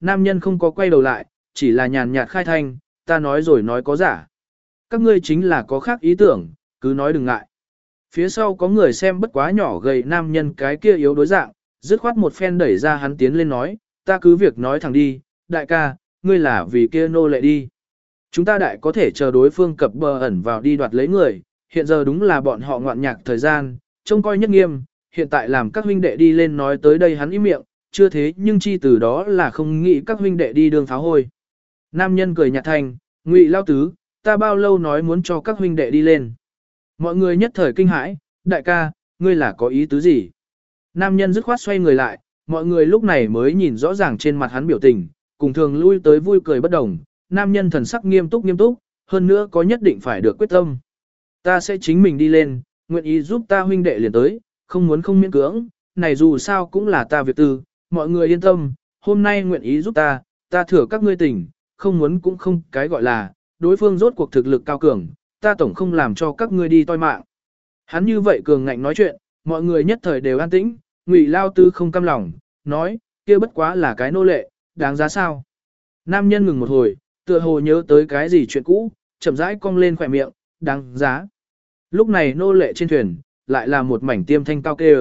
nam nhân không có quay đầu lại, chỉ là nhàn nhạt khai thanh, ta nói rồi nói có giả. Các ngươi chính là có khác ý tưởng, cứ nói đừng ngại. Phía sau có người xem bất quá nhỏ gầy nam nhân cái kia yếu đối dạng, dứt khoát một phen đẩy ra hắn tiến lên nói, ta cứ việc nói thẳng đi, đại ca, ngươi là vì kia nô lệ đi. Chúng ta đại có thể chờ đối phương cập bờ ẩn vào đi đoạt lấy người, hiện giờ đúng là bọn họ ngoạn nhạc thời gian, trông coi nhất nghiêm, hiện tại làm các huynh đệ đi lên nói tới đây hắn im miệng, chưa thế nhưng chi từ đó là không nghĩ các huynh đệ đi đường pháo hôi. Nam nhân cười nhạt thành, ngụy lao tứ, ta bao lâu nói muốn cho các huynh đệ đi lên. Mọi người nhất thời kinh hãi, đại ca, ngươi là có ý tứ gì? Nam nhân dứt khoát xoay người lại, mọi người lúc này mới nhìn rõ ràng trên mặt hắn biểu tình, cùng thường lui tới vui cười bất đồng, nam nhân thần sắc nghiêm túc nghiêm túc, hơn nữa có nhất định phải được quyết tâm. Ta sẽ chính mình đi lên, nguyện ý giúp ta huynh đệ liền tới, không muốn không miễn cưỡng, này dù sao cũng là ta việc tư, mọi người yên tâm, hôm nay nguyện ý giúp ta, ta thừa các ngươi tình, không muốn cũng không cái gọi là, đối phương rốt cuộc thực lực cao cường, ta tổng không làm cho các ngươi đi toi mạng. Hắn như vậy cường ngạnh nói chuyện, mọi người nhất thời đều an tĩnh, ngụy lao tư không căm lòng, nói, kia bất quá là cái nô lệ, đáng giá sao. Nam nhân ngừng một hồi, tựa hồ nhớ tới cái gì chuyện cũ, chậm rãi cong lên khỏe miệng, đáng giá. Lúc này nô lệ trên thuyền, lại là một mảnh tiêm thanh cao kê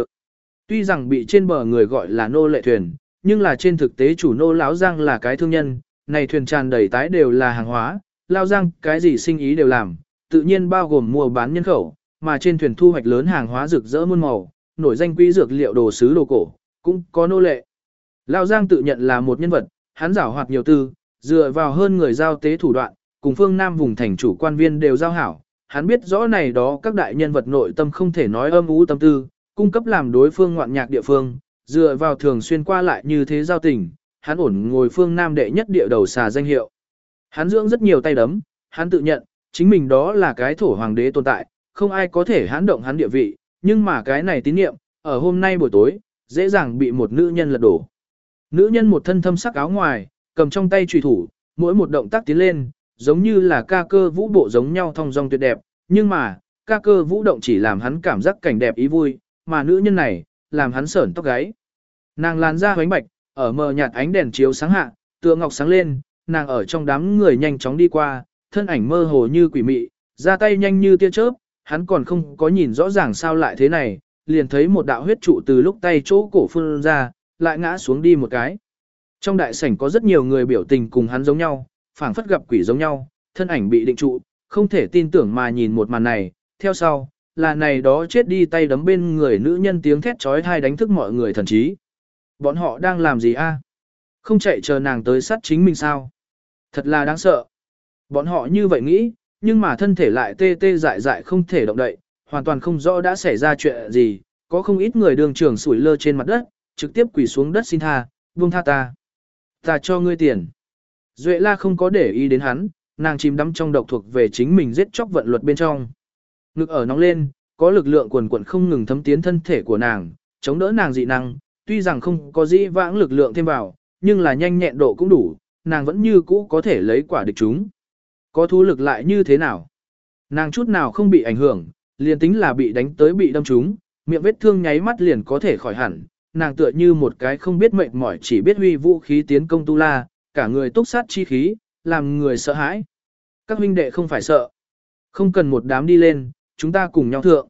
Tuy rằng bị trên bờ người gọi là nô lệ thuyền, nhưng là trên thực tế chủ nô lão giang là cái thương nhân, này thuyền tràn đầy tái đều là hàng hóa, lao giang cái gì sinh ý đều làm, tự nhiên bao gồm mua bán nhân khẩu, mà trên thuyền thu hoạch lớn hàng hóa rực rỡ muôn màu, nổi danh quý dược liệu đồ sứ đồ cổ, cũng có nô lệ. Lao Giang tự nhận là một nhân vật, hắn giảo hoạt nhiều tư, dựa vào hơn người giao tế thủ đoạn, cùng phương Nam vùng thành chủ quan viên đều giao hảo. Hắn biết rõ này đó các đại nhân vật nội tâm không thể nói âm ú tâm tư, cung cấp làm đối phương ngoạn nhạc địa phương, dựa vào thường xuyên qua lại như thế giao tình, hắn ổn ngồi phương Nam đệ nhất địa đầu xà danh hiệu. Hắn dưỡng rất nhiều tay đấm, hắn tự nhận, chính mình đó là cái thổ hoàng đế tồn tại, không ai có thể hãn động hắn địa vị, nhưng mà cái này tín niệm, ở hôm nay buổi tối, dễ dàng bị một nữ nhân lật đổ. Nữ nhân một thân thâm sắc áo ngoài, cầm trong tay trùy thủ, mỗi một động tác tiến lên, giống như là ca cơ vũ bộ giống nhau thong dong tuyệt đẹp, nhưng mà, ca cơ vũ động chỉ làm hắn cảm giác cảnh đẹp ý vui, mà nữ nhân này, làm hắn sởn tóc gáy. Nàng làn da hoánh bạch, ở mờ nhạt ánh đèn chiếu sáng hạ, tựa ngọc sáng lên, nàng ở trong đám người nhanh chóng đi qua, thân ảnh mơ hồ như quỷ mị, ra tay nhanh như tia chớp, hắn còn không có nhìn rõ ràng sao lại thế này, liền thấy một đạo huyết trụ từ lúc tay chỗ cổ phun ra, lại ngã xuống đi một cái. Trong đại sảnh có rất nhiều người biểu tình cùng hắn giống nhau, phảng phất gặp quỷ giống nhau, thân ảnh bị định trụ, không thể tin tưởng mà nhìn một màn này, theo sau, là này đó chết đi tay đấm bên người nữ nhân tiếng thét trói thai đánh thức mọi người thần trí. Bọn họ đang làm gì a? Không chạy chờ nàng tới sát chính mình sao? Thật là đáng sợ. Bọn họ như vậy nghĩ, nhưng mà thân thể lại tê tê dại dại không thể động đậy, hoàn toàn không rõ đã xảy ra chuyện gì, có không ít người đường trưởng sủi lơ trên mặt đất, trực tiếp quỳ xuống đất xin tha, buông tha ta. Ta cho ngươi tiền. Duệ la không có để ý đến hắn, nàng chìm đắm trong độc thuộc về chính mình giết chóc vận luật bên trong. Ngực ở nóng lên, có lực lượng quần quần không ngừng thấm tiến thân thể của nàng, chống đỡ nàng dị năng, tuy rằng không có dĩ vãng lực lượng thêm vào, nhưng là nhanh nhẹn độ cũng đủ, nàng vẫn như cũ có thể lấy quả địch chúng. Có thu lực lại như thế nào? Nàng chút nào không bị ảnh hưởng, liền tính là bị đánh tới bị đâm trúng, miệng vết thương nháy mắt liền có thể khỏi hẳn, nàng tựa như một cái không biết mệt mỏi chỉ biết huy vũ khí tiến công tu la, cả người túc sát chi khí, làm người sợ hãi. Các huynh đệ không phải sợ. Không cần một đám đi lên, chúng ta cùng nhau thượng.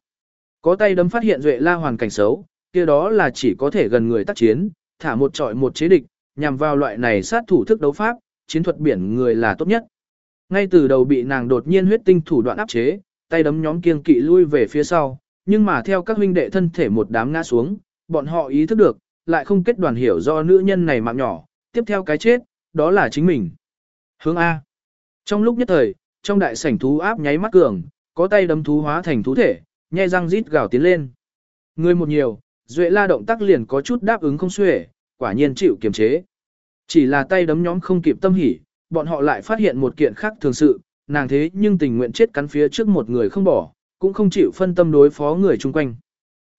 Có tay đấm phát hiện Duệ La hoàn cảnh xấu, kia đó là chỉ có thể gần người tác chiến, thả một trọi một chế địch, nhằm vào loại này sát thủ thức đấu pháp, chiến thuật biển người là tốt nhất. Ngay từ đầu bị nàng đột nhiên huyết tinh thủ đoạn áp chế, tay đấm nhóm kiêng kỵ lui về phía sau, nhưng mà theo các huynh đệ thân thể một đám ngã xuống, bọn họ ý thức được, lại không kết đoàn hiểu do nữ nhân này mạng nhỏ, tiếp theo cái chết, đó là chính mình. Hướng A. Trong lúc nhất thời, trong đại sảnh thú áp nháy mắt cường, có tay đấm thú hóa thành thú thể, nhe răng rít gào tiến lên. Người một nhiều, Duệ la động tác liền có chút đáp ứng không xuể, quả nhiên chịu kiềm chế. Chỉ là tay đấm nhóm không kịp tâm hỉ, bọn họ lại phát hiện một kiện khác thường sự, nàng thế nhưng tình nguyện chết cắn phía trước một người không bỏ, cũng không chịu phân tâm đối phó người chung quanh.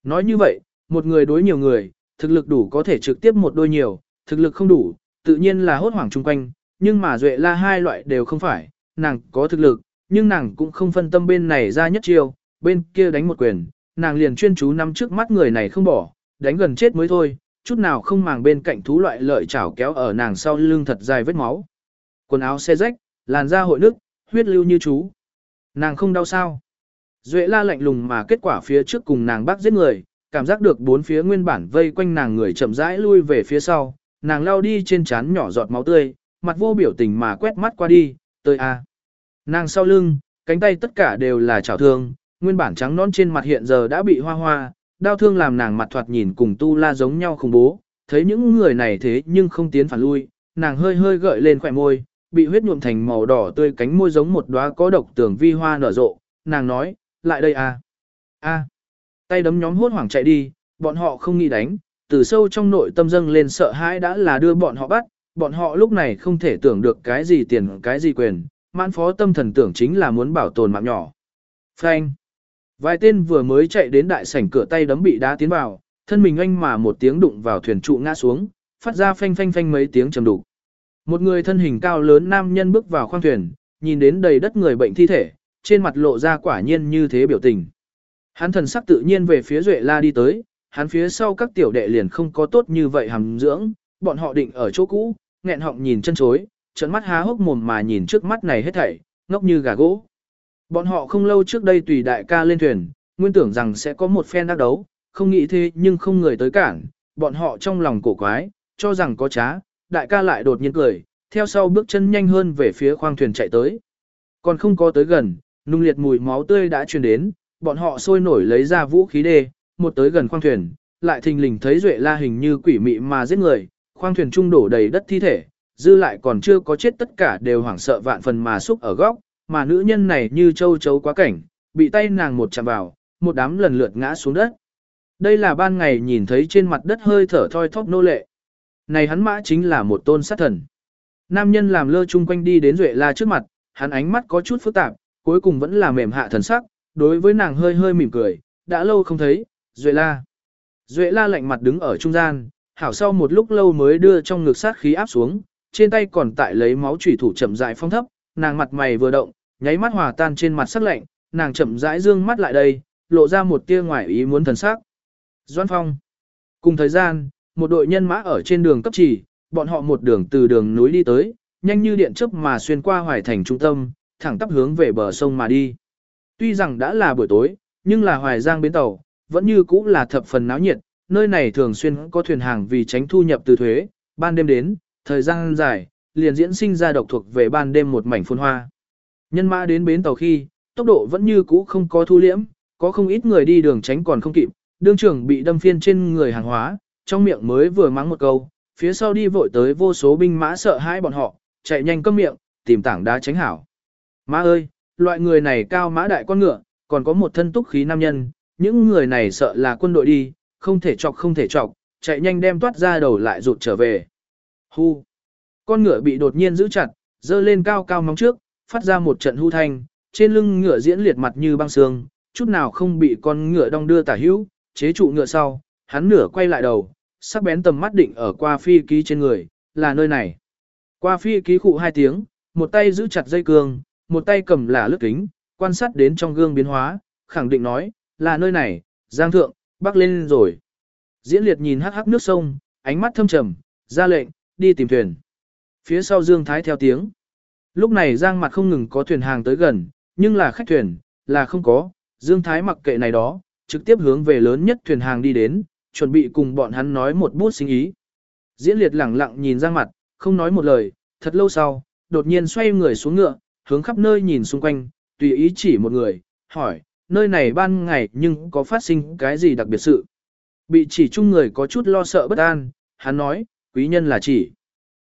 Nói như vậy, một người đối nhiều người, thực lực đủ có thể trực tiếp một đôi nhiều, thực lực không đủ, tự nhiên là hốt hoảng chung quanh, nhưng mà Duệ la hai loại đều không phải, nàng có thực lực, nhưng nàng cũng không phân tâm bên này ra nhất chiêu, bên kia đánh một quyền, nàng liền chuyên chú nắm trước mắt người này không bỏ, đánh gần chết mới thôi, chút nào không màng bên cạnh thú loại lợi chảo kéo ở nàng sau lưng thật dài vết máu. Quần áo xe rách, làn da hội nước, huyết lưu như chú. Nàng không đau sao? Duệ la lạnh lùng mà kết quả phía trước cùng nàng bác giết người, cảm giác được bốn phía nguyên bản vây quanh nàng người chậm rãi lui về phía sau, nàng lao đi trên trán nhỏ giọt máu tươi, mặt vô biểu tình mà quét mắt qua đi, tới a. Nàng sau lưng, cánh tay tất cả đều là chảo thương, nguyên bản trắng non trên mặt hiện giờ đã bị hoa hoa, đau thương làm nàng mặt thoạt nhìn cùng tu la giống nhau khủng bố, thấy những người này thế nhưng không tiến phản lui, nàng hơi hơi gợi lên khỏe môi, bị huyết nhuộm thành màu đỏ tươi cánh môi giống một đóa có độc tưởng vi hoa nở rộ, nàng nói, lại đây a, a, tay đấm nhóm hốt hoảng chạy đi, bọn họ không nghĩ đánh, từ sâu trong nội tâm dâng lên sợ hãi đã là đưa bọn họ bắt, bọn họ lúc này không thể tưởng được cái gì tiền cái gì quyền, mãn phó tâm thần tưởng chính là muốn bảo tồn mạng nhỏ. Phanh. Vài tên vừa mới chạy đến đại sảnh cửa tay đấm bị đá tiến vào, thân mình anh mà một tiếng đụng vào thuyền trụ ngã xuống, phát ra phanh phanh phanh mấy tiếng trầm đục. Một người thân hình cao lớn nam nhân bước vào khoang thuyền, nhìn đến đầy đất người bệnh thi thể, trên mặt lộ ra quả nhiên như thế biểu tình. Hắn thần sắc tự nhiên về phía Duệ La đi tới, hắn phía sau các tiểu đệ liền không có tốt như vậy hàm dưỡng, bọn họ định ở chỗ cũ, nghẹn họng nhìn chân chối, trận mắt há hốc mồm mà nhìn trước mắt này hết thảy, ngốc như gà gỗ. Bọn họ không lâu trước đây tùy đại ca lên thuyền, nguyên tưởng rằng sẽ có một phen đắc đấu, không nghĩ thế nhưng không người tới cản, bọn họ trong lòng cổ quái, cho rằng có trá, đại ca lại đột nhiên cười, theo sau bước chân nhanh hơn về phía khoang thuyền chạy tới. Còn không có tới gần, nung liệt mùi máu tươi đã truyền đến, bọn họ sôi nổi lấy ra vũ khí đê, một tới gần khoang thuyền, lại thình lình thấy Duệ La hình như quỷ mị mà giết người, khoang thuyền trung đổ đầy đất thi thể, dư lại còn chưa có chết tất cả đều hoảng sợ vạn phần mà xúc ở góc, mà nữ nhân này như châu chấu quá cảnh, bị tay nàng một chạm vào, một đám lần lượt ngã xuống đất. Đây là ban ngày nhìn thấy trên mặt đất hơi thở thoi thóp nô lệ. Này hắn mã chính là một tôn sát thần. Nam nhân làm lơ chung quanh đi đến Duệ La trước mặt, hắn ánh mắt có chút phức tạp, cuối cùng vẫn là mềm hạ thần sắc, đối với nàng hơi hơi mỉm cười, đã lâu không thấy, Duệ La. Duệ La lạnh mặt đứng ở trung gian, hảo sau một lúc lâu mới đưa trong ngực sát khí áp xuống, trên tay còn tại lấy máu chủy thủ chậm rãi phong thấp, nàng mặt mày vừa động, nháy mắt hòa tan trên mặt sắc lạnh, nàng chậm rãi dương mắt lại đây, lộ ra một tia ngoài ý muốn thần sắc. Doãn Phong. Cùng thời gian, một đội nhân mã ở trên đường cấp chỉ, bọn họ một đường từ đường núi đi tới, nhanh như điện chớp mà xuyên qua hoài thành trung tâm, thẳng tắp hướng về bờ sông mà đi. Tuy rằng đã là buổi tối, nhưng là hoài giang bến tàu, vẫn như cũ là thập phần náo nhiệt, nơi này thường xuyên có thuyền hàng vì tránh thu nhập từ thuế, ban đêm đến, thời gian dài, liền diễn sinh ra độc thuộc về ban đêm một mảnh phun hoa. Nhân mã đến bến tàu khi, tốc độ vẫn như cũ không có thu liễm, có không ít người đi đường tránh còn không kịp, đương trưởng bị đâm phiên trên người hàng hóa, trong miệng mới vừa mắng một câu, phía sau đi vội tới vô số binh mã sợ hãi bọn họ, chạy nhanh câm miệng, tìm tảng đá tránh hảo. Má ơi, loại người này cao mã đại con ngựa, còn có một thân túc khí nam nhân, những người này sợ là quân đội đi, không thể chọc không thể chọc, chạy nhanh đem toát ra đầu lại rụt trở về. Hu. Con ngựa bị đột nhiên giữ chặt, dơ lên cao cao móng trước, phát ra một trận hu thanh, trên lưng ngựa diễn liệt mặt như băng sương, chút nào không bị con ngựa đong đưa tả hữu, chế trụ ngựa sau, hắn nửa quay lại đầu, sắc bén tầm mắt định ở qua phi ký trên người, là nơi này. Qua phi ký khụ hai tiếng, một tay giữ chặt dây cương, một tay cầm là lướt kính, quan sát đến trong gương biến hóa, khẳng định nói, là nơi này, giang thượng, bắc lên rồi. Diễn liệt nhìn hắc hắc nước sông, ánh mắt thâm trầm, ra lệnh, đi tìm thuyền. Phía sau Dương Thái theo tiếng. Lúc này giang mặt không ngừng có thuyền hàng tới gần, nhưng là khách thuyền, là không có. Dương Thái mặc kệ này đó, trực tiếp hướng về lớn nhất thuyền hàng đi đến, chuẩn bị cùng bọn hắn nói một bút sinh ý. Diễn liệt lẳng lặng nhìn giang mặt, không nói một lời, thật lâu sau, đột nhiên xoay người xuống ngựa, hướng khắp nơi nhìn xung quanh, tùy ý chỉ một người, hỏi, nơi này ban ngày nhưng có phát sinh cái gì đặc biệt sự. Bị chỉ chung người có chút lo sợ bất an, hắn nói, quý nhân là chỉ.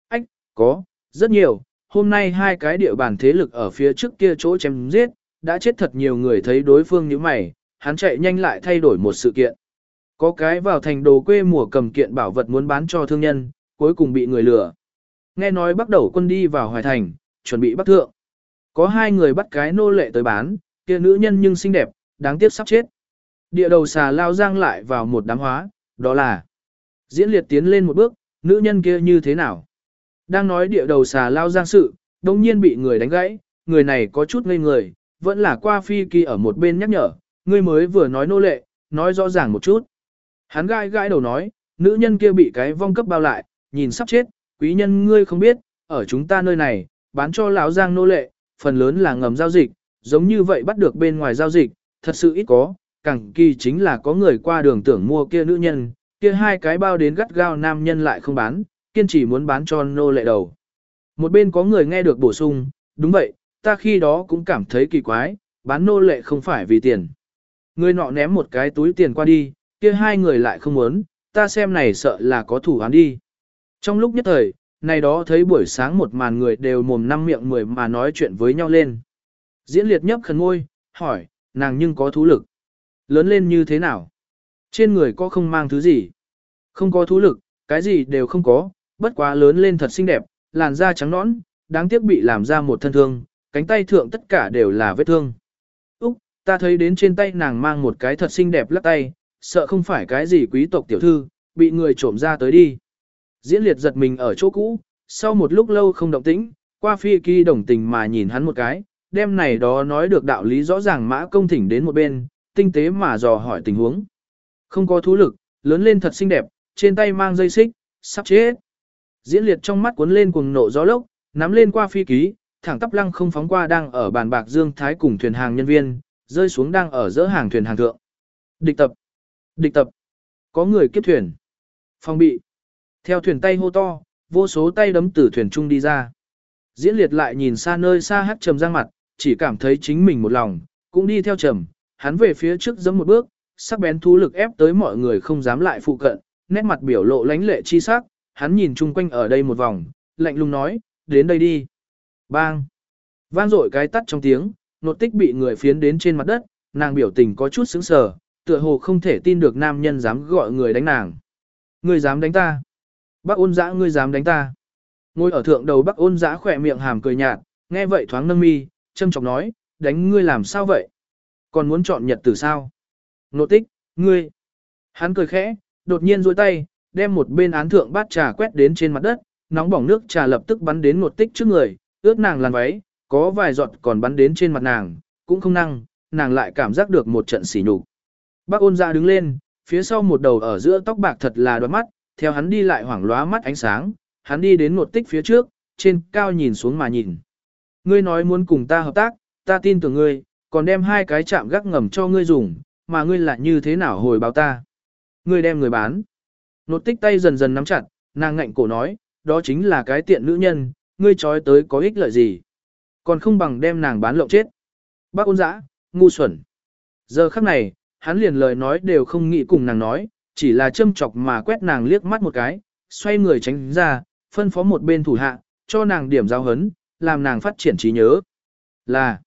Ách, có, rất nhiều, hôm nay hai cái địa bàn thế lực ở phía trước kia chỗ chém giết, đã chết thật nhiều người thấy đối phương như mày, hắn chạy nhanh lại thay đổi một sự kiện. Có cái vào thành đồ quê mùa cầm kiện bảo vật muốn bán cho thương nhân, cuối cùng bị người lừa. Nghe nói bắt đầu quân đi vào hoài thành, chuẩn bị bắt thượng. Có hai người bắt cái nô lệ tới bán, kia nữ nhân nhưng xinh đẹp, đáng tiếc sắp chết. Địa đầu xà lao giang lại vào một đám hóa, đó là diễn liệt tiến lên một bước, nữ nhân kia như thế nào. Đang nói địa đầu xà lao giang sự, đồng nhiên bị người đánh gãy, người này có chút ngây người, vẫn là qua phi kỳ ở một bên nhắc nhở, ngươi mới vừa nói nô lệ, nói rõ ràng một chút. Hắn gai gai đầu nói, nữ nhân kia bị cái vong cấp bao lại, nhìn sắp chết, quý nhân ngươi không biết, ở chúng ta nơi này, bán cho lão giang nô lệ, phần lớn là ngầm giao dịch, giống như vậy bắt được bên ngoài giao dịch, thật sự ít có, càng kỳ chính là có người qua đường tưởng mua kia nữ nhân, kia hai cái bao đến gắt gao nam nhân lại không bán, kiên trì muốn bán cho nô lệ đầu. Một bên có người nghe được bổ sung, đúng vậy, ta khi đó cũng cảm thấy kỳ quái, bán nô lệ không phải vì tiền. Người nọ ném một cái túi tiền qua đi, kia hai người lại không muốn, ta xem này sợ là có thủ án đi. Trong lúc nhất thời, này đó thấy buổi sáng một màn người đều mồm năm miệng mười mà nói chuyện với nhau lên. Diễn liệt nhấp khẩn ngôi, hỏi, nàng nhưng có thú lực. Lớn lên như thế nào? Trên người có không mang thứ gì? Không có thú lực, cái gì đều không có, bất quá lớn lên thật xinh đẹp, làn da trắng nõn, đáng tiếc bị làm ra một thân thương, cánh tay thượng tất cả đều là vết thương. Úc, ta thấy đến trên tay nàng mang một cái thật xinh đẹp lắc tay, sợ không phải cái gì quý tộc tiểu thư, bị người trộm ra tới đi. Diễn liệt giật mình ở chỗ cũ, sau một lúc lâu không động tĩnh, qua phi kỳ đồng tình mà nhìn hắn một cái, đêm này đó nói được đạo lý rõ ràng mã công thỉnh đến một bên, tinh tế mà dò hỏi tình huống. Không có thú lực, lớn lên thật xinh đẹp, trên tay mang dây xích, sắp chết. Diễn liệt trong mắt cuốn lên cuồng nộ gió lốc, nắm lên qua phi ký, thẳng tắp lăng không phóng qua đang ở bàn bạc Dương Thái cùng thuyền hàng nhân viên, rơi xuống đang ở giữa hàng thuyền hàng thượng. Địch tập! Địch tập! Có người kiếp thuyền. phòng bị! Theo thuyền tay hô to, vô số tay đấm từ thuyền trung đi ra. Diễn liệt lại nhìn xa nơi xa hắc trầm giang mặt, chỉ cảm thấy chính mình một lòng, cũng đi theo trầm, hắn về phía trước giẫm một bước, sắc bén thú lực ép tới mọi người không dám lại phụ cận, nét mặt biểu lộ lánh lệ chi sắc, hắn nhìn chung quanh ở đây một vòng, lạnh lùng nói, đến đây đi. Bang! Vang rội cái tắt trong tiếng, nột tích bị người phiến đến trên mặt đất, nàng biểu tình có chút sững sờ, tựa hồ không thể tin được nam nhân dám gọi người đánh nàng. Người dám đánh ta? Bác ôn dã ngươi dám đánh ta? Ngồi ở thượng đầu bác ôn dã khỏe miệng hàm cười nhạt, nghe vậy thoáng nâng mi, châm chọc nói, đánh ngươi làm sao vậy? Còn muốn chọn nhật tử sao? Nột tích, ngươi! Hắn cười khẽ, đột nhiên duỗi tay, đem một bên án thượng bát trà quét đến trên mặt đất, nóng bỏng nước trà lập tức bắn đến một tích trước người, ướt nàng làn váy, có vài giọt còn bắn đến trên mặt nàng, cũng không năng, nàng lại cảm giác được một trận sỉ nhục. Bác ôn ra đứng lên, phía sau một đầu ở giữa tóc bạc thật là đoạt mắt, theo hắn đi lại hoảng lóa mắt ánh sáng, hắn đi đến một tích phía trước, trên cao nhìn xuống mà nhìn. Ngươi nói muốn cùng ta hợp tác, ta tin tưởng ngươi, còn đem hai cái chạm gác ngầm cho ngươi dùng, mà ngươi lại như thế nào hồi báo ta. Ngươi đem người bán. Nột tích tay dần dần nắm chặt, nàng ngạnh cổ nói, đó chính là cái tiện nữ nhân, ngươi trói tới có ích lợi gì. Còn không bằng đem nàng bán lộng chết. Bác ôn dã, ngu xuẩn. Giờ khắc này, hắn liền lời nói đều không nghĩ cùng nàng nói, chỉ là châm chọc mà quét nàng liếc mắt một cái, xoay người tránh ra, phân phó một bên thủ hạ, cho nàng điểm giao hấn, làm nàng phát triển trí nhớ. Là,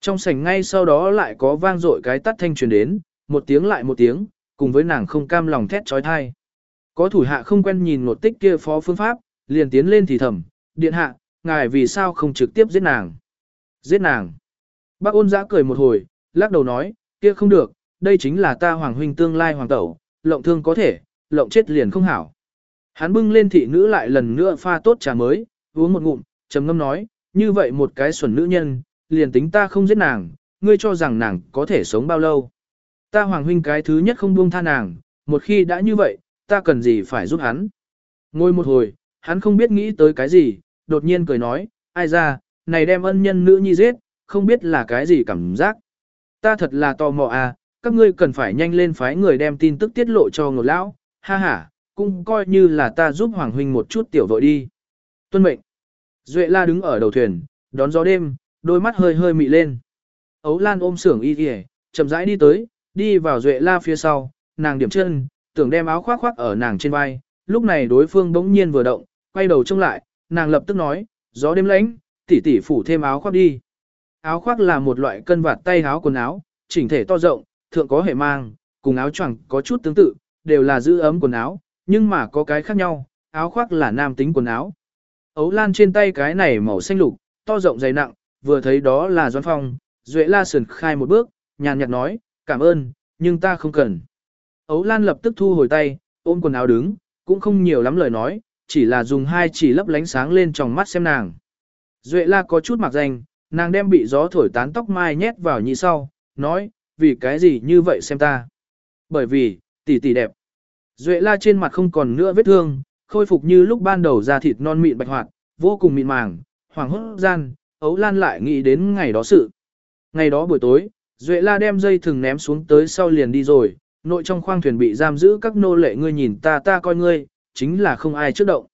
trong sảnh ngay sau đó lại có vang dội cái tắt thanh truyền đến, một tiếng lại một tiếng, cùng với nàng không cam lòng thét trói thai. Có thủ hạ không quen nhìn nột tích kia phó phương pháp, liền tiến lên thì thầm, điện hạ, ngài vì sao không trực tiếp giết nàng. Giết nàng. Bác ôn giã cười một hồi, lắc đầu nói, kia không được, đây chính là ta hoàng huynh tương lai hoàng tẩu, lộng thương có thể, lộng chết liền không hảo. Hắn bưng lên thị nữ lại lần nữa pha tốt trà mới, uống một ngụm, trầm ngâm nói, như vậy một cái xuẩn nữ nhân, liền tính ta không giết nàng, ngươi cho rằng nàng có thể sống bao lâu. Ta hoàng huynh cái thứ nhất không buông tha nàng, một khi đã như vậy, ta cần gì phải giúp hắn. Ngồi một hồi, hắn không biết nghĩ tới cái gì, đột nhiên cười nói, ai ra, này đem ân nhân nữ nhi giết, không biết là cái gì cảm giác. Ta thật là tò mò à, các ngươi cần phải nhanh lên phái người đem tin tức tiết lộ cho ngột lão, ha ha, cũng coi như là ta giúp Hoàng Huynh một chút tiểu vội đi. Tuân mệnh. Duệ la đứng ở đầu thuyền, đón gió đêm, đôi mắt hơi hơi mị lên. Ấu Lan ôm sưởng y kìa, chậm rãi đi tới, đi vào Duệ la phía sau, nàng điểm chân, tưởng đem áo khoác khoác ở nàng trên vai, lúc này đối phương bỗng nhiên vừa động, quay đầu trông lại, nàng lập tức nói, gió đêm lạnh, tỷ tỷ phủ thêm áo khoác đi. Áo khoác là một loại cân vạt tay áo quần áo, chỉnh thể to rộng, thượng có hệ mang, cùng áo choàng có chút tương tự, đều là giữ ấm quần áo, nhưng mà có cái khác nhau, áo khoác là nam tính quần áo. Ấu Lan trên tay cái này màu xanh lục, to rộng dày nặng, vừa thấy đó là Doan Phong, Duệ La sườn khai một bước, nhàn nhạt nói, cảm ơn, nhưng ta không cần. Ấu Lan lập tức thu hồi tay, ôm quần áo đứng, cũng không nhiều lắm lời nói, chỉ là dùng hai chỉ lấp lánh sáng lên trong mắt xem nàng. Duệ La có chút mặc danh, nàng đem bị gió thổi tán tóc mai nhét vào nhị sau, nói, vì cái gì như vậy xem ta. Bởi vì, tỷ tỷ đẹp. Duệ la trên mặt không còn nữa vết thương, khôi phục như lúc ban đầu da thịt non mịn bạch hoạt, vô cùng mịn màng, hoàng hốt gian, ấu lan lại nghĩ đến ngày đó sự. Ngày đó buổi tối, Duệ la đem dây thừng ném xuống tới sau liền đi rồi, nội trong khoang thuyền bị giam giữ các nô lệ ngươi nhìn ta ta coi ngươi, chính là không ai trước động.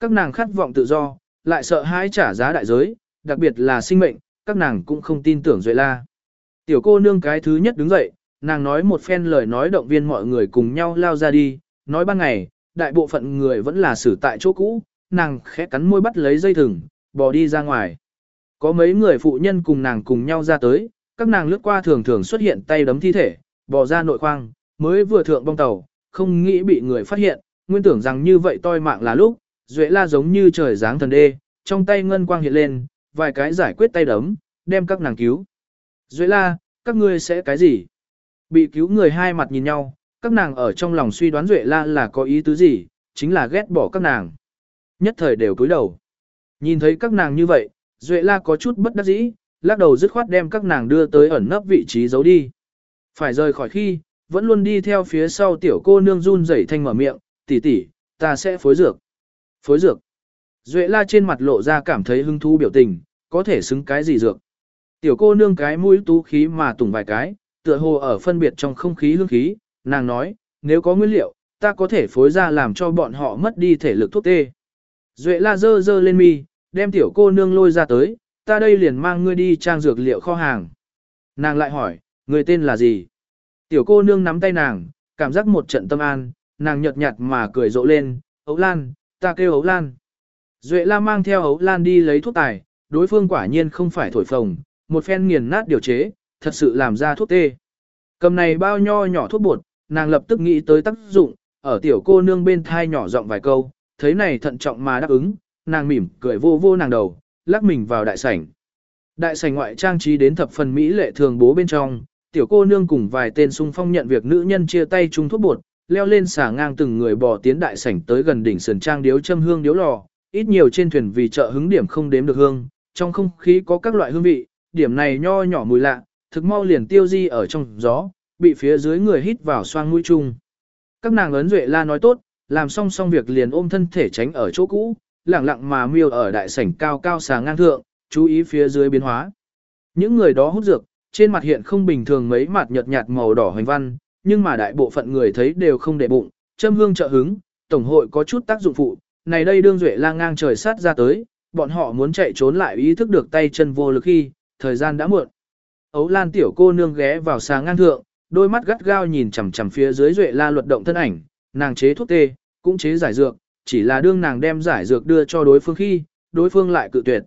Các nàng khát vọng tự do, lại sợ hãi trả giá đại giới, đặc biệt là sinh mệnh, các nàng cũng không tin tưởng Duệ la. Tiểu cô nương cái thứ nhất đứng dậy, nàng nói một phen lời nói động viên mọi người cùng nhau lao ra đi, nói ban ngày, đại bộ phận người vẫn là xử tại chỗ cũ, nàng khẽ cắn môi bắt lấy dây thừng, bỏ đi ra ngoài. Có mấy người phụ nhân cùng nàng cùng nhau ra tới, các nàng lướt qua thường thường xuất hiện tay đấm thi thể, bỏ ra nội khoang, mới vừa thượng bong tàu, không nghĩ bị người phát hiện, nguyên tưởng rằng như vậy toi mạng là lúc, duệ la giống như trời dáng thần đê, trong tay ngân quang hiện lên, vài cái giải quyết tay đấm, đem các nàng cứu. Duệ la, các ngươi sẽ cái gì? Bị cứu người hai mặt nhìn nhau, các nàng ở trong lòng suy đoán Duệ la là có ý tứ gì, chính là ghét bỏ các nàng. Nhất thời đều cúi đầu. Nhìn thấy các nàng như vậy, Duệ la có chút bất đắc dĩ, lắc đầu dứt khoát đem các nàng đưa tới ẩn nấp vị trí giấu đi. Phải rời khỏi khi, vẫn luôn đi theo phía sau tiểu cô nương run rẩy thanh mở miệng, tỷ tỷ, ta sẽ phối dược. Phối dược. Duệ la trên mặt lộ ra cảm thấy hứng thú biểu tình, có thể xứng cái gì dược. Tiểu cô nương cái mũi tú khí mà tùng vài cái, tựa hồ ở phân biệt trong không khí hương khí, nàng nói, nếu có nguyên liệu, ta có thể phối ra làm cho bọn họ mất đi thể lực thuốc tê. Duệ la dơ dơ lên mi, đem tiểu cô nương lôi ra tới, ta đây liền mang ngươi đi trang dược liệu kho hàng. Nàng lại hỏi, người tên là gì? Tiểu cô nương nắm tay nàng, cảm giác một trận tâm an, nàng nhợt nhạt mà cười rộ lên, ấu lan, ta kêu ấu lan. Duệ la mang theo ấu lan đi lấy thuốc tài, đối phương quả nhiên không phải thổi phồng, một phen nghiền nát điều chế, thật sự làm ra thuốc tê. Cầm này bao nho nhỏ thuốc bột, nàng lập tức nghĩ tới tác dụng, ở tiểu cô nương bên thai nhỏ giọng vài câu, thấy này thận trọng mà đáp ứng, nàng mỉm cười vô vô nàng đầu, lắc mình vào đại sảnh. Đại sảnh ngoại trang trí đến thập phần mỹ lệ thường bố bên trong, tiểu cô nương cùng vài tên sung phong nhận việc nữ nhân chia tay chung thuốc bột, leo lên xả ngang từng người bò tiến đại sảnh tới gần đỉnh sườn trang điếu châm hương điếu lò, ít nhiều trên thuyền vì chợ hứng điểm không đếm được hương, trong không khí có các loại hương vị, điểm này nho nhỏ mùi lạ, thực mau liền tiêu di ở trong gió, bị phía dưới người hít vào xoang mũi chung. Các nàng ấn duệ la nói tốt, làm xong xong việc liền ôm thân thể tránh ở chỗ cũ, lặng lặng mà miêu ở đại sảnh cao cao xà ngang thượng, chú ý phía dưới biến hóa. Những người đó hút dược, trên mặt hiện không bình thường mấy mặt nhợt nhạt màu đỏ hoành văn, nhưng mà đại bộ phận người thấy đều không để bụng, châm hương trợ hứng, tổng hội có chút tác dụng phụ, này đây đương duệ lang ngang trời sát ra tới, bọn họ muốn chạy trốn lại ý thức được tay chân vô lực khi, thời gian đã muộn. Ấu Lan tiểu cô nương ghé vào xà ngang thượng, đôi mắt gắt gao nhìn chằm chằm phía dưới duệ la luật động thân ảnh, nàng chế thuốc tê, cũng chế giải dược, chỉ là đương nàng đem giải dược đưa cho đối phương khi, đối phương lại cự tuyệt.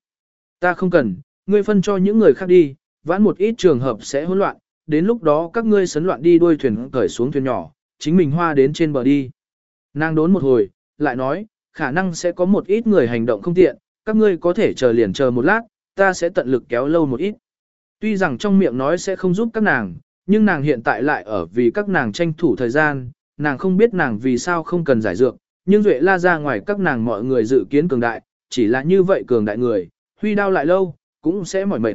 Ta không cần, ngươi phân cho những người khác đi, vãn một ít trường hợp sẽ hỗn loạn, đến lúc đó các ngươi sấn loạn đi đuôi thuyền cởi xuống thuyền nhỏ, chính mình hoa đến trên bờ đi. Nàng đốn một hồi, lại nói, khả năng sẽ có một ít người hành động không tiện, các ngươi có thể chờ liền chờ một lát, ta sẽ tận lực kéo lâu một ít. Tuy rằng trong miệng nói sẽ không giúp các nàng, nhưng nàng hiện tại lại ở vì các nàng tranh thủ thời gian, nàng không biết nàng vì sao không cần giải dược, nhưng Duệ la ra ngoài các nàng mọi người dự kiến cường đại, chỉ là như vậy cường đại người, huy đao lại lâu, cũng sẽ mỏi mệt.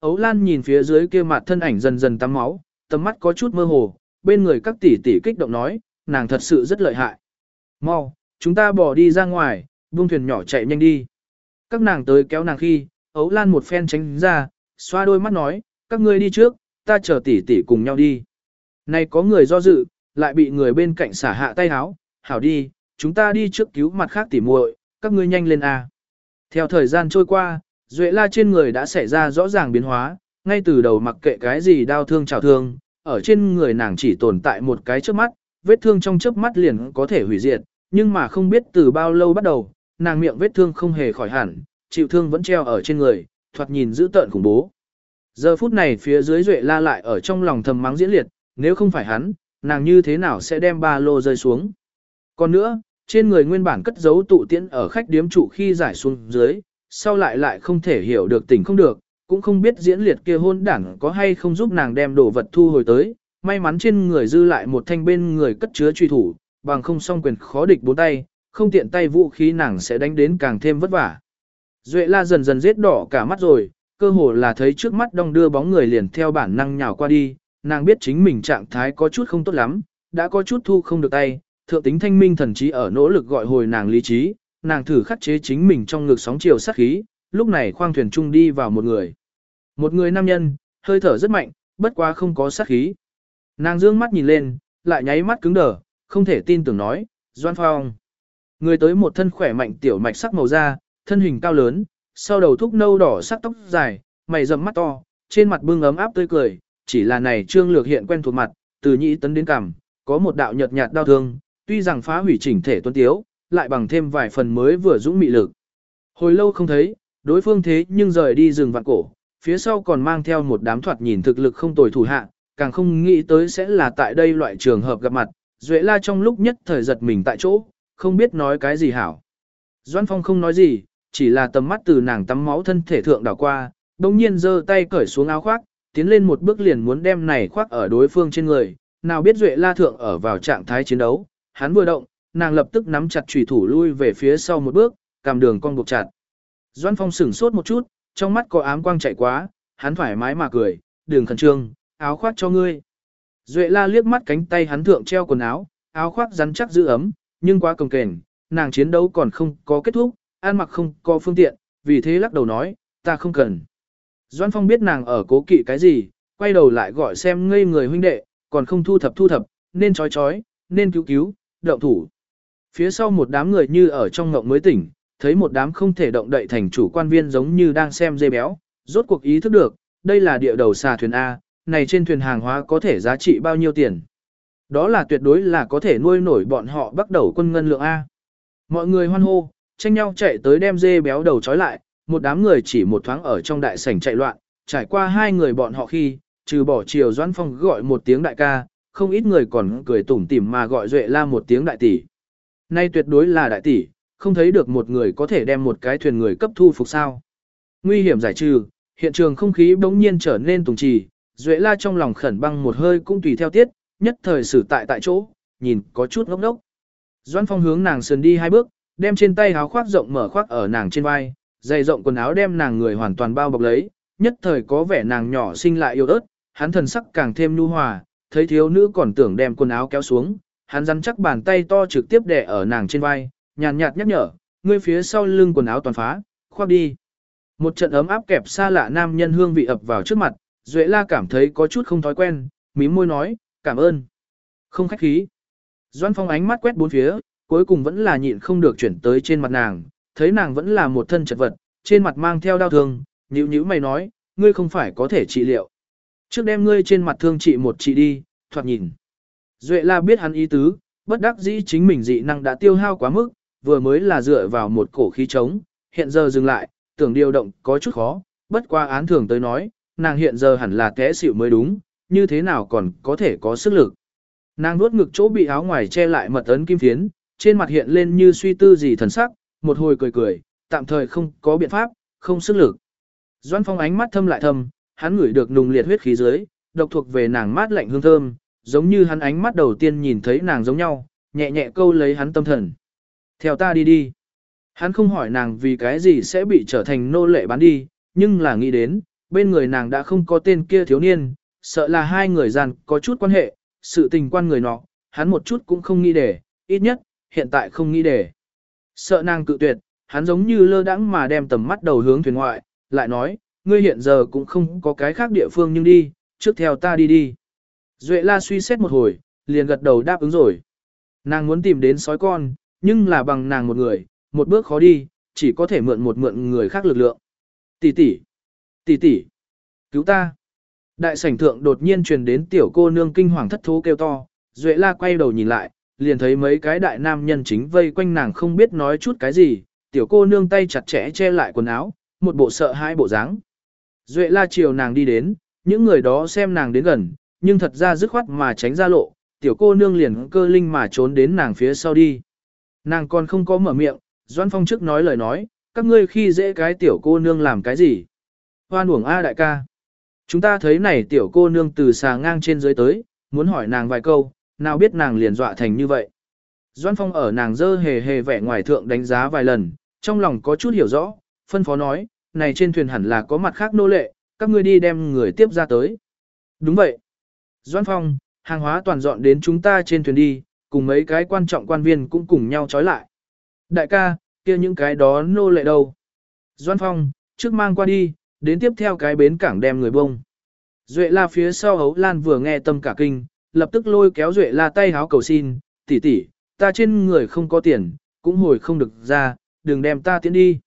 Ấu Lan nhìn phía dưới kia mặt thân ảnh dần dần tắm máu, tầm mắt có chút mơ hồ, bên người các tỷ tỷ kích động nói, nàng thật sự rất lợi hại. Mau, chúng ta bỏ đi ra ngoài, buông thuyền nhỏ chạy nhanh đi. Các nàng tới kéo nàng khi, Ấu Lan một phen tránh ra, xoa đôi mắt nói, các ngươi đi trước, ta chờ tỷ tỷ cùng nhau đi. Này có người do dự, lại bị người bên cạnh xả hạ tay háo, hảo đi, chúng ta đi trước cứu mặt khác tỉ muội, các ngươi nhanh lên a. Theo thời gian trôi qua, Duệ La trên người đã xảy ra rõ ràng biến hóa, ngay từ đầu mặc kệ cái gì đau thương chảo thương, ở trên người nàng chỉ tồn tại một cái trước mắt, vết thương trong chớp mắt liền có thể hủy diệt, nhưng mà không biết từ bao lâu bắt đầu, nàng miệng vết thương không hề khỏi hẳn, chịu thương vẫn treo ở trên người, thoạt nhìn dữ tợn khủng bố. Giờ phút này phía dưới Duệ La lại ở trong lòng thầm mắng diễn liệt, nếu không phải hắn, nàng như thế nào sẽ đem ba lô rơi xuống. Còn nữa, trên người nguyên bản cất giấu tụ tiễn ở khách điếm trụ khi giải xuống dưới, sau lại lại không thể hiểu được tình không được, cũng không biết diễn liệt kia hôn đảng có hay không giúp nàng đem đồ vật thu hồi tới, may mắn trên người dư lại một thanh bên người cất chứa truy thủ, bằng không song quyền khó địch bốn tay, không tiện tay vũ khí nàng sẽ đánh đến càng thêm vất vả. Duệ la dần dần giết đỏ cả mắt rồi, cơ hồ là thấy trước mắt đong đưa bóng người liền theo bản năng nhào qua đi, nàng biết chính mình trạng thái có chút không tốt lắm, đã có chút thu không được tay, thượng tính thanh minh thần trí ở nỗ lực gọi hồi nàng lý trí, nàng thử khắc chế chính mình trong ngực sóng chiều sát khí, lúc này khoang thuyền trung đi vào một người. Một người nam nhân, hơi thở rất mạnh, bất quá không có sát khí. Nàng dương mắt nhìn lên, lại nháy mắt cứng đờ, không thể tin tưởng nói, Doan Phong. Người tới một thân khỏe mạnh tiểu mạch sắc màu da, thân hình cao lớn, sau đầu thúc nâu đỏ sắc tóc dài, mày rậm mắt to, trên mặt bưng ấm áp tươi cười, chỉ là này trương lược hiện quen thuộc mặt, từ nhĩ tấn đến cằm, có một đạo nhợt nhạt đau thương, tuy rằng phá hủy chỉnh thể tuân tiếu, lại bằng thêm vài phần mới vừa dũng mị lực. Hồi lâu không thấy, đối phương thế nhưng rời đi rừng vạn cổ, phía sau còn mang theo một đám thoạt nhìn thực lực không tồi thủ hạ, càng không nghĩ tới sẽ là tại đây loại trường hợp gặp mặt, Duệ La trong lúc nhất thời giật mình tại chỗ, không biết nói cái gì hảo. Doan Phong không nói gì, chỉ là tầm mắt từ nàng tắm máu thân thể thượng đảo qua, đồng nhiên giơ tay cởi xuống áo khoác, tiến lên một bước liền muốn đem này khoác ở đối phương trên người, nào biết Duệ La thượng ở vào trạng thái chiến đấu, hắn vừa động, nàng lập tức nắm chặt chủy thủ lui về phía sau một bước, cầm đường con buộc chặt. Doan Phong sửng sốt một chút, trong mắt có ám quang chạy quá, hắn thoải mái mà cười, đường khẩn trương, áo khoác cho ngươi. Duệ la liếc mắt cánh tay hắn thượng treo quần áo, áo khoác rắn chắc giữ ấm, nhưng quá cồng kềnh, nàng chiến đấu còn không có kết thúc, ăn mặc không có phương tiện, vì thế lắc đầu nói, ta không cần. Doan Phong biết nàng ở cố kỵ cái gì, quay đầu lại gọi xem ngây người huynh đệ, còn không thu thập thu thập, nên chói chói, nên cứu cứu, động thủ. Phía sau một đám người như ở trong ngộng mới tỉnh, thấy một đám không thể động đậy thành chủ quan viên giống như đang xem dê béo, rốt cuộc ý thức được, đây là địa đầu xà thuyền A, này trên thuyền hàng hóa có thể giá trị bao nhiêu tiền. Đó là tuyệt đối là có thể nuôi nổi bọn họ bắt đầu quân ngân lượng A. Mọi người hoan hô, tranh nhau chạy tới đem dê béo đầu trói lại, một đám người chỉ một thoáng ở trong đại sảnh chạy loạn, trải qua hai người bọn họ khi, trừ bỏ chiều doãn phong gọi một tiếng đại ca, không ít người còn cười tủm tỉm mà gọi duệ la một tiếng đại tỷ. Nay tuyệt đối là đại tỷ, không thấy được một người có thể đem một cái thuyền người cấp thu phục sao. Nguy hiểm giải trừ, hiện trường không khí bỗng nhiên trở nên tùng trì, Duệ la trong lòng khẩn băng một hơi cũng tùy theo tiết, nhất thời xử tại tại chỗ, nhìn có chút ngốc ngốc. Doan phong hướng nàng sườn đi hai bước, đem trên tay áo khoác rộng mở khoác ở nàng trên vai, dày rộng quần áo đem nàng người hoàn toàn bao bọc lấy, nhất thời có vẻ nàng nhỏ xinh lại yêu ớt, hắn thần sắc càng thêm nhu hòa, thấy thiếu nữ còn tưởng đem quần áo kéo xuống, hắn rắn chắc bàn tay to trực tiếp đè ở nàng trên vai, nhàn nhạt nhắc nhở, ngươi phía sau lưng quần áo toàn phá, khoác đi. Một trận ấm áp kẹp xa lạ nam nhân hương vị ập vào trước mặt, Duệ la cảm thấy có chút không thói quen, mím môi nói, cảm ơn. Không khách khí. Doan phong ánh mắt quét bốn phía, cuối cùng vẫn là nhịn không được chuyển tới trên mặt nàng, thấy nàng vẫn là một thân chật vật, trên mặt mang theo đau thương, nhíu nhíu mày nói, ngươi không phải có thể trị liệu. Trước đem ngươi trên mặt thương trị một trị đi, thoạt nhìn. Duệ la biết hắn ý tứ, bất đắc dĩ chính mình dị năng đã tiêu hao quá mức, vừa mới là dựa vào một cổ khí trống, hiện giờ dừng lại, tưởng điều động có chút khó, bất qua án thường tới nói, nàng hiện giờ hẳn là té xỉu mới đúng, như thế nào còn có thể có sức lực. Nàng nuốt ngực chỗ bị áo ngoài che lại mật ấn kim phiến, trên mặt hiện lên như suy tư gì thần sắc, một hồi cười cười, tạm thời không có biện pháp, không sức lực. Doan Phong ánh mắt thâm lại thâm, hắn ngửi được nùng liệt huyết khí dưới, độc thuộc về nàng mát lạnh hương thơm, giống như hắn ánh mắt đầu tiên nhìn thấy nàng giống nhau, nhẹ nhẹ câu lấy hắn tâm thần. Theo ta đi đi. Hắn không hỏi nàng vì cái gì sẽ bị trở thành nô lệ bán đi, nhưng là nghĩ đến, bên người nàng đã không có tên kia thiếu niên, sợ là hai người gian có chút quan hệ, sự tình quan người nọ, hắn một chút cũng không nghĩ để, ít nhất, hiện tại không nghĩ để. Sợ nàng cự tuyệt, hắn giống như lơ đãng mà đem tầm mắt đầu hướng thuyền ngoại, lại nói, ngươi hiện giờ cũng không có cái khác địa phương nhưng đi, trước theo ta đi đi. Duệ la suy xét một hồi, liền gật đầu đáp ứng rồi. Nàng muốn tìm đến sói con, nhưng là bằng nàng một người, một bước khó đi, chỉ có thể mượn một mượn người khác lực lượng. Tỷ tỷ, tỷ tỷ, cứu ta. Đại sảnh thượng đột nhiên truyền đến tiểu cô nương kinh hoàng thất thố kêu to, Duệ la quay đầu nhìn lại, liền thấy mấy cái đại nam nhân chính vây quanh nàng không biết nói chút cái gì, tiểu cô nương tay chặt chẽ che lại quần áo, một bộ sợ hai bộ dáng. Duệ la chiều nàng đi đến, những người đó xem nàng đến gần, nhưng thật ra dứt khoát mà tránh ra lộ, tiểu cô nương liền cơ linh mà trốn đến nàng phía sau đi. Nàng còn không có mở miệng, Doan Phong trước nói lời nói, các ngươi khi dễ cái tiểu cô nương làm cái gì? Hoan uổng A đại ca. Chúng ta thấy này tiểu cô nương từ xà ngang trên dưới tới, muốn hỏi nàng vài câu, nào biết nàng liền dọa thành như vậy. Doan Phong ở nàng dơ hề hề vẻ ngoài thượng đánh giá vài lần, trong lòng có chút hiểu rõ, phân phó nói, này trên thuyền hẳn là có mặt khác nô lệ, các ngươi đi đem người tiếp ra tới. Đúng vậy. Doan Phong, hàng hóa toàn dọn đến chúng ta trên thuyền đi, cùng mấy cái quan trọng quan viên cũng cùng nhau trói lại. Đại ca, kia những cái đó nô lệ đâu? Doan Phong, trước mang qua đi, đến tiếp theo cái bến cảng đem người bông. Duệ la phía sau hấu lan vừa nghe tâm cả kinh, lập tức lôi kéo Duệ la tay háo cầu xin, tỷ tỷ, ta trên người không có tiền, cũng hồi không được ra, đừng đem ta tiến đi.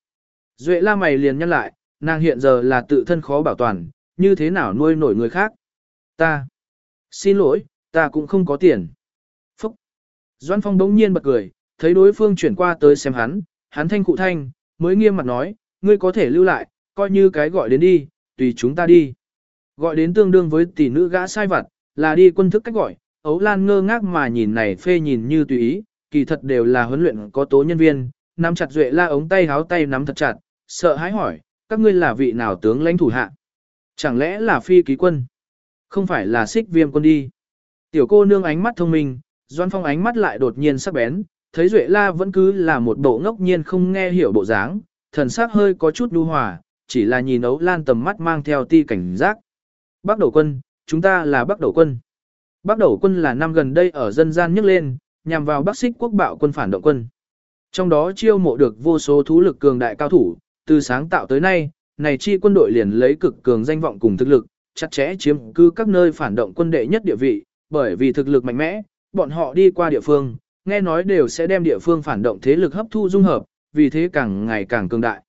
Duệ la mày liền nhăn lại, nàng hiện giờ là tự thân khó bảo toàn, như thế nào nuôi nổi người khác. Ta, xin lỗi, ta cũng không có tiền. Phúc. Doan Phong đống nhiên bật cười, thấy đối phương chuyển qua tới xem hắn, hắn thanh cụ thanh, mới nghiêm mặt nói, ngươi có thể lưu lại, coi như cái gọi đến đi, tùy chúng ta đi. Gọi đến tương đương với tỷ nữ gã sai vặt, là đi quân thức cách gọi, ấu lan ngơ ngác mà nhìn này phê nhìn như tùy ý, kỳ thật đều là huấn luyện có tố nhân viên, nắm chặt duệ la ống tay háo tay nắm thật chặt, sợ hãi hỏi, các ngươi là vị nào tướng lãnh thủ hạ? Chẳng lẽ là phi ký quân? Không phải là xích viêm quân đi. Tiểu cô nương ánh mắt thông minh, Doan Phong ánh mắt lại đột nhiên sắc bén, thấy Duệ La vẫn cứ là một bộ ngốc nhiên không nghe hiểu bộ dáng, thần sắc hơi có chút nhu hòa, chỉ là nhìn ấu lan tầm mắt mang theo ti cảnh giác. Bắc đầu quân, chúng ta là Bắc đầu quân. Bắc đầu quân là năm gần đây ở dân gian nhấc lên, nhằm vào Bắc xích quốc bạo quân phản động quân. Trong đó chiêu mộ được vô số thú lực cường đại cao thủ, từ sáng tạo tới nay, này chi quân đội liền lấy cực cường danh vọng cùng thực lực, chặt chẽ chiếm cư các nơi phản động quân đệ nhất địa vị, bởi vì thực lực mạnh mẽ, bọn họ đi qua địa phương, nghe nói đều sẽ đem địa phương phản động thế lực hấp thu dung hợp, vì thế càng ngày càng cường đại.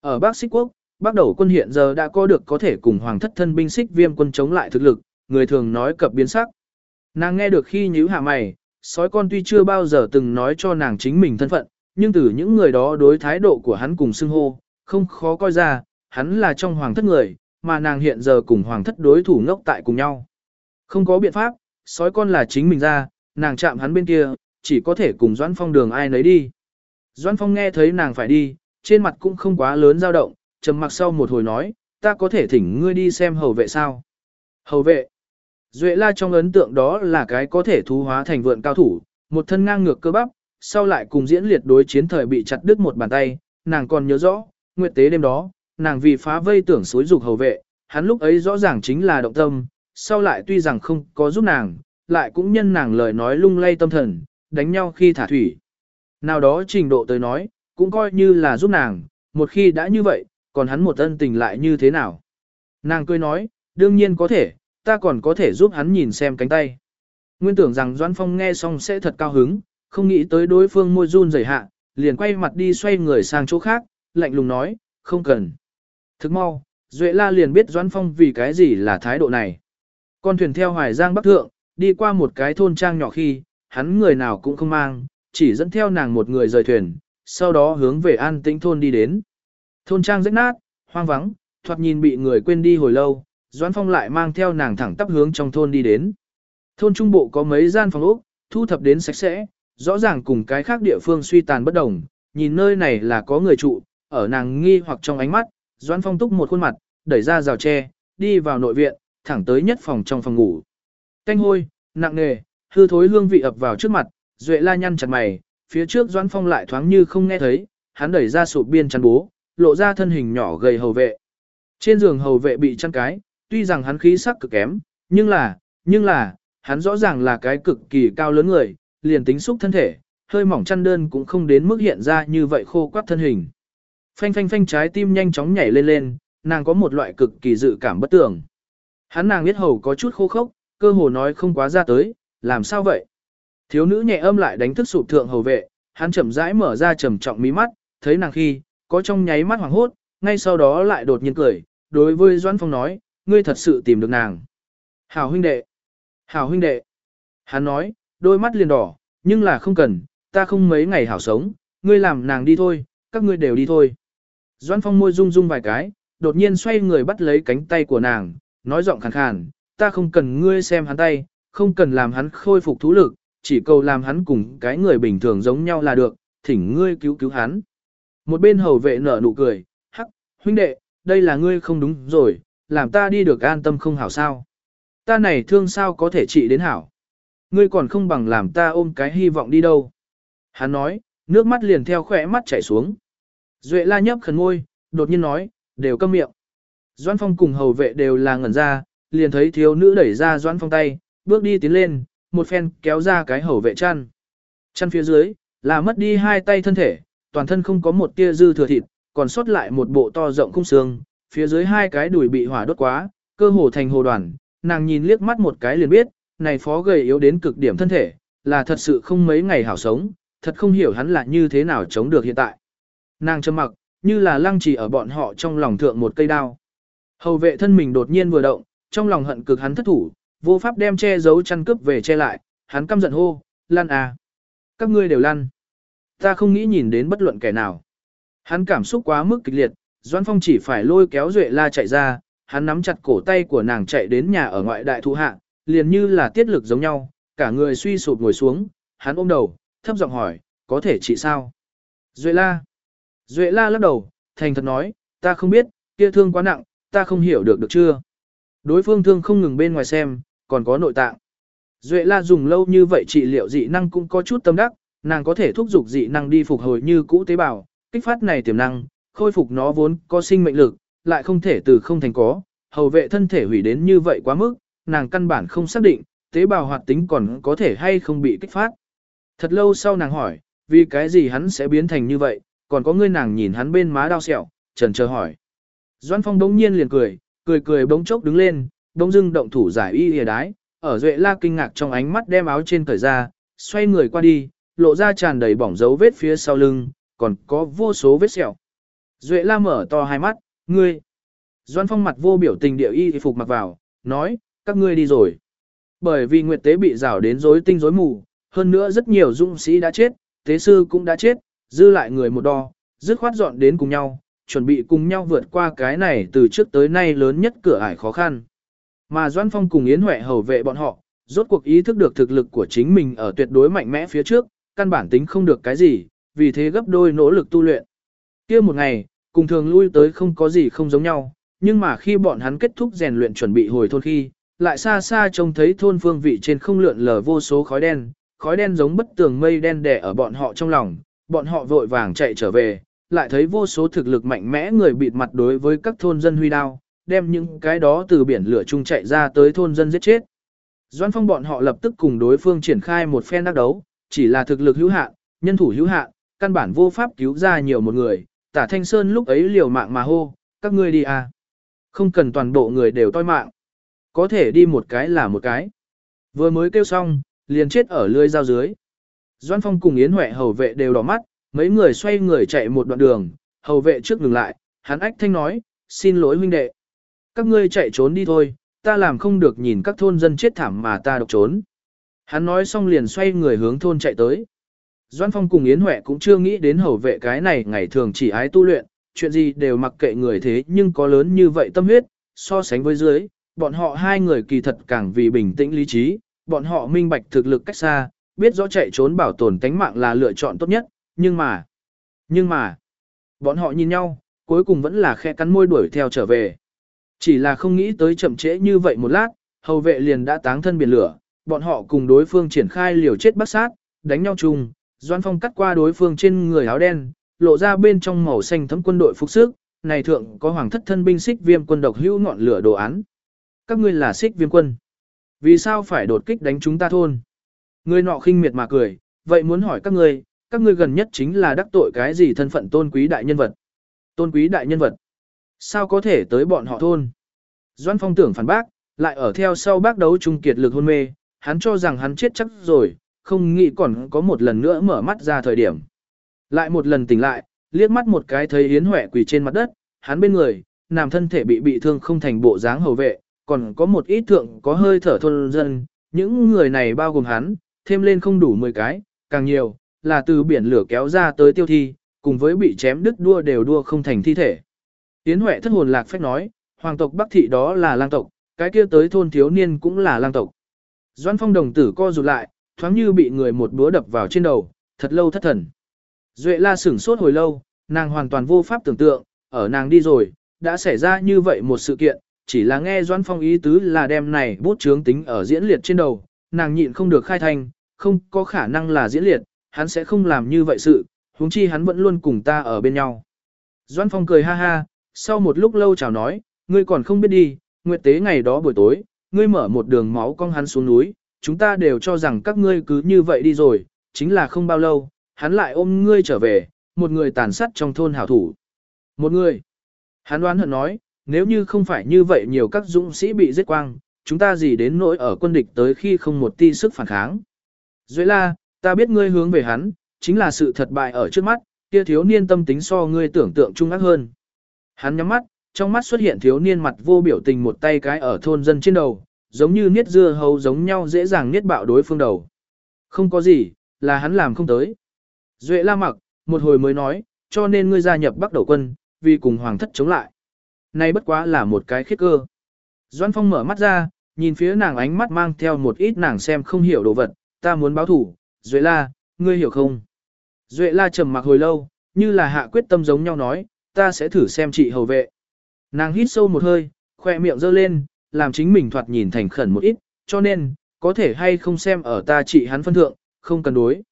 Ở Bắc Xích Quốc, Bắc đầu quân hiện giờ đã có được có thể cùng hoàng thất thân binh xích viêm quân chống lại thực lực, người thường nói cập biến sắc. Nàng nghe được khi nhíu hạ mày, sói con tuy chưa bao giờ từng nói cho nàng chính mình thân phận, nhưng từ những người đó đối thái độ của hắn cùng xưng hô, không khó coi ra, hắn là trong hoàng thất người, mà nàng hiện giờ cùng hoàng thất đối thủ ngốc tại cùng nhau. Không có biện pháp, sói con là chính mình ra, nàng chạm hắn bên kia, chỉ có thể cùng Doãn Phong đường ai nấy đi. Doãn Phong nghe thấy nàng phải đi, trên mặt cũng không quá lớn dao động, trầm mặc sau một hồi nói, ta có thể thỉnh ngươi đi xem hầu vệ sao. Hầu vệ. Duệ la trong ấn tượng đó là cái có thể thú hóa thành vượn cao thủ, một thân ngang ngược cơ bắp, sau lại cùng diễn liệt đối chiến thời bị chặt đứt một bàn tay, nàng còn nhớ rõ, nguyệt tế đêm đó, nàng vì phá vây tưởng suối dục hầu vệ, hắn lúc ấy rõ ràng chính là động tâm, sau lại tuy rằng không có giúp nàng, lại cũng nhân nàng lời nói lung lay tâm thần, đánh nhau khi thả thủy. Nào đó trình độ tới nói, cũng coi như là giúp nàng, một khi đã như vậy, còn hắn một ân tình lại như thế nào. Nàng cười nói, đương nhiên có thể, ta còn có thể giúp hắn nhìn xem cánh tay. Nguyên tưởng rằng Doãn Phong nghe xong sẽ thật cao hứng, không nghĩ tới đối phương môi run rẩy hạ, liền quay mặt đi xoay người sang chỗ khác, lạnh lùng nói, không cần. Thức mau, Duệ La liền biết Doãn Phong vì cái gì là thái độ này. Con thuyền theo Hoài Giang Bắc Thượng, đi qua một cái thôn trang nhỏ khi, hắn người nào cũng không mang, chỉ dẫn theo nàng một người rời thuyền, sau đó hướng về an tĩnh thôn đi đến. Thôn trang rách nát, hoang vắng, thoạt nhìn bị người quên đi hồi lâu, Doãn Phong lại mang theo nàng thẳng tắp hướng trong thôn đi đến. Thôn trung bộ có mấy gian phòng ốc, thu thập đến sạch sẽ, rõ ràng cùng cái khác địa phương suy tàn bất đồng, nhìn nơi này là có người trụ, ở nàng nghi hoặc trong ánh mắt, Doãn Phong túc một khuôn mặt, đẩy ra rào tre, đi vào nội viện, thẳng tới nhất phòng trong phòng ngủ. Canh hôi, nặng nề, hư thối hương vị ập vào trước mặt, Duệ La nhăn chặt mày, phía trước Doãn Phong lại thoáng như không nghe thấy, hắn đẩy ra sụp biên chăn bố, lộ ra thân hình nhỏ gầy hầu vệ. Trên giường hầu vệ bị chăn cái, tuy rằng hắn khí sắc cực kém, nhưng là, nhưng là, hắn rõ ràng là cái cực kỳ cao lớn người, liền tính xúc thân thể, hơi mỏng chăn đơn cũng không đến mức hiện ra như vậy khô quắt thân hình. Phanh phanh phanh trái tim nhanh chóng nhảy lên lên, nàng có một loại cực kỳ dự cảm bất tưởng. Hắn nàng biết hầu có chút khô khốc, cơ hồ nói không quá ra tới, làm sao vậy? Thiếu nữ nhẹ âm lại đánh thức sụp thượng hầu vệ, hắn chậm rãi mở ra trầm trọng mí mắt, thấy nàng khi, có trong nháy mắt hoảng hốt, ngay sau đó lại đột nhiên cười, đối với Doãn Phong nói, ngươi thật sự tìm được nàng. Hảo huynh đệ, hảo huynh đệ. Hắn nói, đôi mắt liền đỏ, nhưng là không cần, ta không mấy ngày hảo sống, ngươi làm nàng đi thôi, các ngươi đều đi thôi. Doãn Phong môi rung rung vài cái, đột nhiên xoay người bắt lấy cánh tay của nàng, nói giọng khàn khàn, ta không cần ngươi xem hắn tay, không cần làm hắn khôi phục thú lực, chỉ cầu làm hắn cùng cái người bình thường giống nhau là được, thỉnh ngươi cứu cứu hắn. Một bên hầu vệ nở nụ cười, hắc, huynh đệ, đây là ngươi không đúng rồi, làm ta đi được an tâm không hảo sao. Ta này thương sao có thể trị đến hảo. Ngươi còn không bằng làm ta ôm cái hy vọng đi đâu. Hắn nói, nước mắt liền theo khỏe mắt chảy xuống. Duệ la nhấp khẩn môi, đột nhiên nói, đều câm miệng. Doan Phong cùng hầu vệ đều là ngẩn ra, liền thấy thiếu nữ đẩy ra Doan Phong tay, bước đi tiến lên, một phen kéo ra cái hầu vệ chăn. Chăn phía dưới, là mất đi hai tay thân thể, toàn thân không có một tia dư thừa thịt, còn sót lại một bộ to rộng khung xương, phía dưới hai cái đùi bị hỏa đốt quá, cơ hồ thành hồ đoàn, nàng nhìn liếc mắt một cái liền biết, này phó gầy yếu đến cực điểm thân thể, là thật sự không mấy ngày hảo sống, thật không hiểu hắn là như thế nào chống được hiện tại. Nàng trầm mặc, như là lăng trì ở bọn họ trong lòng thượng một cây đao. Hầu vệ thân mình đột nhiên vừa động, trong lòng hận cực hắn thất thủ, vô pháp đem che giấu chăn cướp về che lại, hắn căm giận hô, lăn à. Các ngươi đều lăn. Ta không nghĩ nhìn đến bất luận kẻ nào. Hắn cảm xúc quá mức kịch liệt, Doan Phong chỉ phải lôi kéo Duệ La chạy ra, hắn nắm chặt cổ tay của nàng chạy đến nhà ở ngoại đại thụ hạ, liền như là tiết lực giống nhau, cả người suy sụp ngồi xuống, hắn ôm đầu, thấp giọng hỏi, có thể trị sao? Duệ La. Duệ La lắc đầu, thành thật nói, ta không biết, kia thương quá nặng, ta không hiểu được được chưa? Đối phương thương không ngừng bên ngoài xem, còn có nội tạng. Duệ La dùng lâu như vậy trị liệu dị năng cũng có chút tâm đắc, nàng có thể thúc giục dị năng đi phục hồi như cũ tế bào, kích phát này tiềm năng, khôi phục nó vốn có sinh mệnh lực, lại không thể từ không thành có, hầu vệ thân thể hủy đến như vậy quá mức, nàng căn bản không xác định, tế bào hoạt tính còn có thể hay không bị kích phát. Thật lâu sau nàng hỏi, vì cái gì hắn sẽ biến thành như vậy, còn có người nàng nhìn hắn bên má đau sẹo, trần chờ hỏi. Doan Phong đống nhiên liền cười, cười cười bỗng chốc đứng lên, bỗng dưng động thủ giải y lìa đái, ở Duệ La kinh ngạc trong ánh mắt đem áo trên cởi ra, xoay người qua đi, lộ ra tràn đầy bỏng dấu vết phía sau lưng, còn có vô số vết sẹo. Duệ La mở to hai mắt, ngươi. Doan Phong mặt vô biểu tình điệu y phục mặc vào, nói, các ngươi đi rồi. Bởi vì Nguyệt Tế bị rào đến rối tinh rối mù, hơn nữa rất nhiều dũng sĩ đã chết, tế sư cũng đã chết, dư lại người một đo, dứt khoát dọn đến cùng nhau, chuẩn bị cùng nhau vượt qua cái này từ trước tới nay lớn nhất cửa ải khó khăn. Mà Doan Phong cùng Yến Huệ hầu vệ bọn họ, rốt cuộc ý thức được thực lực của chính mình ở tuyệt đối mạnh mẽ phía trước, căn bản tính không được cái gì, vì thế gấp đôi nỗ lực tu luyện. kia một ngày, cùng thường lui tới không có gì không giống nhau, nhưng mà khi bọn hắn kết thúc rèn luyện chuẩn bị hồi thôn khi, lại xa xa trông thấy thôn phương vị trên không lượn lờ vô số khói đen, khói đen giống bất tường mây đen đè ở bọn họ trong lòng, bọn họ vội vàng chạy trở về, lại thấy vô số thực lực mạnh mẽ người bịt mặt đối với các thôn dân huy đao, đem những cái đó từ biển lửa chung chạy ra tới thôn dân giết chết. Doan phong bọn họ lập tức cùng đối phương triển khai một phen đắc đấu, chỉ là thực lực hữu hạn, nhân thủ hữu hạn, căn bản vô pháp cứu ra nhiều một người, tả thanh sơn lúc ấy liều mạng mà hô, các ngươi đi à. Không cần toàn bộ người đều toi mạng. Có thể đi một cái là một cái. Vừa mới kêu xong, liền chết ở lưới dao dưới. Doan Phong cùng Yến Huệ hầu vệ đều đỏ mắt, mấy người xoay người chạy một đoạn đường, hầu vệ trước ngừng lại, hắn ách thanh nói, xin lỗi huynh đệ. Các ngươi chạy trốn đi thôi, ta làm không được nhìn các thôn dân chết thảm mà ta độc trốn. Hắn nói xong liền xoay người hướng thôn chạy tới. Doan Phong cùng Yến Huệ cũng chưa nghĩ đến hầu vệ cái này ngày thường chỉ ái tu luyện, chuyện gì đều mặc kệ người thế nhưng có lớn như vậy tâm huyết, so sánh với dưới, bọn họ hai người kỳ thật càng vì bình tĩnh lý trí, bọn họ minh bạch thực lực cách xa, biết rõ chạy trốn bảo tồn tánh mạng là lựa chọn tốt nhất, nhưng mà, nhưng mà, bọn họ nhìn nhau, cuối cùng vẫn là khe cắn môi đuổi theo trở về. Chỉ là không nghĩ tới chậm trễ như vậy một lát, hầu vệ liền đã táng thân biển lửa, bọn họ cùng đối phương triển khai liều chết bắt sát, đánh nhau chung, Doan Phong cắt qua đối phương trên người áo đen, lộ ra bên trong màu xanh thấm quân đội phục sức, này thượng có hoàng thất thân binh xích viêm quân độc hữu ngọn lửa đồ án. Các ngươi là xích viêm quân. Vì sao phải đột kích đánh chúng ta thôn? Người nọ khinh miệt mà cười, vậy muốn hỏi các ngươi, các ngươi gần nhất chính là đắc tội cái gì thân phận tôn quý đại nhân vật? Tôn quý đại nhân vật. Sao có thể tới bọn họ thôn? Doan Phong tưởng phản bác, lại ở theo sau bác đấu trung kiệt lực hôn mê, hắn cho rằng hắn chết chắc rồi, không nghĩ còn có một lần nữa mở mắt ra thời điểm. Lại một lần tỉnh lại, liếc mắt một cái thấy Yến Huệ quỳ trên mặt đất, hắn bên người, nằm thân thể bị bị thương không thành bộ dáng hầu vệ, còn có một ít thượng có hơi thở thôn dân, những người này bao gồm hắn, thêm lên không đủ 10 cái, càng nhiều, là từ biển lửa kéo ra tới tiêu thi, cùng với bị chém đứt đua đều đua không thành thi thể. Yến Huệ thất hồn lạc phách nói, hoàng tộc Bắc thị đó là lang tộc, cái kia tới thôn thiếu niên cũng là lang tộc. Doan phong đồng tử co rụt lại, thoáng như bị người một búa đập vào trên đầu, thật lâu thất thần. Duệ la sửng sốt hồi lâu, nàng hoàn toàn vô pháp tưởng tượng, ở nàng đi rồi, đã xảy ra như vậy một sự kiện, chỉ là nghe Doan Phong ý tứ là đem này bút chướng tính ở diễn liệt trên đầu, nàng nhịn không được khai thanh, không có khả năng là diễn liệt, hắn sẽ không làm như vậy sự, huống chi hắn vẫn luôn cùng ta ở bên nhau. Doan Phong cười ha ha, sau một lúc lâu chào nói, ngươi còn không biết đi, nguyệt tế ngày đó buổi tối, ngươi mở một đường máu cong hắn xuống núi, chúng ta đều cho rằng các ngươi cứ như vậy đi rồi, chính là không bao lâu, hắn lại ôm ngươi trở về, một người tàn sát trong thôn hảo thủ. Một người. Hắn đoán hận nói, nếu như không phải như vậy nhiều các dũng sĩ bị giết quang, chúng ta gì đến nỗi ở quân địch tới khi không một ti sức phản kháng. Duệ la, ta biết ngươi hướng về hắn, chính là sự thật bại ở trước mắt, kia thiếu niên tâm tính so ngươi tưởng tượng trung ác hơn. Hắn nhắm mắt, trong mắt xuất hiện thiếu niên mặt vô biểu tình một tay cái ở thôn dân trên đầu, giống như niết dưa hấu giống nhau dễ dàng niết bạo đối phương đầu. Không có gì, là hắn làm không tới. Duệ la mặc, một hồi mới nói, cho nên ngươi gia nhập bắc đầu quân, vì cùng hoàng thất chống lại. Nay bất quá là một cái khiết cơ. Doan Phong mở mắt ra, nhìn phía nàng ánh mắt mang theo một ít nàng xem không hiểu đồ vật, ta muốn báo thủ, Duệ la, ngươi hiểu không? Duệ la trầm mặc hồi lâu, như là hạ quyết tâm giống nhau nói, ta sẽ thử xem chị hầu vệ. Nàng hít sâu một hơi, khoe miệng giơ lên, làm chính mình thoạt nhìn thành khẩn một ít, cho nên, có thể hay không xem ở ta chị hắn phân thượng, không cần đối.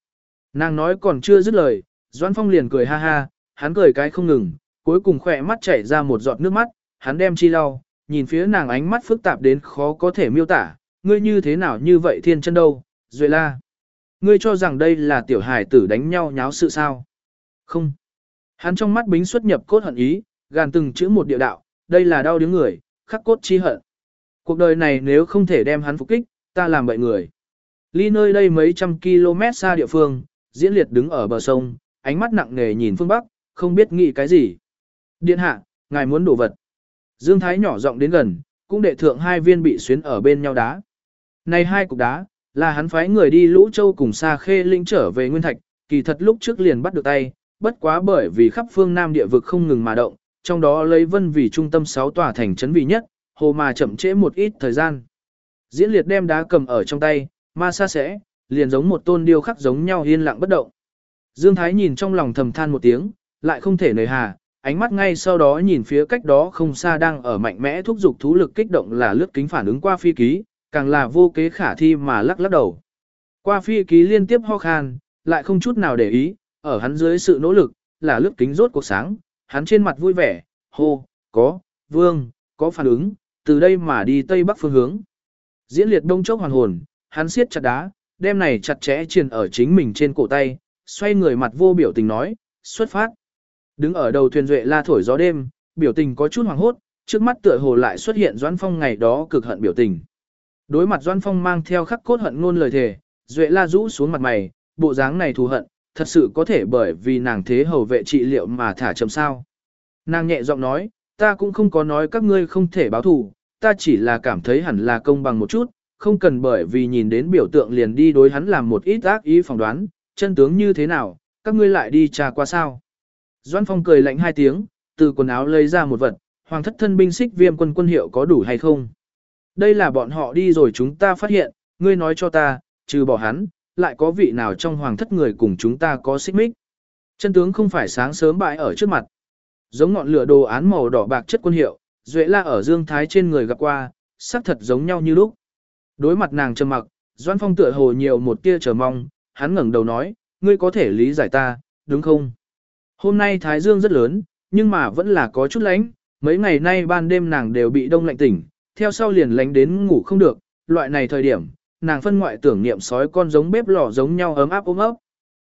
Nàng nói còn chưa dứt lời, Doan Phong liền cười ha ha, hắn cười cái không ngừng, cuối cùng khỏe mắt chảy ra một giọt nước mắt, hắn đem chi lau, nhìn phía nàng ánh mắt phức tạp đến khó có thể miêu tả, ngươi như thế nào như vậy thiên chân đâu, Duệ la. Ngươi cho rằng đây là tiểu hài tử đánh nhau nháo sự sao? Không. Hắn trong mắt bính xuất nhập cốt hận ý, gàn từng chữ một địa đạo, đây là đau đứng người, khắc cốt chi hận. Cuộc đời này nếu không thể đem hắn phục kích, ta làm bậy người. Ly nơi đây mấy trăm km xa địa phương, diễn liệt đứng ở bờ sông, ánh mắt nặng nề nhìn phương Bắc, không biết nghĩ cái gì. Điện hạ, ngài muốn đổ vật. Dương Thái nhỏ giọng đến gần, cũng đệ thượng hai viên bị xuyến ở bên nhau đá. Này hai cục đá, là hắn phái người đi Lũ Châu cùng xa Khê Linh trở về Nguyên Thạch, kỳ thật lúc trước liền bắt được tay, bất quá bởi vì khắp phương Nam địa vực không ngừng mà động, trong đó lấy vân vì trung tâm sáu tòa thành trấn vì nhất, hồ mà chậm trễ một ít thời gian. Diễn liệt đem đá cầm ở trong tay, ma xa sẽ, liền giống một tôn điêu khắc giống nhau yên lặng bất động. Dương Thái nhìn trong lòng thầm than một tiếng, lại không thể nời hà, ánh mắt ngay sau đó nhìn phía cách đó không xa đang ở mạnh mẽ thúc giục thú lực kích động là lướt kính phản ứng qua phi ký, càng là vô kế khả thi mà lắc lắc đầu. Qua phi ký liên tiếp ho khan, lại không chút nào để ý, ở hắn dưới sự nỗ lực, là lướt kính rốt cuộc sáng, hắn trên mặt vui vẻ, hô, có, vương, có phản ứng, từ đây mà đi tây bắc phương hướng. Diễn liệt đông chốc hoàn hồn, hắn siết chặt đá, đem này chặt chẽ triền ở chính mình trên cổ tay, xoay người mặt vô biểu tình nói, xuất phát. Đứng ở đầu thuyền duệ la thổi gió đêm, biểu tình có chút hoàng hốt, trước mắt tựa hồ lại xuất hiện Doãn Phong ngày đó cực hận biểu tình. Đối mặt Doãn Phong mang theo khắc cốt hận ngôn lời thề, duệ la rũ xuống mặt mày, bộ dáng này thù hận, thật sự có thể bởi vì nàng thế hầu vệ trị liệu mà thả chậm sao. Nàng nhẹ giọng nói, ta cũng không có nói các ngươi không thể báo thù, ta chỉ là cảm thấy hẳn là công bằng một chút, không cần bởi vì nhìn đến biểu tượng liền đi đối hắn làm một ít ác ý phỏng đoán, chân tướng như thế nào, các ngươi lại đi trà qua sao. Doan Phong cười lạnh hai tiếng, từ quần áo lấy ra một vật, hoàng thất thân binh xích viêm quân quân hiệu có đủ hay không? Đây là bọn họ đi rồi chúng ta phát hiện, ngươi nói cho ta, trừ bỏ hắn, lại có vị nào trong hoàng thất người cùng chúng ta có xích mích. Chân tướng không phải sáng sớm bại ở trước mặt. Giống ngọn lửa đồ án màu đỏ bạc chất quân hiệu, Duệ La ở Dương Thái trên người gặp qua, sắc thật giống nhau như lúc. Đối mặt nàng trầm mặc, Doan Phong tựa hồ nhiều một tia chờ mong, hắn ngẩng đầu nói, ngươi có thể lý giải ta, đúng không? Hôm nay Thái Dương rất lớn, nhưng mà vẫn là có chút lạnh, mấy ngày nay ban đêm nàng đều bị đông lạnh tỉnh, theo sau liền lánh đến ngủ không được, loại này thời điểm, nàng phân ngoại tưởng niệm sói con giống bếp lò giống nhau ấm áp ôm ấp.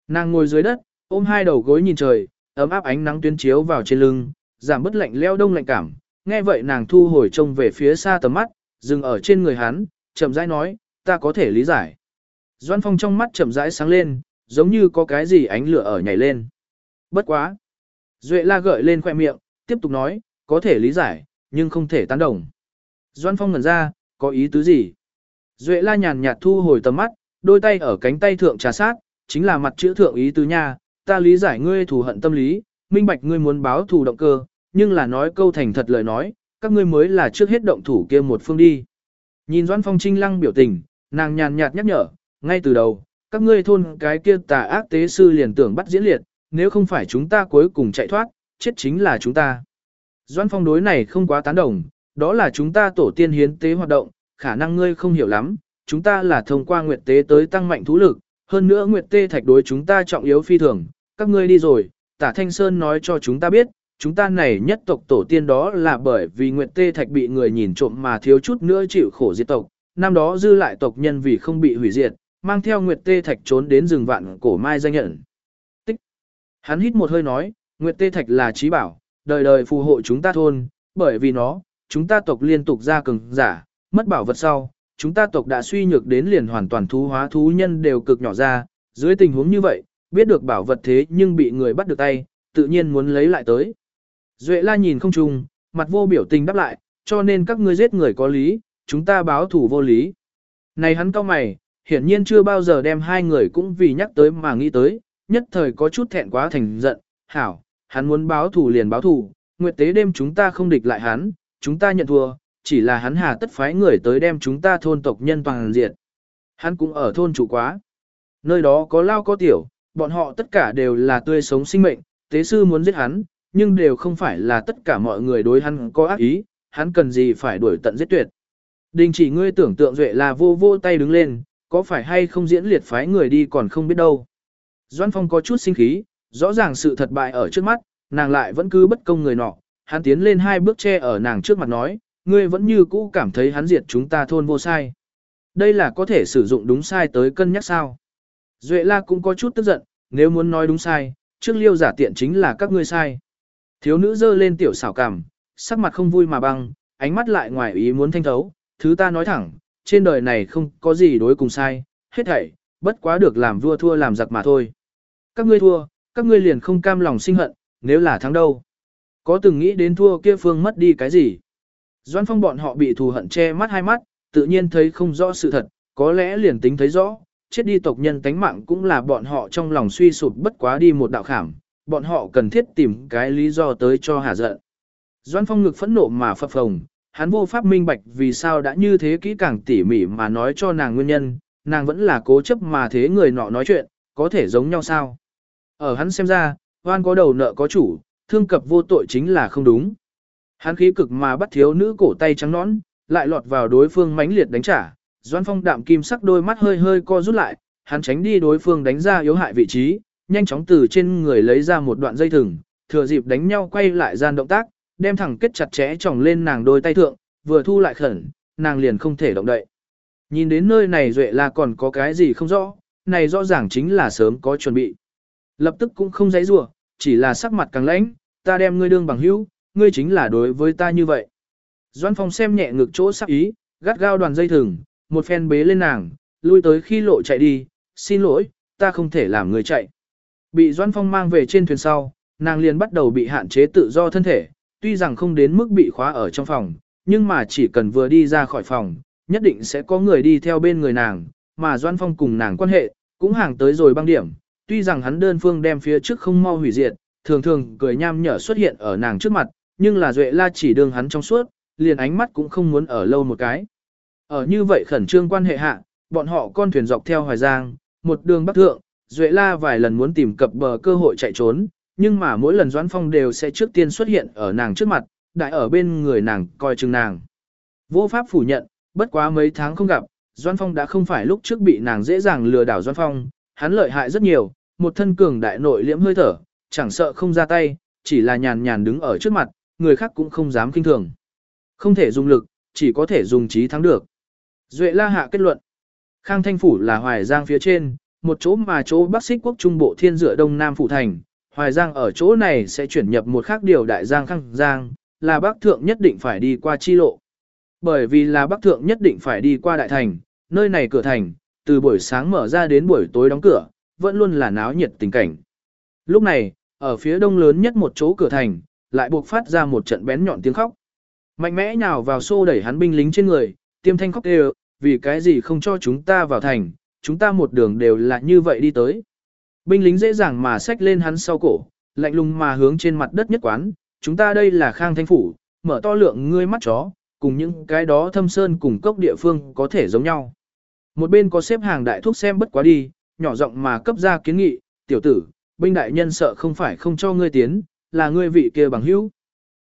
Nàng ngồi dưới đất, ôm hai đầu gối nhìn trời, ấm áp ánh nắng tuyến chiếu vào trên lưng, giảm bớt lạnh leo đông lạnh cảm. Nghe vậy nàng thu hồi trông về phía xa tầm mắt, dừng ở trên người hắn, chậm rãi nói, ta có thể lý giải. Doan Phong trong mắt chậm rãi sáng lên, giống như có cái gì ánh lửa ở nhảy lên. Bất quá. Duệ la gợi lên khoe miệng, tiếp tục nói, có thể lý giải, nhưng không thể tán đồng. Doan Phong ngẩn ra, có ý tứ gì? Duệ la nhàn nhạt thu hồi tầm mắt, đôi tay ở cánh tay thượng trà sát, chính là mặt chữ thượng ý tứ nha, ta lý giải ngươi thù hận tâm lý, minh bạch ngươi muốn báo thù động cơ, nhưng là nói câu thành thật lời nói, các ngươi mới là trước hết động thủ kia một phương đi. Nhìn Doan Phong trinh lăng biểu tình, nàng nhàn nhạt nhắc nhở, ngay từ đầu, các ngươi thôn cái kia tà ác tế sư liền tưởng bắt diễn liệt, nếu không phải chúng ta cuối cùng chạy thoát, chết chính là chúng ta. Doan Phong đối này không quá tán đồng, đó là chúng ta tổ tiên hiến tế hoạt động, khả năng ngươi không hiểu lắm, chúng ta là thông qua nguyệt tế tới tăng mạnh thú lực, hơn nữa nguyệt tế thạch đối chúng ta trọng yếu phi thường, các ngươi đi rồi, tả Thanh Sơn nói cho chúng ta biết, chúng ta này nhất tộc tổ tiên đó là bởi vì nguyệt tế thạch bị người nhìn trộm mà thiếu chút nữa chịu khổ diệt tộc, năm đó dư lại tộc nhân vì không bị hủy diệt, mang theo Nguyệt Tê Thạch trốn đến rừng vạn cổ mai danh nhận. Hắn hít một hơi nói, Nguyệt Tê Thạch là trí bảo, đời đời phù hộ chúng ta thôn, bởi vì nó, chúng ta tộc liên tục ra cường giả, mất bảo vật sau, chúng ta tộc đã suy nhược đến liền hoàn toàn thú hóa thú nhân đều cực nhỏ ra, dưới tình huống như vậy, biết được bảo vật thế nhưng bị người bắt được tay, tự nhiên muốn lấy lại tới. Duệ la nhìn không trùng, mặt vô biểu tình đáp lại, cho nên các ngươi giết người có lý, chúng ta báo thủ vô lý. Này hắn cao mày, hiển nhiên chưa bao giờ đem hai người cũng vì nhắc tới mà nghĩ tới, nhất thời có chút thẹn quá thành giận, hảo, hắn muốn báo thù liền báo thù. nguyệt tế đêm chúng ta không địch lại hắn, chúng ta nhận thua, chỉ là hắn hà tất phái người tới đem chúng ta thôn tộc nhân toàn diệt. Hắn cũng ở thôn chủ quá. Nơi đó có lao có tiểu, bọn họ tất cả đều là tươi sống sinh mệnh, tế sư muốn giết hắn, nhưng đều không phải là tất cả mọi người đối hắn có ác ý, hắn cần gì phải đuổi tận giết tuyệt. Đình chỉ ngươi tưởng tượng duệ là vô vô tay đứng lên, có phải hay không diễn liệt phái người đi còn không biết đâu. Doan Phong có chút sinh khí, rõ ràng sự thật bại ở trước mắt, nàng lại vẫn cứ bất công người nọ, hắn tiến lên hai bước che ở nàng trước mặt nói, ngươi vẫn như cũ cảm thấy hắn diệt chúng ta thôn vô sai. Đây là có thể sử dụng đúng sai tới cân nhắc sao. Duệ la cũng có chút tức giận, nếu muốn nói đúng sai, trước liêu giả tiện chính là các ngươi sai. Thiếu nữ dơ lên tiểu xảo cảm, sắc mặt không vui mà băng, ánh mắt lại ngoài ý muốn thanh thấu, thứ ta nói thẳng, trên đời này không có gì đối cùng sai, hết thảy, bất quá được làm vua thua làm giặc mà thôi. Các ngươi thua, các ngươi liền không cam lòng sinh hận, nếu là thắng đâu. Có từng nghĩ đến thua kia phương mất đi cái gì? Doan phong bọn họ bị thù hận che mắt hai mắt, tự nhiên thấy không rõ sự thật, có lẽ liền tính thấy rõ, chết đi tộc nhân tánh mạng cũng là bọn họ trong lòng suy sụp bất quá đi một đạo khảm, bọn họ cần thiết tìm cái lý do tới cho hà giận. Doan phong ngực phẫn nộ mà phập phồng, hắn vô pháp minh bạch vì sao đã như thế kỹ càng tỉ mỉ mà nói cho nàng nguyên nhân, nàng vẫn là cố chấp mà thế người nọ nói chuyện, có thể giống nhau sao. Ở hắn xem ra, hoan có đầu nợ có chủ, thương cập vô tội chính là không đúng. Hắn khí cực mà bắt thiếu nữ cổ tay trắng nõn, lại lọt vào đối phương mãnh liệt đánh trả. Doan Phong đạm kim sắc đôi mắt hơi hơi co rút lại, hắn tránh đi đối phương đánh ra yếu hại vị trí, nhanh chóng từ trên người lấy ra một đoạn dây thừng, thừa dịp đánh nhau quay lại gian động tác, đem thẳng kết chặt chẽ tròng lên nàng đôi tay thượng, vừa thu lại khẩn, nàng liền không thể động đậy. Nhìn đến nơi này Duệ là còn có cái gì không rõ, này rõ ràng chính là sớm có chuẩn bị. Lập tức cũng không dãy rủa, chỉ là sắc mặt càng lãnh, ta đem ngươi đương bằng hữu, ngươi chính là đối với ta như vậy. Doãn Phong xem nhẹ ngực chỗ sắc ý, gắt gao đoàn dây thừng, một phen bế lên nàng, lui tới khi lộ chạy đi, xin lỗi, ta không thể làm người chạy. Bị Doãn Phong mang về trên thuyền sau, nàng liền bắt đầu bị hạn chế tự do thân thể, tuy rằng không đến mức bị khóa ở trong phòng, nhưng mà chỉ cần vừa đi ra khỏi phòng, nhất định sẽ có người đi theo bên người nàng, mà Doan Phong cùng nàng quan hệ, cũng hàng tới rồi băng điểm, tuy rằng hắn đơn phương đem phía trước không mau hủy diệt, thường thường cười nham nhở xuất hiện ở nàng trước mặt, nhưng là Duệ La chỉ đường hắn trong suốt, liền ánh mắt cũng không muốn ở lâu một cái. Ở như vậy khẩn trương quan hệ hạ, bọn họ con thuyền dọc theo Hoài Giang, một đường bắc thượng, Duệ La vài lần muốn tìm cập bờ cơ hội chạy trốn, nhưng mà mỗi lần Doãn Phong đều sẽ trước tiên xuất hiện ở nàng trước mặt, đại ở bên người nàng coi chừng nàng. Vô pháp phủ nhận, bất quá mấy tháng không gặp, Doãn Phong đã không phải lúc trước bị nàng dễ dàng lừa đảo Doãn Phong, hắn lợi hại rất nhiều, một thân cường đại nội liễm hơi thở, chẳng sợ không ra tay, chỉ là nhàn nhàn đứng ở trước mặt, người khác cũng không dám kinh thường. Không thể dùng lực, chỉ có thể dùng trí thắng được. Duệ La hạ kết luận. Khang Thanh Phủ là Hoài Giang phía trên, một chỗ mà chỗ Bắc Xích quốc trung bộ thiên dựa đông nam phủ thành. Hoài Giang ở chỗ này sẽ chuyển nhập một khác điều đại Giang Khang Giang, là Bắc Thượng nhất định phải đi qua chi lộ. Bởi vì là Bắc Thượng nhất định phải đi qua đại thành, nơi này cửa thành, từ buổi sáng mở ra đến buổi tối đóng cửa, vẫn luôn là náo nhiệt tình cảnh. Lúc này, ở phía đông lớn nhất một chỗ cửa thành, lại buộc phát ra một trận bén nhọn tiếng khóc. Mạnh mẽ nhào vào xô đẩy hắn binh lính trên người, tiêm thanh khóc đều, vì cái gì không cho chúng ta vào thành, chúng ta một đường đều là như vậy đi tới. Binh lính dễ dàng mà xách lên hắn sau cổ, lạnh lùng mà hướng trên mặt đất nhất quán, chúng ta đây là khang thanh phủ, mở to lượng ngươi mắt chó, cùng những cái đó thâm sơn cùng cốc địa phương có thể giống nhau. Một bên có xếp hàng đại thuốc xem bất quá đi, nhỏ giọng mà cấp ra kiến nghị, tiểu tử, binh đại nhân sợ không phải không cho ngươi tiến, là ngươi vị kia bằng hữu.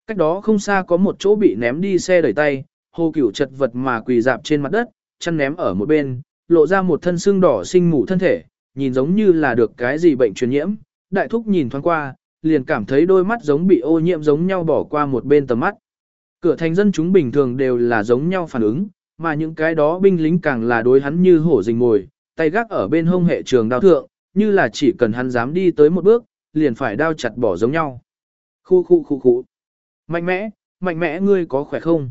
Cách đó không xa có một chỗ bị ném đi xe đẩy tay, hồ cửu chật vật mà quỳ dạp trên mặt đất, chân ném ở một bên, lộ ra một thân xương đỏ sinh mù thân thể, nhìn giống như là được cái gì bệnh truyền nhiễm. Đại thúc nhìn thoáng qua, liền cảm thấy đôi mắt giống bị ô nhiễm giống nhau bỏ qua một bên tầm mắt. Cửa thành dân chúng bình thường đều là giống nhau phản ứng, mà những cái đó binh lính càng là đối hắn như hổ rình ngồi, tay gác ở bên hông hệ trường đao thượng, như là chỉ cần hắn dám đi tới một bước, liền phải đao chặt bỏ giống nhau. Khu khu khu khu. Mạnh mẽ, mạnh mẽ ngươi có khỏe không?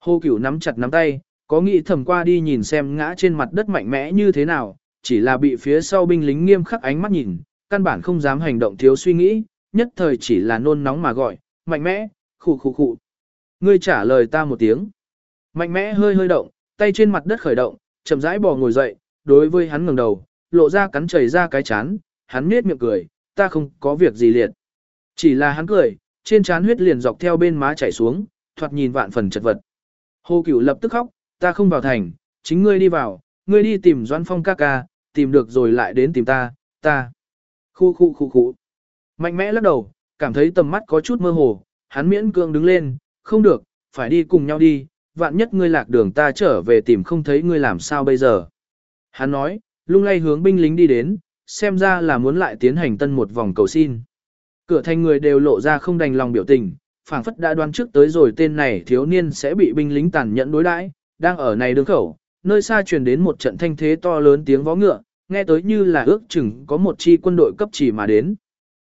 Hô cửu nắm chặt nắm tay, có nghĩ thầm qua đi nhìn xem ngã trên mặt đất mạnh mẽ như thế nào, chỉ là bị phía sau binh lính nghiêm khắc ánh mắt nhìn, căn bản không dám hành động thiếu suy nghĩ, nhất thời chỉ là nôn nóng mà gọi, mạnh mẽ, khụ khụ khụ. Ngươi trả lời ta một tiếng. Mạnh mẽ hơi hơi động, tay trên mặt đất khởi động, chậm rãi bò ngồi dậy, đối với hắn ngẩng đầu, lộ ra cắn chảy ra cái chán, hắn nết miệng cười, ta không có việc gì liệt. Chỉ là hắn cười, trên trán huyết liền dọc theo bên má chảy xuống, thoạt nhìn vạn phần chật vật. Hồ Cửu lập tức khóc, ta không vào thành, chính ngươi đi vào, ngươi đi tìm Doãn Phong ca ca, tìm được rồi lại đến tìm ta, ta. Khu khu khu khu. Mạnh mẽ lắc đầu, cảm thấy tầm mắt có chút mơ hồ, hắn miễn cương đứng lên, không được, phải đi cùng nhau đi, vạn nhất ngươi lạc đường ta trở về tìm không thấy ngươi làm sao bây giờ. Hắn nói, lung lay hướng binh lính đi đến, xem ra là muốn lại tiến hành tân một vòng cầu xin. Cửa thành người đều lộ ra không đành lòng biểu tình, phảng phất đã đoán trước tới rồi tên này thiếu niên sẽ bị binh lính tàn nhẫn đối đãi, đang ở này đường khẩu, nơi xa truyền đến một trận thanh thế to lớn tiếng vó ngựa, nghe tới như là ước chừng có một chi quân đội cấp chỉ mà đến.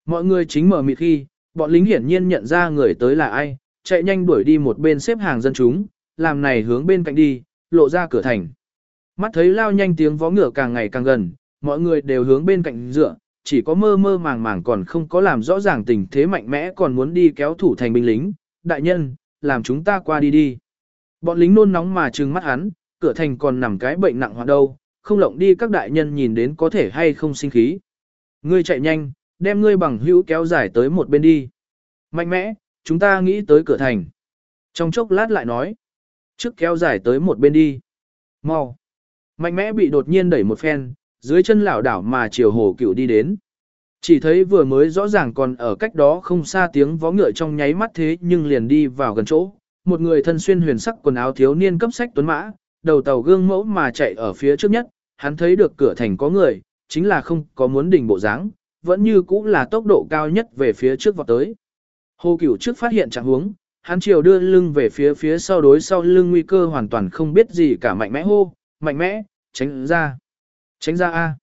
Mọi người chính mở mịt khi, bọn lính hiển nhiên nhận ra người tới là ai, chạy nhanh đuổi đi một bên xếp hàng dân chúng, làm này hướng bên cạnh đi, lộ ra cửa thành. Mắt thấy lao nhanh tiếng vó ngựa càng ngày càng gần, mọi người đều hướng bên cạnh dựa, chỉ có mơ mơ màng màng còn không có làm rõ ràng tình thế mạnh mẽ còn muốn đi kéo thủ thành binh lính. Đại nhân, làm chúng ta qua đi đi. Bọn lính nôn nóng mà trừng mắt hắn, cửa thành còn nằm cái bệnh nặng hoặc đâu, không lộng đi các đại nhân nhìn đến có thể hay không sinh khí. Ngươi chạy nhanh, đem ngươi bằng hữu kéo dài tới một bên đi. Mạnh mẽ, chúng ta nghĩ tới cửa thành. Trong chốc lát lại nói, trước kéo dài tới một bên đi. Mau. Mạnh mẽ bị đột nhiên đẩy một phen, dưới chân lảo đảo mà chiều hồ cựu đi đến. Chỉ thấy vừa mới rõ ràng còn ở cách đó không xa tiếng vó ngựa trong nháy mắt thế nhưng liền đi vào gần chỗ. Một người thân xuyên huyền sắc quần áo thiếu niên cấp sách tuấn mã, đầu tàu gương mẫu mà chạy ở phía trước nhất, hắn thấy được cửa thành có người, chính là không có muốn đỉnh bộ dáng, vẫn như cũ là tốc độ cao nhất về phía trước vọt tới. Hồ Cửu trước phát hiện trạng huống, hắn chiều đưa lưng về phía phía sau đối sau lưng nguy cơ hoàn toàn không biết gì cả mạnh mẽ hô, mạnh mẽ, tránh ra, tránh ra a.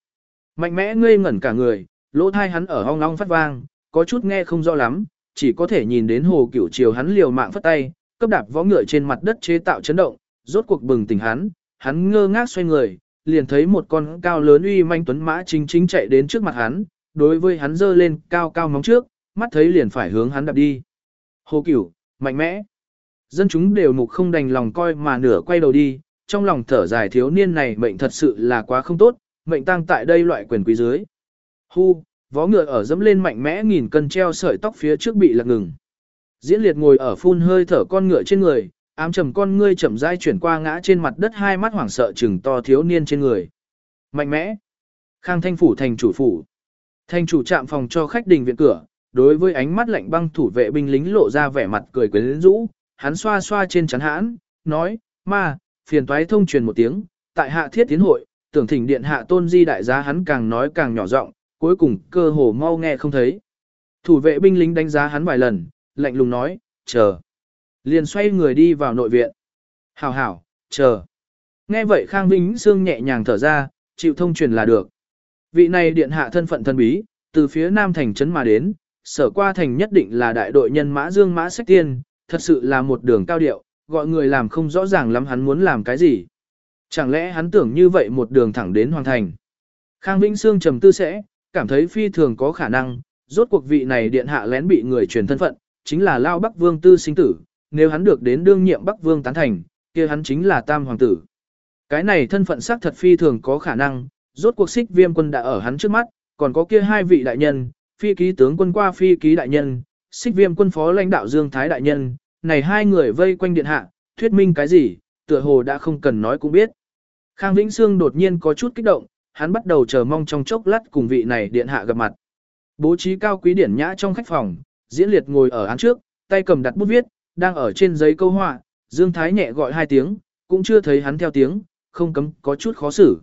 Mạnh mẽ ngây ngẩn cả người, lỗ thai hắn ở hong long phát vang, có chút nghe không rõ lắm, chỉ có thể nhìn đến Hồ Cửu chiều hắn liều mạng phất tay, cấp đạp võ ngựa trên mặt đất chế tạo chấn động, rốt cuộc bừng tỉnh hắn, hắn ngơ ngác xoay người, liền thấy một con cao lớn uy manh tuấn mã chính chính chạy đến trước mặt hắn, đối với hắn giơ lên cao cao móng trước, mắt thấy liền phải hướng hắn đạp đi. Hồ Cửu, mạnh mẽ. Dân chúng đều mục không đành lòng coi mà nửa quay đầu đi, trong lòng thở dài thiếu niên này mệnh thật sự là quá không tốt, mệnh tăng tại đây loại quyền quý dưới. Hu, vó ngựa ở dẫm lên mạnh mẽ nghìn cân treo sợi tóc phía trước bị lật ngừng. Diễn liệt ngồi ở phun hơi thở con ngựa trên người, ám trầm con ngươi chậm rãi chuyển qua ngã trên mặt đất hai mắt hoảng sợ chừng to thiếu niên trên người. Mạnh mẽ. Khang thanh phủ thành chủ phủ. Thành chủ trạm phòng cho khách đình viện cửa, đối với ánh mắt lạnh băng thủ vệ binh lính lộ ra vẻ mặt cười quyến rũ, hắn xoa xoa trên chắn hãn, nói, ma, phiền toái thông truyền một tiếng, tại hạ thiết tiến hội, tưởng thỉnh điện hạ tôn di đại giá hắn càng nói càng nhỏ giọng, cuối cùng cơ hồ mau nghe không thấy. Thủ vệ binh lính đánh giá hắn vài lần, lạnh lùng nói, chờ. Liền xoay người đi vào nội viện. Hảo hảo, chờ. Nghe vậy Khang Vĩnh Sương nhẹ nhàng thở ra, chịu thông truyền là được. Vị này điện hạ thân phận thân bí, từ phía nam thành trấn mà đến, sở qua thành nhất định là đại đội nhân mã dương mã sách tiên, thật sự là một đường cao điệu, gọi người làm không rõ ràng lắm hắn muốn làm cái gì. Chẳng lẽ hắn tưởng như vậy một đường thẳng đến hoàng thành. Khang Vĩnh Sương trầm tư sẽ, cảm thấy phi thường có khả năng, rốt cuộc vị này điện hạ lén bị người truyền thân phận, chính là Lao Bắc Vương Tư sinh tử, nếu hắn được đến đương nhiệm Bắc Vương tán thành, kia hắn chính là Tam Hoàng tử. Cái này thân phận xác thật phi thường có khả năng, rốt cuộc xích viêm quân đã ở hắn trước mắt, còn có kia hai vị đại nhân, phi ký tướng quân qua phi ký đại nhân, xích viêm quân phó lãnh đạo Dương Thái đại nhân, này hai người vây quanh điện hạ, thuyết minh cái gì, tựa hồ đã không cần nói cũng biết. Khang Vĩnh Sương đột nhiên có chút kích động, hắn bắt đầu chờ mong trong chốc lát cùng vị này điện hạ gặp mặt. Bố trí cao quý điển nhã trong khách phòng, diễn liệt ngồi ở án trước, tay cầm đặt bút viết, đang ở trên giấy câu họa, Dương Thái nhẹ gọi hai tiếng, cũng chưa thấy hắn theo tiếng, không cấm có chút khó xử.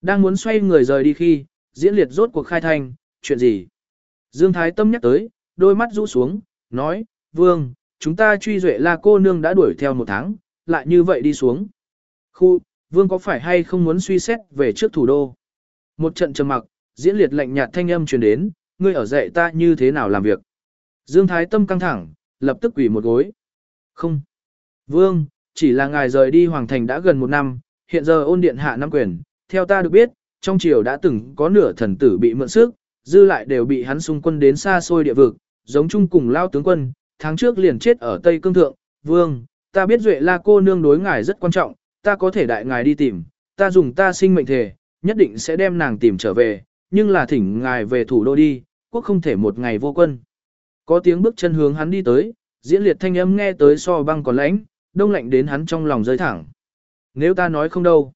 Đang muốn xoay người rời đi khi, diễn liệt rốt cuộc khai thanh, chuyện gì? Dương Thái tâm nhắc tới, đôi mắt rũ xuống, nói, Vương, chúng ta truy duệ là cô nương đã đuổi theo một tháng, lại như vậy đi xuống. Khu, vương có phải hay không muốn suy xét về trước thủ đô? Một trận trầm mặc, diễn liệt lạnh nhạt thanh âm truyền đến, ngươi ở dạy ta như thế nào làm việc. Dương Thái Tâm căng thẳng, lập tức quỷ một gối. Không. Vương, chỉ là ngài rời đi Hoàng Thành đã gần một năm, hiện giờ ôn điện hạ năm quyền, theo ta được biết, trong triều đã từng có nửa thần tử bị mượn sức, dư lại đều bị hắn xung quân đến xa xôi địa vực, giống chung cùng lao tướng quân, tháng trước liền chết ở Tây Cương Thượng, Vương, ta biết Duệ La cô nương đối ngài rất quan trọng, ta có thể đại ngài đi tìm, ta dùng ta sinh mệnh thể, nhất định sẽ đem nàng tìm trở về, nhưng là thỉnh ngài về thủ đô đi, quốc không thể một ngày vô quân. Có tiếng bước chân hướng hắn đi tới, diễn liệt thanh âm nghe tới so băng còn lãnh, đông lạnh đến hắn trong lòng rơi thẳng. Nếu ta nói không đâu.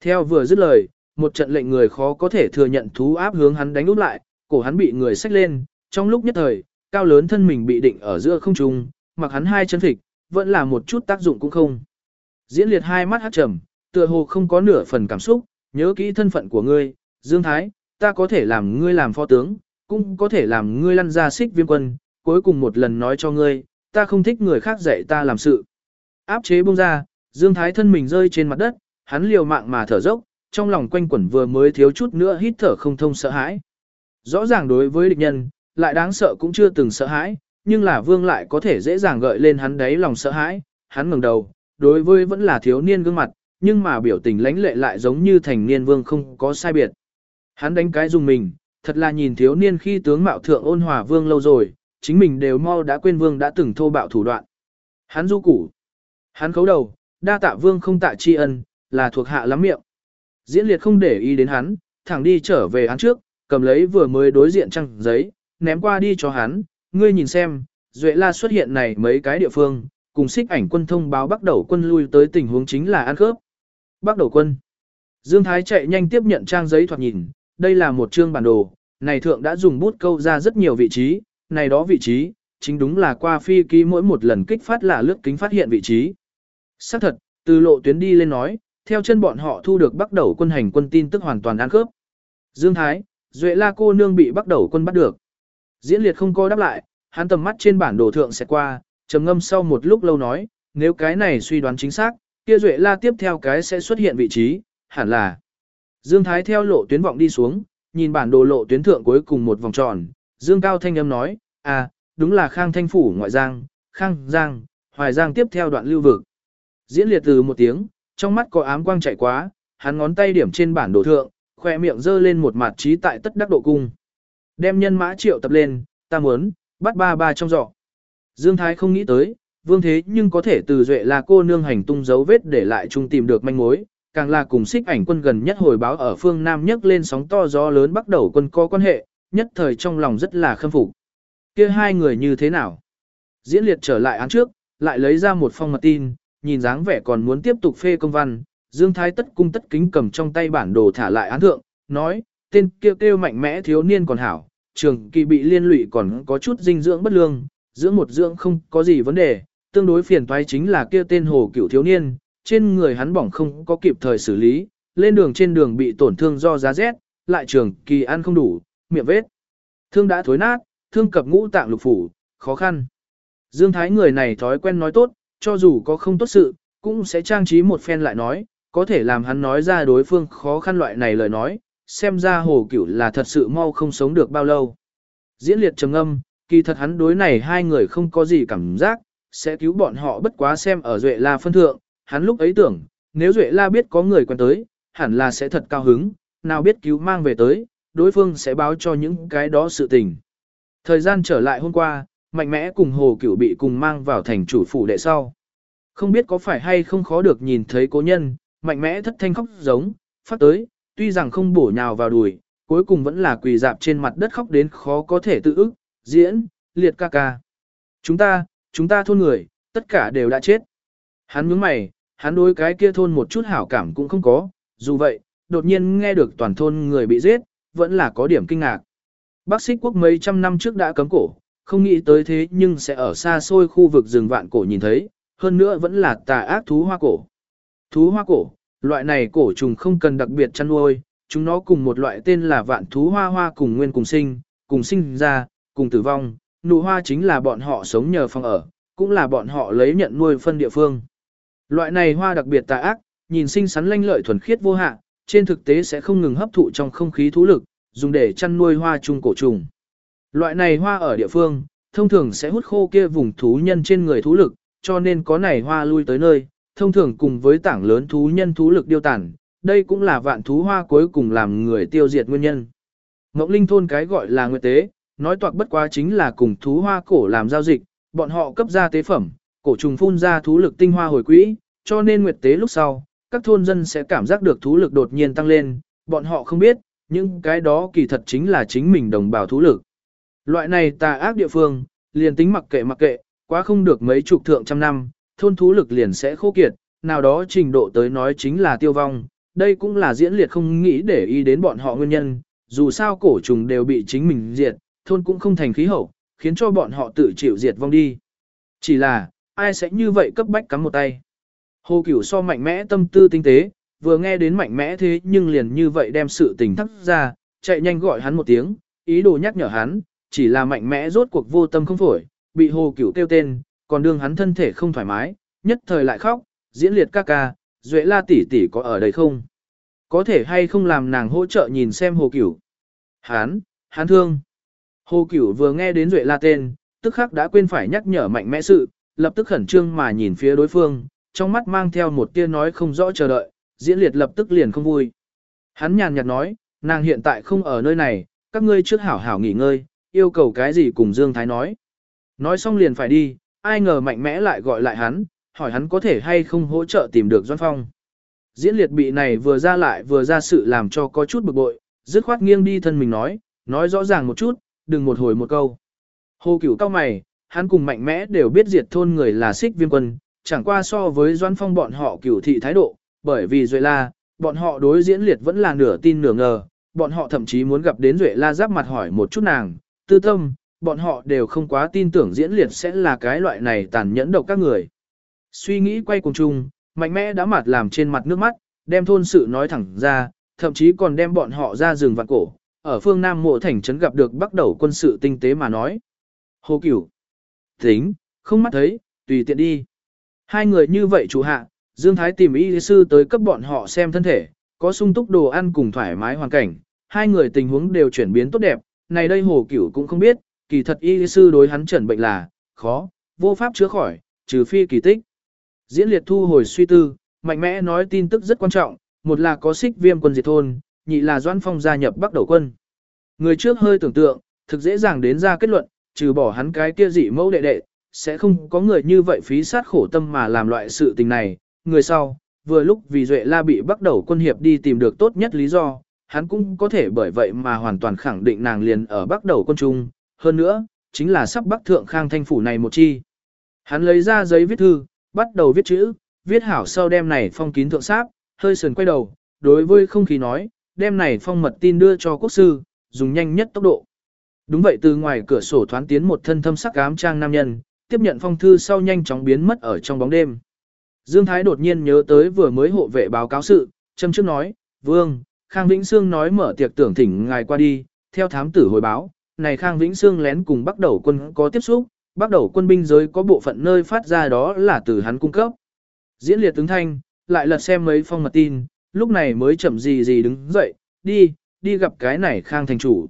Theo vừa dứt lời, một trận lệnh người khó có thể thừa nhận thú áp hướng hắn đánh úp lại, cổ hắn bị người xách lên, trong lúc nhất thời, cao lớn thân mình bị định ở giữa không trung, mặc hắn hai chân thịt vẫn là một chút tác dụng cũng không. Diễn liệt hai mắt hát trầm, tựa hồ không có nửa phần cảm xúc, nhớ kỹ thân phận của ngươi, Dương Thái, ta có thể làm ngươi làm phó tướng, cũng có thể làm ngươi lăn ra xích viêm quân, cuối cùng một lần nói cho ngươi, ta không thích người khác dạy ta làm sự. Áp chế buông ra, Dương Thái thân mình rơi trên mặt đất, hắn liều mạng mà thở dốc, trong lòng quanh quẩn vừa mới thiếu chút nữa hít thở không thông sợ hãi. Rõ ràng đối với địch nhân, lại đáng sợ cũng chưa từng sợ hãi, nhưng là vương lại có thể dễ dàng gợi lên hắn đấy lòng sợ hãi, hắn ngẩng đầu, đối với vẫn là thiếu niên gương mặt, nhưng mà biểu tình lãnh lệ lại giống như thành niên vương không có sai biệt. Hắn đánh cái dùng mình, thật là nhìn thiếu niên khi tướng mạo thượng ôn hòa vương lâu rồi, chính mình đều mau đã quên vương đã từng thô bạo thủ đoạn. Hắn du củ. Hắn khấu đầu, đa tạ vương không tạ tri ân, là thuộc hạ lắm miệng. Diễn liệt không để ý đến hắn, thẳng đi trở về án trước, cầm lấy vừa mới đối diện trăng giấy, ném qua đi cho hắn, ngươi nhìn xem, Duệ La xuất hiện này mấy cái địa phương, cùng xích ảnh quân thông báo bắt đầu quân lui tới tình huống chính là ăn khớp. Bắt đầu quân. Dương Thái chạy nhanh tiếp nhận trang giấy thoạt nhìn, đây là một chương bản đồ, này thượng đã dùng bút câu ra rất nhiều vị trí, này đó vị trí, chính đúng là qua phi ký mỗi một lần kích phát là lướt kính phát hiện vị trí. Xác thật, từ lộ tuyến đi lên nói, theo chân bọn họ thu được bắt đầu quân hành quân tin tức hoàn toàn ăn khớp. Dương Thái, Duệ La cô nương bị bắt đầu quân bắt được. Diễn liệt không coi đáp lại, hắn tầm mắt trên bản đồ thượng sẽ qua, trầm ngâm sau một lúc lâu nói, nếu cái này suy đoán chính xác, kia Duệ La tiếp theo cái sẽ xuất hiện vị trí, hẳn là. Dương Thái theo lộ tuyến vọng đi xuống, nhìn bản đồ lộ tuyến thượng cuối cùng một vòng tròn, Dương Cao Thanh âm nói, à, đúng là Khang Thanh Phủ ngoại giang, Khang Giang, Hoài Giang tiếp theo đoạn lưu vực. Diễn liệt từ một tiếng, trong mắt có ám quang chạy quá, hắn ngón tay điểm trên bản đồ thượng, khoe miệng dơ lên một mặt trí tại tất đắc độ cung. Đem nhân mã triệu tập lên, ta muốn, bắt ba ba trong giỏ. Dương Thái không nghĩ tới, vương thế nhưng có thể từ duệ là cô nương hành tung dấu vết để lại chung tìm được manh mối, càng là cùng xích ảnh quân gần nhất hồi báo ở phương Nam nhất lên sóng to gió lớn bắt đầu quân có quan hệ, nhất thời trong lòng rất là khâm phục. kia hai người như thế nào? Diễn liệt trở lại án trước, lại lấy ra một phong mật tin, nhìn dáng vẻ còn muốn tiếp tục phê công văn, Dương Thái tất cung tất kính cầm trong tay bản đồ thả lại án thượng, nói, tên kêu kêu mạnh mẽ thiếu niên còn hảo, trường kỳ bị liên lụy còn có chút dinh dưỡng bất lương, dưỡng một dưỡng không có gì vấn đề, tương đối phiền toái chính là kia tên hồ cửu thiếu niên, trên người hắn bỏng không có kịp thời xử lý, lên đường trên đường bị tổn thương do giá rét, lại trường kỳ ăn không đủ, miệng vết. Thương đã thối nát, thương cập ngũ tạng lục phủ, khó khăn. Dương Thái người này thói quen nói tốt, cho dù có không tốt sự, cũng sẽ trang trí một phen lại nói, có thể làm hắn nói ra đối phương khó khăn loại này lời nói, xem ra hồ cửu là thật sự mau không sống được bao lâu. Diễn liệt trầm âm, kỳ thật hắn đối này hai người không có gì cảm giác, sẽ cứu bọn họ bất quá xem ở Duệ La phân thượng, hắn lúc ấy tưởng, nếu Duệ La biết có người quen tới, hẳn là sẽ thật cao hứng, nào biết cứu mang về tới, đối phương sẽ báo cho những cái đó sự tình. Thời gian trở lại hôm qua, mạnh mẽ cùng hồ cửu bị cùng mang vào thành chủ phủ đệ sau. Không biết có phải hay không khó được nhìn thấy cố nhân, mạnh mẽ thất thanh khóc giống, phát tới, tuy rằng không bổ nhào vào đùi, cuối cùng vẫn là quỳ dạp trên mặt đất khóc đến khó có thể tự ức, diễn, liệt ca ca. Chúng ta, chúng ta thôn người, tất cả đều đã chết. Hắn nhướng mày, hắn đối cái kia thôn một chút hảo cảm cũng không có, dù vậy, đột nhiên nghe được toàn thôn người bị giết, vẫn là có điểm kinh ngạc. Bác sĩ quốc mấy trăm năm trước đã cấm cổ, không nghĩ tới thế nhưng sẽ ở xa xôi khu vực rừng vạn cổ nhìn thấy, hơn nữa vẫn là tà ác thú hoa cổ. Thú hoa cổ, loại này cổ trùng không cần đặc biệt chăn nuôi, chúng nó cùng một loại tên là vạn thú hoa hoa cùng nguyên cùng sinh, cùng sinh ra, cùng tử vong, nụ hoa chính là bọn họ sống nhờ phòng ở, cũng là bọn họ lấy nhận nuôi phân địa phương. Loại này hoa đặc biệt tà ác, nhìn xinh xắn lanh lợi thuần khiết vô hạn, trên thực tế sẽ không ngừng hấp thụ trong không khí thú lực, dùng để chăn nuôi hoa chung cổ trùng. Loại này hoa ở địa phương, thông thường sẽ hút khô kia vùng thú nhân trên người thú lực, cho nên có này hoa lui tới nơi, thông thường cùng với tảng lớn thú nhân thú lực điêu tản, đây cũng là vạn thú hoa cuối cùng làm người tiêu diệt nguyên nhân. Ngọc Linh thôn cái gọi là nguyệt tế, nói toạc bất quá chính là cùng thú hoa cổ làm giao dịch, bọn họ cấp ra tế phẩm, cổ trùng phun ra thú lực tinh hoa hồi quỹ, cho nên nguyệt tế lúc sau, các thôn dân sẽ cảm giác được thú lực đột nhiên tăng lên, bọn họ không biết, nhưng cái đó kỳ thật chính là chính mình đồng bào thú lực. Loại này tà ác địa phương, liền tính mặc kệ mặc kệ, quá không được mấy chục thượng trăm năm, thôn thú lực liền sẽ khô kiệt, nào đó trình độ tới nói chính là tiêu vong, đây cũng là diễn liệt không nghĩ để ý đến bọn họ nguyên nhân, dù sao cổ trùng đều bị chính mình diệt, thôn cũng không thành khí hậu, khiến cho bọn họ tự chịu diệt vong đi. Chỉ là, ai sẽ như vậy cấp bách cắm một tay. Hồ Cửu so mạnh mẽ tâm tư tinh tế, vừa nghe đến mạnh mẽ thế nhưng liền như vậy đem sự tình thắt ra, chạy nhanh gọi hắn một tiếng, ý đồ nhắc nhở hắn, chỉ là mạnh mẽ rốt cuộc vô tâm không phổi, bị Hồ Cửu kêu tên, còn đương hắn thân thể không thoải mái, nhất thời lại khóc, diễn liệt ca ca, Duệ La tỷ tỷ có ở đây không? Có thể hay không làm nàng hỗ trợ nhìn xem Hồ Cửu? Hán, hán thương. Hồ Cửu vừa nghe đến Duệ La tên, tức khắc đã quên phải nhắc nhở mạnh mẽ sự, lập tức khẩn trương mà nhìn phía đối phương, trong mắt mang theo một tia nói không rõ chờ đợi, diễn liệt lập tức liền không vui. Hắn nhàn nhạt nói, nàng hiện tại không ở nơi này, các ngươi trước hảo hảo nghỉ ngơi, yêu cầu cái gì cùng Dương Thái nói. Nói xong liền phải đi, ai ngờ mạnh mẽ lại gọi lại hắn, hỏi hắn có thể hay không hỗ trợ tìm được Doan Phong. Diễn liệt bị này vừa ra lại vừa ra sự làm cho có chút bực bội, dứt khoát nghiêng đi thân mình nói, nói rõ ràng một chút, đừng một hồi một câu. Hồ cửu cao mày, hắn cùng mạnh mẽ đều biết diệt thôn người là xích viêm quân, chẳng qua so với Doan Phong bọn họ cửu thị thái độ, bởi vì Duệ La, bọn họ đối diễn liệt vẫn là nửa tin nửa ngờ, bọn họ thậm chí muốn gặp đến Duệ La giáp mặt hỏi một chút nàng, tư tâm, bọn họ đều không quá tin tưởng diễn liệt sẽ là cái loại này tàn nhẫn độc các người. Suy nghĩ quay cùng chung, mạnh mẽ đã mặt làm trên mặt nước mắt, đem thôn sự nói thẳng ra, thậm chí còn đem bọn họ ra rừng vạn cổ, ở phương Nam mộ thành trấn gặp được bắt đầu quân sự tinh tế mà nói. Hồ cửu. Tính, không mắt thấy, tùy tiện đi. Hai người như vậy chủ hạ, Dương Thái tìm y sư tới cấp bọn họ xem thân thể, có sung túc đồ ăn cùng thoải mái hoàn cảnh, hai người tình huống đều chuyển biến tốt đẹp, này đây hồ cửu cũng không biết, kỳ thật y sư đối hắn chẩn bệnh là, khó, vô pháp chữa khỏi, trừ phi kỳ tích. Diễn liệt thu hồi suy tư, mạnh mẽ nói tin tức rất quan trọng, một là có xích viêm quân diệt thôn, nhị là doãn phong gia nhập bắc đầu quân. Người trước hơi tưởng tượng, thực dễ dàng đến ra kết luận, trừ bỏ hắn cái kia dị mẫu đệ đệ, sẽ không có người như vậy phí sát khổ tâm mà làm loại sự tình này. Người sau, vừa lúc vì Duệ La bị bắt đầu quân hiệp đi tìm được tốt nhất lý do, hắn cũng có thể bởi vậy mà hoàn toàn khẳng định nàng liền ở bắc đầu quân trung, hơn nữa, chính là sắp bắc thượng khang thanh phủ này một chi. Hắn lấy ra giấy viết thư, bắt đầu viết chữ, viết hảo sau đem này phong kín thượng sáp, hơi sườn quay đầu, đối với không khí nói, đem này phong mật tin đưa cho quốc sư, dùng nhanh nhất tốc độ. Đúng vậy từ ngoài cửa sổ thoán tiến một thân thâm sắc ám trang nam nhân, tiếp nhận phong thư sau nhanh chóng biến mất ở trong bóng đêm. Dương Thái đột nhiên nhớ tới vừa mới hộ vệ báo cáo sự, châm trước nói, Vương, Khang Vĩnh Sương nói mở tiệc tưởng thỉnh ngài qua đi, theo thám tử hồi báo, này Khang Vĩnh Sương lén cùng bắt đầu quân có tiếp xúc, bắt đầu quân binh giới có bộ phận nơi phát ra đó là từ hắn cung cấp. Diễn liệt tướng thanh, lại lật xem mấy phong mật tin, lúc này mới chậm gì gì đứng dậy, đi, đi gặp cái này Khang thành chủ.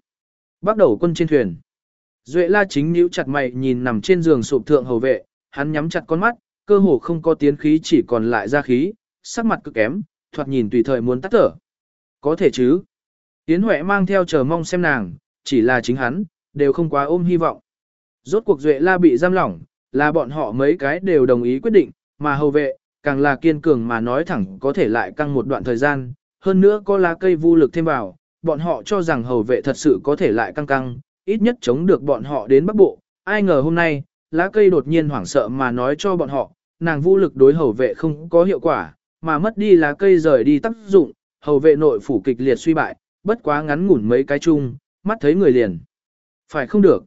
Bắt đầu quân trên thuyền. Duệ la chính nhíu chặt mày nhìn nằm trên giường sụp thượng hầu vệ, hắn nhắm chặt con mắt, cơ hồ không có tiến khí chỉ còn lại ra khí, sắc mặt cực kém, thoạt nhìn tùy thời muốn tắt thở. Có thể chứ. Yến Huệ mang theo chờ mong xem nàng, chỉ là chính hắn, đều không quá ôm hy vọng. Rốt cuộc Duệ La bị giam lỏng, là bọn họ mấy cái đều đồng ý quyết định, mà hầu vệ, càng là kiên cường mà nói thẳng có thể lại căng một đoạn thời gian, hơn nữa có lá cây vô lực thêm vào, bọn họ cho rằng hầu vệ thật sự có thể lại căng căng, ít nhất chống được bọn họ đến Bắc Bộ. Ai ngờ hôm nay, lá cây đột nhiên hoảng sợ mà nói cho bọn họ, nàng vô lực đối hầu vệ không có hiệu quả, mà mất đi lá cây rời đi tác dụng, hầu vệ nội phủ kịch liệt suy bại, bất quá ngắn ngủn mấy cái chung, mắt thấy người liền. Phải không được.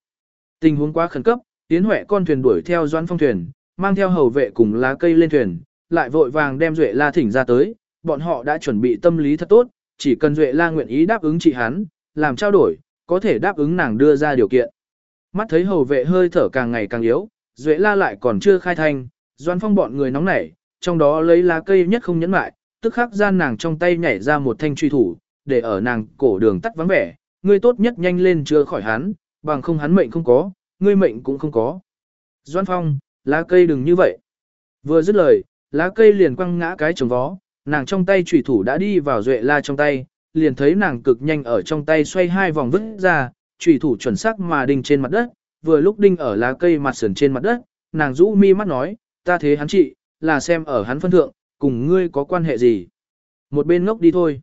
Tình huống quá khẩn cấp, Tiến Huệ con thuyền đuổi theo Doan Phong thuyền, mang theo hầu vệ cùng lá cây lên thuyền, lại vội vàng đem Duệ La thỉnh ra tới, bọn họ đã chuẩn bị tâm lý thật tốt, chỉ cần Duệ La nguyện ý đáp ứng chị hắn, làm trao đổi, có thể đáp ứng nàng đưa ra điều kiện. Mắt thấy hầu vệ hơi thở càng ngày càng yếu, Duệ La lại còn chưa khai thanh, Doan Phong bọn người nóng nảy, trong đó lấy lá cây nhất không nhẫn lại, tức khắc gian nàng trong tay nhảy ra một thanh truy thủ, để ở nàng cổ đường tắt vắng vẻ, ngươi tốt nhất nhanh lên chữa khỏi hắn, bằng không hắn mệnh không có, ngươi mệnh cũng không có. Doan Phong, lá cây đừng như vậy. Vừa dứt lời, lá cây liền quăng ngã cái trồng vó, nàng trong tay chủy thủ đã đi vào duệ la trong tay, liền thấy nàng cực nhanh ở trong tay xoay hai vòng vứt ra, chủy thủ chuẩn xác mà đinh trên mặt đất, vừa lúc đinh ở lá cây mặt sườn trên mặt đất, nàng rũ mi mắt nói, ta thế hắn trị, là xem ở hắn phân thượng, cùng ngươi có quan hệ gì. Một bên ngốc đi thôi.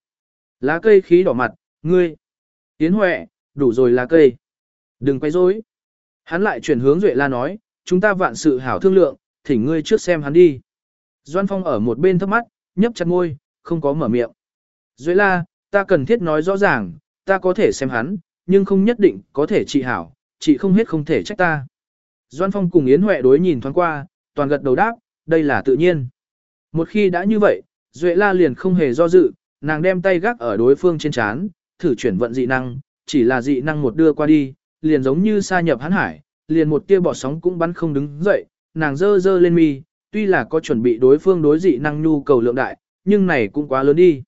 Lá cây khí đỏ mặt, ngươi. yến huệ, đủ rồi lá cây. Đừng quay rối. Hắn lại chuyển hướng Duệ La nói, chúng ta vạn sự hảo thương lượng, thỉnh ngươi trước xem hắn đi. Doan Phong ở một bên thấp mắt, nhấp chặt môi, không có mở miệng. Duệ La, ta cần thiết nói rõ ràng, ta có thể xem hắn, nhưng không nhất định có thể trị hảo, trị không hết không thể trách ta. Doan Phong cùng Yến Huệ đối nhìn thoáng qua, toàn gật đầu đáp, đây là tự nhiên. Một khi đã như vậy, Duệ La liền không hề do dự, nàng đem tay gác ở đối phương trên chán, thử chuyển vận dị năng, chỉ là dị năng một đưa qua đi, liền giống như sa nhập hắn hải, liền một tia bọt sóng cũng bắn không đứng dậy, nàng dơ dơ lên mi, tuy là có chuẩn bị đối phương đối dị năng nhu cầu lượng đại, nhưng này cũng quá lớn đi.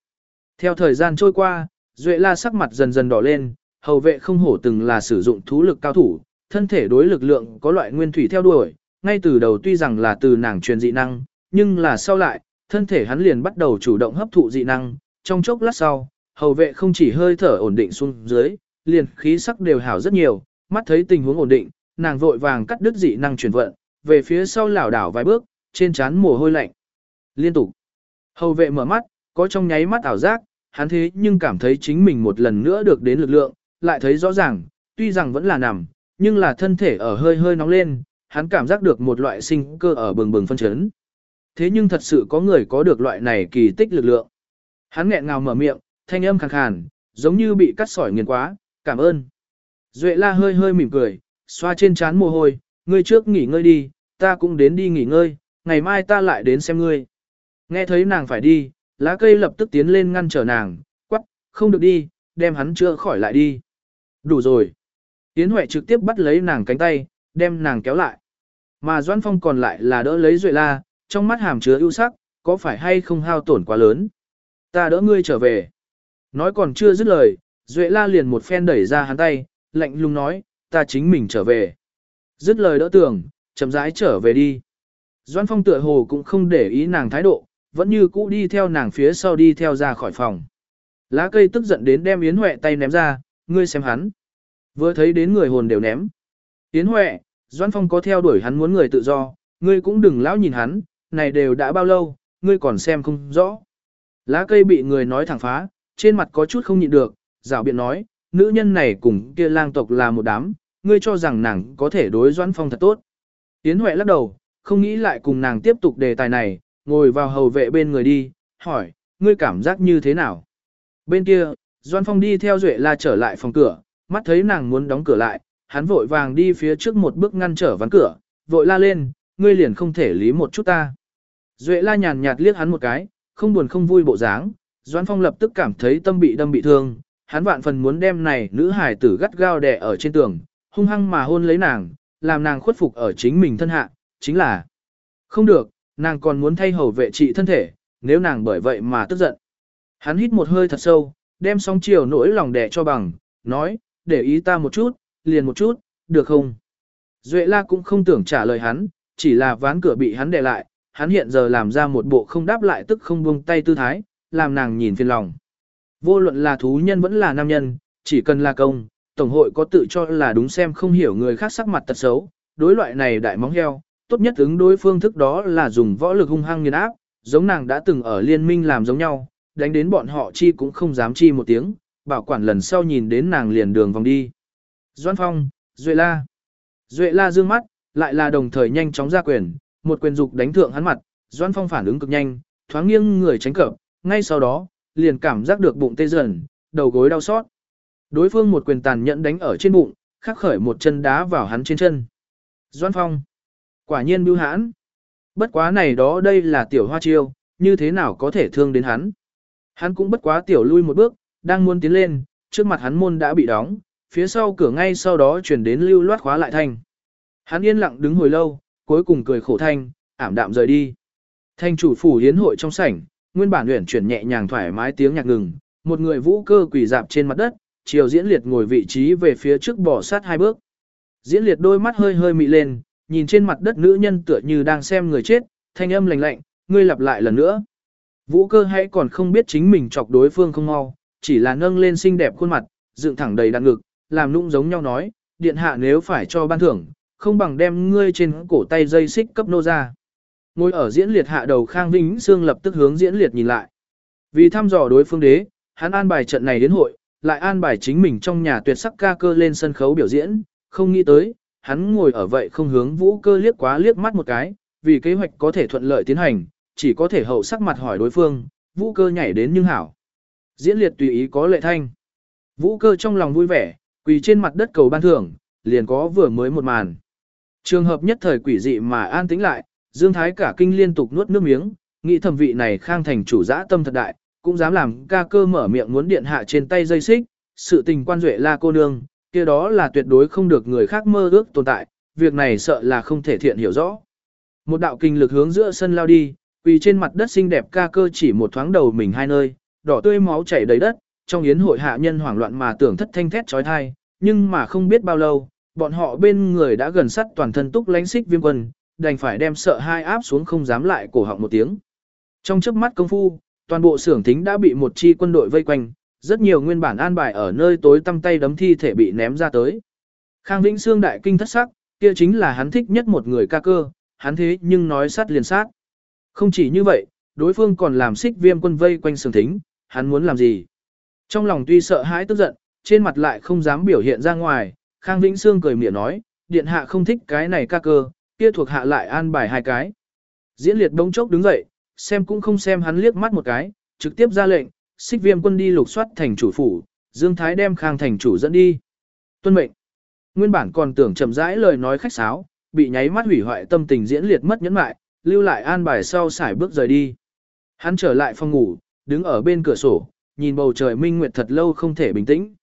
Theo thời gian trôi qua, Duệ La sắc mặt dần dần đỏ lên, hầu vệ không hổ từng là sử dụng thú lực cao thủ, thân thể đối lực lượng có loại nguyên thủy theo đuổi, ngay từ đầu tuy rằng là từ nàng truyền dị năng, nhưng là sau lại, thân thể hắn liền bắt đầu chủ động hấp thụ dị năng, trong chốc lát sau, hầu vệ không chỉ hơi thở ổn định xuống dưới, liền khí sắc đều hảo rất nhiều, mắt thấy tình huống ổn định, nàng vội vàng cắt đứt dị năng chuyển vận, về phía sau lảo đảo vài bước, trên trán mồ hôi lạnh. Liên tục. Hầu vệ mở mắt, có trong nháy mắt ảo giác, hắn thế nhưng cảm thấy chính mình một lần nữa được đến lực lượng, lại thấy rõ ràng, tuy rằng vẫn là nằm, nhưng là thân thể ở hơi hơi nóng lên, hắn cảm giác được một loại sinh cơ ở bừng bừng phân chấn. Thế nhưng thật sự có người có được loại này kỳ tích lực lượng. Hắn nghẹn ngào mở miệng, thanh âm khàn khàn, giống như bị cắt sỏi nghiền quá, cảm ơn. Duệ la hơi hơi mỉm cười, xoa trên trán mồ hôi, ngươi trước nghỉ ngơi đi, ta cũng đến đi nghỉ ngơi, ngày mai ta lại đến xem ngươi. Nghe thấy nàng phải đi, lá cây lập tức tiến lên ngăn trở nàng, quắc, không được đi, đem hắn chữa khỏi lại đi. Đủ rồi. Yến Huệ trực tiếp bắt lấy nàng cánh tay, đem nàng kéo lại. Mà Doan Phong còn lại là đỡ lấy Duệ la, trong mắt hàm chứa ưu sắc, có phải hay không hao tổn quá lớn. Ta đỡ ngươi trở về. Nói còn chưa dứt lời, Duệ la liền một phen đẩy ra hắn tay, lạnh lùng nói, ta chính mình trở về. Dứt lời đỡ tưởng, chậm rãi trở về đi. Doan Phong tựa hồ cũng không để ý nàng thái độ, vẫn như cũ đi theo nàng phía sau đi theo ra khỏi phòng. Lá cây tức giận đến đem Yến Huệ tay ném ra, ngươi xem hắn. Vừa thấy đến người hồn đều ném. Yến Huệ, Doan Phong có theo đuổi hắn muốn người tự do, ngươi cũng đừng lão nhìn hắn, này đều đã bao lâu, ngươi còn xem không rõ. Lá cây bị người nói thẳng phá, trên mặt có chút không nhịn được, rào biện nói, nữ nhân này cùng kia lang tộc là một đám, ngươi cho rằng nàng có thể đối Doãn Phong thật tốt. Yến Huệ lắc đầu, không nghĩ lại cùng nàng tiếp tục đề tài này, ngồi vào hầu vệ bên người đi, hỏi, ngươi cảm giác như thế nào? Bên kia, Doan Phong đi theo Duệ La trở lại phòng cửa, mắt thấy nàng muốn đóng cửa lại, hắn vội vàng đi phía trước một bước ngăn trở ván cửa, vội la lên, ngươi liền không thể lý một chút ta. Duệ La nhàn nhạt liếc hắn một cái, không buồn không vui bộ dáng, Doãn Phong lập tức cảm thấy tâm bị đâm bị thương, hắn vạn phần muốn đem này nữ hải tử gắt gao đè ở trên tường, hung hăng mà hôn lấy nàng, làm nàng khuất phục ở chính mình thân hạ, chính là không được, nàng còn muốn thay hầu vệ trị thân thể, nếu nàng bởi vậy mà tức giận. Hắn hít một hơi thật sâu, đem sóng chiều nỗi lòng đè cho bằng, nói, để ý ta một chút, liền một chút, được không? Duệ la cũng không tưởng trả lời hắn, chỉ là ván cửa bị hắn đè lại, hắn hiện giờ làm ra một bộ không đáp lại tức không buông tay tư thái, làm nàng nhìn phiền lòng. Vô luận là thú nhân vẫn là nam nhân, chỉ cần là công, Tổng hội có tự cho là đúng xem không hiểu người khác sắc mặt tật xấu, đối loại này đại móng heo, tốt nhất ứng đối phương thức đó là dùng võ lực hung hăng nghiền áp, giống nàng đã từng ở liên minh làm giống nhau, đánh đến bọn họ chi cũng không dám chi một tiếng, bảo quản lần sau nhìn đến nàng liền đường vòng đi. Doan Phong, Duệ La. Duệ La dương mắt, lại là đồng thời nhanh chóng ra quyền, một quyền dục đánh thượng hắn mặt, Doan Phong phản ứng cực nhanh, thoáng nghiêng người tránh cập, ngay sau đó, liền cảm giác được bụng tê dần, đầu gối đau xót. Đối phương một quyền tàn nhẫn đánh ở trên bụng, khắc khởi một chân đá vào hắn trên chân. Doan Phong. Quả nhiên bưu hãn. Bất quá này đó đây là tiểu hoa chiêu, như thế nào có thể thương đến hắn. Hắn cũng bất quá tiểu lui một bước, đang muốn tiến lên, trước mặt hắn môn đã bị đóng, phía sau cửa ngay sau đó chuyển đến lưu loát khóa lại thành. Hắn yên lặng đứng hồi lâu, cuối cùng cười khổ thanh, ảm đạm rời đi. Thanh chủ phủ hiến hội trong sảnh, nguyên bản luyện chuyển nhẹ nhàng thoải mái tiếng nhạc ngừng, một người vũ cơ quỳ dạp trên mặt đất, chiều diễn liệt ngồi vị trí về phía trước bỏ sát hai bước. Diễn liệt đôi mắt hơi hơi mị lên, nhìn trên mặt đất nữ nhân tựa như đang xem người chết, thanh âm lạnh lạnh, ngươi lặp lại lần nữa. Vũ cơ hãy còn không biết chính mình chọc đối phương không mau, chỉ là nâng lên xinh đẹp khuôn mặt, dựng thẳng đầy đặn ngực, làm nũng giống nhau nói, điện hạ nếu phải cho ban thưởng, không bằng đem ngươi trên cổ tay dây xích cấp nô ra. Ngồi ở diễn liệt hạ đầu Khang Vĩnh Sương lập tức hướng diễn liệt nhìn lại. Vì thăm dò đối phương đế, hắn an bài trận này đến hội, lại an bài chính mình trong nhà tuyệt sắc ca cơ lên sân khấu biểu diễn, không nghĩ tới, hắn ngồi ở vậy không hướng vũ cơ liếc quá liếc mắt một cái, vì kế hoạch có thể thuận lợi tiến hành, chỉ có thể hậu sắc mặt hỏi đối phương, vũ cơ nhảy đến nhưng hảo. Diễn liệt tùy ý có lệ thanh. Vũ cơ trong lòng vui vẻ, quỳ trên mặt đất cầu ban thưởng, liền có vừa mới một màn. Trường hợp nhất thời quỷ dị mà an tĩnh lại, Dương Thái cả kinh liên tục nuốt nước miếng, nghĩ thẩm vị này khang thành chủ dã tâm thật đại, cũng dám làm ca cơ mở miệng muốn điện hạ trên tay dây xích, sự tình quan duệ la cô nương, kia đó là tuyệt đối không được người khác mơ ước tồn tại, việc này sợ là không thể thiện hiểu rõ. Một đạo kinh lực hướng giữa sân lao đi, vì trên mặt đất xinh đẹp ca cơ chỉ một thoáng đầu mình hai nơi, đỏ tươi máu chảy đầy đất, trong yến hội hạ nhân hoảng loạn mà tưởng thất thanh thét trói thai, nhưng mà không biết bao lâu, bọn họ bên người đã gần sắt toàn thân túc lánh xích viêm quân, đành phải đem sợ hai áp xuống không dám lại cổ họng một tiếng. Trong chớp mắt công phu, toàn bộ xưởng thính đã bị một chi quân đội vây quanh, rất nhiều nguyên bản an bài ở nơi tối tăm tay đấm thi thể bị ném ra tới. Khang Vĩnh xương đại kinh thất sắc, kia chính là hắn thích nhất một người ca cơ, hắn thế nhưng nói sát liền sát. Không chỉ như vậy, đối phương còn làm xích viêm quân vây quanh sừng thính, hắn muốn làm gì? Trong lòng tuy sợ hãi tức giận, trên mặt lại không dám biểu hiện ra ngoài, Khang Vĩnh Sương cười miệng nói, điện hạ không thích cái này ca cơ, kia thuộc hạ lại an bài hai cái. Diễn liệt đống chốc đứng dậy, xem cũng không xem hắn liếc mắt một cái, trực tiếp ra lệnh, xích viêm quân đi lục soát thành chủ phủ, Dương Thái đem Khang thành chủ dẫn đi. Tuân mệnh. Nguyên bản còn tưởng chậm rãi lời nói khách sáo, bị nháy mắt hủy hoại tâm tình diễn liệt mất nhẫn mại, lưu lại an bài sau xài bước rời đi. Hắn trở lại phòng ngủ, đứng ở bên cửa sổ, nhìn bầu trời minh nguyệt thật lâu không thể bình tĩnh.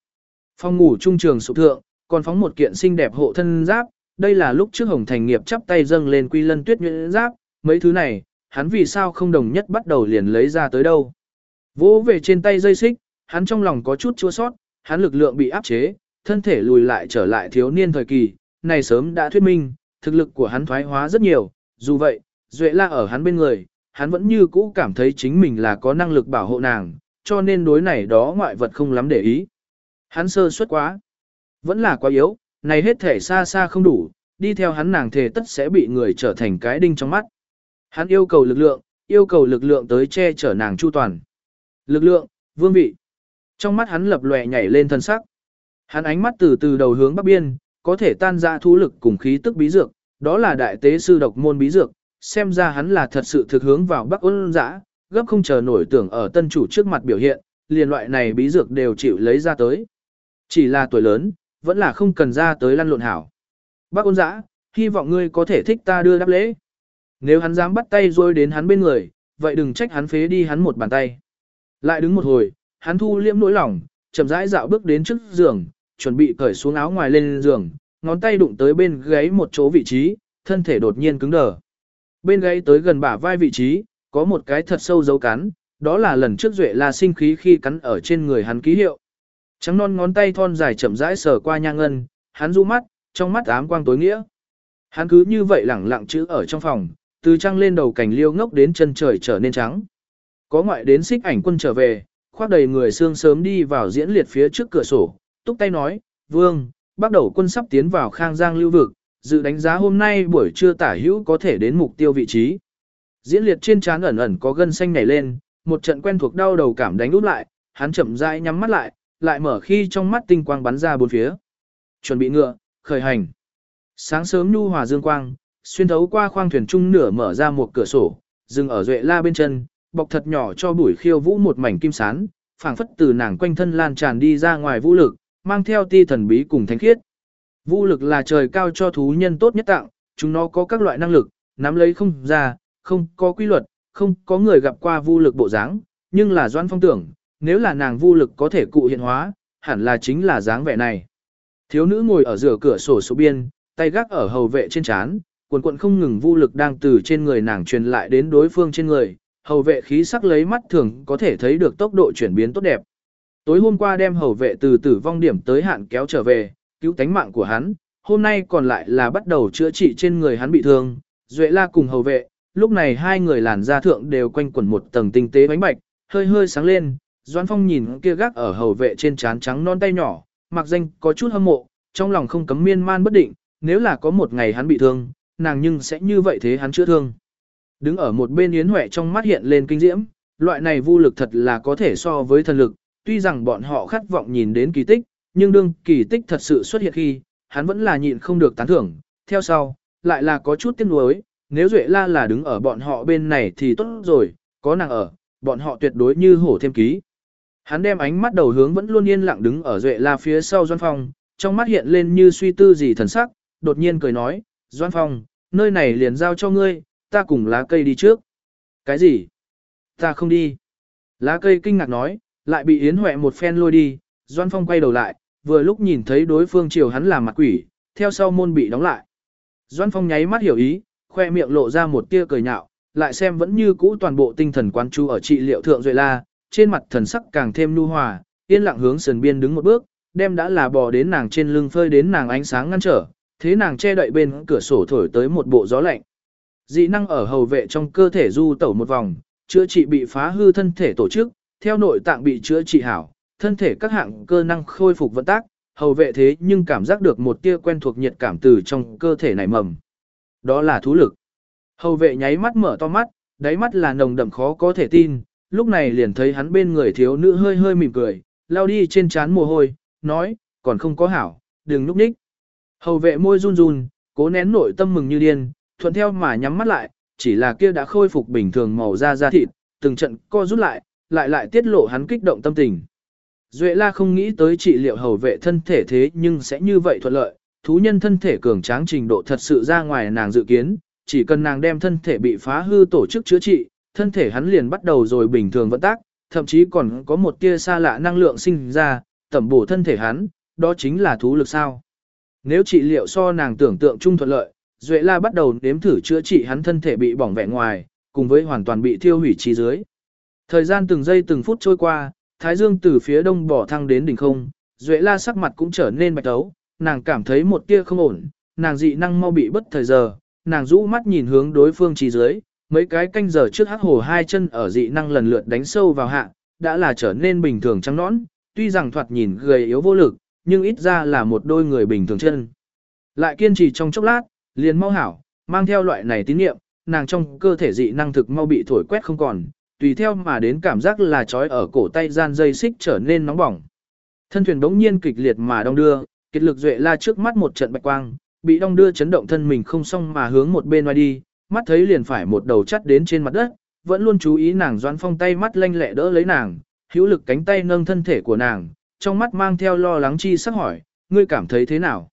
Phòng ngủ trung trường sụp thượng, còn phóng một kiện xinh đẹp hộ thân giáp, đây là lúc trước Hồng Thành nghiệp chắp tay dâng lên quy lân tuyết nhuyễn giáp, mấy thứ này, hắn vì sao không đồng nhất bắt đầu liền lấy ra tới đâu. Vỗ về trên tay dây xích, hắn trong lòng có chút chua sót, hắn lực lượng bị áp chế, thân thể lùi lại trở lại thiếu niên thời kỳ, này sớm đã thuyết minh, thực lực của hắn thoái hóa rất nhiều, dù vậy, Duệ La ở hắn bên người, hắn vẫn như cũ cảm thấy chính mình là có năng lực bảo hộ nàng, cho nên đối này đó ngoại vật không lắm để ý. Hắn sơ suất quá, vẫn là quá yếu, này hết thể xa xa không đủ, đi theo hắn nàng thề tất sẽ bị người trở thành cái đinh trong mắt. Hắn yêu cầu lực lượng, yêu cầu lực lượng tới che chở nàng chu toàn. Lực lượng, vương vị. Trong mắt hắn lập lòe nhảy lên thân sắc. Hắn ánh mắt từ từ đầu hướng bắc biên, có thể tan ra thú lực cùng khí tức bí dược, đó là đại tế sư độc môn bí dược, xem ra hắn là thật sự thực hướng vào bắc ôn dã, gấp không chờ nổi tưởng ở tân chủ trước mặt biểu hiện, liền loại này bí dược đều chịu lấy ra tới. Chỉ là tuổi lớn, vẫn là không cần ra tới lăn lộn hảo. Bác ôn dã, hy vọng ngươi có thể thích ta đưa đáp lễ. Nếu hắn dám bắt tay rồi đến hắn bên người, vậy đừng trách hắn phế đi hắn một bàn tay. Lại đứng một hồi, hắn thu liễm nỗi lòng, chậm rãi dạo bước đến trước giường, chuẩn bị cởi xuống áo ngoài lên giường, ngón tay đụng tới bên gáy một chỗ vị trí, thân thể đột nhiên cứng đờ. Bên gáy tới gần bả vai vị trí, có một cái thật sâu dấu cắn, đó là lần trước Duệ là sinh khí khi cắn ở trên người hắn ký hiệu. Trắng non ngón tay thon dài chậm rãi sờ qua nha ngân, hắn du mắt, trong mắt ám quang tối nghĩa. Hắn cứ như vậy lẳng lặng chữ ở trong phòng, từ trăng lên đầu cảnh liêu ngốc đến chân trời trở nên trắng. Có ngoại đến xích ảnh quân trở về, khoác đầy người xương sớm đi vào diễn liệt phía trước cửa sổ, túc tay nói, vương, bắt đầu quân sắp tiến vào khang giang lưu vực, dự đánh giá hôm nay buổi trưa tả hữu có thể đến mục tiêu vị trí. Diễn liệt trên trán ẩn ẩn có gân xanh nảy lên, một trận quen thuộc đau đầu cảm đánh úp lại, hắn chậm rãi nhắm mắt lại, lại mở khi trong mắt tinh quang bắn ra bốn phía. Chuẩn bị ngựa, khởi hành. Sáng sớm nhu hòa dương quang, xuyên thấu qua khoang thuyền trung nửa mở ra một cửa sổ, dừng ở duệ la bên chân, bọc thật nhỏ cho bụi khiêu vũ một mảnh kim sán, phảng phất từ nàng quanh thân lan tràn đi ra ngoài vũ lực, mang theo ti thần bí cùng thánh khiết. Vũ lực là trời cao cho thú nhân tốt nhất tặng, chúng nó có các loại năng lực, nắm lấy không ra, không có quy luật, không có người gặp qua vũ lực bộ dáng, nhưng là doan phong tưởng, nếu là nàng vô lực có thể cụ hiện hóa, hẳn là chính là dáng vẻ này. Thiếu nữ ngồi ở giữa cửa sổ số biên, tay gác ở hầu vệ trên chán, quần quận không ngừng vô lực đang từ trên người nàng truyền lại đến đối phương trên người, hầu vệ khí sắc lấy mắt thường có thể thấy được tốc độ chuyển biến tốt đẹp. Tối hôm qua đem hầu vệ từ tử vong điểm tới hạn kéo trở về, cứu tánh mạng của hắn, hôm nay còn lại là bắt đầu chữa trị trên người hắn bị thương. Duệ la cùng hầu vệ, lúc này hai người làn da thượng đều quanh quẩn một tầng tinh tế bánh bạch, hơi hơi sáng lên. Doan Phong nhìn kia gác ở hầu vệ trên trán trắng non tay nhỏ, mặc danh có chút hâm mộ, trong lòng không cấm miên man bất định, nếu là có một ngày hắn bị thương, nàng nhưng sẽ như vậy thế hắn chữa thương. Đứng ở một bên Yến Huệ trong mắt hiện lên kinh diễm, loại này vô lực thật là có thể so với thần lực, tuy rằng bọn họ khát vọng nhìn đến kỳ tích, nhưng đương kỳ tích thật sự xuất hiện khi, hắn vẫn là nhịn không được tán thưởng, theo sau, lại là có chút tiếc nuối, nếu Duệ La là đứng ở bọn họ bên này thì tốt rồi, có nàng ở, bọn họ tuyệt đối như hổ thêm ký. Hắn đem ánh mắt đầu hướng vẫn luôn yên lặng đứng ở Duệ La phía sau Doan Phong, trong mắt hiện lên như suy tư gì thần sắc, đột nhiên cười nói, Doan Phong, nơi này liền giao cho ngươi, ta cùng lá cây đi trước. Cái gì? Ta không đi. Lá cây kinh ngạc nói, lại bị Yến Huệ một phen lôi đi, Doan Phong quay đầu lại, vừa lúc nhìn thấy đối phương chiều hắn làm mặt quỷ, theo sau môn bị đóng lại. Doan Phong nháy mắt hiểu ý, khoe miệng lộ ra một tia cười nhạo, lại xem vẫn như cũ toàn bộ tinh thần quán chú ở trị liệu thượng duệ la, trên mặt thần sắc càng thêm nhu hòa, yên lặng hướng sườn biên đứng một bước, đem đã là bò đến nàng trên lưng phơi đến nàng ánh sáng ngăn trở, thế nàng che đậy bên cửa sổ thổi tới một bộ gió lạnh. Dị năng ở hầu vệ trong cơ thể du tẩu một vòng, chữa trị bị phá hư thân thể tổ chức, theo nội tạng bị chữa trị hảo, thân thể các hạng cơ năng khôi phục vận tác, hầu vệ thế nhưng cảm giác được một tia quen thuộc nhiệt cảm từ trong cơ thể này mầm. Đó là thú lực. Hầu vệ nháy mắt mở to mắt, đáy mắt là nồng đậm khó có thể tin, lúc này liền thấy hắn bên người thiếu nữ hơi hơi mỉm cười, lao đi trên trán mồ hôi, nói, còn không có hảo, đừng núp ních. Hầu vệ môi run run, cố nén nội tâm mừng như điên, thuận theo mà nhắm mắt lại, chỉ là kia đã khôi phục bình thường màu da da thịt, từng trận co rút lại, lại lại tiết lộ hắn kích động tâm tình. Duệ la không nghĩ tới trị liệu hầu vệ thân thể thế nhưng sẽ như vậy thuận lợi, thú nhân thân thể cường tráng trình độ thật sự ra ngoài nàng dự kiến, chỉ cần nàng đem thân thể bị phá hư tổ chức chữa trị, thân thể hắn liền bắt đầu rồi bình thường vận tác, thậm chí còn có một tia xa lạ năng lượng sinh ra, tẩm bổ thân thể hắn, đó chính là thú lực sao. Nếu trị liệu so nàng tưởng tượng trung thuận lợi, Duệ La bắt đầu nếm thử chữa trị hắn thân thể bị bỏng vẹn ngoài, cùng với hoàn toàn bị thiêu hủy trí dưới. Thời gian từng giây từng phút trôi qua, Thái Dương từ phía đông bỏ thăng đến đỉnh không, Duệ La sắc mặt cũng trở nên bạch tấu, nàng cảm thấy một tia không ổn, nàng dị năng mau bị bất thời giờ, nàng rũ mắt nhìn hướng đối phương trí dưới, mấy cái canh giờ trước hắc hồ hai chân ở dị năng lần lượt đánh sâu vào hạ, đã là trở nên bình thường trắng nõn, tuy rằng thoạt nhìn gầy yếu vô lực, nhưng ít ra là một đôi người bình thường chân. Lại kiên trì trong chốc lát, liền mau hảo, mang theo loại này tín niệm, nàng trong cơ thể dị năng thực mau bị thổi quét không còn, tùy theo mà đến cảm giác là trói ở cổ tay gian dây xích trở nên nóng bỏng. Thân thuyền đống nhiên kịch liệt mà đong đưa, kết lực duệ la trước mắt một trận bạch quang, bị đong đưa chấn động thân mình không xong mà hướng một bên ngoài đi, mắt thấy liền phải một đầu chắt đến trên mặt đất, vẫn luôn chú ý nàng doan phong tay mắt lanh lẹ đỡ lấy nàng, hữu lực cánh tay nâng thân thể của nàng, trong mắt mang theo lo lắng chi sắc hỏi, ngươi cảm thấy thế nào?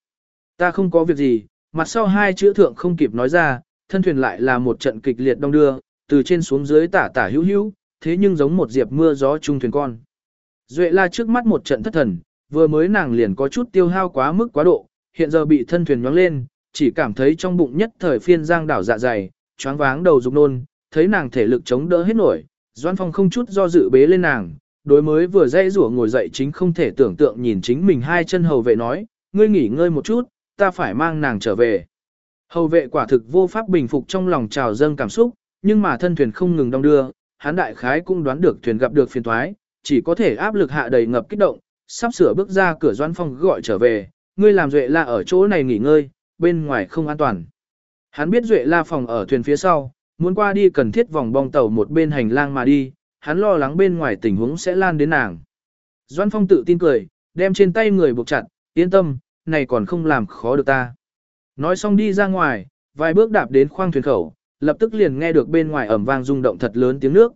Ta không có việc gì, mặt sau hai chữ thượng không kịp nói ra, thân thuyền lại là một trận kịch liệt đông đưa, từ trên xuống dưới tả tả hữu hữu, thế nhưng giống một diệp mưa gió trung thuyền con. Duệ la trước mắt một trận thất thần, vừa mới nàng liền có chút tiêu hao quá mức quá độ, hiện giờ bị thân thuyền nhoáng lên, chỉ cảm thấy trong bụng nhất thời phiên giang đảo dạ dày, choáng váng đầu rục nôn, thấy nàng thể lực chống đỡ hết nổi, Doan Phong không chút do dự bế lên nàng, đối mới vừa dãy rủa ngồi dậy chính không thể tưởng tượng nhìn chính mình hai chân hầu vệ nói, ngươi nghỉ ngơi một chút, ta phải mang nàng trở về. Hầu vệ quả thực vô pháp bình phục trong lòng trào dâng cảm xúc, nhưng mà thân thuyền không ngừng đong đưa, hắn đại khái cũng đoán được thuyền gặp được phiền thoái, chỉ có thể áp lực hạ đầy ngập kích động, sắp sửa bước ra cửa doan phong gọi trở về, ngươi làm duệ la ở chỗ này nghỉ ngơi, bên ngoài không an toàn. Hắn biết duệ la phòng ở thuyền phía sau, muốn qua đi cần thiết vòng bong tàu một bên hành lang mà đi, hắn lo lắng bên ngoài tình huống sẽ lan đến nàng. Doan phong tự tin cười, đem trên tay người buộc chặt, yên tâm, này còn không làm khó được ta. Nói xong đi ra ngoài, vài bước đạp đến khoang thuyền khẩu, lập tức liền nghe được bên ngoài ẩm vang rung động thật lớn tiếng nước.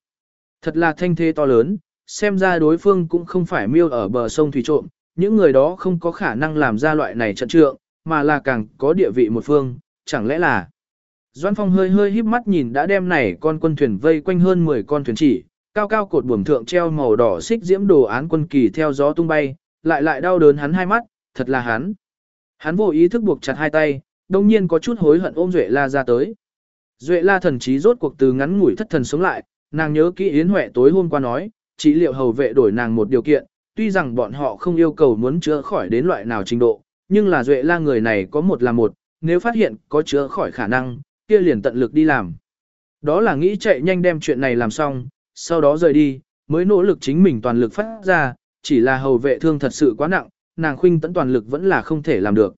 Thật là thanh thế to lớn, xem ra đối phương cũng không phải miêu ở bờ sông thủy trộm, những người đó không có khả năng làm ra loại này trận trượng, mà là càng có địa vị một phương, chẳng lẽ là... Doan Phong hơi hơi híp mắt nhìn đã đem này con quân thuyền vây quanh hơn 10 con thuyền chỉ, cao cao cột buồm thượng treo màu đỏ xích diễm đồ án quân kỳ theo gió tung bay, lại lại đau đớn hắn hai mắt, thật là hắn. Hắn vô ý thức buộc chặt hai tay, đồng nhiên có chút hối hận ôm Duệ La ra tới. Duệ La thần trí rốt cuộc từ ngắn ngủi thất thần sống lại, nàng nhớ kỹ Yến Huệ tối hôm qua nói, chỉ liệu hầu vệ đổi nàng một điều kiện, tuy rằng bọn họ không yêu cầu muốn chữa khỏi đến loại nào trình độ, nhưng là Duệ la người này có một là một, nếu phát hiện có chứa khỏi khả năng, kia liền tận lực đi làm. Đó là nghĩ chạy nhanh đem chuyện này làm xong, sau đó rời đi, mới nỗ lực chính mình toàn lực phát ra, chỉ là hầu vệ thương thật sự quá nặng, nàng khuynh tận toàn lực vẫn là không thể làm được.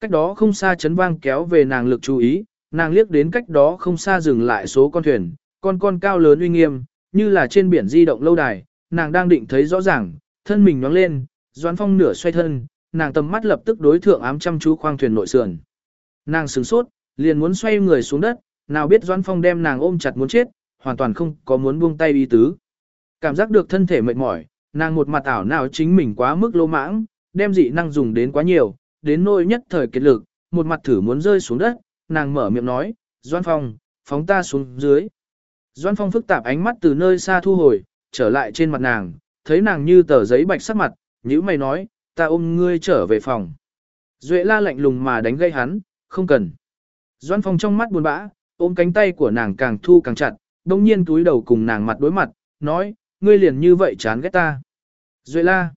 Cách đó không xa chấn vang kéo về nàng lực chú ý, nàng liếc đến cách đó không xa dừng lại số con thuyền, con con cao lớn uy nghiêm, như là trên biển di động lâu đài, nàng đang định thấy rõ ràng, thân mình nhoáng lên, Doãn Phong nửa xoay thân, nàng tầm mắt lập tức đối thượng ám chăm chú khoang thuyền nội sườn. Nàng sửng sốt, liền muốn xoay người xuống đất, nào biết Doãn Phong đem nàng ôm chặt muốn chết, hoàn toàn không có muốn buông tay ý tứ. Cảm giác được thân thể mệt mỏi, nàng một mặt ảo nào chính mình quá mức lô mãng, đem dị năng dùng đến quá nhiều, đến nỗi nhất thời kiệt lực, một mặt thử muốn rơi xuống đất, nàng mở miệng nói, doãn Phong, phóng ta xuống dưới. doãn Phong phức tạp ánh mắt từ nơi xa thu hồi, trở lại trên mặt nàng, thấy nàng như tờ giấy bạch sắc mặt, nhíu mày nói, ta ôm ngươi trở về phòng. Duệ la lạnh lùng mà đánh gây hắn, không cần. Doan Phong trong mắt buồn bã, ôm cánh tay của nàng càng thu càng chặt, đồng nhiên túi đầu cùng nàng mặt đối mặt, nói, ngươi liền như vậy chán ghét ta. Duệ la.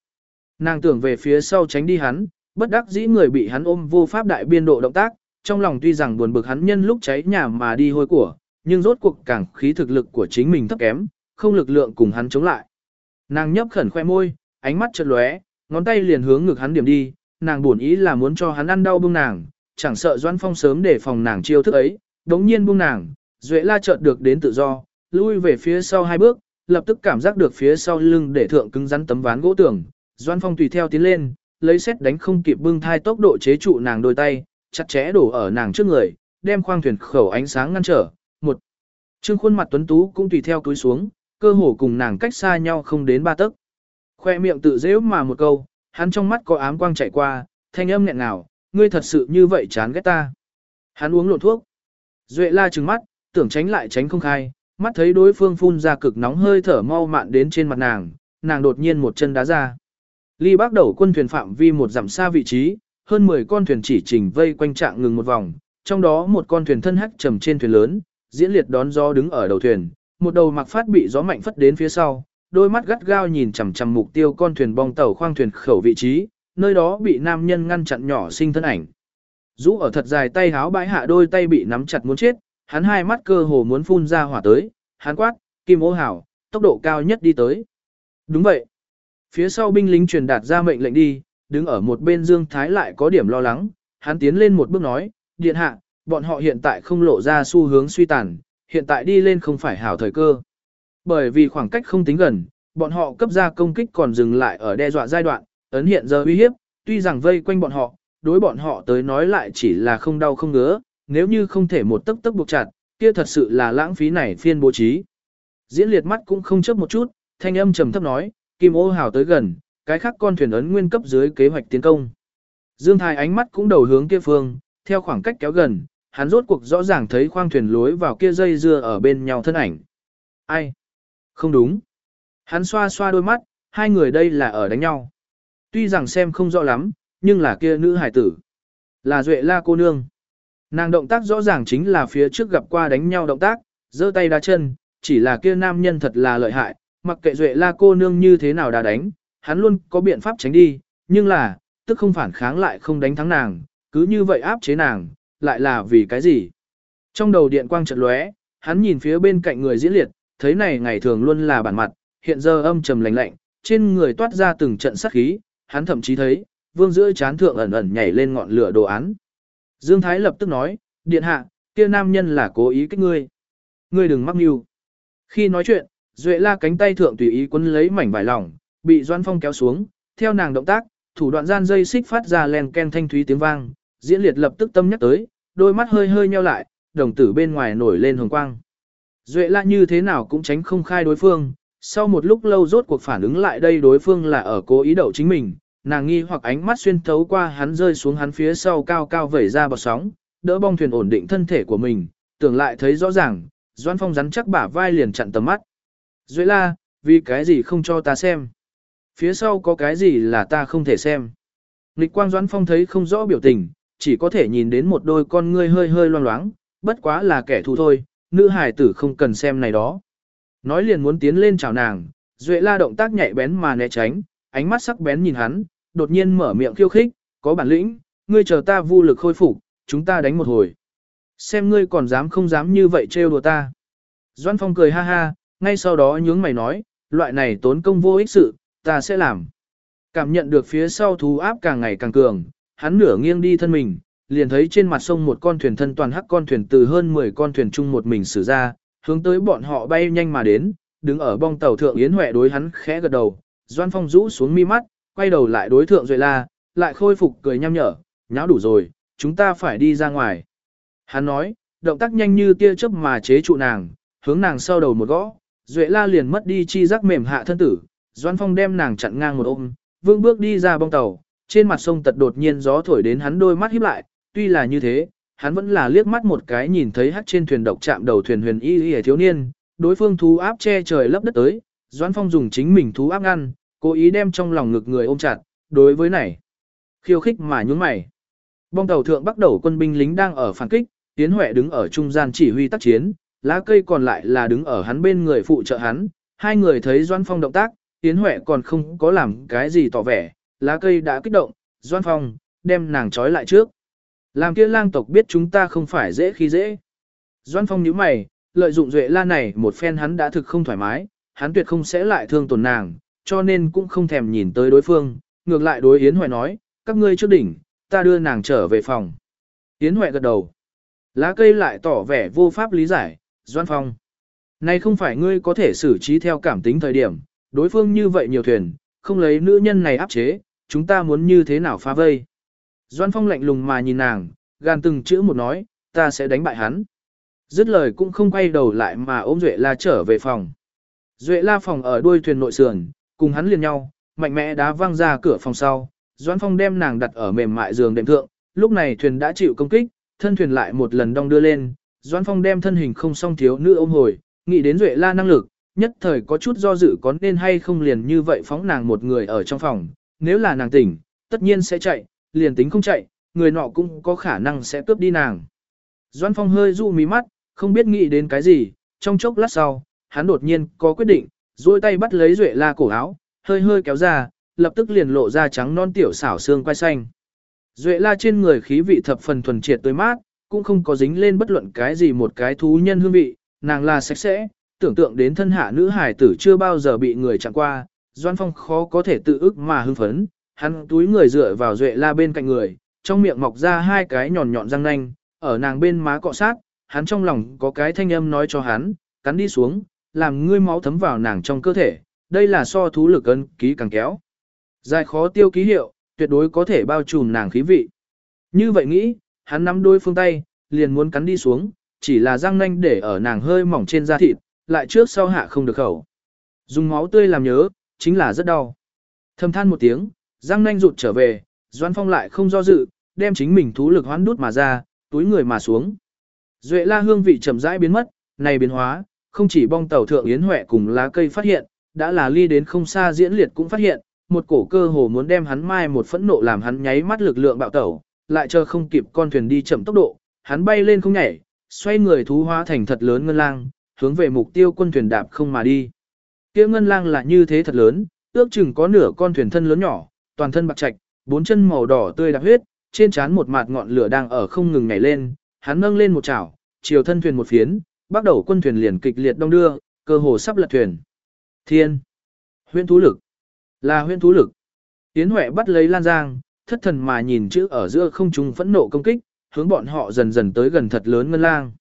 Nàng tưởng về phía sau tránh đi hắn, bất đắc dĩ người bị hắn ôm vô pháp đại biên độ động tác, trong lòng tuy rằng buồn bực hắn nhân lúc cháy nhà mà đi hôi của, nhưng rốt cuộc càng khí thực lực của chính mình thấp kém, không lực lượng cùng hắn chống lại. Nàng nhấp khẩn khoe môi, ánh mắt chợt lóe, ngón tay liền hướng ngực hắn điểm đi, nàng buồn ý là muốn cho hắn ăn đau bưng nàng, chẳng sợ Doan Phong sớm để phòng nàng chiêu thức ấy, đống nhiên buông nàng, Duệ La chợt được đến tự do, lui về phía sau hai bước, lập tức cảm giác được phía sau lưng để thượng cứng rắn tấm ván gỗ tường, Doan Phong tùy theo tiến lên, lấy xét đánh không kịp bưng thai tốc độ chế trụ nàng đôi tay, chặt chẽ đổ ở nàng trước người, đem khoang thuyền khẩu ánh sáng ngăn trở. Một, trương khuôn mặt tuấn tú cũng tùy theo túi xuống, cơ hồ cùng nàng cách xa nhau không đến ba tấc. Khoe miệng tự dễ mà một câu, hắn trong mắt có ám quang chạy qua, thanh âm nghẹn nào, ngươi thật sự như vậy chán ghét ta. Hắn uống lộn thuốc. Duệ la trừng mắt, tưởng tránh lại tránh không khai, mắt thấy đối phương phun ra cực nóng hơi thở mau mạn đến trên mặt nàng, nàng đột nhiên một chân đá ra. Ly bác đầu quân thuyền phạm vi một dặm xa vị trí, hơn 10 con thuyền chỉ trình vây quanh trạng ngừng một vòng, trong đó một con thuyền thân hắc trầm trên thuyền lớn, diễn liệt đón gió đứng ở đầu thuyền, một đầu mặc phát bị gió mạnh phất đến phía sau, đôi mắt gắt gao nhìn chằm chằm mục tiêu con thuyền bong tàu khoang thuyền khẩu vị trí, nơi đó bị nam nhân ngăn chặn nhỏ sinh thân ảnh. Rũ ở thật dài tay háo bãi hạ đôi tay bị nắm chặt muốn chết, hắn hai mắt cơ hồ muốn phun ra hỏa tới, hắn quát, kim ô hảo, tốc độ cao nhất đi tới. Đúng vậy. Phía sau binh lính truyền đạt ra mệnh lệnh đi, đứng ở một bên Dương Thái lại có điểm lo lắng, hắn tiến lên một bước nói, điện hạ, bọn họ hiện tại không lộ ra xu hướng suy tàn, hiện tại đi lên không phải hảo thời cơ. Bởi vì khoảng cách không tính gần, bọn họ cấp ra công kích còn dừng lại ở đe dọa giai đoạn, ấn hiện giờ uy hiếp, tuy rằng vây quanh bọn họ, đối bọn họ tới nói lại chỉ là không đau không ngứa, nếu như không thể một tấc tấc buộc chặt, kia thật sự là lãng phí này phiên bố trí. Diễn liệt mắt cũng không chấp một chút, thanh âm trầm thấp nói, Kim ô hào tới gần, cái khác con thuyền ấn nguyên cấp dưới kế hoạch tiến công. Dương Thái ánh mắt cũng đầu hướng kia phương, theo khoảng cách kéo gần, hắn rốt cuộc rõ ràng thấy khoang thuyền lối vào kia dây dưa ở bên nhau thân ảnh. Ai? Không đúng. Hắn xoa xoa đôi mắt, hai người đây là ở đánh nhau. Tuy rằng xem không rõ lắm, nhưng là kia nữ hải tử. Là Duệ La cô nương. Nàng động tác rõ ràng chính là phía trước gặp qua đánh nhau động tác, giơ tay đá chân, chỉ là kia nam nhân thật là lợi hại, mặc kệ Duệ La cô nương như thế nào đã đánh, hắn luôn có biện pháp tránh đi, nhưng là, tức không phản kháng lại không đánh thắng nàng, cứ như vậy áp chế nàng, lại là vì cái gì? Trong đầu điện quang chợt lóe, hắn nhìn phía bên cạnh người diễn liệt, thấy này ngày thường luôn là bản mặt, hiện giờ âm trầm lạnh lạnh, trên người toát ra từng trận sát khí, hắn thậm chí thấy, vương giữa chán thượng ẩn ẩn nhảy lên ngọn lửa đồ án. Dương Thái lập tức nói, điện hạ, kia nam nhân là cố ý kích ngươi. Ngươi đừng mắc mưu. Khi nói chuyện, Duệ la cánh tay thượng tùy ý quấn lấy mảnh vải lỏng, bị Doan Phong kéo xuống, theo nàng động tác, thủ đoạn gian dây xích phát ra len ken thanh thúy tiếng vang, diễn liệt lập tức tâm nhắc tới, đôi mắt hơi hơi nheo lại, đồng tử bên ngoài nổi lên hồng quang. Duệ la như thế nào cũng tránh không khai đối phương, sau một lúc lâu rốt cuộc phản ứng lại đây đối phương là ở cố ý đậu chính mình, nàng nghi hoặc ánh mắt xuyên thấu qua hắn rơi xuống hắn phía sau cao cao vẩy ra bọt sóng, đỡ bong thuyền ổn định thân thể của mình, tưởng lại thấy rõ ràng, Doan Phong rắn chắc bả vai liền chặn tầm mắt. Duệ la, vì cái gì không cho ta xem? Phía sau có cái gì là ta không thể xem? Lịch quang Doãn Phong thấy không rõ biểu tình, chỉ có thể nhìn đến một đôi con ngươi hơi hơi loang loáng, bất quá là kẻ thù thôi, nữ hải tử không cần xem này đó. Nói liền muốn tiến lên chào nàng, Duệ la động tác nhạy bén mà né tránh, ánh mắt sắc bén nhìn hắn, đột nhiên mở miệng khiêu khích, có bản lĩnh, ngươi chờ ta vô lực khôi phục, chúng ta đánh một hồi. Xem ngươi còn dám không dám như vậy trêu đùa ta. Doan Phong cười ha ha, ngay sau đó nhướng mày nói, loại này tốn công vô ích sự, ta sẽ làm. Cảm nhận được phía sau thú áp càng ngày càng cường, hắn nửa nghiêng đi thân mình, liền thấy trên mặt sông một con thuyền thân toàn hắc con thuyền từ hơn 10 con thuyền chung một mình xử ra, hướng tới bọn họ bay nhanh mà đến, đứng ở bong tàu thượng Yến Huệ đối hắn khẽ gật đầu, Doan Phong rũ xuống mi mắt, quay đầu lại đối thượng Duệ La, lại khôi phục cười nham nhở, nháo đủ rồi, chúng ta phải đi ra ngoài. Hắn nói, động tác nhanh như tia chớp mà chế trụ nàng, hướng nàng sau đầu một gõ, Duệ La liền mất đi chi giác mềm hạ thân tử, Doan Phong đem nàng chặn ngang một ôm, vương bước đi ra bong tàu, trên mặt sông tật đột nhiên gió thổi đến hắn đôi mắt híp lại, tuy là như thế, hắn vẫn là liếc mắt một cái nhìn thấy hắt trên thuyền độc chạm đầu thuyền huyền y y thiếu niên, đối phương thú áp che trời lấp đất tới, Doãn Phong dùng chính mình thú áp ngăn, cố ý đem trong lòng ngực người ôm chặt, đối với này, khiêu khích mà nhún mày. Bong tàu thượng bắt đầu quân binh lính đang ở phản kích, Tiến Huệ đứng ở trung gian chỉ huy tác chiến, lá cây còn lại là đứng ở hắn bên người phụ trợ hắn, hai người thấy Doãn Phong động tác, Tiến Huệ còn không có làm cái gì tỏ vẻ, lá cây đã kích động, Doãn Phong, đem nàng trói lại trước. Làm kia lang tộc biết chúng ta không phải dễ khi dễ. Doãn Phong nhíu mày, lợi dụng duệ la này một phen hắn đã thực không thoải mái, hắn tuyệt không sẽ lại thương tổn nàng, cho nên cũng không thèm nhìn tới đối phương, ngược lại đối Yến Huệ nói, các ngươi trước đỉnh, ta đưa nàng trở về phòng. Yến Huệ gật đầu. Lá cây lại tỏ vẻ vô pháp lý giải, Doan Phong. Này không phải ngươi có thể xử trí theo cảm tính thời điểm, đối phương như vậy nhiều thuyền, không lấy nữ nhân này áp chế, chúng ta muốn như thế nào phá vây. Doan Phong lạnh lùng mà nhìn nàng, gan từng chữ một nói, ta sẽ đánh bại hắn. Dứt lời cũng không quay đầu lại mà ôm Duệ La trở về phòng. Duệ La phòng ở đuôi thuyền nội sườn, cùng hắn liền nhau, mạnh mẽ đá văng ra cửa phòng sau. Doan Phong đem nàng đặt ở mềm mại giường đệm thượng, lúc này thuyền đã chịu công kích, thân thuyền lại một lần đong đưa lên. Doan Phong đem thân hình không song thiếu nữ ôm hồi, nghĩ đến Duệ La năng lực, nhất thời có chút do dự có nên hay không liền như vậy phóng nàng một người ở trong phòng. Nếu là nàng tỉnh, tất nhiên sẽ chạy, liền tính không chạy, người nọ cũng có khả năng sẽ cướp đi nàng. Doan Phong hơi dụ mí mắt, không biết nghĩ đến cái gì, trong chốc lát sau, hắn đột nhiên có quyết định, duỗi tay bắt lấy Duệ La cổ áo, hơi hơi kéo ra, lập tức liền lộ ra trắng non tiểu xảo xương quai xanh. Duệ La trên người khí vị thập phần thuần triệt tươi mát, cũng không có dính lên bất luận cái gì một cái thú nhân hương vị, nàng là sạch sẽ, tưởng tượng đến thân hạ nữ hải tử chưa bao giờ bị người chạm qua, Doan Phong khó có thể tự ức mà hưng phấn, hắn túi người dựa vào Duệ La bên cạnh người, trong miệng mọc ra hai cái nhọn nhọn răng nanh, ở nàng bên má cọ sát, hắn trong lòng có cái thanh âm nói cho hắn, cắn đi xuống, làm ngươi máu thấm vào nàng trong cơ thể, đây là so thú lực ân ký càng kéo. Dài khó tiêu ký hiệu, tuyệt đối có thể bao trùm nàng khí vị. Như vậy nghĩ, hắn nắm đôi phương tay, liền muốn cắn đi xuống, chỉ là răng nanh để ở nàng hơi mỏng trên da thịt, lại trước sau hạ không được khẩu. Dùng máu tươi làm nhớ, chính là rất đau. Thầm than một tiếng, Giang nanh rụt trở về, Doan Phong lại không do dự, đem chính mình thú lực hoán đút mà ra, túi người mà xuống. Duệ la hương vị chậm rãi biến mất, này biến hóa, không chỉ bong tàu thượng yến huệ cùng lá cây phát hiện, đã là ly đến không xa diễn liệt cũng phát hiện, một cổ cơ hồ muốn đem hắn mai một phẫn nộ làm hắn nháy mắt lực lượng bạo tẩu, lại chờ không kịp con thuyền đi chậm tốc độ, hắn bay lên không nhảy, xoay người thú hóa thành thật lớn ngân lang, hướng về mục tiêu quân thuyền đạp không mà đi. Kia ngân lang là như thế thật lớn, ước chừng có nửa con thuyền thân lớn nhỏ, toàn thân bạc trạch, bốn chân màu đỏ tươi đặc huyết, trên trán một mạt ngọn lửa đang ở không ngừng nhảy lên, hắn nâng lên một chảo, chiều thân thuyền một phiến, bắt đầu quân thuyền liền kịch liệt đông đưa, cơ hồ sắp lật thuyền. Thiên, huyễn thú lực, là huyễn thú lực. Tiến Huệ bắt lấy Lan Giang, thất thần mà nhìn chữ ở giữa không trung phẫn nộ công kích, hướng bọn họ dần dần tới gần thật lớn ngân lang.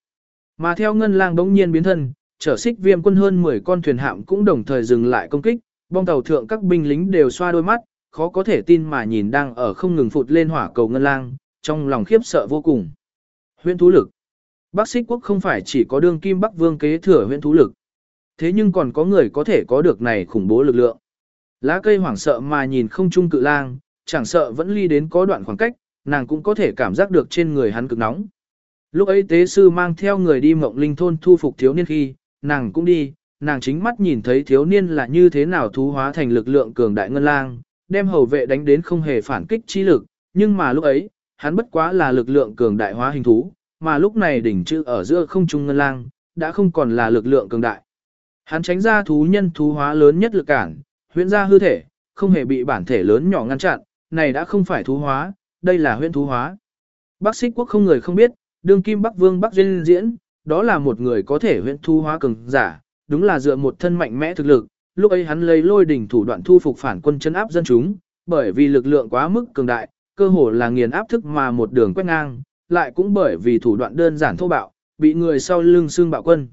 Mà theo ngân lang bỗng nhiên biến thân, trở xích viêm quân hơn 10 con thuyền hạm cũng đồng thời dừng lại công kích, bong tàu thượng các binh lính đều xoa đôi mắt, khó có thể tin mà nhìn đang ở không ngừng phụt lên hỏa cầu ngân lang, trong lòng khiếp sợ vô cùng. Huyễn thú lực. Bắc xích quốc không phải chỉ có đương kim Bắc vương kế thừa huyễn thú lực. Thế nhưng còn có người có thể có được này khủng bố lực lượng. Lá cây hoảng sợ mà nhìn không trung cự lang, chẳng sợ vẫn ly đến có đoạn khoảng cách, nàng cũng có thể cảm giác được trên người hắn cực nóng. Lúc ấy tế sư mang theo người đi mộng linh thôn thu phục thiếu niên khi, nàng cũng đi, nàng chính mắt nhìn thấy thiếu niên là như thế nào thú hóa thành lực lượng cường đại ngân lang, đem hầu vệ đánh đến không hề phản kích chi lực, nhưng mà lúc ấy, hắn bất quá là lực lượng cường đại hóa hình thú, mà lúc này đỉnh chữ ở giữa không trung ngân lang, đã không còn là lực lượng cường đại. Hắn tránh ra thú nhân thú hóa lớn nhất lực cản, huyễn ra hư thể, không hề bị bản thể lớn nhỏ ngăn chặn, này đã không phải thú hóa, đây là huyễn thú hóa. Bắc xích quốc không người không biết, đương kim Bắc Vương Bắc Duyên diễn, đó là một người có thể huyễn thú hóa cường giả, đúng là dựa một thân mạnh mẽ thực lực, lúc ấy hắn lấy lôi đỉnh thủ đoạn thu phục phản quân chân áp dân chúng, bởi vì lực lượng quá mức cường đại, cơ hồ là nghiền áp thức mà một đường quét ngang, lại cũng bởi vì thủ đoạn đơn giản thô bạo, bị người sau lưng xương bạo quân.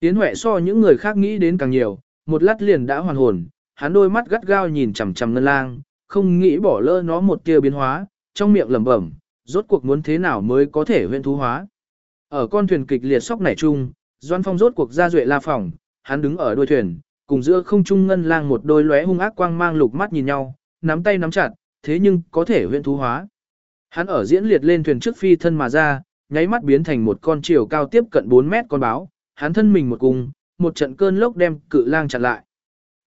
Tiến Huệ so những người khác nghĩ đến càng nhiều, một lát liền đã hoàn hồn, hắn đôi mắt gắt gao nhìn chằm chằm ngân lang, không nghĩ bỏ lỡ nó một tia biến hóa, trong miệng lẩm bẩm, rốt cuộc muốn thế nào mới có thể huyện thú hóa. Ở con thuyền kịch liệt sóc nảy chung, Doan Phong rốt cuộc ra duệ la phòng, hắn đứng ở đuôi thuyền, cùng giữa không trung ngân lang một đôi lóe hung ác quang mang lục mắt nhìn nhau, nắm tay nắm chặt, thế nhưng có thể huyện thú hóa. Hắn ở diễn liệt lên thuyền trước phi thân mà ra, nháy mắt biến thành một con chiều cao tiếp cận 4 mét con báo, hắn thân mình một cùng, một trận cơn lốc đem cự lang chặn lại.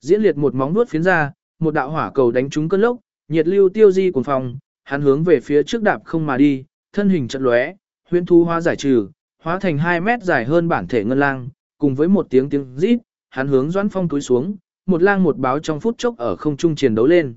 Diễn liệt một móng vuốt phiến ra, một đạo hỏa cầu đánh trúng cơn lốc, nhiệt lưu tiêu di cuồng phòng, hắn hướng về phía trước đạp không mà đi, thân hình trận lóe, huyễn thú hóa giải trừ, hóa thành 2 mét dài hơn bản thể ngân lang, cùng với một tiếng tiếng rít, hắn hướng Doãn Phong túi xuống, một lang một báo trong phút chốc ở không trung chiến đấu lên.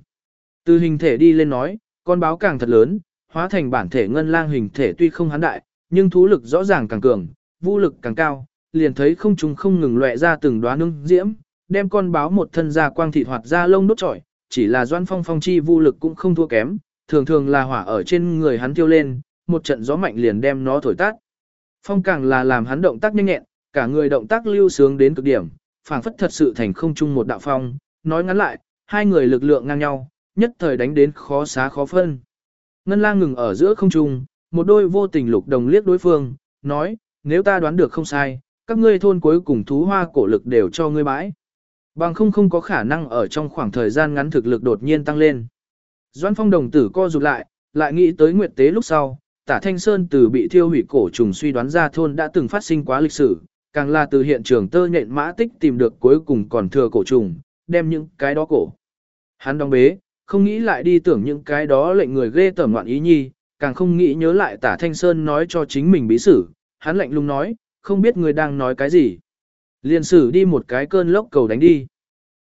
Từ hình thể đi lên nói, con báo càng thật lớn, hóa thành bản thể ngân lang hình thể tuy không hắn đại, nhưng thú lực rõ ràng càng cường, vũ lực càng cao, liền thấy không trung không ngừng loẹ ra từng đóa nương diễm, đem con báo một thân da quang thịt hoạt ra lông đốt trọi, chỉ là Doãn Phong phong chi vũ lực cũng không thua kém, thường thường là hỏa ở trên người hắn thiêu lên, một trận gió mạnh liền đem nó thổi tắt. Phong càng là làm hắn động tác nhanh nhẹn, cả người động tác lưu sướng đến cực điểm, phảng phất thật sự thành không chung một đạo phong, nói ngắn lại, hai người lực lượng ngang nhau, nhất thời đánh đến khó xá khó phân. Ngân lang ngừng ở giữa không trung, một đôi vô tình lục đồng liếc đối phương, nói, nếu ta đoán được không sai, các ngươi thôn cuối cùng thú hoa cổ lực đều cho ngươi bãi. Bằng không không có khả năng ở trong khoảng thời gian ngắn thực lực đột nhiên tăng lên. Doãn phong đồng tử co rụt lại, lại nghĩ tới nguyệt tế lúc sau, tả thanh sơn từ bị thiêu hủy cổ trùng suy đoán ra thôn đã từng phát sinh quá lịch sử, càng là từ hiện trường tơ nhện mã tích tìm được cuối cùng còn thừa cổ trùng, đem những cái đó cổ. Hắn đóng bế, không nghĩ lại đi tưởng những cái đó lệnh người ghê tởm loạn ý nhi, càng không nghĩ nhớ lại tả thanh sơn nói cho chính mình bí sử, hắn lạnh lùng nói, không biết người đang nói cái gì. Liền sử đi một cái cơn lốc cầu đánh đi.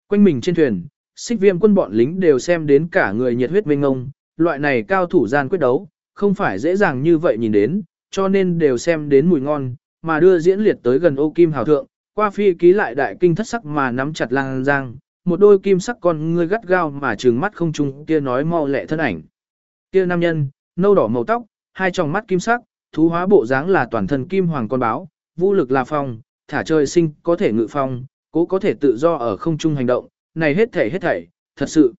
Quanh mình trên thuyền, xích viêm quân bọn lính đều xem đến cả người nhiệt huyết mênh ngông, loại này cao thủ gian quyết đấu, không phải dễ dàng như vậy nhìn đến, cho nên đều xem đến mùi ngon, mà đưa diễn liệt tới gần ô kim hào thượng, qua phi ký lại đại kinh thất sắc mà nắm chặt lang giang, một đôi kim sắc con ngươi gắt gao mà trừng mắt không trung kia nói mau lẹ thân ảnh. Kia nam nhân, nâu đỏ màu tóc, hai tròng mắt kim sắc, thú hóa bộ dáng là toàn thân kim hoàng con báo, vũ lực là phong, thả trời sinh có thể ngự phong, cố có thể tự do ở không trung hành động, này hết thảy hết thảy, thật sự.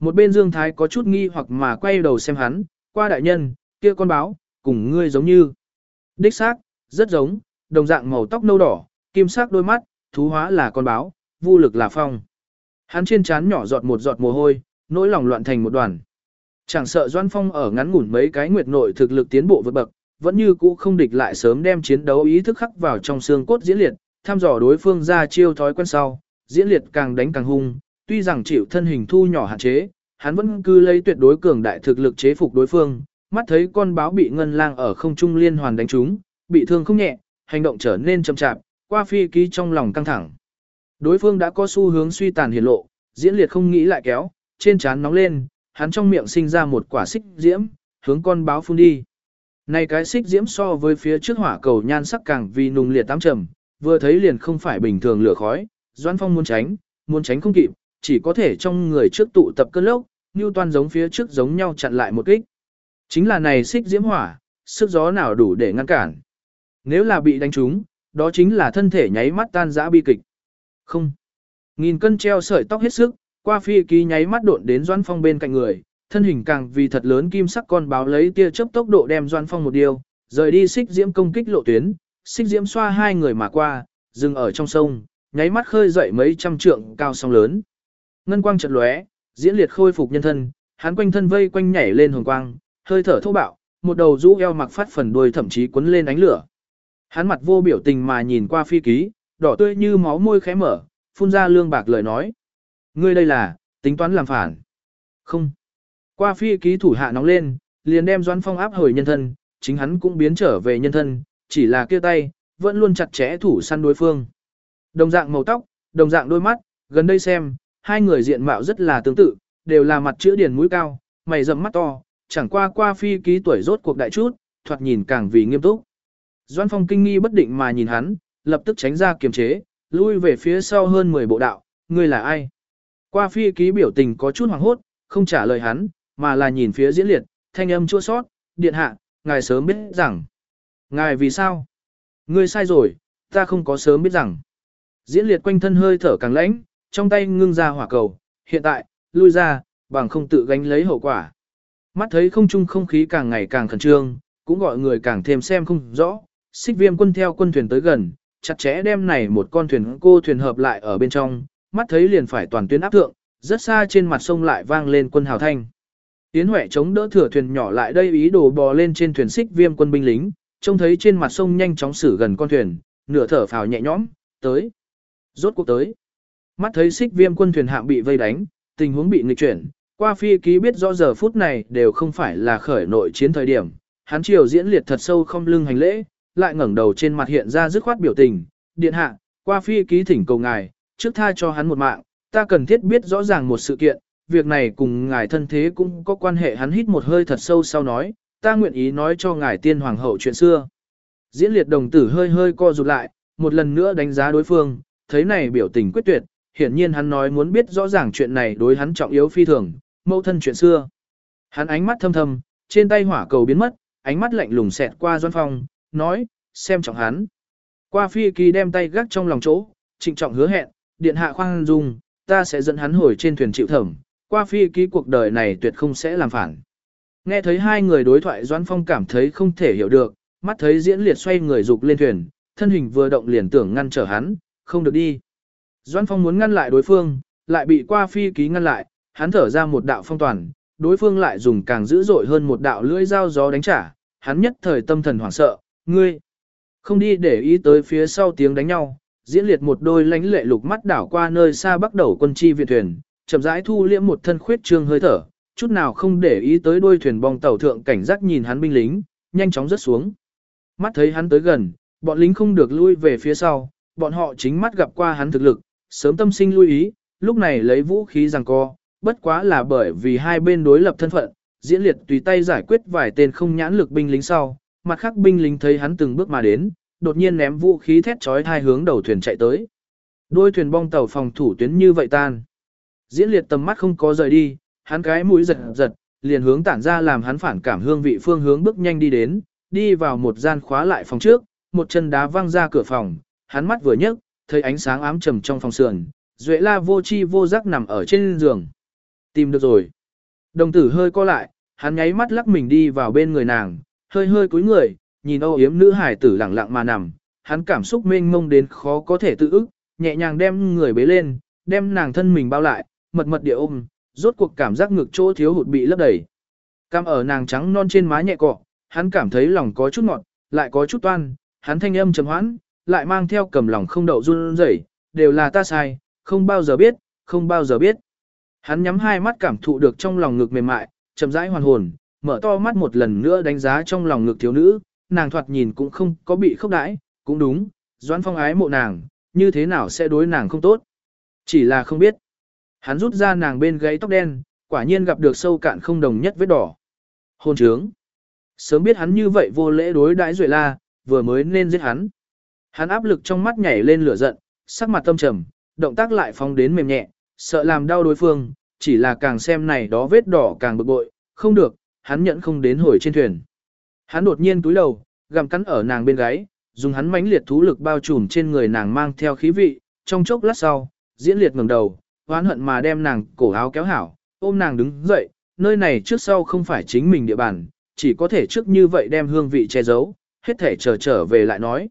Một bên Dương Thái có chút nghi hoặc mà quay đầu xem hắn, qua đại nhân, kia con báo, cùng ngươi giống như. Đích xác, rất giống, đồng dạng màu tóc nâu đỏ, kim sắc đôi mắt, thú hóa là con báo, vô lực là phong. Hắn trên trán nhỏ giọt một giọt mồ hôi, nỗi lòng loạn thành một đoàn. Chẳng sợ Doan Phong ở ngắn ngủn mấy cái nguyệt nội thực lực tiến bộ vượt bậc, vẫn như cũ không địch lại sớm đem chiến đấu ý thức khắc vào trong xương cốt diễn liệt, thăm dò đối phương ra chiêu thói quen sau, diễn liệt càng đánh càng hung, tuy rằng chịu thân hình thu nhỏ hạn chế, hắn vẫn cứ lấy tuyệt đối cường đại thực lực chế phục đối phương, mắt thấy con báo bị ngân lang ở không trung liên hoàn đánh trúng, bị thương không nhẹ, hành động trở nên chậm chạp, qua phi ký trong lòng căng thẳng. Đối phương đã có xu hướng suy tàn hiển lộ, diễn liệt không nghĩ lại kéo, trên trán nóng lên, hắn trong miệng sinh ra một quả xích diễm, hướng con báo phun đi. Này cái xích diễm so với phía trước hỏa cầu nhan sắc càng vì nùng liệt tám trầm, vừa thấy liền không phải bình thường lửa khói, Doan Phong muốn tránh, muốn tránh không kịp, chỉ có thể trong người trước tụ tập cơn lốc, như toàn giống phía trước giống nhau chặn lại một kích. Chính là này xích diễm hỏa, sức gió nào đủ để ngăn cản. Nếu là bị đánh trúng, đó chính là thân thể nháy mắt tan rã bi kịch. Không. Nghìn cân treo sợi tóc hết sức, qua phi ký nháy mắt độn đến Doan Phong bên cạnh người, thân hình càng vì thật lớn kim sắc con báo lấy tia chớp tốc độ đem Doan Phong một điều, rời đi xích diễm công kích lộ tuyến, xích diễm xoa hai người mà qua, dừng ở trong sông, nháy mắt khơi dậy mấy trăm trượng cao sóng lớn. Ngân quang chợt lóe, diễn liệt khôi phục nhân thân, hắn quanh thân vây quanh nhảy lên hồng quang, hơi thở thô bạo, một đầu rũ eo mặc phát phần đuôi thậm chí cuốn lên ánh lửa. Hắn mặt vô biểu tình mà nhìn qua phi ký, đỏ tươi như máu môi khẽ mở, phun ra lương bạc lời nói. Ngươi đây là, tính toán làm phản. Không. Qua phi ký thủ hạ nóng lên, liền đem Doan Phong áp hồi nhân thân, chính hắn cũng biến trở về nhân thân, chỉ là kia tay, vẫn luôn chặt chẽ thủ săn đối phương. Đồng dạng màu tóc, đồng dạng đôi mắt, gần đây xem, hai người diện mạo rất là tương tự, đều là mặt chữ điển mũi cao, mày rậm mắt to, chẳng qua qua phi ký tuổi rốt cuộc đại chút, thoạt nhìn càng vì nghiêm túc. Doan Phong kinh nghi bất định mà nhìn hắn, lập tức tránh ra kiềm chế, lui về phía sau hơn 10 bộ đạo, ngươi là ai? Qua phi ký biểu tình có chút hoảng hốt, không trả lời hắn, mà là nhìn phía diễn liệt, thanh âm chua sót, điện hạ, ngài sớm biết rằng. Ngài vì sao? Ngươi sai rồi, ta không có sớm biết rằng. Diễn liệt quanh thân hơi thở càng lãnh, trong tay ngưng ra hỏa cầu, hiện tại, lui ra, bằng không tự gánh lấy hậu quả. Mắt thấy không trung không khí càng ngày càng khẩn trương, cũng gọi người càng thêm xem không rõ, xích viêm quân theo quân thuyền tới gần, chặt chẽ đem này một con thuyền cô thuyền hợp lại ở bên trong, mắt thấy liền phải toàn tuyến áp thượng, rất xa trên mặt sông lại vang lên quân hào thanh. Yến Huệ chống đỡ thừa thuyền nhỏ lại đây ý đồ bò lên trên thuyền xích viêm quân binh lính, trông thấy trên mặt sông nhanh chóng xử gần con thuyền, nửa thở phào nhẹ nhõm, tới. Rốt cuộc tới. Mắt thấy xích viêm quân thuyền hạng bị vây đánh, tình huống bị nghịch chuyển, qua phi ký biết rõ giờ phút này đều không phải là khởi nội chiến thời điểm, hắn chiều diễn liệt thật sâu không lưng hành lễ, lại ngẩng đầu trên mặt hiện ra dứt khoát biểu tình, điện hạ, qua phi ký thỉnh cầu ngài, trước tha cho hắn một mạng, ta cần thiết biết rõ ràng một sự kiện, việc này cùng ngài thân thế cũng có quan hệ hắn hít một hơi thật sâu sau nói, ta nguyện ý nói cho ngài tiên hoàng hậu chuyện xưa. Diễn liệt đồng tử hơi hơi co rụt lại, một lần nữa đánh giá đối phương, thấy này biểu tình quyết tuyệt, hiển nhiên hắn nói muốn biết rõ ràng chuyện này đối hắn trọng yếu phi thường, mẫu thân chuyện xưa. Hắn ánh mắt thâm thâm, trên tay hỏa cầu biến mất, ánh mắt lạnh lùng xẹt qua Doan Phong, nói, xem trọng hắn. Qua phi kỳ đem tay gác trong lòng chỗ, trịnh trọng hứa hẹn, điện hạ khoan dung, ta sẽ dẫn hắn hồi trên thuyền chịu thẩm, qua phi ký cuộc đời này tuyệt không sẽ làm phản. Nghe thấy hai người đối thoại Doãn Phong cảm thấy không thể hiểu được, mắt thấy diễn liệt xoay người dục lên thuyền, thân hình vừa động liền tưởng ngăn trở hắn, không được đi. Doãn Phong muốn ngăn lại đối phương, lại bị qua phi ký ngăn lại, hắn thở ra một đạo phong toàn, đối phương lại dùng càng dữ dội hơn một đạo lưỡi dao gió đánh trả, hắn nhất thời tâm thần hoảng sợ, ngươi, không đi để ý tới phía sau tiếng đánh nhau, diễn liệt một đôi lánh lệ lục mắt đảo qua nơi xa bắt đầu quân chi viện thuyền, chậm rãi thu liễm một thân khuyết trương hơi thở, chút nào không để ý tới đôi thuyền bong tàu thượng cảnh giác nhìn hắn binh lính, nhanh chóng rớt xuống. Mắt thấy hắn tới gần, bọn lính không được lui về phía sau, bọn họ chính mắt gặp qua hắn thực lực, sớm tâm sinh lưu ý, lúc này lấy vũ khí giằng co, bất quá là bởi vì hai bên đối lập thân phận, diễn liệt tùy tay giải quyết vài tên không nhãn lực binh lính sau, mặt khác binh lính thấy hắn từng bước mà đến, đột nhiên ném vũ khí thét chói hai hướng đầu thuyền chạy tới. Đôi thuyền bong tàu phòng thủ tuyến như vậy tan. Diễn liệt tầm mắt không có rời đi, hắn cái mũi giật giật, liền hướng tản ra làm hắn phản cảm hương vị phương hướng bước nhanh đi đến, đi vào một gian khóa lại phòng trước, một chân đá văng ra cửa phòng, hắn mắt vừa nhấc, thấy ánh sáng ám trầm trong phòng sườn, Duệ La vô chi vô giác nằm ở trên giường. Tìm được rồi. Đồng tử hơi co lại, hắn nháy mắt lắc mình đi vào bên người nàng, hơi hơi cúi người, nhìn âu yếm nữ hải tử lẳng lặng mà nằm, hắn cảm xúc mênh mông đến khó có thể tự ức, nhẹ nhàng đem người bế lên, đem nàng thân mình bao lại, mật mật địa ôm, rốt cuộc cảm giác ngực chỗ thiếu hụt bị lấp đầy. Cam ở nàng trắng non trên má nhẹ cọ, hắn cảm thấy lòng có chút ngọt, lại có chút toan, hắn thanh âm trầm hoãn, lại mang theo cầm lòng không đậu run rẩy, đều là ta sai, không bao giờ biết, không bao giờ biết. Hắn nhắm hai mắt cảm thụ được trong lòng ngực mềm mại, chậm rãi hoàn hồn, mở to mắt một lần nữa đánh giá trong lòng ngực thiếu nữ, nàng thoạt nhìn cũng không có bị khốc đãi, cũng đúng, Doãn Phong ái mộ nàng, như thế nào sẽ đối nàng không tốt. Chỉ là không biết. Hắn rút ra nàng bên gáy tóc đen, quả nhiên gặp được sâu cạn không đồng nhất vết đỏ. Hôn trướng. Sớm biết hắn như vậy vô lễ đối đãi Duệ La, vừa mới nên giết hắn. Hắn áp lực trong mắt nhảy lên lửa giận, sắc mặt tâm trầm, động tác lại phóng đến mềm nhẹ, sợ làm đau đối phương, chỉ là càng xem này đó vết đỏ càng bực bội, không được, hắn nhận không đến hồi trên thuyền. Hắn đột nhiên túi đầu, gặm cắn ở nàng bên gáy, dùng hắn mãnh liệt thú lực bao trùm trên người nàng mang theo khí vị, trong chốc lát sau, diễn liệt ngẩng đầu, oán hận mà đem nàng cổ áo kéo hảo, ôm nàng đứng dậy, nơi này trước sau không phải chính mình địa bàn, chỉ có thể trước như vậy đem hương vị che giấu, hết thể trở trở về lại nói.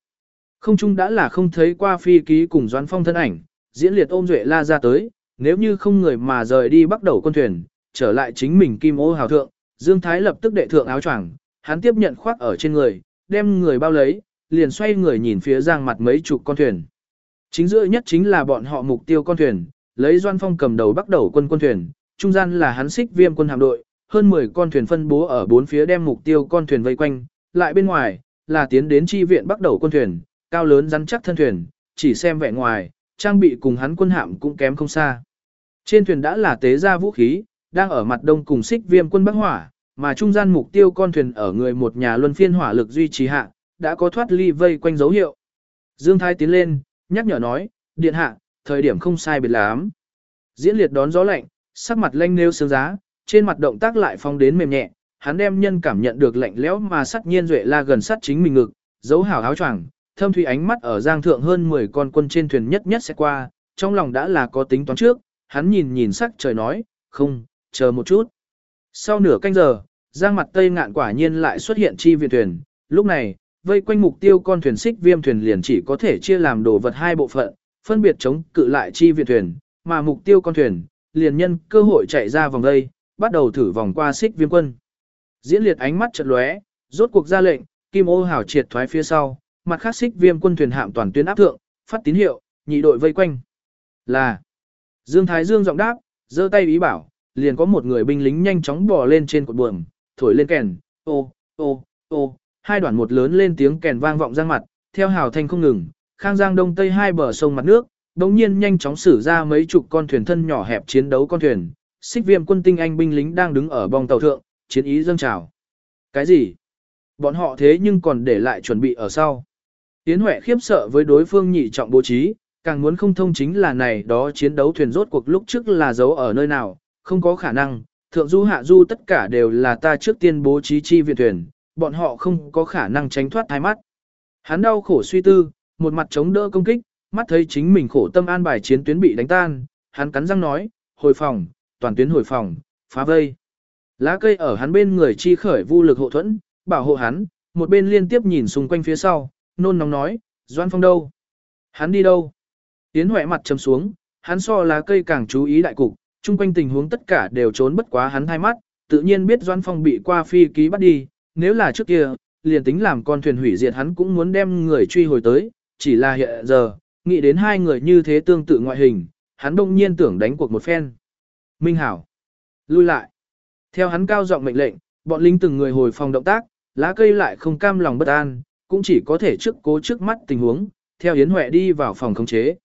Không chung đã là không thấy qua phi ký cùng doan phong thân ảnh, diễn liệt ôm duệ la ra tới, nếu như không người mà rời đi bắt đầu con thuyền, trở lại chính mình kim ô hào thượng, Dương Thái lập tức đệ thượng áo choàng, hắn tiếp nhận khoác ở trên người, đem người bao lấy, liền xoay người nhìn phía giang mặt mấy chục con thuyền. Chính giữa nhất chính là bọn họ mục tiêu con thuyền, lấy Doan Phong cầm đầu bắt đầu quân quân thuyền, trung gian là hắn xích viêm quân hạm đội, hơn 10 con thuyền phân bố ở bốn phía đem mục tiêu con thuyền vây quanh, lại bên ngoài là tiến đến chi viện bắt đầu quân thuyền, cao lớn rắn chắc thân thuyền, chỉ xem vẻ ngoài, trang bị cùng hắn quân hạm cũng kém không xa. Trên thuyền đã là tế ra vũ khí, đang ở mặt đông cùng xích viêm quân bắc hỏa, mà trung gian mục tiêu con thuyền ở người một nhà luân phiên hỏa lực duy trì hạ, đã có thoát ly vây quanh dấu hiệu. Dương Thái tiến lên, nhắc nhở nói, điện hạ, thời điểm không sai biệt lắm. Diễn liệt đón gió lạnh, sắc mặt lanh nêu sương giá, trên mặt động tác lại phong đến mềm nhẹ, hắn đem nhân cảm nhận được lạnh lẽo mà sắt nhiên duệ la gần sát chính mình ngực, dấu hào áo choàng, thâm thủy ánh mắt ở giang thượng hơn 10 con quân trên thuyền nhất nhất sẽ qua, trong lòng đã là có tính toán trước, hắn nhìn nhìn sắc trời nói, không, chờ một chút. Sau nửa canh giờ, giang mặt tây ngạn quả nhiên lại xuất hiện chi viện thuyền, lúc này, vây quanh mục tiêu con thuyền xích viêm thuyền liền chỉ có thể chia làm đồ vật hai bộ phận, phân biệt chống cự lại chi viện thuyền, mà mục tiêu con thuyền, liền nhân cơ hội chạy ra vòng đây, bắt đầu thử vòng qua xích viêm quân. Diễn liệt ánh mắt chợt lóe, rốt cuộc ra lệnh, kim ô hảo triệt thoái phía sau, mặt khác xích viêm quân thuyền hạm toàn tuyến áp thượng, phát tín hiệu, nhị đội vây quanh. Là Dương Thái Dương giọng đáp, giơ tay ý bảo, liền có một người binh lính nhanh chóng bò lên trên cột buồm, thổi lên kèn, ô, ô, ô, hai đoạn một lớn lên tiếng kèn vang vọng ra mặt, theo hào thanh không ngừng, khang giang đông tây hai bờ sông mặt nước, đồng nhiên nhanh chóng xử ra mấy chục con thuyền thân nhỏ hẹp chiến đấu con thuyền, xích viêm quân tinh anh binh lính đang đứng ở bong tàu thượng, chiến ý dâng trào. Cái gì? Bọn họ thế nhưng còn để lại chuẩn bị ở sau. Tiến Huệ khiếp sợ với đối phương nhị trọng bố trí, càng muốn không thông chính là này đó chiến đấu thuyền rốt cuộc lúc trước là giấu ở nơi nào, không có khả năng, thượng du hạ du tất cả đều là ta trước tiên bố trí chi viện thuyền, bọn họ không có khả năng tránh thoát thái mắt. Hắn đau khổ suy tư, một mặt chống đỡ công kích, mắt thấy chính mình khổ tâm an bài chiến tuyến bị đánh tan, hắn cắn răng nói, hồi phòng, toàn tuyến hồi phòng, phá vây. Lá cây ở hắn bên người chi khởi vô lực hộ thuẫn, bảo hộ hắn, một bên liên tiếp nhìn xung quanh phía sau, nôn nóng nói, Doan Phong đâu? Hắn đi đâu? Tiến Huệ mặt chấm xuống, hắn so lá cây càng chú ý đại cục, chung quanh tình huống tất cả đều trốn bất quá hắn hai mắt, tự nhiên biết Doan Phong bị qua phi ký bắt đi, nếu là trước kia, liền tính làm con thuyền hủy diệt hắn cũng muốn đem người truy hồi tới, chỉ là hiện giờ, nghĩ đến hai người như thế tương tự ngoại hình, hắn đông nhiên tưởng đánh cuộc một phen. Minh Hảo, lui lại. Theo hắn cao giọng mệnh lệnh, bọn lính từng người hồi phòng động tác, lá cây lại không cam lòng bất an, cũng chỉ có thể trước cố trước mắt tình huống, theo Yến Huệ đi vào phòng khống chế.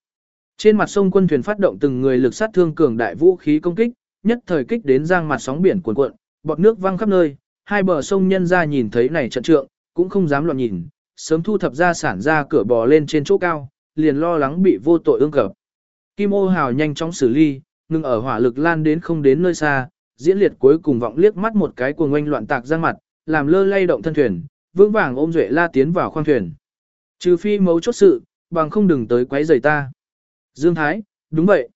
Trên mặt sông quân thuyền phát động từng người lực sát thương cường đại vũ khí công kích, nhất thời kích đến giang mặt sóng biển cuồn cuộn, bọt nước văng khắp nơi, hai bờ sông nhân ra nhìn thấy này trận trượng, cũng không dám loạn nhìn, sớm thu thập ra sản ra cửa bò lên trên chỗ cao, liền lo lắng bị vô tội ương cập. Kim ô hào nhanh chóng xử lý, ngừng ở hỏa lực lan đến không đến nơi xa, diễn liệt cuối cùng vọng liếc mắt một cái cuồng oanh loạn tạc ra mặt, làm lơ lay động thân thuyền, vững vàng ôm duệ la tiến vào khoang thuyền. Trừ phi mấu chốt sự, bằng không đừng tới quấy rầy ta. Dương Thái, đúng vậy.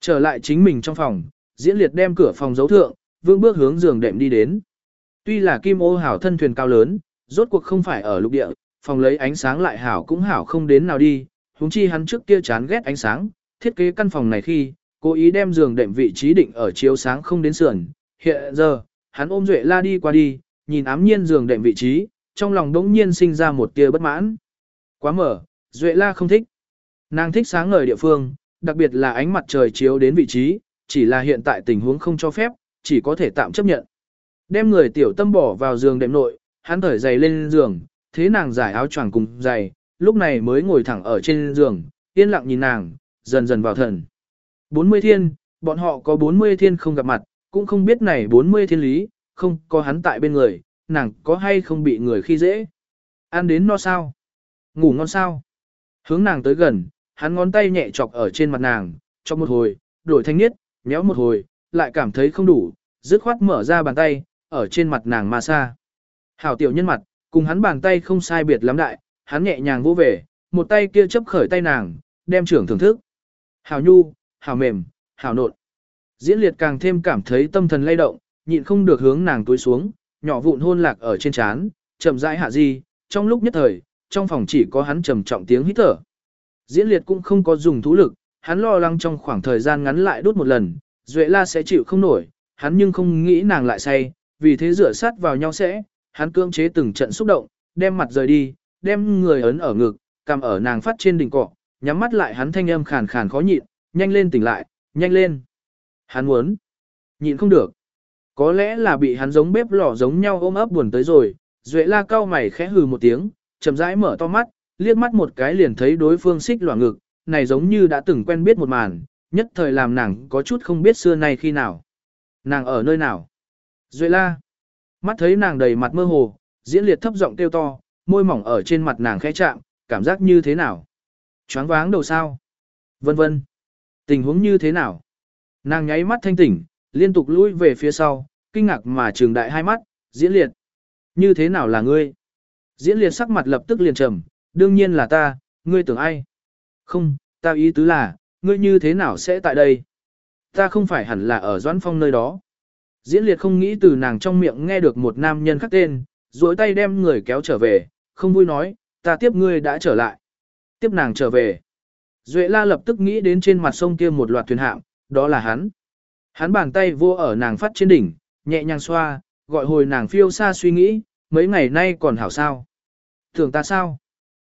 Trở lại chính mình trong phòng, diễn liệt đem cửa phòng giấu thượng, vương bước hướng giường đệm đi đến. Tuy là kim ô hảo thân thuyền cao lớn, rốt cuộc không phải ở lục địa, phòng lấy ánh sáng lại hảo cũng hảo không đến nào đi, huống chi hắn trước kia chán ghét ánh sáng, thiết kế căn phòng này khi, cố ý đem giường đệm vị trí định ở chiếu sáng không đến sườn. Hiện giờ, hắn ôm Duệ La đi qua đi, nhìn ám nhiên giường đệm vị trí, trong lòng đống nhiên sinh ra một tia bất mãn. Quá mở, Duệ La không thích. Nàng thích sáng ngời địa phương, đặc biệt là ánh mặt trời chiếu đến vị trí, chỉ là hiện tại tình huống không cho phép, chỉ có thể tạm chấp nhận. Đem người tiểu tâm bỏ vào giường đệm nội, hắn thở giày lên giường, thế nàng giải áo choàng cùng giày, lúc này mới ngồi thẳng ở trên giường, yên lặng nhìn nàng, dần dần vào thần. 40 thiên, bọn họ có 40 thiên không gặp mặt, cũng không biết này 40 thiên lý, không có hắn tại bên người, nàng có hay không bị người khi dễ. Ăn đến no sao? Ngủ ngon sao? Hướng nàng tới gần, hắn ngón tay nhẹ chọc ở trên mặt nàng, cho một hồi, đổi thanh niết, méo một hồi, lại cảm thấy không đủ, dứt khoát mở ra bàn tay, ở trên mặt nàng ma xa. Hảo tiểu nhân mặt, cùng hắn bàn tay không sai biệt lắm đại, hắn nhẹ nhàng vô về, một tay kia chấp khởi tay nàng, đem trưởng thưởng thức. Hảo nhu, hảo mềm, hảo nộn. Diễn liệt càng thêm cảm thấy tâm thần lay động, nhịn không được hướng nàng túi xuống, nhỏ vụn hôn lạc ở trên trán, chậm rãi hạ di, trong lúc nhất thời, trong phòng chỉ có hắn trầm trọng tiếng hít thở. Diễn liệt cũng không có dùng thú lực, hắn lo lắng trong khoảng thời gian ngắn lại đốt một lần, Duệ La sẽ chịu không nổi, hắn nhưng không nghĩ nàng lại say, vì thế rửa sát vào nhau sẽ, hắn cưỡng chế từng trận xúc động, đem mặt rời đi, đem người ấn ở ngực, cầm ở nàng phát trên đỉnh cọ, nhắm mắt lại hắn thanh âm khàn khàn khó nhịn, nhanh lên tỉnh lại, nhanh lên. Hắn muốn, nhịn không được. Có lẽ là bị hắn giống bếp lò giống nhau ôm ấp buồn tới rồi, Duệ la cao mày khẽ hừ một tiếng, chậm rãi mở to mắt, liếc mắt một cái liền thấy đối phương xích loạn ngực, này giống như đã từng quen biết một màn, nhất thời làm nàng có chút không biết xưa nay khi nào. Nàng ở nơi nào? Duệ la. Mắt thấy nàng đầy mặt mơ hồ, diễn liệt thấp giọng kêu to, môi mỏng ở trên mặt nàng khẽ chạm, cảm giác như thế nào? Choáng váng đầu sao? Vân vân. Tình huống như thế nào? Nàng nháy mắt thanh tỉnh, liên tục lùi về phía sau, kinh ngạc mà trường đại hai mắt, diễn liệt. Như thế nào là ngươi? Diễn liệt sắc mặt lập tức liền trầm, đương nhiên là ta, ngươi tưởng ai? Không, ta ý tứ là, ngươi như thế nào sẽ tại đây? Ta không phải hẳn là ở Doãn Phong nơi đó. Diễn liệt không nghĩ từ nàng trong miệng nghe được một nam nhân khác tên, duỗi tay đem người kéo trở về, không vui nói, ta tiếp ngươi đã trở lại. Tiếp nàng trở về. Duệ la lập tức nghĩ đến trên mặt sông kia một loạt thuyền hạm, đó là hắn. Hắn bàn tay vô ở nàng phát trên đỉnh, nhẹ nhàng xoa, gọi hồi nàng phiêu xa suy nghĩ, mấy ngày nay còn hảo sao. Thường ta sao?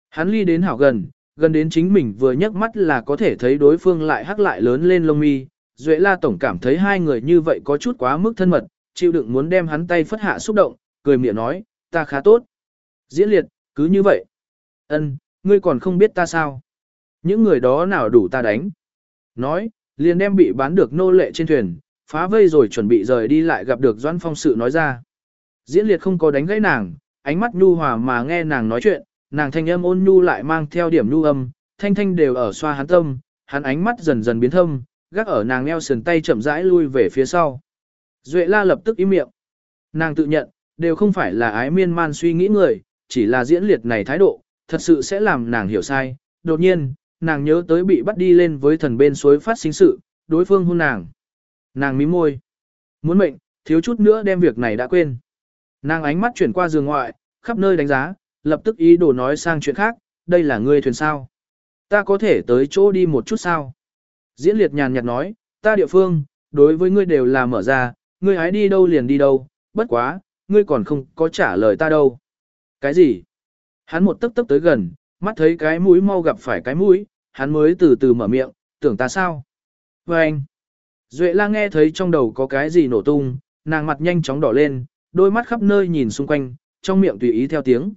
Hắn ly đến hảo gần, gần đến chính mình vừa nhấc mắt là có thể thấy đối phương lại hắc lại lớn lên lông mi. Duệ la tổng cảm thấy hai người như vậy có chút quá mức thân mật, chịu đựng muốn đem hắn tay phất hạ xúc động, cười miệng nói, ta khá tốt. Diễn liệt, cứ như vậy. Ân, ngươi còn không biết ta sao? Những người đó nào đủ ta đánh? Nói, liền đem bị bán được nô lệ trên thuyền, phá vây rồi chuẩn bị rời đi lại gặp được Doãn Phong sự nói ra. Diễn liệt không có đánh gãy nàng, ánh mắt nhu hòa mà nghe nàng nói chuyện, nàng thanh âm ôn nhu lại mang theo điểm nhu âm, thanh thanh đều ở xoa hắn tâm, hắn ánh mắt dần dần biến thâm, gác ở nàng eo sườn tay chậm rãi lui về phía sau. Duệ la lập tức im miệng. Nàng tự nhận, đều không phải là ái miên man suy nghĩ người, chỉ là diễn liệt này thái độ, thật sự sẽ làm nàng hiểu sai. Đột nhiên, nàng nhớ tới bị bắt đi lên với thần bên suối phát sinh sự, đối phương hôn nàng. Nàng mím môi. Muốn mệnh, thiếu chút nữa đem việc này đã quên. Nàng ánh mắt chuyển qua giường ngoại, khắp nơi đánh giá, lập tức ý đồ nói sang chuyện khác, đây là ngươi thuyền sao. Ta có thể tới chỗ đi một chút sao? Diễn liệt nhàn nhạt nói, ta địa phương, đối với ngươi đều là mở ra, ngươi hái đi đâu liền đi đâu, bất quá, ngươi còn không có trả lời ta đâu. Cái gì? Hắn một tấp tấp tới gần, mắt thấy cái mũi mau gặp phải cái mũi, hắn mới từ từ mở miệng, tưởng ta sao? Và anh, Duệ la nghe thấy trong đầu có cái gì nổ tung, nàng mặt nhanh chóng đỏ lên, đôi mắt khắp nơi nhìn xung quanh, trong miệng tùy ý theo tiếng.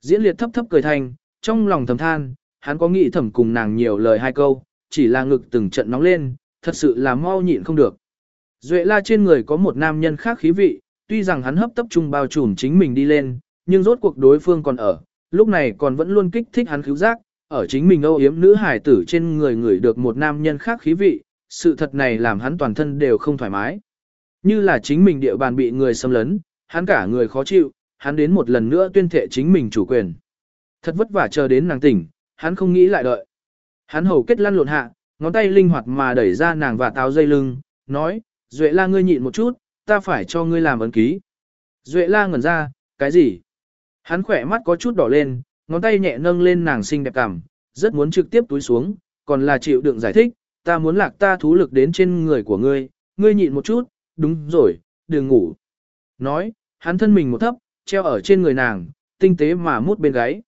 Diễn liệt thấp thấp cười thành, trong lòng thầm than, hắn có nghĩ thầm cùng nàng nhiều lời hai câu, chỉ là ngực từng trận nóng lên, thật sự là mau nhịn không được. Duệ la trên người có một nam nhân khác khí vị, tuy rằng hắn hấp tấp trung bao trùm chính mình đi lên, nhưng rốt cuộc đối phương còn ở, lúc này còn vẫn luôn kích thích hắn cứu giác, ở chính mình âu yếm nữ hải tử trên người người được một nam nhân khác khí vị, sự thật này làm hắn toàn thân đều không thoải mái. Như là chính mình địa bàn bị người xâm lấn, hắn cả người khó chịu, hắn đến một lần nữa tuyên thệ chính mình chủ quyền. Thật vất vả chờ đến nàng tỉnh, hắn không nghĩ lại đợi. Hắn hầu kết lăn lộn hạ, ngón tay linh hoạt mà đẩy ra nàng và táo dây lưng, nói, Duệ la ngươi nhịn một chút, ta phải cho ngươi làm ấn ký. Duệ la ngẩn ra, cái gì? Hắn khỏe mắt có chút đỏ lên, ngón tay nhẹ nâng lên nàng xinh đẹp cảm, rất muốn trực tiếp túi xuống, còn là chịu đựng giải thích, ta muốn lạc ta thú lực đến trên người của ngươi, ngươi nhịn một chút, đúng rồi, đừng ngủ. Nói, hắn thân mình một thấp, treo ở trên người nàng, tinh tế mà mút bên gáy.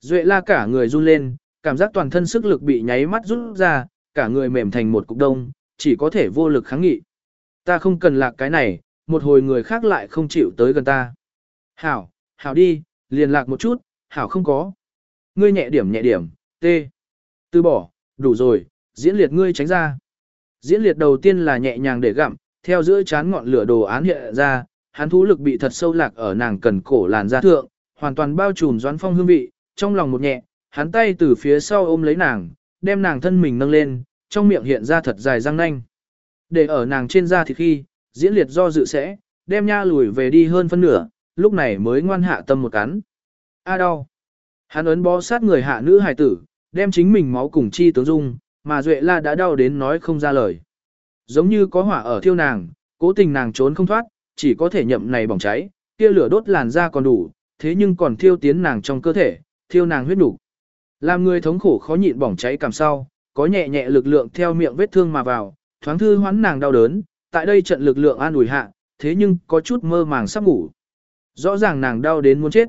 Duệ la cả người run lên, cảm giác toàn thân sức lực bị nháy mắt rút ra, cả người mềm thành một cục đông, chỉ có thể vô lực kháng nghị. Ta không cần lạc cái này, một hồi người khác lại không chịu tới gần ta. Hảo, hảo đi, liền lạc một chút, hảo không có. Ngươi nhẹ điểm nhẹ điểm, tê. Từ bỏ, đủ rồi, diễn liệt ngươi tránh ra. Diễn liệt đầu tiên là nhẹ nhàng để gặm, theo giữa chán ngọn lửa đồ án hiện ra, hắn thú lực bị thật sâu lạc ở nàng cần cổ làn da thượng, hoàn toàn bao trùm doãn phong hương vị, trong lòng một nhẹ, hắn tay từ phía sau ôm lấy nàng, đem nàng thân mình nâng lên, trong miệng hiện ra thật dài răng nanh. Để ở nàng trên da thì khi, diễn liệt do dự sẽ, đem nha lùi về đi hơn phân nửa, lúc này mới ngoan hạ tâm một cắn. A đau. Hắn ấn bó sát người hạ nữ hài tử, đem chính mình máu cùng chi tướng dung, mà Duệ La đã đau đến nói không ra lời. Giống như có hỏa ở thiêu nàng, cố tình nàng trốn không thoát, chỉ có thể nhậm này bỏng cháy, kia lửa đốt làn da còn đủ, thế nhưng còn thiêu tiến nàng trong cơ thể, thiêu nàng huyết đủ. Làm người thống khổ khó nhịn bỏng cháy cảm sau, có nhẹ nhẹ lực lượng theo miệng vết thương mà vào, thoáng thư hoán nàng đau đớn, tại đây trận lực lượng an ủi hạ, thế nhưng có chút mơ màng sắp ngủ. Rõ ràng nàng đau đến muốn chết.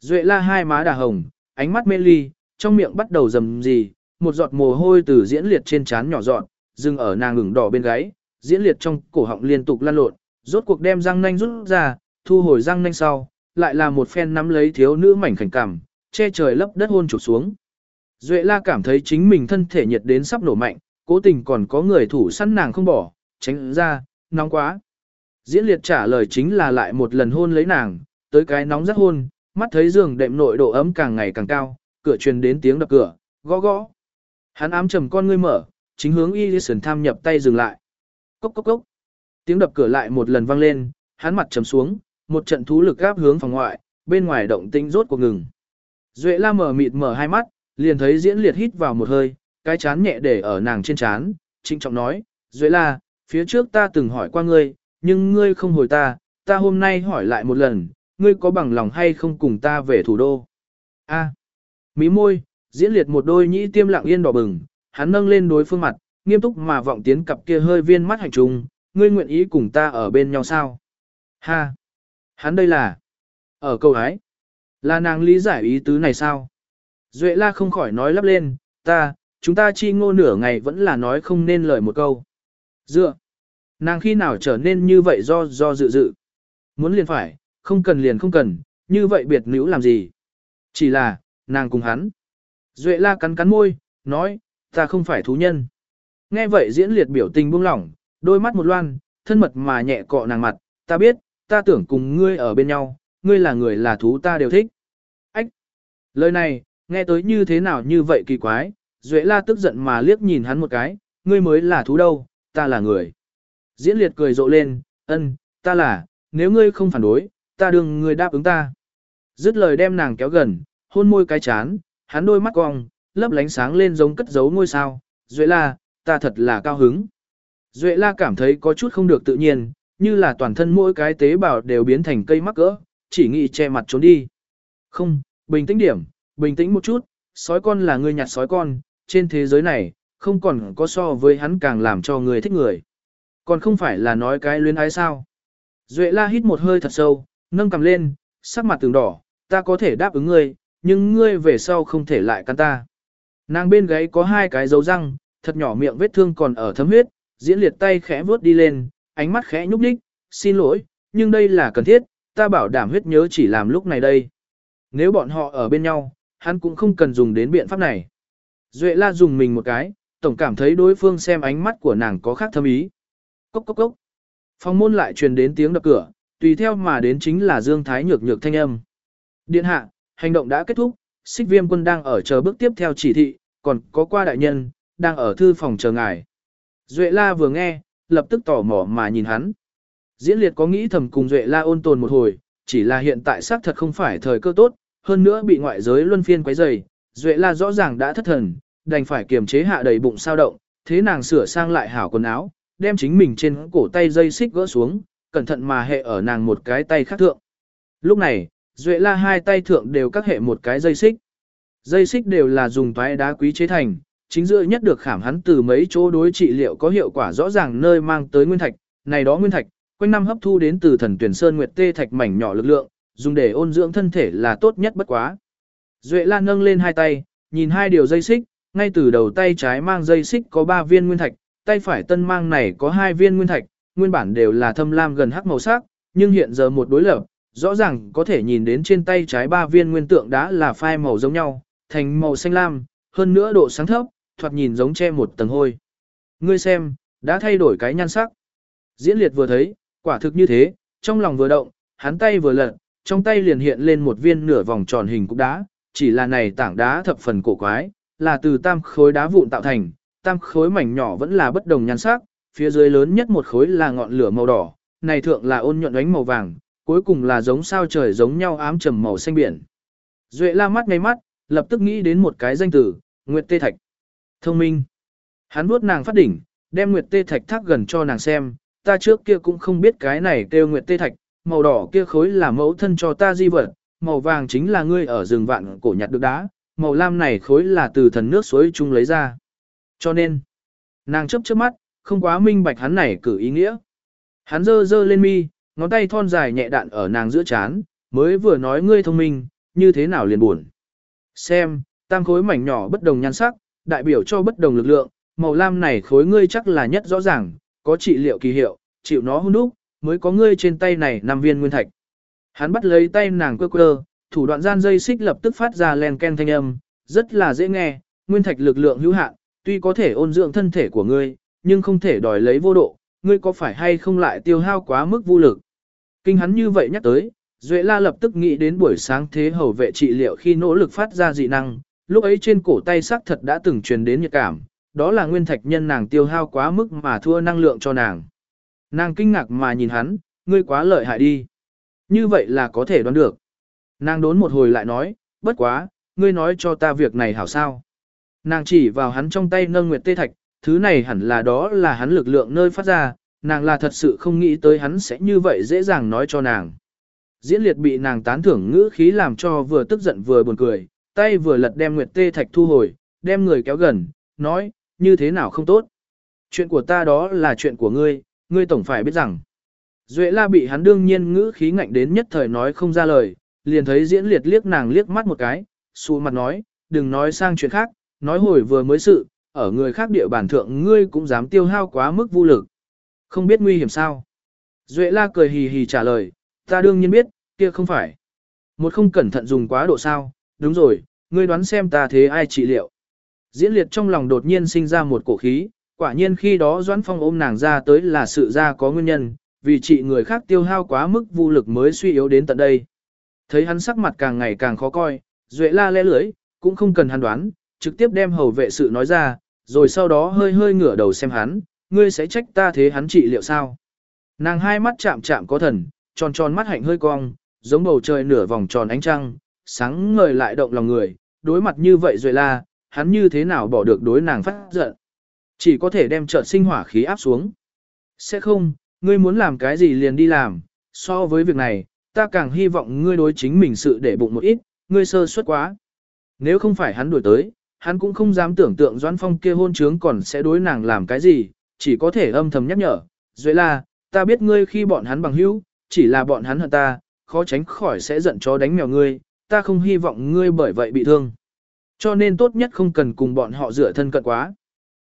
Duệ la hai má đà hồng, ánh mắt mê ly, trong miệng bắt đầu rầm gì, một giọt mồ hôi từ diễn liệt trên trán nhỏ giọt, dừng ở nàng ửng đỏ bên gáy, diễn liệt trong cổ họng liên tục lan lộn, rốt cuộc đem răng nanh rút ra, thu hồi răng nanh sau, lại là một phen nắm lấy thiếu nữ mảnh khảnh cảm, che trời lấp đất hôn chụp xuống. Duệ la cảm thấy chính mình thân thể nhiệt đến sắp nổ mạnh, cố tình còn có người thủ săn nàng không bỏ, tránh ra, nóng quá. Diễn liệt trả lời chính là lại một lần hôn lấy nàng, tới cái nóng rất hôn, mắt thấy giường đệm nội độ ấm càng ngày càng cao, cửa truyền đến tiếng đập cửa, gõ gõ. Hắn ám trầm con ngươi mở, chính hướng y sườn tham nhập tay dừng lại. Cốc cốc cốc. Tiếng đập cửa lại một lần vang lên, hắn mặt trầm xuống, một trận thú lực gáp hướng phòng ngoại, bên ngoài động tĩnh rốt cuộc ngừng. Duệ la mở mịt mở hai mắt, liền thấy diễn liệt hít vào một hơi, cái chán nhẹ để ở nàng trên chán, trịnh trọng nói, Duệ la, phía trước ta từng hỏi qua ngươi, nhưng ngươi không hồi ta, ta hôm nay hỏi lại một lần, ngươi có bằng lòng hay không cùng ta về thủ đô? A. Mí môi, diễn liệt một đôi nhĩ tiêm lặng yên đỏ bừng, hắn nâng lên đối phương mặt, nghiêm túc mà vọng tiến cặp kia hơi viên mắt hành trùng, ngươi nguyện ý cùng ta ở bên nhau sao? Ha! Hắn đây là... Ở câu hái. Là nàng lý giải ý tứ này sao? Duệ la không khỏi nói lắp lên, ta, chúng ta chi ngô nửa ngày vẫn là nói không nên lời một câu. Dựa! Nàng khi nào trở nên như vậy do do dự dự. Muốn liền phải, không cần liền không cần, như vậy biệt nữ làm gì. Chỉ là, nàng cùng hắn. Duệ la cắn cắn môi, nói, ta không phải thú nhân. Nghe vậy diễn liệt biểu tình buông lỏng, đôi mắt một loan, thân mật mà nhẹ cọ nàng mặt, ta biết, ta tưởng cùng ngươi ở bên nhau, ngươi là người là thú ta đều thích. Ách! Lời này, nghe tới như thế nào như vậy kỳ quái, Duệ la tức giận mà liếc nhìn hắn một cái, ngươi mới là thú đâu, ta là người. Diễn liệt cười rộ lên, ân, ta là, nếu ngươi không phản đối, ta đừng ngươi đáp ứng ta. Dứt lời đem nàng kéo gần, hôn môi cái chán, hắn đôi mắt cong, lấp lánh sáng lên giống cất giấu ngôi sao, Duệ la, ta thật là cao hứng. Duệ la cảm thấy có chút không được tự nhiên, như là toàn thân mỗi cái tế bào đều biến thành cây mắc cỡ, chỉ nghĩ che mặt trốn đi. Không, bình tĩnh điểm, bình tĩnh một chút, sói con là người nhặt sói con, trên thế giới này, không còn có so với hắn càng làm cho người thích người. Còn không phải là nói cái luyến ái sao. Duệ la hít một hơi thật sâu, nâng cầm lên, sắc mặt từng đỏ, ta có thể đáp ứng ngươi, nhưng ngươi về sau không thể lại căn ta. Nàng bên gáy có hai cái dấu răng, thật nhỏ miệng vết thương còn ở thấm huyết, diễn liệt tay khẽ vướt đi lên, ánh mắt khẽ nhúc nhích, xin lỗi, nhưng đây là cần thiết, ta bảo đảm huyết nhớ chỉ làm lúc này đây. Nếu bọn họ ở bên nhau, hắn cũng không cần dùng đến biện pháp này. Duệ la dùng mình một cái, tổng cảm thấy đối phương xem ánh mắt của nàng có khác thâm ý. Cốc cốc cốc. Phòng môn lại truyền đến tiếng đập cửa, tùy theo mà đến chính là Dương Thái nhược nhược thanh âm. Điện hạ, hành động đã kết thúc, xích viêm quân đang ở chờ bước tiếp theo chỉ thị, còn có qua đại nhân, đang ở thư phòng chờ ngài. Duệ la vừa nghe, lập tức tỏ mò mà nhìn hắn. Diễn liệt có nghĩ thầm cùng Duệ la ôn tồn một hồi, chỉ là hiện tại xác thật không phải thời cơ tốt, hơn nữa bị ngoại giới luân phiên quấy rầy, Duệ la rõ ràng đã thất thần, đành phải kiềm chế hạ đầy bụng sao động, thế nàng sửa sang lại hảo quần áo, đem chính mình trên cổ tay dây xích gỡ xuống, cẩn thận mà hệ ở nàng một cái tay khác thượng. Lúc này, Duệ la hai tay thượng đều các hệ một cái dây xích. Dây xích đều là dùng toái đá quý chế thành, chính giữa nhất được khảm hắn từ mấy chỗ đối trị liệu có hiệu quả rõ ràng nơi mang tới nguyên thạch, này đó nguyên thạch, quanh năm hấp thu đến từ thần tuyển sơn nguyệt tê thạch mảnh nhỏ lực lượng, dùng để ôn dưỡng thân thể là tốt nhất bất quá. Duệ Lan nâng lên hai tay, nhìn hai điều dây xích, ngay từ đầu tay trái mang dây xích có ba viên nguyên thạch, tay phải tân mang này có hai viên nguyên thạch, nguyên bản đều là thâm lam gần hắc màu sắc, nhưng hiện giờ một đối lập, rõ ràng có thể nhìn đến trên tay trái ba viên nguyên tượng đã là phai màu giống nhau, thành màu xanh lam, hơn nữa độ sáng thấp, thoạt nhìn giống che một tầng hôi. Ngươi xem, đã thay đổi cái nhan sắc. Diễn liệt vừa thấy, quả thực như thế, trong lòng vừa động, hắn tay vừa lật, trong tay liền hiện lên một viên nửa vòng tròn hình cục đá, chỉ là này tảng đá thập phần cổ quái, là từ tam khối đá vụn tạo thành, tam khối mảnh nhỏ vẫn là bất đồng nhan sắc, phía dưới lớn nhất một khối là ngọn lửa màu đỏ, này thượng là ôn nhuận ánh màu vàng, cuối cùng là giống sao trời giống nhau ám trầm màu xanh biển. Duệ la mắt ngay mắt, lập tức nghĩ đến một cái danh từ, Nguyệt Tê Thạch. Thông minh. Hắn vuốt nàng phát đỉnh, đem Nguyệt Tê Thạch thác gần cho nàng xem, ta trước kia cũng không biết cái này kêu Nguyệt Tê Thạch, màu đỏ kia khối là mẫu thân cho ta di vật, màu vàng chính là ngươi ở rừng vạn cổ nhặt được đá, màu lam này khối là từ thần nước suối chung lấy ra. Cho nên, nàng chấp chớp mắt, không quá minh bạch hắn này cử ý nghĩa. Hắn dơ dơ lên mi, ngón tay thon dài nhẹ đạn ở nàng giữa chán, mới vừa nói ngươi thông minh, như thế nào liền buồn. Xem, tam khối mảnh nhỏ bất đồng nhan sắc, đại biểu cho bất đồng lực lượng, màu lam này khối ngươi chắc là nhất rõ ràng, có trị liệu kỳ hiệu, chịu nó hôn đúc, mới có ngươi trên tay này năm viên nguyên thạch. Hắn bắt lấy tay nàng quơ quơ, thủ đoạn gian dây xích lập tức phát ra len ken thanh âm, rất là dễ nghe, nguyên thạch lực lượng hữu hạn, tuy có thể ôn dưỡng thân thể của ngươi, nhưng không thể đòi lấy vô độ, ngươi có phải hay không lại tiêu hao quá mức vô lực. Kinh hắn như vậy nhắc tới, Duệ La lập tức nghĩ đến buổi sáng thế hầu vệ trị liệu khi nỗ lực phát ra dị năng, lúc ấy trên cổ tay sắc thật đã từng truyền đến nhiệt cảm, đó là nguyên thạch nhân nàng tiêu hao quá mức mà thua năng lượng cho nàng. Nàng kinh ngạc mà nhìn hắn, ngươi quá lợi hại đi. Như vậy là có thể đoán được. Nàng đốn một hồi lại nói, bất quá, ngươi nói cho ta việc này hảo sao. Nàng chỉ vào hắn trong tay nâng nguyệt tê thạch, thứ này hẳn là đó là hắn lực lượng nơi phát ra, nàng là thật sự không nghĩ tới hắn sẽ như vậy dễ dàng nói cho nàng. Diễn liệt bị nàng tán thưởng ngữ khí làm cho vừa tức giận vừa buồn cười, tay vừa lật đem nguyệt tê thạch thu hồi, đem người kéo gần, nói, như thế nào không tốt. Chuyện của ta đó là chuyện của ngươi, ngươi tổng phải biết rằng. Duệ la bị hắn đương nhiên ngữ khí ngạnh đến nhất thời nói không ra lời, liền thấy diễn liệt liếc nàng liếc mắt một cái, xù mặt nói, đừng nói sang chuyện khác, nói hồi vừa mới sự, ở người khác địa bàn thượng ngươi cũng dám tiêu hao quá mức vô lực. Không biết nguy hiểm sao? Duệ la cười hì hì trả lời, ta đương nhiên biết, kia không phải. Một không cẩn thận dùng quá độ sao, đúng rồi, ngươi đoán xem ta thế ai trị liệu. Diễn liệt trong lòng đột nhiên sinh ra một cổ khí, quả nhiên khi đó Doãn Phong ôm nàng ra tới là sự ra có nguyên nhân, vì trị người khác tiêu hao quá mức vô lực mới suy yếu đến tận đây. Thấy hắn sắc mặt càng ngày càng khó coi, Duệ la lẽ lưỡi, cũng không cần hắn đoán, trực tiếp đem hầu vệ sự nói ra, rồi sau đó hơi hơi ngửa đầu xem hắn, ngươi sẽ trách ta thế hắn trị liệu sao. Nàng hai mắt chạm chạm có thần, tròn tròn mắt hạnh hơi cong, giống bầu trời nửa vòng tròn ánh trăng, sáng ngời lại động lòng người, đối mặt như vậy rồi la, hắn như thế nào bỏ được đối nàng phát giận. Chỉ có thể đem trợn sinh hỏa khí áp xuống. Sẽ không, ngươi muốn làm cái gì liền đi làm, so với việc này, ta càng hy vọng ngươi đối chính mình sự để bụng một ít, ngươi sơ suất quá. Nếu không phải hắn đuổi tới, hắn cũng không dám tưởng tượng Doãn Phong kia hôn trướng còn sẽ đối nàng làm cái gì, chỉ có thể âm thầm nhắc nhở, Duệ la, ta biết ngươi khi bọn hắn bằng hữu, chỉ là bọn hắn hận ta, khó tránh khỏi sẽ giận chó đánh mèo ngươi, ta không hy vọng ngươi bởi vậy bị thương. Cho nên tốt nhất không cần cùng bọn họ rửa thân cận quá.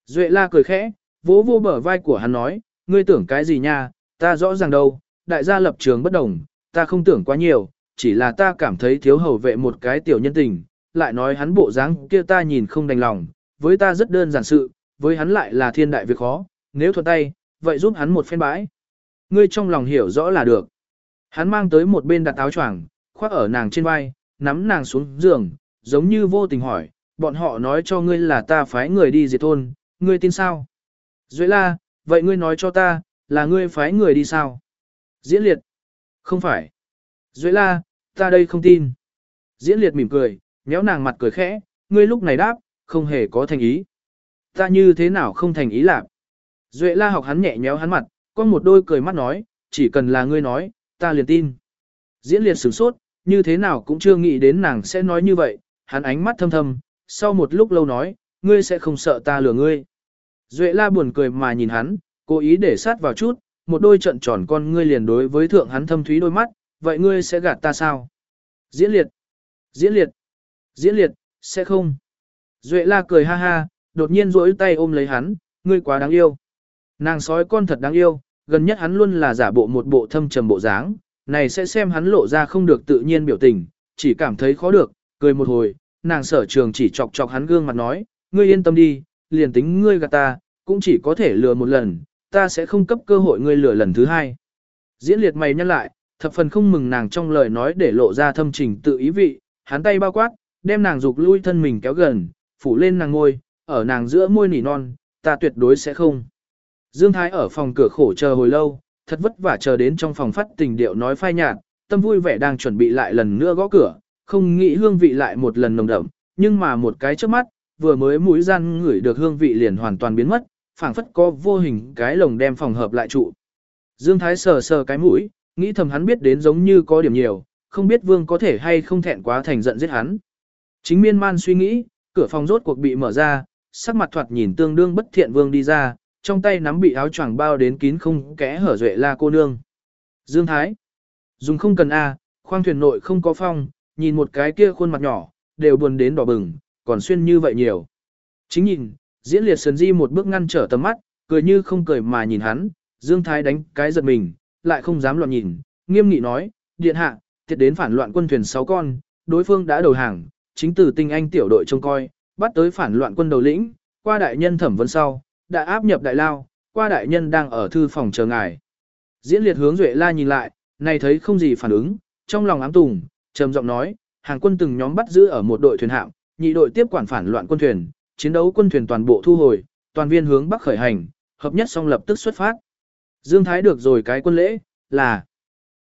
Duệ la cười khẽ, vỗ vô bờ vai của hắn nói, ngươi tưởng cái gì nha, ta rõ ràng đâu, đại gia lập trường bất đồng, ta không tưởng quá nhiều, chỉ là ta cảm thấy thiếu hầu vệ một cái tiểu nhân tình, lại nói hắn bộ dáng kia ta nhìn không đành lòng, với ta rất đơn giản sự, với hắn lại là thiên đại việc khó, nếu thuận tay, vậy giúp hắn một phen bãi. Ngươi trong lòng hiểu rõ là được. Hắn mang tới một bên đặt áo choàng, khoác ở nàng trên vai, nắm nàng xuống giường, giống như vô tình hỏi, bọn họ nói cho ngươi là ta phái người đi diệt thôn, ngươi tin sao? Duệ la, vậy ngươi nói cho ta, là ngươi phái người đi sao? Diễn liệt. Không phải. Duệ la, ta đây không tin. Diễn liệt mỉm cười, nhéo nàng mặt cười khẽ, ngươi lúc này đáp, không hề có thành ý. Ta như thế nào không thành ý lạc? Duệ la học hắn nhẹ nhéo hắn mặt, có một đôi cười mắt nói, chỉ cần là ngươi nói, ta liền tin. Diễn liệt sửng sốt, như thế nào cũng chưa nghĩ đến nàng sẽ nói như vậy, hắn ánh mắt thâm thâm, sau một lúc lâu nói, ngươi sẽ không sợ ta lừa ngươi. Duệ la buồn cười mà nhìn hắn, cố ý để sát vào chút, một đôi trận tròn con ngươi liền đối với thượng hắn thâm thúy đôi mắt, vậy ngươi sẽ gạt ta sao? Diễn liệt, diễn liệt, diễn liệt, sẽ không. Duệ la cười ha ha, đột nhiên duỗi tay ôm lấy hắn, ngươi quá đáng yêu. Nàng sói con thật đáng yêu, gần nhất hắn luôn là giả bộ một bộ thâm trầm bộ dáng, này sẽ xem hắn lộ ra không được tự nhiên biểu tình, chỉ cảm thấy khó được, cười một hồi, nàng sở trường chỉ chọc chọc hắn gương mặt nói, ngươi yên tâm đi, liền tính ngươi gạt ta, cũng chỉ có thể lừa một lần, ta sẽ không cấp cơ hội ngươi lừa lần thứ hai. Diễn liệt mày nhăn lại, thập phần không mừng nàng trong lời nói để lộ ra thâm trình tự ý vị, hắn tay bao quát, đem nàng dục lui thân mình kéo gần, phủ lên nàng ngôi, ở nàng giữa môi nỉ non, ta tuyệt đối sẽ không. Dương Thái ở phòng cửa khổ chờ hồi lâu, thật vất vả chờ đến trong phòng phát tình điệu nói phai nhạt, tâm vui vẻ đang chuẩn bị lại lần nữa gõ cửa, không nghĩ hương vị lại một lần nồng đậm, nhưng mà một cái trước mắt, vừa mới mũi gian ngửi được hương vị liền hoàn toàn biến mất, phảng phất có vô hình cái lồng đem phòng hợp lại trụ. Dương Thái sờ sờ cái mũi, nghĩ thầm hắn biết đến giống như có điểm nhiều, không biết vương có thể hay không thẹn quá thành giận giết hắn. Chính miên man suy nghĩ, cửa phòng rốt cuộc bị mở ra, sắc mặt thoạt nhìn tương đương bất thiện vương đi ra, trong tay nắm bị áo choàng bao đến kín không kẽ hở duệ la cô nương. Dương Thái. Dùng không cần A, khoang thuyền nội không có phong, nhìn một cái kia khuôn mặt nhỏ, đều buồn đến đỏ bừng, còn xuyên như vậy nhiều. Chính nhìn, diễn liệt sườn di một bước ngăn trở tầm mắt, cười như không cười mà nhìn hắn, Dương Thái đánh cái giật mình, lại không dám loạn nhìn, nghiêm nghị nói, điện hạ, thiệt đến phản loạn quân thuyền 6 con, đối phương đã đầu hàng, chính từ tinh anh tiểu đội trông coi, bắt tới phản loạn quân đầu lĩnh, qua đại nhân thẩm vấn sau, đã áp nhập đại lao, qua đại nhân đang ở thư phòng chờ ngài. Diễn liệt hướng Duệ La nhìn lại, này thấy không gì phản ứng, trong lòng ám tùng, trầm giọng nói, hàng quân từng nhóm bắt giữ ở một đội thuyền hạm, nhị đội tiếp quản phản loạn quân thuyền, chiến đấu quân thuyền toàn bộ thu hồi, toàn viên hướng bắc khởi hành, hợp nhất xong lập tức xuất phát. Dương Thái được rồi cái quân lễ, là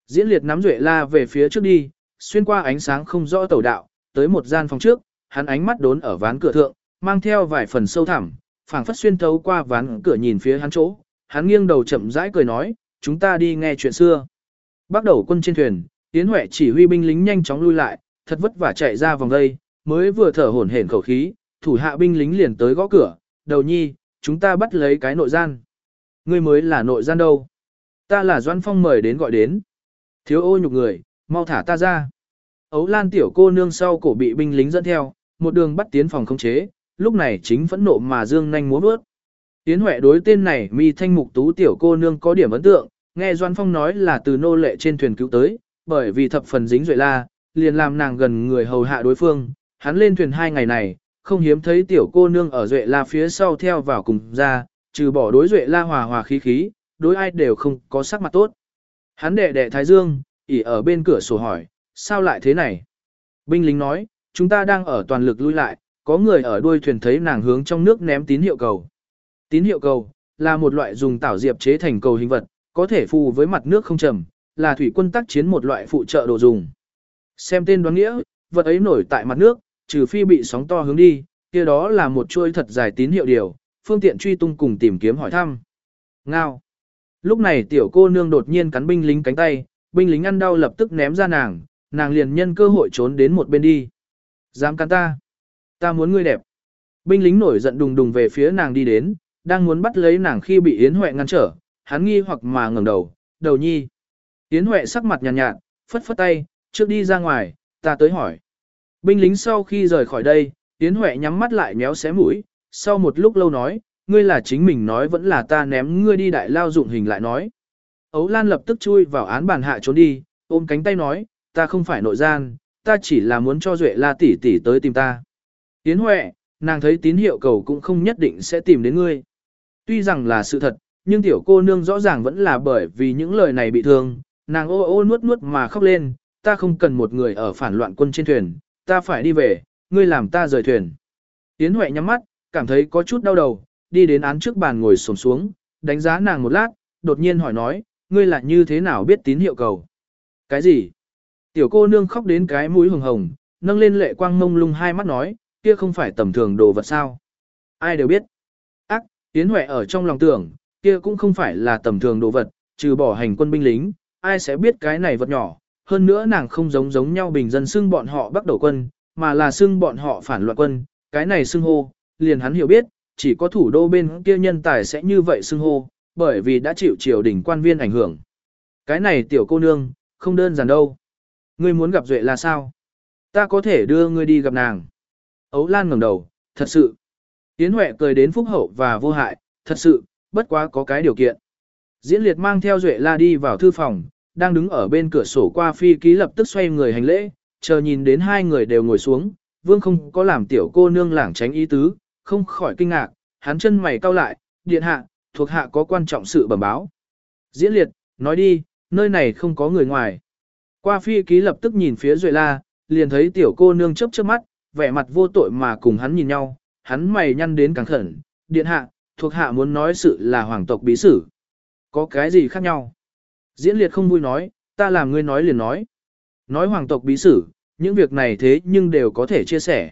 diễn liệt nắm Duệ La về phía trước đi, xuyên qua ánh sáng không rõ tẩu đạo, tới một gian phòng trước, hắn ánh mắt đốn ở ván cửa thượng, mang theo vài phần sâu thẳm, phảng phất xuyên thấu qua ván cửa nhìn phía hắn chỗ, hắn nghiêng đầu chậm rãi cười nói, chúng ta đi nghe chuyện xưa. Bắt đầu quân trên thuyền, Tiến Huệ chỉ huy binh lính nhanh chóng lui lại, thật vất vả chạy ra vòng đây, mới vừa thở hổn hển khẩu khí, thủ hạ binh lính liền tới gõ cửa, đầu nhi, chúng ta bắt lấy cái nội gian. Ngươi mới là nội gian đâu? Ta là Doan Phong mời đến gọi đến. Thiếu ô nhục người, mau thả ta ra. Ấu Lan tiểu cô nương sau cổ bị binh lính dẫn theo, một đường bắt tiến phòng không chế, lúc này chính phẫn nộ mà dương nhanh múa bước. Tiến Huệ đối tên này mi thanh mục tú tiểu cô nương có điểm ấn tượng, nghe Doan Phong nói là từ nô lệ trên thuyền cứu tới, bởi vì thập phần dính duệ la, liền làm nàng gần người hầu hạ đối phương, hắn lên thuyền hai ngày này, không hiếm thấy tiểu cô nương ở duệ la phía sau theo vào cùng ra, trừ bỏ đối duệ la hòa hòa khí khí, đối ai đều không có sắc mặt tốt. Hắn đệ đệ Thái Dương, ỉ ở bên cửa sổ hỏi, sao lại thế này? Binh lính nói, chúng ta đang ở toàn lực lui lại, có người ở đuôi thuyền thấy nàng hướng trong nước ném tín hiệu cầu. Tín hiệu cầu là một loại dùng tảo diệp chế thành cầu hình vật, có thể phù với mặt nước không trầm, là thủy quân tác chiến một loại phụ trợ đồ dùng. Xem tên đoán nghĩa, vật ấy nổi tại mặt nước, trừ phi bị sóng to hướng đi, kia đó là một chuôi thật dài tín hiệu điều, phương tiện truy tung cùng tìm kiếm hỏi thăm. Ngao. Lúc này tiểu cô nương đột nhiên cắn binh lính cánh tay, binh lính ăn đau lập tức ném ra nàng, nàng liền nhân cơ hội trốn đến một bên đi. Dám cắn ta. Ta muốn ngươi đẹp. Binh lính nổi giận đùng đùng về phía nàng đi đến, đang muốn bắt lấy nàng khi bị Yến Huệ ngăn trở, hắn nghi hoặc mà ngẩng đầu, đầu nhi. Yến Huệ sắc mặt nhàn nhạt, nhạt, phất phất tay, trước đi ra ngoài, ta tới hỏi. Binh lính sau khi rời khỏi đây, Yến Huệ nhắm mắt lại méo xé mũi, sau một lúc lâu nói, ngươi là chính mình nói vẫn là ta ném ngươi đi đại lao dụng hình lại nói. Ấu Lan lập tức chui vào án bàn hạ trốn đi, ôm cánh tay nói, ta không phải nội gian, ta chỉ là muốn cho Duệ La tỷ tỷ tới tìm ta. Yến Huệ, nàng thấy tín hiệu cầu cũng không nhất định sẽ tìm đến ngươi. Tuy rằng là sự thật, nhưng tiểu cô nương rõ ràng vẫn là bởi vì những lời này bị thương, nàng ô ô nuốt nuốt mà khóc lên, ta không cần một người ở phản loạn quân trên thuyền, ta phải đi về, ngươi làm ta rời thuyền. Yến Huệ nhắm mắt, cảm thấy có chút đau đầu, đi đến án trước bàn ngồi xổm xuống, đánh giá nàng một lát, đột nhiên hỏi nói, ngươi là như thế nào biết tín hiệu cầu? Cái gì? Tiểu cô nương khóc đến cái mũi hồng hồng, nâng lên lệ quang mông lung hai mắt nói, kia không phải tầm thường đồ vật sao? Ai đều biết. Ác, Yến Huệ ở trong lòng tưởng, kia cũng không phải là tầm thường đồ vật, trừ bỏ hành quân binh lính, ai sẽ biết cái này vật nhỏ. Hơn nữa nàng không giống giống nhau bình dân xưng bọn họ bắt đầu quân, mà là xưng bọn họ phản loạn quân, cái này xưng hô, liền hắn hiểu biết, chỉ có thủ đô bên kia nhân tài sẽ như vậy xưng hô, bởi vì đã chịu triều đình quan viên ảnh hưởng. Cái này tiểu cô nương, không đơn giản đâu. Ngươi muốn gặp Duệ là sao? Ta có thể đưa ngươi đi gặp nàng. Ấu Lan ngẩng đầu, thật sự. Yến Huệ cười đến phúc hậu và vô hại, thật sự, bất quá có cái điều kiện. Diễn liệt mang theo Duệ La đi vào thư phòng, đang đứng ở bên cửa sổ qua phi ký lập tức xoay người hành lễ, chờ nhìn đến hai người đều ngồi xuống, vương không có làm tiểu cô nương lảng tránh ý tứ, không khỏi kinh ngạc, hắn chân mày cau lại, điện hạ, thuộc hạ có quan trọng sự bẩm báo. Diễn liệt, nói đi, nơi này không có người ngoài. Qua phi ký lập tức nhìn phía Duệ La, liền thấy tiểu cô nương chớp chớp mắt, vẻ mặt vô tội mà cùng hắn nhìn nhau, hắn mày nhăn đến càng khẩn, điện hạ, thuộc hạ muốn nói sự là hoàng tộc bí sử. Có cái gì khác nhau? Diễn liệt không vui nói, ta làm ngươi nói liền nói. Nói hoàng tộc bí sử, những việc này thế nhưng đều có thể chia sẻ.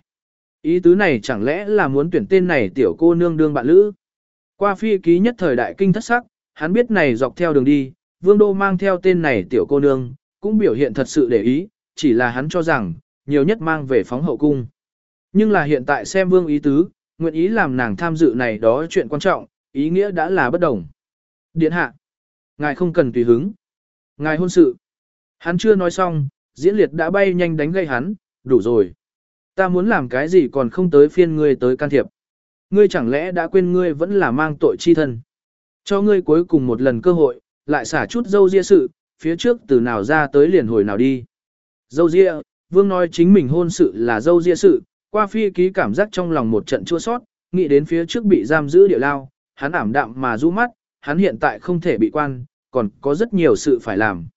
Ý tứ này chẳng lẽ là muốn tuyển tên này tiểu cô nương đương bạn lữ? Qua phi ký nhất thời đại kinh thất sắc, hắn biết này dọc theo đường đi, vương đô mang theo tên này tiểu cô nương, cũng biểu hiện thật sự để ý, chỉ là hắn cho rằng, nhiều nhất mang về phóng hậu cung. Nhưng là hiện tại xem vương ý tứ, nguyện ý làm nàng tham dự này đó chuyện quan trọng, ý nghĩa đã là bất đồng. Điện hạ, ngài không cần tùy hứng. Ngài hôn sự. Hắn chưa nói xong, diễn liệt đã bay nhanh đánh gây hắn, đủ rồi. Ta muốn làm cái gì còn không tới phiên ngươi tới can thiệp. Ngươi chẳng lẽ đã quên ngươi vẫn là mang tội chi thân. Cho ngươi cuối cùng một lần cơ hội, lại xả chút dâu ria sự, phía trước từ nào ra tới liền hồi nào đi. Dâu ria, vương nói chính mình hôn sự là dâu ria sự, qua phi ký cảm giác trong lòng một trận chua sót, nghĩ đến phía trước bị giam giữ địa lao, hắn ảm đạm mà rũ mắt, hắn hiện tại không thể bị quan, còn có rất nhiều sự phải làm.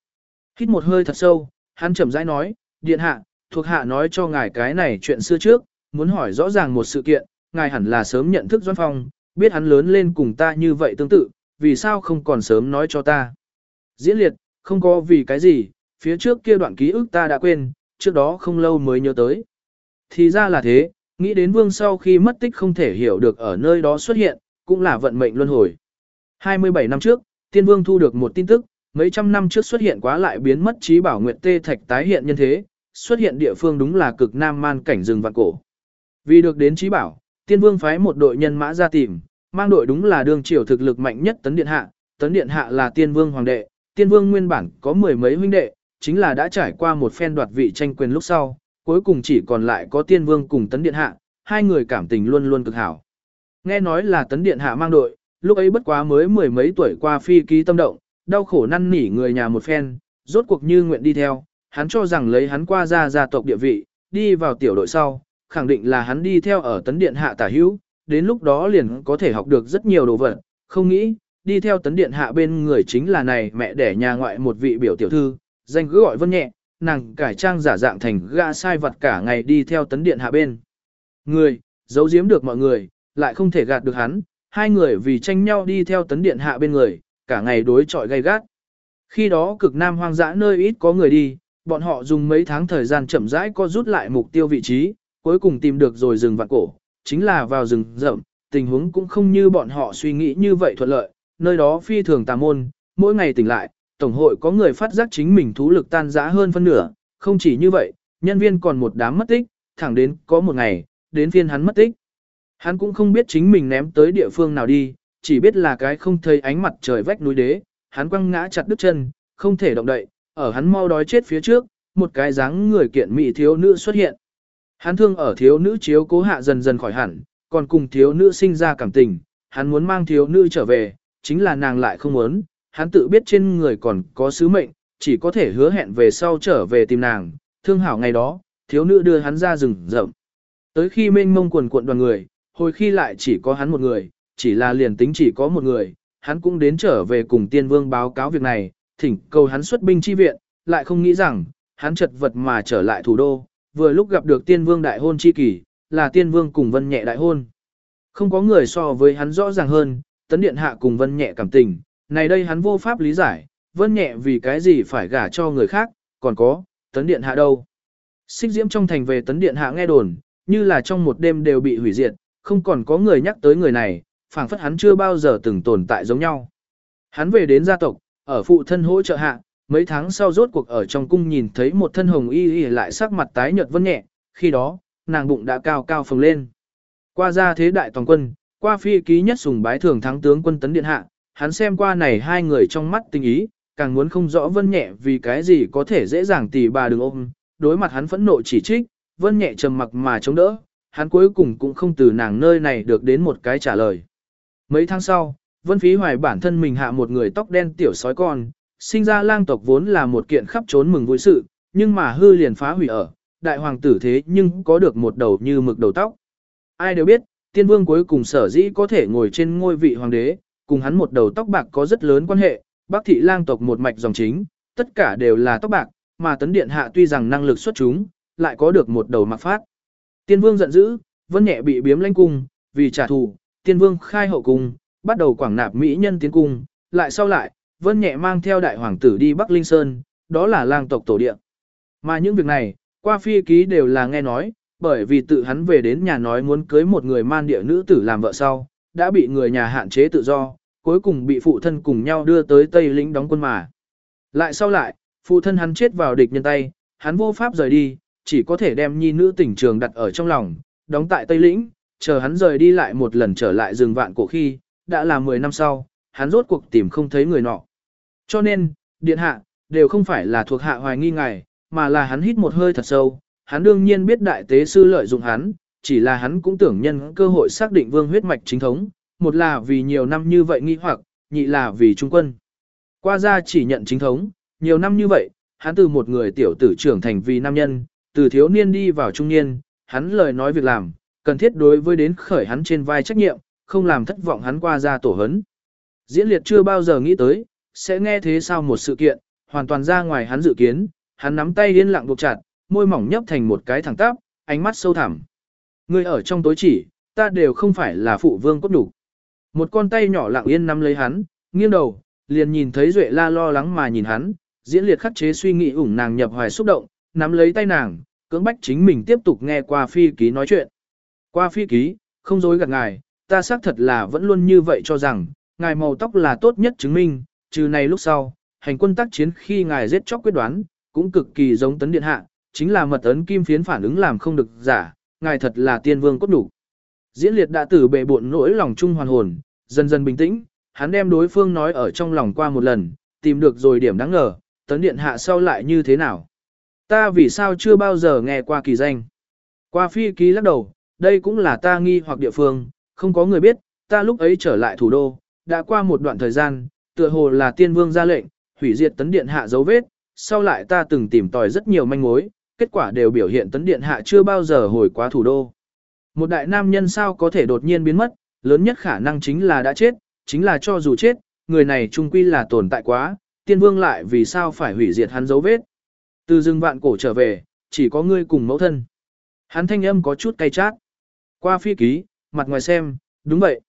Hít một hơi thật sâu, hắn chậm rãi nói, điện hạ, thuộc hạ nói cho ngài cái này chuyện xưa trước, muốn hỏi rõ ràng một sự kiện, ngài hẳn là sớm nhận thức Doan Phong, biết hắn lớn lên cùng ta như vậy tương tự, vì sao không còn sớm nói cho ta. Diễn liệt, không có vì cái gì, phía trước kia đoạn ký ức ta đã quên, trước đó không lâu mới nhớ tới. Thì ra là thế, nghĩ đến vương sau khi mất tích không thể hiểu được ở nơi đó xuất hiện, cũng là vận mệnh luân hồi. 27 năm trước, tiên vương thu được một tin tức, mấy trăm năm trước xuất hiện quá lại biến mất trí bảo nguyệt tê thạch tái hiện nhân thế, xuất hiện địa phương đúng là cực nam man cảnh rừng vạn cổ. Vì được đến trí bảo, tiên vương phái một đội nhân mã ra tìm, mang đội đúng là đương triều thực lực mạnh nhất tấn điện hạ, tấn điện hạ là tiên vương hoàng đệ, tiên vương nguyên bản có mười mấy huynh đệ, chính là đã trải qua một phen đoạt vị tranh quyền lúc sau, cuối cùng chỉ còn lại có tiên vương cùng tấn điện hạ, hai người cảm tình luôn luôn cực hảo. Nghe nói là tấn điện hạ mang đội, lúc ấy bất quá mới mười mấy tuổi qua phi ký tâm động, đau khổ năn nỉ người nhà một phen, rốt cuộc như nguyện đi theo, hắn cho rằng lấy hắn qua ra gia tộc địa vị, đi vào tiểu đội sau, khẳng định là hắn đi theo ở tấn điện hạ tả hữu, đến lúc đó liền có thể học được rất nhiều đồ vật, không nghĩ, đi theo tấn điện hạ bên người chính là này mẹ đẻ nhà ngoại một vị biểu tiểu thư, danh cứ gọi vân nhẹ, nàng cải trang giả dạng thành gã sai vật cả ngày đi theo tấn điện hạ bên. Người, giấu giếm được mọi người, lại không thể gạt được hắn, hai người vì tranh nhau đi theo tấn điện hạ bên người, cả ngày đối chọi gay gắt. Khi đó cực nam hoang dã nơi ít có người đi, bọn họ dùng mấy tháng thời gian chậm rãi co rút lại mục tiêu vị trí, cuối cùng tìm được rồi rừng vạn cổ, chính là vào rừng rậm, tình huống cũng không như bọn họ suy nghĩ như vậy thuận lợi, nơi đó phi thường tà môn, mỗi ngày tỉnh lại, tổng hội có người phát giác chính mình thú lực tan rã hơn phân nửa, không chỉ như vậy, nhân viên còn một đám mất tích, thẳng đến có một ngày, đến phiên hắn mất tích. Hắn cũng không biết chính mình ném tới địa phương nào đi, chỉ biết là cái không thấy ánh mặt trời vách núi đế, hắn quăng ngã chặt đứt chân, không thể động đậy, ở hắn mau đói chết phía trước, một cái dáng người kiện mỹ thiếu nữ xuất hiện. Hắn thương ở thiếu nữ chiếu cố hạ dần dần khỏi hẳn, còn cùng thiếu nữ sinh ra cảm tình, hắn muốn mang thiếu nữ trở về, chính là nàng lại không muốn, hắn tự biết trên người còn có sứ mệnh, chỉ có thể hứa hẹn về sau trở về tìm nàng, thương hảo ngày đó, thiếu nữ đưa hắn ra rừng rậm. Tới khi mênh mông quần cuộn đoàn người, hồi khi lại chỉ có hắn một người, chỉ là liền tính chỉ có một người, hắn cũng đến trở về cùng tiên vương báo cáo việc này, thỉnh cầu hắn xuất binh chi viện, lại không nghĩ rằng, hắn chật vật mà trở lại thủ đô, vừa lúc gặp được tiên vương đại hôn chi kỳ, là tiên vương cùng vân nhẹ đại hôn. Không có người so với hắn rõ ràng hơn, tấn điện hạ cùng vân nhẹ cảm tình, này đây hắn vô pháp lý giải, vân nhẹ vì cái gì phải gả cho người khác, còn có, tấn điện hạ đâu. Xích diễm trong thành về tấn điện hạ nghe đồn, như là trong một đêm đều bị hủy diệt, không còn có người nhắc tới người này, phảng phất hắn chưa bao giờ từng tồn tại giống nhau. Hắn về đến gia tộc, ở phụ thân hỗ trợ hạ, mấy tháng sau rốt cuộc ở trong cung nhìn thấy một thân hồng y y lại sắc mặt tái nhợt vân nhẹ, khi đó, nàng bụng đã cao cao phồng lên. Qua ra thế đại toàn quân, qua phi ký nhất sùng bái thường thắng tướng quân tấn điện hạ, hắn xem qua này hai người trong mắt tình ý, càng muốn không rõ vân nhẹ vì cái gì có thể dễ dàng tì bà đừng ôm, đối mặt hắn phẫn nộ chỉ trích, vân nhẹ trầm mặc mà chống đỡ, hắn cuối cùng cũng không từ nàng nơi này được đến một cái trả lời. Mấy tháng sau, vân phí hoài bản thân mình hạ một người tóc đen tiểu sói con, sinh ra lang tộc vốn là một kiện khắp trốn mừng vui sự, nhưng mà hư liền phá hủy ở, đại hoàng tử thế nhưng có được một đầu như mực đầu tóc. Ai đều biết, tiên vương cuối cùng sở dĩ có thể ngồi trên ngôi vị hoàng đế, cùng hắn một đầu tóc bạc có rất lớn quan hệ, bác thị lang tộc một mạch dòng chính, tất cả đều là tóc bạc, mà tấn điện hạ tuy rằng năng lực xuất chúng, lại có được một đầu mặc phát. Tiên vương giận dữ, vân nhẹ bị biếm lãnh cung, vì trả thù, tiên vương khai hậu cung, bắt đầu quảng nạp mỹ nhân tiến cung, lại sau lại, vân nhẹ mang theo đại hoàng tử đi Bắc Linh Sơn, đó là lang tộc tổ địa. Mà những việc này, qua phi ký đều là nghe nói, bởi vì tự hắn về đến nhà nói muốn cưới một người man địa nữ tử làm vợ sau, đã bị người nhà hạn chế tự do, cuối cùng bị phụ thân cùng nhau đưa tới Tây lĩnh đóng quân mà. Lại sau lại, phụ thân hắn chết vào địch nhân tay, hắn vô pháp rời đi, chỉ có thể đem nhi nữ tỉnh trường đặt ở trong lòng, đóng tại Tây lĩnh, chờ hắn rời đi lại một lần trở lại rừng vạn cổ khi, đã là 10 năm sau, hắn rốt cuộc tìm không thấy người nọ. Cho nên, điện hạ, đều không phải là thuộc hạ hoài nghi ngài, mà là hắn hít một hơi thật sâu, hắn đương nhiên biết đại tế sư lợi dụng hắn, chỉ là hắn cũng tưởng nhân cơ hội xác định vương huyết mạch chính thống, một là vì nhiều năm như vậy nghi hoặc, nhị là vì trung quân. Qua ra chỉ nhận chính thống, nhiều năm như vậy, hắn từ một người tiểu tử trưởng thành vì nam nhân, từ thiếu niên đi vào trung niên, hắn lời nói việc làm, cần thiết đối với đến khởi hắn trên vai trách nhiệm, không làm thất vọng hắn qua ra tổ hấn. Diễn liệt chưa bao giờ nghĩ tới, sẽ nghe thế sao một sự kiện, hoàn toàn ra ngoài hắn dự kiến, hắn nắm tay yên lặng buộc chặt, môi mỏng nhấp thành một cái thẳng tắp, ánh mắt sâu thẳm. Ngươi ở trong tối chỉ, ta đều không phải là phụ vương cốt đủ. Một con tay nhỏ lặng yên nắm lấy hắn, nghiêng đầu, liền nhìn thấy Duệ la lo lắng mà nhìn hắn, diễn liệt khắc chế suy nghĩ ủng nàng nhập hoài xúc động, nắm lấy tay nàng, cưỡng bách chính mình tiếp tục nghe qua phi ký nói chuyện. Qua phi ký, không dối gạt ngài, ta xác thật là vẫn luôn như vậy cho rằng, ngài màu tóc là tốt nhất chứng minh, trừ này lúc sau, hành quân tác chiến khi ngài giết chóc quyết đoán, cũng cực kỳ giống tấn điện hạ, chính là mật ấn kim phiến phản ứng làm không được giả, ngài thật là tiên vương cốt đủ. Diễn liệt đã từ bệ bộn nỗi lòng trung hoàn hồn, dần dần bình tĩnh, hắn đem đối phương nói ở trong lòng qua một lần, tìm được rồi điểm đáng ngờ, tấn điện hạ sau lại như thế nào. Ta vì sao chưa bao giờ nghe qua kỳ danh. Qua phi ký lắc đầu, đây cũng là ta nghi hoặc địa phương, không có người biết, ta lúc ấy trở lại thủ đô, đã qua một đoạn thời gian, tựa hồ là tiên vương ra lệnh, hủy diệt tấn điện hạ dấu vết, sau lại ta từng tìm tòi rất nhiều manh mối, kết quả đều biểu hiện tấn điện hạ chưa bao giờ hồi quá thủ đô. Một đại nam nhân sao có thể đột nhiên biến mất, lớn nhất khả năng chính là đã chết, chính là cho dù chết, người này trung quy là tồn tại quá, tiên vương lại vì sao phải hủy diệt hắn dấu vết. Từ rừng vạn cổ trở về, chỉ có ngươi cùng mẫu thân. Hắn thanh âm có chút cay chát. Qua phi ký, mặt ngoài xem, đúng vậy.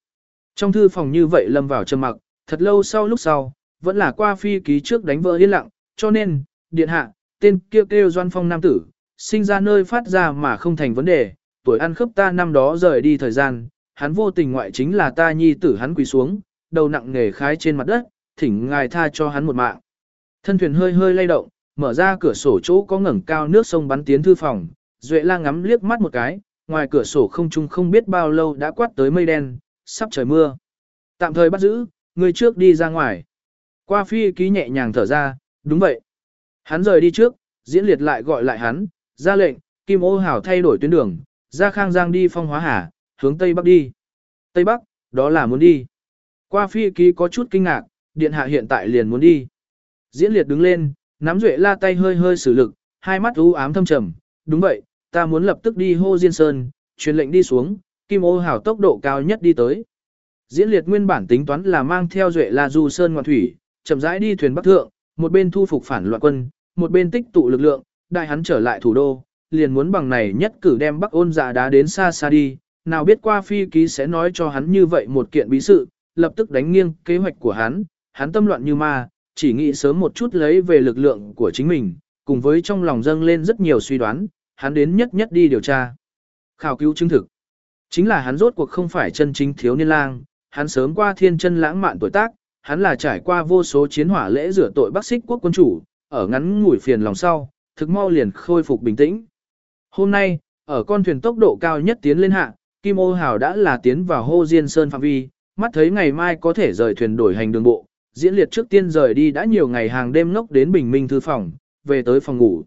Trong thư phòng như vậy lâm vào trầm mặc, thật lâu sau lúc sau, vẫn là qua phi ký trước đánh vỡ yên lặng, cho nên, điện hạ, tên kia kêu, kêu doan phong nam tử, sinh ra nơi phát ra mà không thành vấn đề, tuổi ăn khớp ta năm đó rời đi thời gian, hắn vô tình ngoại chính là ta nhi tử hắn quỳ xuống, đầu nặng nghề khái trên mặt đất, thỉnh ngài tha cho hắn một mạng. Thân thuyền hơi hơi lay động, mở ra cửa sổ chỗ có ngẩng cao nước sông bắn tiến thư phòng, Duệ la ngắm liếc mắt một cái, ngoài cửa sổ không trung không biết bao lâu đã quát tới mây đen, sắp trời mưa. Tạm thời bắt giữ, người trước đi ra ngoài. Qua phi ký nhẹ nhàng thở ra, đúng vậy. Hắn rời đi trước, diễn liệt lại gọi lại hắn, ra lệnh, Kim ô hảo thay đổi tuyến đường, ra khang giang đi phong hóa hà, hướng Tây Bắc đi. Tây Bắc, đó là muốn đi. Qua phi ký có chút kinh ngạc, điện hạ hiện tại liền muốn đi. Diễn liệt đứng lên, nắm duệ la tay hơi hơi sử lực, hai mắt u ám thâm trầm, đúng vậy, ta muốn lập tức đi hô Diên Sơn, truyền lệnh đi xuống, kim ô hảo tốc độ cao nhất đi tới. Diễn liệt nguyên bản tính toán là mang theo duệ la du sơn ngoạn thủy, chậm rãi đi thuyền bắc thượng, một bên thu phục phản loạn quân, một bên tích tụ lực lượng, đại hắn trở lại thủ đô, liền muốn bằng này nhất cử đem bắc ôn dạ đá đến xa xa đi, nào biết qua phi ký sẽ nói cho hắn như vậy một kiện bí sự, lập tức đánh nghiêng kế hoạch của hắn, hắn tâm loạn như ma, chỉ nghĩ sớm một chút lấy về lực lượng của chính mình, cùng với trong lòng dâng lên rất nhiều suy đoán, hắn đến nhất nhất đi điều tra. Khảo cứu chứng thực. Chính là hắn rốt cuộc không phải chân chính thiếu niên lang, hắn sớm qua thiên chân lãng mạn tuổi tác, hắn là trải qua vô số chiến hỏa lễ rửa tội bắc xích quốc quân chủ, ở ngắn ngủi phiền lòng sau, thực mau liền khôi phục bình tĩnh. Hôm nay, ở con thuyền tốc độ cao nhất tiến lên hạ, Kim Ô Hào đã là tiến vào hô Diên Sơn phạm vi, mắt thấy ngày mai có thể rời thuyền đổi hành đường bộ, diễn liệt trước tiên rời đi đã nhiều ngày hàng đêm ngốc đến bình minh thư phòng, về tới phòng ngủ.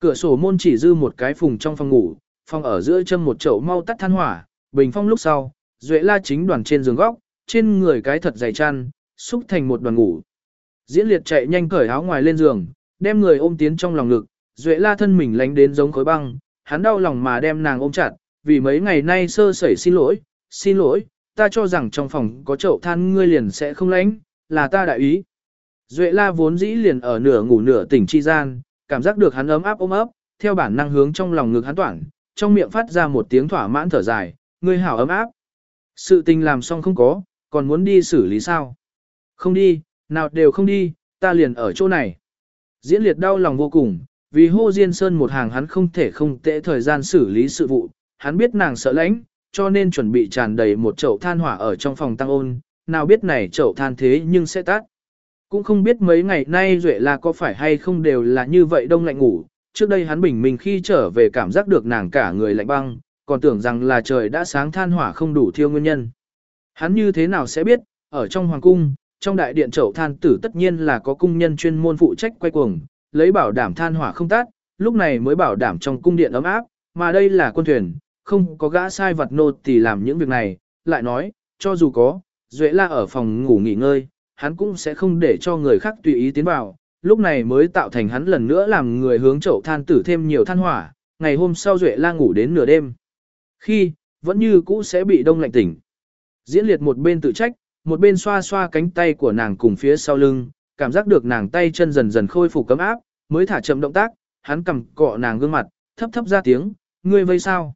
Cửa sổ môn chỉ dư một cái phùng trong phòng ngủ, phòng ở giữa châm một chậu mau tắt than hỏa, bình phong lúc sau, Duệ La chính đoàn trên giường góc, trên người cái thật dày chăn, xúc thành một đoàn ngủ. Diễn liệt chạy nhanh cởi áo ngoài lên giường, đem người ôm tiến trong lòng ngực, Duệ La thân mình lánh đến giống khối băng, hắn đau lòng mà đem nàng ôm chặt, vì mấy ngày nay sơ sẩy xin lỗi, xin lỗi, ta cho rằng trong phòng có chậu than ngươi liền sẽ không lánh, là ta đại ý. Duệ la vốn dĩ liền ở nửa ngủ nửa tỉnh chi gian, cảm giác được hắn ấm áp ôm ấp, theo bản năng hướng trong lòng ngực hắn toản, trong miệng phát ra một tiếng thỏa mãn thở dài, ngươi hảo ấm áp. Sự tình làm xong không có, còn muốn đi xử lý sao? Không đi, nào đều không đi, ta liền ở chỗ này. Diễn liệt đau lòng vô cùng, vì hô Diên Sơn một hàng hắn không thể không tệ thời gian xử lý sự vụ, hắn biết nàng sợ lãnh, cho nên chuẩn bị tràn đầy một chậu than hỏa ở trong phòng tăng ôn, nào biết này chậu than thế nhưng sẽ tắt. Cũng không biết mấy ngày nay Duệ là có phải hay không đều là như vậy đông lạnh ngủ, trước đây hắn bình minh khi trở về cảm giác được nàng cả người lạnh băng, còn tưởng rằng là trời đã sáng than hỏa không đủ thiêu nguyên nhân. Hắn như thế nào sẽ biết, ở trong hoàng cung, trong đại điện chậu than tử tất nhiên là có cung nhân chuyên môn phụ trách quay cuồng, lấy bảo đảm than hỏa không tắt, lúc này mới bảo đảm trong cung điện ấm áp, mà đây là quân thuyền, không có gã sai vật nô thì làm những việc này, lại nói, cho dù có, Duệ La ở phòng ngủ nghỉ ngơi, hắn cũng sẽ không để cho người khác tùy ý tiến vào, lúc này mới tạo thành hắn lần nữa làm người hướng chậu than tử thêm nhiều than hỏa, ngày hôm sau Duệ la ngủ đến nửa đêm. Khi, vẫn như cũ sẽ bị đông lạnh tỉnh. Diễn liệt một bên tự trách, một bên xoa xoa cánh tay của nàng cùng phía sau lưng, cảm giác được nàng tay chân dần dần khôi phục cấm áp, mới thả chậm động tác, hắn cầm cọ nàng gương mặt, thấp thấp ra tiếng, ngươi vây sao?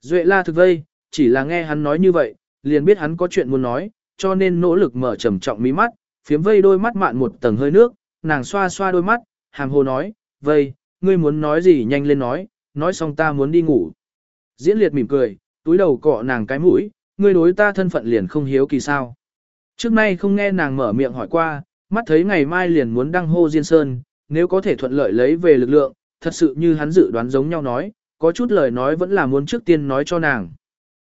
Duệ la thực vây, chỉ là nghe hắn nói như vậy, liền biết hắn có chuyện muốn nói, cho nên nỗ lực mở trầm trọng mí mắt, phiếm vây đôi mắt mạn một tầng hơi nước, nàng xoa xoa đôi mắt, hàm hồ nói, vây, ngươi muốn nói gì nhanh lên nói, nói xong ta muốn đi ngủ. Diễn liệt mỉm cười, túi đầu cọ nàng cái mũi, ngươi đối ta thân phận liền không hiếu kỳ sao. Trước nay không nghe nàng mở miệng hỏi qua, mắt thấy ngày mai liền muốn đăng hô Diên Sơn, nếu có thể thuận lợi lấy về lực lượng, thật sự như hắn dự đoán giống nhau nói, có chút lời nói vẫn là muốn trước tiên nói cho nàng.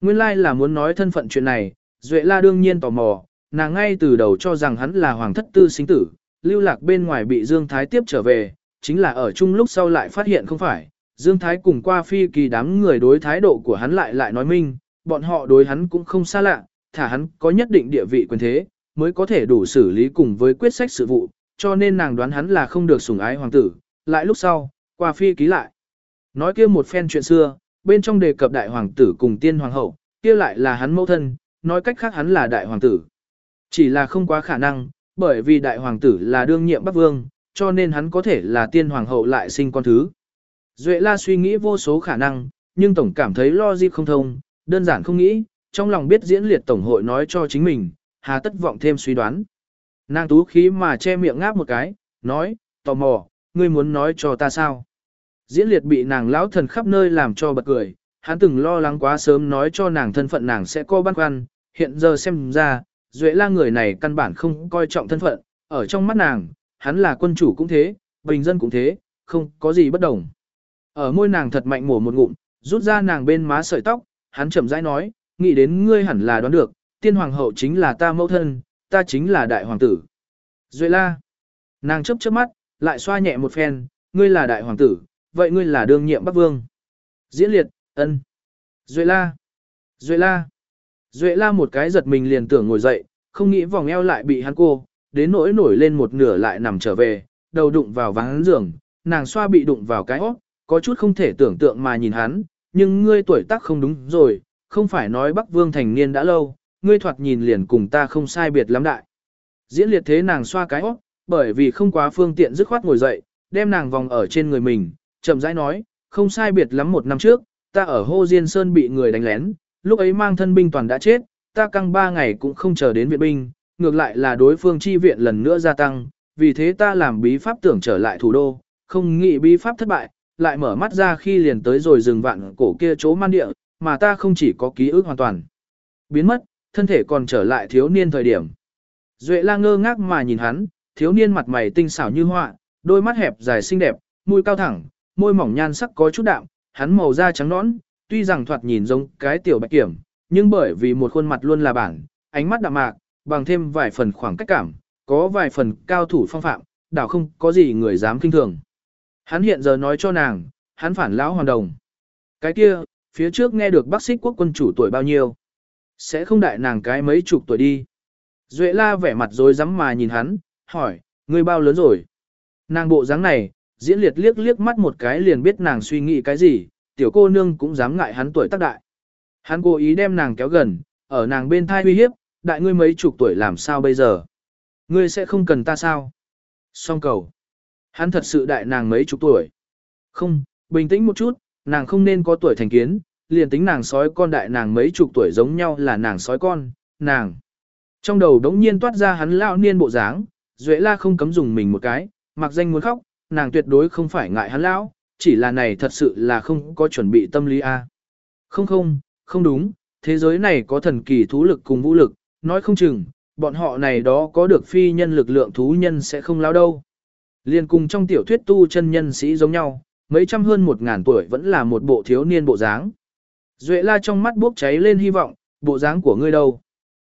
Nguyên lai like là muốn nói thân phận chuyện này, Duệ La đương nhiên tò mò, nàng ngay từ đầu cho rằng hắn là hoàng thất tư sinh tử, lưu lạc bên ngoài bị Dương Thái tiếp trở về, chính là ở chung lúc sau lại phát hiện không phải. Dương Thái cùng qua phi kỳ đám người đối thái độ của hắn lại lại nói minh, bọn họ đối hắn cũng không xa lạ, thả hắn có nhất định địa vị quyền thế, mới có thể đủ xử lý cùng với quyết sách sự vụ, cho nên nàng đoán hắn là không được sủng ái hoàng tử, lại lúc sau, qua phi ký lại. Nói kia một phen chuyện xưa, bên trong đề cập đại hoàng tử cùng tiên hoàng hậu, kia lại là hắn mẫu thân, nói cách khác hắn là đại hoàng tử. Chỉ là không quá khả năng, bởi vì đại hoàng tử là đương nhiệm bắc vương, cho nên hắn có thể là tiên hoàng hậu lại sinh con thứ. Duệ la suy nghĩ vô số khả năng, nhưng tổng cảm thấy lo không thông, đơn giản không nghĩ, trong lòng biết diễn liệt tổng hội nói cho chính mình, hà tất vọng thêm suy đoán. Nàng tú khí mà che miệng ngáp một cái, nói, tò mò, ngươi muốn nói cho ta sao? Diễn liệt bị nàng lão thần khắp nơi làm cho bật cười, hắn từng lo lắng quá sớm nói cho nàng thân phận nàng sẽ có băn khoăn, hiện giờ xem ra, Duệ la người này căn bản không coi trọng thân phận, ở trong mắt nàng, hắn là quân chủ cũng thế, bình dân cũng thế, không có gì bất đồng. Ở môi nàng thật mạnh mổ một ngụm, rút ra nàng bên má sợi tóc, hắn chậm rãi nói, nghĩ đến ngươi hẳn là đoán được, tiên hoàng hậu chính là ta mẫu thân, ta chính là đại hoàng tử. Duệ la. Nàng chấp chớp mắt, lại xoa nhẹ một phen, ngươi là đại hoàng tử, vậy ngươi là đương nhiệm bắc vương. Diễn liệt, ân. Duệ la. Duệ la. Duệ la một cái giật mình liền tưởng ngồi dậy, không nghĩ vòng eo lại bị hắn cô, đến nỗi nổi lên một nửa lại nằm trở về, đầu đụng vào ván giường, nàng xoa bị đụng vào cái óc, có chút không thể tưởng tượng mà nhìn hắn, nhưng ngươi tuổi tác không đúng rồi, không phải nói Bắc Vương thành niên đã lâu, ngươi thoạt nhìn liền cùng ta không sai biệt lắm đại. Diễn liệt thế nàng xoa cái óc, bởi vì không quá phương tiện dứt khoát ngồi dậy, đem nàng vòng ở trên người mình, chậm rãi nói, không sai biệt lắm một năm trước, ta ở Hô Diên Sơn bị người đánh lén, lúc ấy mang thân binh toàn đã chết, ta căng ba ngày cũng không chờ đến viện binh, ngược lại là đối phương chi viện lần nữa gia tăng, vì thế ta làm bí pháp tưởng trở lại thủ đô, không nghĩ bí pháp thất bại, lại mở mắt ra khi liền tới rồi rừng vạn cổ kia chỗ man địa, mà ta không chỉ có ký ức hoàn toàn biến mất, thân thể còn trở lại thiếu niên thời điểm. Duệ la ngơ ngác mà nhìn hắn, thiếu niên mặt mày tinh xảo như họa, đôi mắt hẹp dài xinh đẹp, mũi cao thẳng, môi mỏng nhan sắc có chút đạm, hắn màu da trắng nõn, tuy rằng thoạt nhìn giống cái tiểu bạch kiểm, nhưng bởi vì một khuôn mặt luôn là bản, ánh mắt đạm mạc, bằng thêm vài phần khoảng cách cảm, có vài phần cao thủ phong phạm, đảo không có gì người dám kinh thường. Hắn hiện giờ nói cho nàng, hắn phản lão hoàn đồng. Cái kia, phía trước nghe được bác sĩ quốc quân chủ tuổi bao nhiêu. Sẽ không đại nàng cái mấy chục tuổi đi. Duệ la vẻ mặt rối rắm mà nhìn hắn, hỏi, ngươi bao lớn rồi? Nàng bộ dáng này, diễn liệt liếc liếc mắt một cái liền biết nàng suy nghĩ cái gì, tiểu cô nương cũng dám ngại hắn tuổi tác đại. Hắn cố ý đem nàng kéo gần, ở nàng bên thai uy hiếp, đại ngươi mấy chục tuổi làm sao bây giờ? Ngươi sẽ không cần ta sao? Song cầu. Hắn thật sự đại nàng mấy chục tuổi. Không, bình tĩnh một chút, nàng không nên có tuổi thành kiến, liền tính nàng sói con đại nàng mấy chục tuổi giống nhau là nàng sói con, nàng. Trong đầu đống nhiên toát ra hắn lao niên bộ dáng, Duệ la không cấm dùng mình một cái, mặc danh muốn khóc, nàng tuyệt đối không phải ngại hắn lão, chỉ là này thật sự là không có chuẩn bị tâm lý a. Không không, không đúng, thế giới này có thần kỳ thú lực cùng vũ lực, nói không chừng, bọn họ này đó có được phi nhân lực lượng thú nhân sẽ không lao đâu. Liên cùng trong tiểu thuyết tu chân nhân sĩ giống nhau, mấy trăm hơn một ngàn tuổi vẫn là một bộ thiếu niên bộ dáng. Duệ la trong mắt bốc cháy lên hy vọng, bộ dáng của ngươi đâu?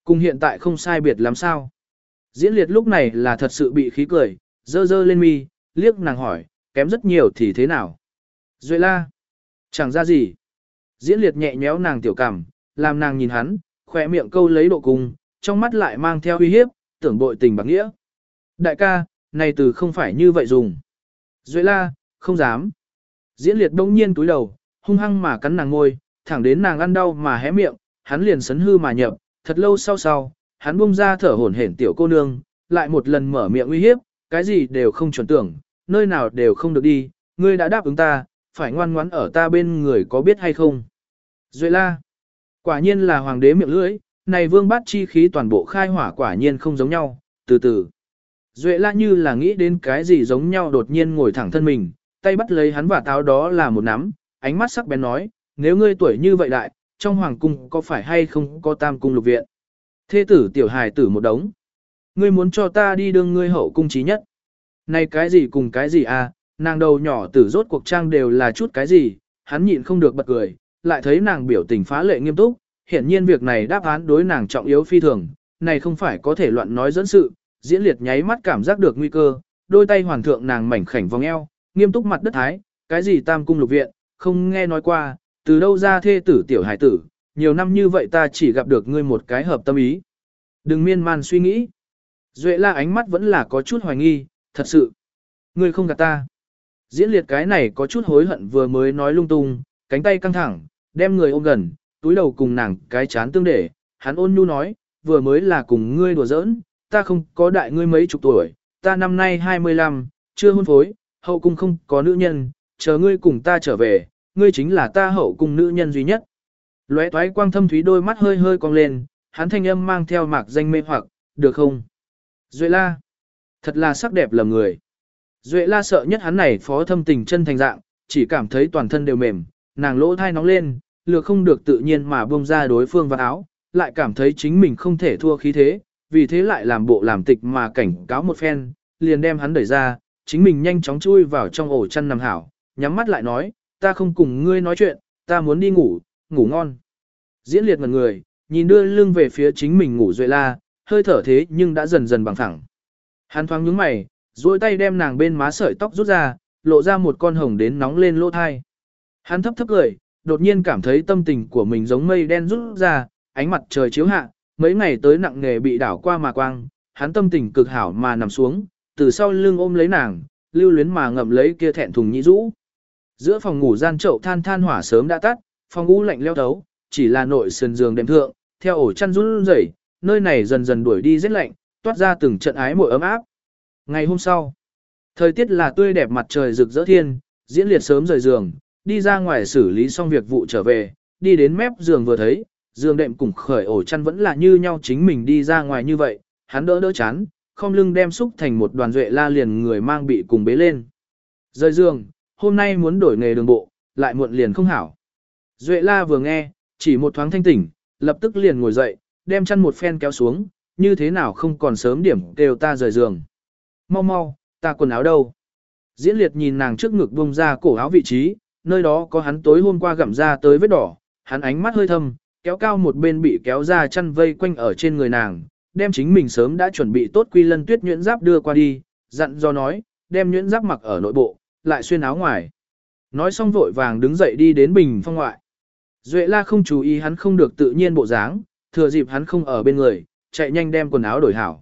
Cùng hiện tại không sai biệt lắm sao? Diễn liệt lúc này là thật sự bị khí cười, dơ dơ lên mi, liếc nàng hỏi, kém rất nhiều thì thế nào? Duệ la, chẳng ra gì. Diễn liệt nhẹ nhéo nàng tiểu cảm, làm nàng nhìn hắn, khỏe miệng câu lấy độ cung, trong mắt lại mang theo uy hiếp, tưởng bội tình bạc nghĩa. Đại ca, này từ không phải như vậy dùng. Duệ la, không dám. Diễn liệt đông nhiên túi đầu, hung hăng mà cắn nàng ngôi, thẳng đến nàng ăn đau mà hé miệng, hắn liền sấn hư mà nhập, thật lâu sau sau, hắn bung ra thở hổn hển tiểu cô nương, lại một lần mở miệng uy hiếp, cái gì đều không chuẩn tưởng, nơi nào đều không được đi, ngươi đã đáp ứng ta, phải ngoan ngoãn ở ta bên người có biết hay không. Duệ la, quả nhiên là hoàng đế miệng lưỡi, này vương bát chi khí toàn bộ khai hỏa quả nhiên không giống nhau, từ từ. Duệ la như là nghĩ đến cái gì giống nhau đột nhiên ngồi thẳng thân mình, tay bắt lấy hắn và táo đó là một nắm, ánh mắt sắc bén nói, nếu ngươi tuổi như vậy đại, trong hoàng cung có phải hay không có tam cung lục viện. Thế tử tiểu hài tử một đống. Ngươi muốn cho ta đi đương ngươi hậu cung trí nhất. Này cái gì cùng cái gì à, nàng đầu nhỏ tử rốt cuộc trang đều là chút cái gì, hắn nhịn không được bật cười, lại thấy nàng biểu tình phá lệ nghiêm túc, hiển nhiên việc này đáp án đối nàng trọng yếu phi thường, này không phải có thể loạn nói dẫn sự, diễn liệt nháy mắt cảm giác được nguy cơ, đôi tay hoàn thượng nàng mảnh khảnh vòng eo, nghiêm túc mặt đất thái, cái gì tam cung lục viện, không nghe nói qua, từ đâu ra thê tử tiểu hải tử, nhiều năm như vậy ta chỉ gặp được ngươi một cái hợp tâm ý. Đừng miên man suy nghĩ. Duệ la ánh mắt vẫn là có chút hoài nghi, thật sự. Ngươi không gạt ta. Diễn liệt cái này có chút hối hận vừa mới nói lung tung, cánh tay căng thẳng, đem người ôm gần, túi đầu cùng nàng cái chán tương để, hắn ôn nhu nói, vừa mới là cùng ngươi đùa giỡn, ta không có đại ngươi mấy chục tuổi, ta năm nay 25, chưa hôn phối, hậu cung không có nữ nhân, chờ ngươi cùng ta trở về, ngươi chính là ta hậu cung nữ nhân duy nhất. Lóe toái quang thâm thúy đôi mắt hơi hơi cong lên, hắn thanh âm mang theo mạc danh mê hoặc, được không? Duệ la, thật là sắc đẹp lầm người. Duệ la sợ nhất hắn này phó thâm tình chân thành dạng, chỉ cảm thấy toàn thân đều mềm, nàng lỗ thai nóng lên, lược không được tự nhiên mà buông ra đối phương vào áo, lại cảm thấy chính mình không thể thua khí thế, vì thế lại làm bộ làm tịch mà cảnh cáo một phen, liền đem hắn đẩy ra, chính mình nhanh chóng chui vào trong ổ chăn nằm hảo, nhắm mắt lại nói, ta không cùng ngươi nói chuyện, ta muốn đi ngủ, ngủ ngon. Diễn liệt ngần người, nhìn đưa lưng về phía chính mình ngủ duệ la, hơi thở thế nhưng đã dần dần bằng thẳng. Hắn thoáng nhướng mày, duỗi tay đem nàng bên má sợi tóc rút ra, lộ ra một con hồng đến nóng lên lỗ thai. Hắn thấp thấp cười, đột nhiên cảm thấy tâm tình của mình giống mây đen rút ra, ánh mặt trời chiếu hạ, mấy ngày tới nặng nghề bị đảo qua mà quang, hắn tâm tình cực hảo mà nằm xuống, từ sau lưng ôm lấy nàng, lưu luyến mà ngậm lấy kia thẹn thùng nhĩ rũ. Giữa phòng ngủ gian chậu than than hỏa sớm đã tắt, phòng ngủ lạnh leo đấu, chỉ là nội sườn giường đệm thượng, theo ổ chăn run rẩy, nơi này dần dần đuổi đi rét lạnh, toát ra từng trận ái mùi ấm áp. Ngày hôm sau, thời tiết là tươi đẹp mặt trời rực rỡ thiên, diễn liệt sớm rời giường, đi ra ngoài xử lý xong việc vụ trở về, đi đến mép giường vừa thấy, giường đệm cùng khởi ổ chăn vẫn là như nhau chính mình đi ra ngoài như vậy, hắn đỡ đỡ chán, không lưng đem xúc thành một đoàn duệ la liền người mang bị cùng bế lên. Rời giường, hôm nay muốn đổi nghề đường bộ, lại muộn liền không hảo. Duệ la vừa nghe, chỉ một thoáng thanh tỉnh, lập tức liền ngồi dậy, đem chăn một phen kéo xuống, như thế nào không còn sớm điểm kêu ta rời giường. Mau mau, ta quần áo đâu? Diễn liệt nhìn nàng trước ngực bông ra cổ áo vị trí, nơi đó có hắn tối hôm qua gặm ra tới vết đỏ, hắn ánh mắt hơi thâm, kéo cao một bên bị kéo ra chăn vây quanh ở trên người nàng, đem chính mình sớm đã chuẩn bị tốt quy lân tuyết nhuyễn giáp đưa qua đi, dặn do nói, đem nhuyễn giáp mặc ở nội bộ, lại xuyên áo ngoài. Nói xong vội vàng đứng dậy đi đến bình phong ngoại. Duệ la không chú ý hắn không được tự nhiên bộ dáng, thừa dịp hắn không ở bên người, chạy nhanh đem quần áo đổi hảo.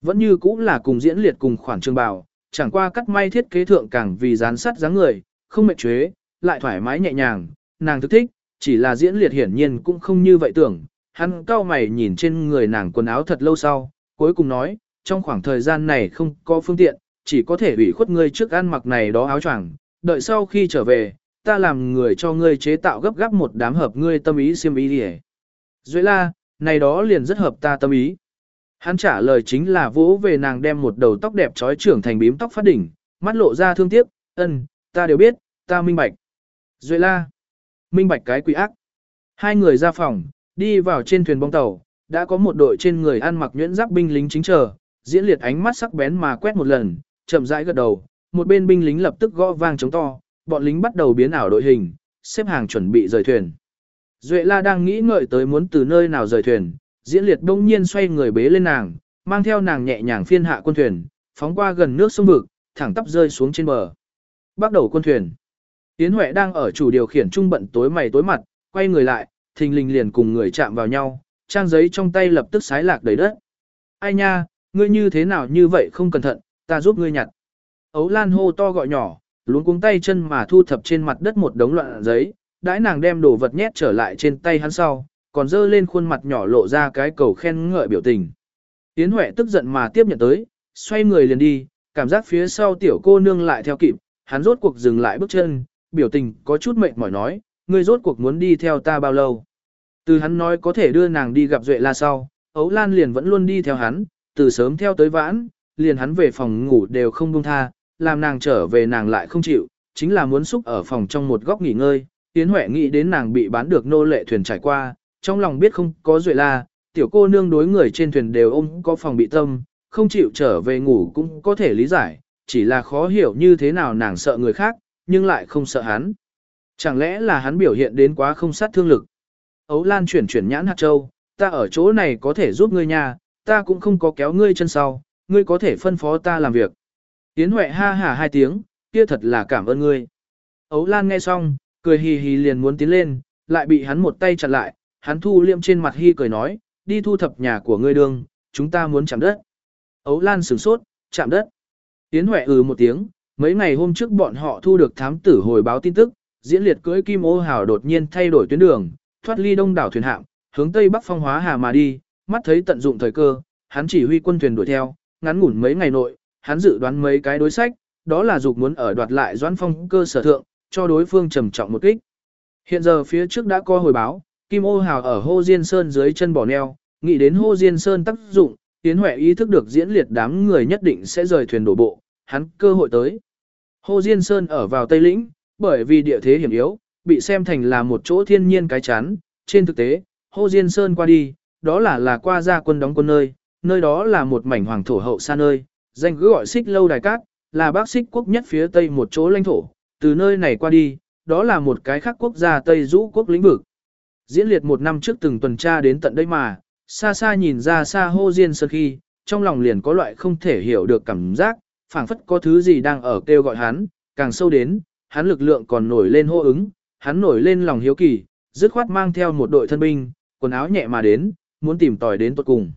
Vẫn như cũng là cùng diễn liệt cùng khoản trường bào, chẳng qua cắt may thiết kế thượng càng vì dán sắt dáng người, không mệt chế lại thoải mái nhẹ nhàng, nàng thức thích, chỉ là diễn liệt hiển nhiên cũng không như vậy tưởng. Hắn cao mày nhìn trên người nàng quần áo thật lâu sau, cuối cùng nói, trong khoảng thời gian này không có phương tiện, chỉ có thể ủy khuất ngươi trước ăn mặc này đó áo choàng, đợi sau khi trở về, ta làm người cho ngươi chế tạo gấp gáp một đám hợp ngươi tâm ý xiêm ý đi Duệ la, này đó liền rất hợp ta tâm ý. Hắn trả lời chính là vỗ về nàng đem một đầu tóc đẹp trói trưởng thành bím tóc phát đỉnh, mắt lộ ra thương tiếc, ân, ta đều biết, ta minh bạch. Duệ la, minh bạch cái quỷ ác. Hai người ra phòng, đi vào trên thuyền bong tàu, đã có một đội trên người ăn mặc nhuyễn giáp binh lính chính chờ, diễn liệt ánh mắt sắc bén mà quét một lần, chậm rãi gật đầu, một bên binh lính lập tức gõ vang chống to, bọn lính bắt đầu biến ảo đội hình, xếp hàng chuẩn bị rời thuyền. Duệ la đang nghĩ ngợi tới muốn từ nơi nào rời thuyền, diễn liệt đông nhiên xoay người bế lên nàng, mang theo nàng nhẹ nhàng phiên hạ quân thuyền, phóng qua gần nước sông vực, thẳng tắp rơi xuống trên bờ. Bắt đầu quân thuyền. Tiến Huệ đang ở chủ điều khiển trung bận tối mày tối mặt, quay người lại, thình lình liền cùng người chạm vào nhau, trang giấy trong tay lập tức sái lạc đầy đất. Ai nha, ngươi như thế nào như vậy không cẩn thận, ta giúp ngươi nhặt. Ấu Lan hô to gọi nhỏ, luống cuống tay chân mà thu thập trên mặt đất một đống loạn giấy, đãi nàng đem đồ vật nhét trở lại trên tay hắn sau, còn dơ lên khuôn mặt nhỏ lộ ra cái cầu khen ngợi biểu tình. Yến Huệ tức giận mà tiếp nhận tới, xoay người liền đi, cảm giác phía sau tiểu cô nương lại theo kịp, hắn rốt cuộc dừng lại bước chân, biểu tình có chút mệt mỏi nói, ngươi rốt cuộc muốn đi theo ta bao lâu. Từ hắn nói có thể đưa nàng đi gặp Duệ La sau, Ấu Lan liền vẫn luôn đi theo hắn, từ sớm theo tới vãn, liền hắn về phòng ngủ đều không buông tha, làm nàng trở về nàng lại không chịu, chính là muốn xúc ở phòng trong một góc nghỉ ngơi. Tiến Huệ nghĩ đến nàng bị bán được nô lệ thuyền trải qua, trong lòng biết không có Duệ La, tiểu cô nương đối người trên thuyền đều ôm có phòng bị tâm, không chịu trở về ngủ cũng có thể lý giải, chỉ là khó hiểu như thế nào nàng sợ người khác, nhưng lại không sợ hắn. Chẳng lẽ là hắn biểu hiện đến quá không sát thương lực. Ấu Lan chuyển chuyển nhãn hạt châu, ta ở chỗ này có thể giúp ngươi nha, ta cũng không có kéo ngươi chân sau, ngươi có thể phân phó ta làm việc. Tiến Huệ ha hả hai tiếng, kia thật là cảm ơn ngươi. Ấu Lan nghe xong, cười hì hì liền muốn tiến lên, lại bị hắn một tay chặn lại, hắn thu liêm trên mặt hi cười nói, đi thu thập nhà của ngươi đường, chúng ta muốn chạm đất. Ấu Lan sửng sốt, chạm đất. Tiến Huệ ừ một tiếng, mấy ngày hôm trước bọn họ thu được thám tử hồi báo tin tức, diễn liệt cưỡi kim ô hào đột nhiên thay đổi tuyến đường, thoát ly đông đảo thuyền hạm, hướng tây bắc phong hóa hà mà đi, mắt thấy tận dụng thời cơ, hắn chỉ huy quân thuyền đuổi theo, ngắn ngủn mấy ngày nội, hắn dự đoán mấy cái đối sách, đó là dục muốn ở đoạt lại doãn phong cơ sở thượng, cho đối phương trầm trọng một kích. Hiện giờ phía trước đã có hồi báo, Kim Ô Hào ở Hô Diên Sơn dưới chân bỏ neo, nghĩ đến Hô Diên Sơn tác dụng, Tiến Huệ ý thức được diễn liệt đám người nhất định sẽ rời thuyền đổ bộ, hắn cơ hội tới. Hô Diên Sơn ở vào Tây Lĩnh, bởi vì địa thế hiểm yếu, bị xem thành là một chỗ thiên nhiên cái chán, trên thực tế, Hô Diên Sơn qua đi, đó là là qua ra quân đóng quân nơi, nơi đó là một mảnh hoàng thổ hậu xa nơi, danh cứ gọi xích lâu đài cát, là bác xích quốc nhất phía tây một chỗ lãnh thổ, từ nơi này qua đi, đó là một cái khác quốc gia Tây Dũ quốc lĩnh vực. Diễn liệt một năm trước từng tuần tra đến tận đây mà, xa xa nhìn ra xa hô diên sơn khi, trong lòng liền có loại không thể hiểu được cảm giác, phảng phất có thứ gì đang ở kêu gọi hắn, càng sâu đến, hắn lực lượng còn nổi lên hô ứng, hắn nổi lên lòng hiếu kỳ, dứt khoát mang theo một đội thân binh, quần áo nhẹ mà đến, muốn tìm tòi đến tuột cùng.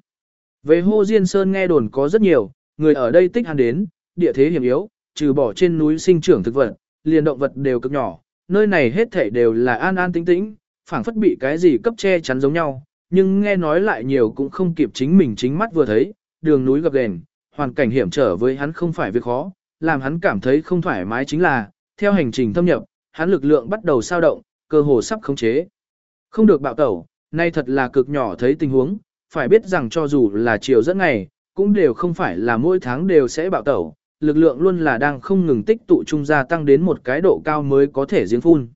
Về hô diên sơn nghe đồn có rất nhiều, người ở đây tích hắn đến, địa thế hiểm yếu, trừ bỏ trên núi sinh trưởng thực vật, liền động vật đều cực nhỏ, nơi này hết thảy đều là an an tĩnh tĩnh, phảng phất bị cái gì cấp che chắn giống nhau, nhưng nghe nói lại nhiều cũng không kịp chính mình chính mắt vừa thấy, đường núi gập ghềnh, hoàn cảnh hiểm trở với hắn không phải việc khó, làm hắn cảm thấy không thoải mái chính là, theo hành trình thâm nhập, hắn lực lượng bắt đầu sao động, cơ hồ sắp khống chế. Không được bạo tẩu, nay thật là cực nhỏ thấy tình huống, phải biết rằng cho dù là chiều dẫn ngày, cũng đều không phải là mỗi tháng đều sẽ bạo tẩu, lực lượng luôn là đang không ngừng tích tụ trung gia tăng đến một cái độ cao mới có thể giếng phun.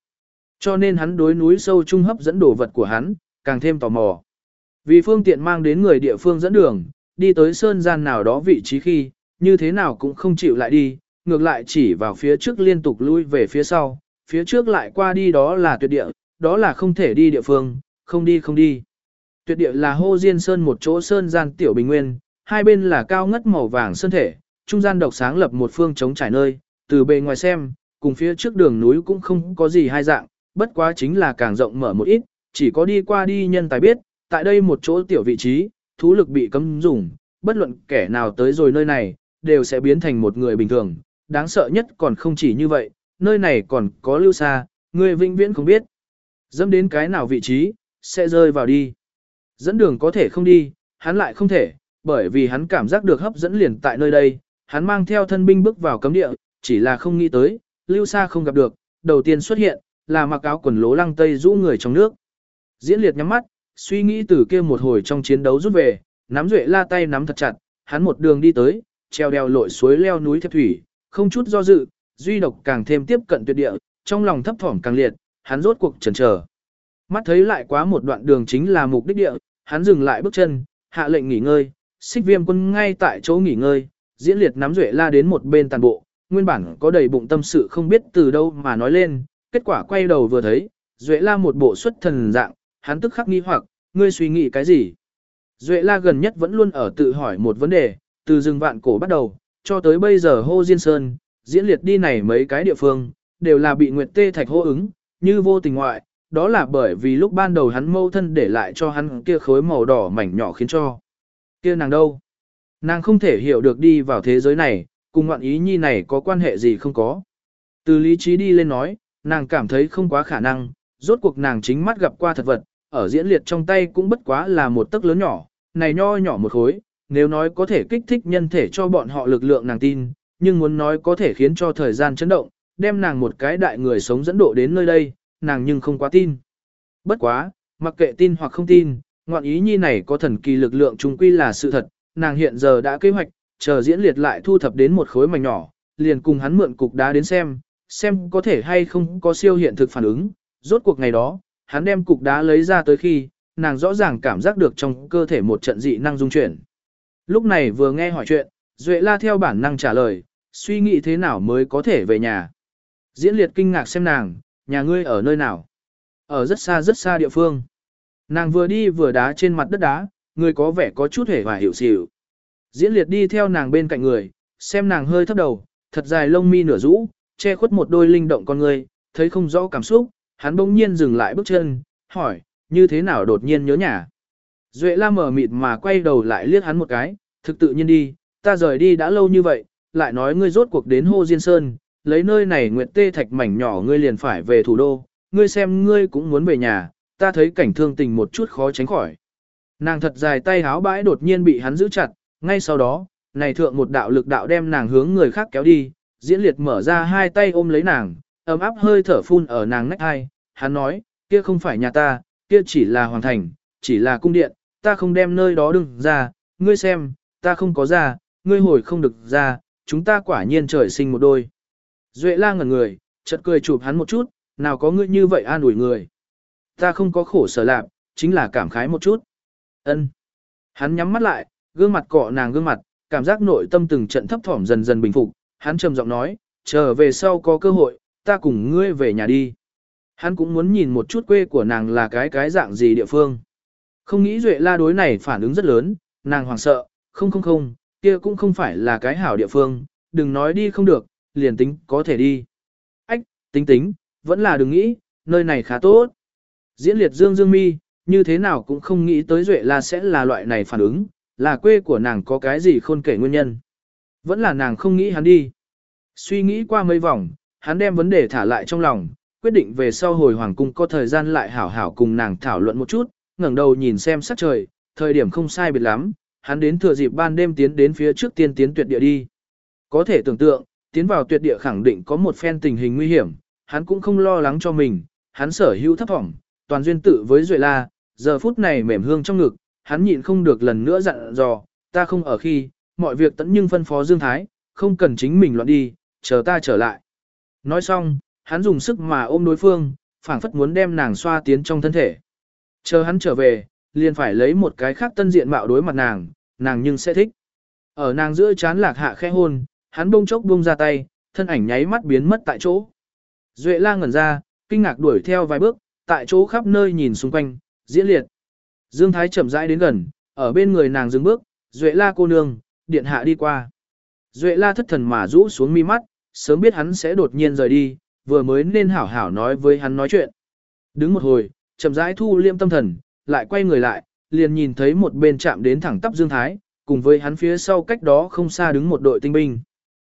Cho nên hắn đối núi sâu trung hấp dẫn đồ vật của hắn, càng thêm tò mò. Vì phương tiện mang đến người địa phương dẫn đường, đi tới sơn gian nào đó vị trí khi, như thế nào cũng không chịu lại đi, ngược lại chỉ vào phía trước liên tục lui về phía sau, phía trước lại qua đi đó là tuyệt địa, đó là không thể đi địa phương, không đi không đi. Tuyệt địa là hô diên sơn một chỗ sơn gian tiểu bình nguyên, hai bên là cao ngất màu vàng sơn thể, trung gian độc sáng lập một phương trống trải nơi, từ bề ngoài xem, cùng phía trước đường núi cũng không có gì hai dạng, bất quá chính là càng rộng mở một ít, chỉ có đi qua đi nhân tài biết, tại đây một chỗ tiểu vị trí, thú lực bị cấm dùng, bất luận kẻ nào tới rồi nơi này, đều sẽ biến thành một người bình thường, đáng sợ nhất còn không chỉ như vậy, nơi này còn có lưu xa, người vĩnh viễn không biết. Dẫm đến cái nào vị trí, sẽ rơi vào đi. Dẫn đường có thể không đi, hắn lại không thể, bởi vì hắn cảm giác được hấp dẫn liền tại nơi đây, hắn mang theo thân binh bước vào cấm địa, chỉ là không nghĩ tới, lưu xa không gặp được, đầu tiên xuất hiện, là mặc áo quần lố lăng tây rũ người trong nước. Diễn liệt nhắm mắt, suy nghĩ từ kia một hồi trong chiến đấu rút về, nắm duệ la tay nắm thật chặt, hắn một đường đi tới, treo đèo lội suối leo núi thép thủy, không chút do dự, duy độc càng thêm tiếp cận tuyệt địa, trong lòng thấp thỏm càng liệt, hắn rốt cuộc chần chờ. Mắt thấy lại quá một đoạn đường chính là mục đích địa, hắn dừng lại bước chân, hạ lệnh nghỉ ngơi, xích viêm quân ngay tại chỗ nghỉ ngơi, diễn liệt nắm duệ la đến một bên tàn bộ, nguyên bản có đầy bụng tâm sự không biết từ đâu mà nói lên, kết quả quay đầu vừa thấy, duệ la một bộ xuất thần dạng, hắn tức khắc nghi hoặc, ngươi suy nghĩ cái gì? Duệ la gần nhất vẫn luôn ở tự hỏi một vấn đề, từ rừng vạn cổ bắt đầu, cho tới bây giờ hô diên sơn, diễn liệt đi này mấy cái địa phương, đều là bị Nguyệt Tê Thạch hô ứng, như vô tình ngoại, đó là bởi vì lúc ban đầu hắn mâu thân để lại cho hắn kia khối màu đỏ mảnh nhỏ khiến cho. Kia nàng đâu? Nàng không thể hiểu được đi vào thế giới này, cùng ngoạn ý nhi này có quan hệ gì không có. Từ lý trí đi lên nói, nàng cảm thấy không quá khả năng, rốt cuộc nàng chính mắt gặp qua thật vật, ở diễn liệt trong tay cũng bất quá là một tấc lớn nhỏ, này nho nhỏ một khối, nếu nói có thể kích thích nhân thể cho bọn họ lực lượng nàng tin, nhưng muốn nói có thể khiến cho thời gian chấn động, đem nàng một cái đại người sống dẫn độ đến nơi đây, nàng nhưng không quá tin. Bất quá, mặc kệ tin hoặc không tin, ngoạn ý nhi này có thần kỳ lực lượng trung quy là sự thật, nàng hiện giờ đã kế hoạch, chờ diễn liệt lại thu thập đến một khối mảnh nhỏ, liền cùng hắn mượn cục đá đến xem, xem có thể hay không có siêu hiện thực phản ứng. Rốt cuộc ngày đó, hắn đem cục đá lấy ra tới khi, nàng rõ ràng cảm giác được trong cơ thể một trận dị năng dung chuyển. Lúc này vừa nghe hỏi chuyện, Duệ la theo bản năng trả lời, suy nghĩ thế nào mới có thể về nhà. Diễn liệt kinh ngạc xem nàng, nhà ngươi ở nơi nào? Ở rất xa rất xa địa phương. Nàng vừa đi vừa đá trên mặt đất đá, người có vẻ có chút hề và hiểu xỉu. Diễn liệt đi theo nàng bên cạnh người, xem nàng hơi thấp đầu, thật dài lông mi nửa rũ, che khuất một đôi linh động con người, thấy không rõ cảm xúc, hắn bỗng nhiên dừng lại bước chân, hỏi, như thế nào đột nhiên nhớ nhà. Duệ la mở mịt mà quay đầu lại liếc hắn một cái, thực tự nhiên đi, ta rời đi đã lâu như vậy, lại nói ngươi rốt cuộc đến Hồ Diên Sơn, lấy nơi này nguyệt tê thạch mảnh nhỏ ngươi liền phải về thủ đô, ngươi xem ngươi cũng muốn về nhà, ta thấy cảnh thương tình một chút khó tránh khỏi. Nàng thật dài tay háo bãi đột nhiên bị hắn giữ chặt, ngay sau đó, này thượng một đạo lực đạo đem nàng hướng người khác kéo đi, diễn liệt mở ra hai tay ôm lấy nàng, ấm áp hơi thở phun ở nàng nách hai, hắn nói, kia không phải nhà ta, kia chỉ là hoàng thành, chỉ là cung điện, ta không đem nơi đó đừng ra, ngươi xem, ta không có ra, ngươi hồi không được ra, chúng ta quả nhiên trời sinh một đôi. Duệ la ngẩn người, chợt cười chụp hắn một chút, nào có ngươi như vậy an ủi người. Ta không có khổ sở lạc, chính là cảm khái một chút. Ân. Hắn nhắm mắt lại, gương mặt cọ nàng gương mặt, cảm giác nội tâm từng trận thấp thỏm dần dần bình phục, hắn trầm giọng nói, trở về sau có cơ hội, ta cùng ngươi về nhà đi. Hắn cũng muốn nhìn một chút quê của nàng là cái cái dạng gì địa phương. Không nghĩ Duệ la đối này phản ứng rất lớn, nàng hoảng sợ, không không không, kia cũng không phải là cái hảo địa phương, đừng nói đi không được, liền tính có thể đi. Ách, tính tính, vẫn là đừng nghĩ, nơi này khá tốt. Diễn liệt dương dương mi, như thế nào cũng không nghĩ tới Duệ la sẽ là loại này phản ứng, là quê của nàng có cái gì khôn kể nguyên nhân. Vẫn là nàng không nghĩ hắn đi. Suy nghĩ qua mấy vòng, hắn đem vấn đề thả lại trong lòng, quyết định về sau hồi hoàng cung có thời gian lại hảo hảo cùng nàng thảo luận một chút, ngẩng đầu nhìn xem sắc trời, thời điểm không sai biệt lắm, hắn đến thừa dịp ban đêm tiến đến phía trước tiên tiến tuyệt địa đi. Có thể tưởng tượng, tiến vào tuyệt địa khẳng định có một phen tình hình nguy hiểm, hắn cũng không lo lắng cho mình, hắn sở hữu thấp thỏm, toàn duyên tự với Duệ La, giờ phút này mềm hương trong ngực, hắn nhịn không được lần nữa dặn dò, ta không ở khi, mọi việc tẫn nhưng phân phó Dương Thái, không cần chính mình loạn đi, chờ ta trở lại. Nói xong, hắn dùng sức mà ôm đối phương, phảng phất muốn đem nàng xoa tiến trong thân thể. Chờ hắn trở về, liền phải lấy một cái khác tân diện mạo đối mặt nàng, nàng nhưng sẽ thích. Ở nàng giữa chán lạc hạ khẽ hôn, hắn bông chốc bông ra tay, thân ảnh nháy mắt biến mất tại chỗ. Duệ la ngẩn ra, kinh ngạc đuổi theo vài bước, tại chỗ khắp nơi nhìn xung quanh, diễn liệt. Dương Thái chậm rãi đến gần, ở bên người nàng dừng bước, Duệ la cô nương, điện hạ đi qua. Duệ la thất thần mà rũ xuống mi mắt, sớm biết hắn sẽ đột nhiên rời đi, vừa mới nên hảo hảo nói với hắn nói chuyện. Đứng một hồi, chậm rãi thu liêm tâm thần, lại quay người lại, liền nhìn thấy một bên chạm đến thẳng tắp Dương Thái, cùng với hắn phía sau cách đó không xa đứng một đội tinh binh.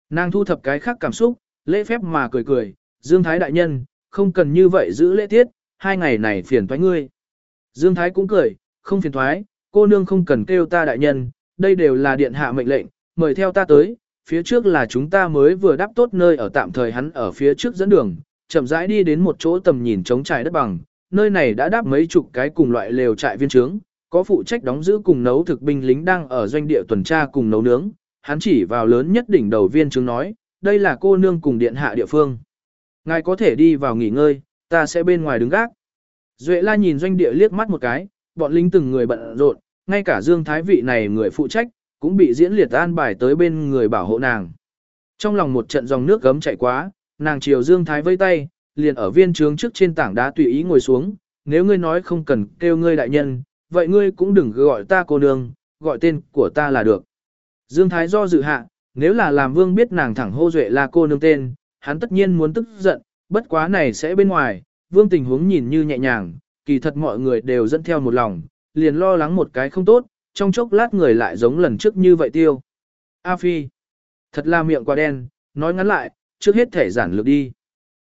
Nàng thu thập cái khác cảm xúc, lễ phép mà cười cười, Dương Thái đại nhân, không cần như vậy giữ lễ tiết, hai ngày này phiền thoái ngươi. Dương Thái cũng cười, không phiền thoái, cô nương không cần kêu ta đại nhân, đây đều là điện hạ mệnh lệnh, mời theo ta tới, phía trước là chúng ta mới vừa đáp tốt nơi ở tạm thời hắn ở phía trước dẫn đường, chậm rãi đi đến một chỗ tầm nhìn trống trải đất bằng, nơi này đã đáp mấy chục cái cùng loại lều trại viên trướng, có phụ trách đóng giữ cùng nấu thực binh lính đang ở doanh địa tuần tra cùng nấu nướng, hắn chỉ vào lớn nhất đỉnh đầu viên trướng nói, đây là cô nương cùng điện hạ địa phương. Ngài có thể đi vào nghỉ ngơi, ta sẽ bên ngoài đứng gác. Duệ la nhìn doanh địa liếc mắt một cái, bọn lính từng người bận rộn, ngay cả Dương Thái vị này người phụ trách, cũng bị diễn liệt an bài tới bên người bảo hộ nàng. Trong lòng một trận dòng nước gấm chạy quá, nàng chiều Dương Thái vây tay, liền ở viên trướng trước trên tảng đá tùy ý ngồi xuống, nếu ngươi nói không cần kêu ngươi đại nhân, vậy ngươi cũng đừng gọi ta cô nương, gọi tên của ta là được. Dương Thái do dự hạ, nếu là làm vương biết nàng thẳng hô duệ là cô nương tên, hắn tất nhiên muốn tức giận, bất quá này sẽ bên ngoài, vương tình huống nhìn như nhẹ nhàng, kỳ thật mọi người đều dẫn theo một lòng, liền lo lắng một cái không tốt, trong chốc lát người lại giống lần trước như vậy tiêu. A Phi, thật là miệng quá đen, nói ngắn lại, trước hết thể giản lược đi.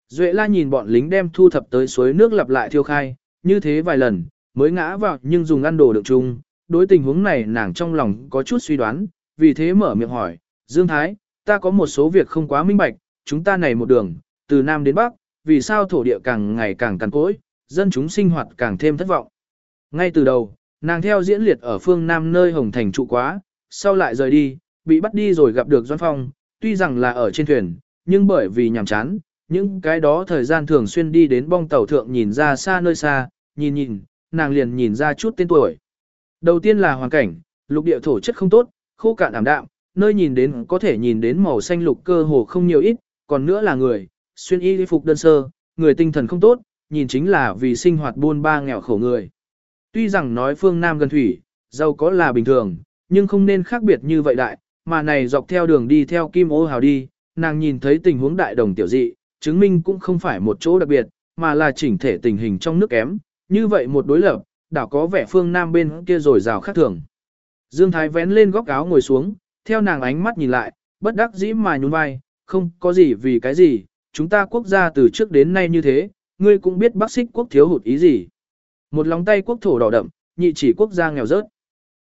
Duệ la nhìn bọn lính đem thu thập tới suối nước lặp lại thiêu khai, như thế vài lần, mới ngã vào nhưng dùng ăn đồ được chung. Đối tình huống này nàng trong lòng có chút suy đoán, vì thế mở miệng hỏi, Dương Thái, ta có một số việc không quá minh bạch, chúng ta này một đường, từ Nam đến Bắc, vì sao thổ địa càng ngày càng cằn cỗi, dân chúng sinh hoạt càng thêm thất vọng. Ngay từ đầu, nàng theo diễn liệt ở phương Nam nơi Hồng Thành trụ quá, sau lại rời đi, bị bắt đi rồi gặp được Doan Phong, tuy rằng là ở trên thuyền, nhưng bởi vì nhàm chán, những cái đó thời gian thường xuyên đi đến bong tàu thượng nhìn ra xa nơi xa, nhìn nhìn, nàng liền nhìn ra chút tên tuổi. Đầu tiên là hoàn cảnh, lục địa thổ chất không tốt, khô cạn ảm đạm, nơi nhìn đến có thể nhìn đến màu xanh lục cơ hồ không nhiều ít, còn nữa là người, xuyên y phục đơn sơ, người tinh thần không tốt, nhìn chính là vì sinh hoạt buôn ba nghèo khổ người. Tuy rằng nói phương Nam gần thủy, giàu có là bình thường, nhưng không nên khác biệt như vậy đại, mà này dọc theo đường đi theo kim ô hào đi, nàng nhìn thấy tình huống đại đồng tiểu dị, chứng minh cũng không phải một chỗ đặc biệt, mà là chỉnh thể tình hình trong nước kém, như vậy một đối lập, đảo có vẻ phương Nam bên kia rồi rào khác thường. Dương Thái vén lên góc áo ngồi xuống, theo nàng ánh mắt nhìn lại, bất đắc dĩ mà nhún vai, không có gì vì cái gì, chúng ta quốc gia từ trước đến nay như thế, ngươi cũng biết bác xích quốc thiếu hụt ý gì. Một lòng tay quốc thổ đỏ đậm, nhị chỉ quốc gia nghèo rớt.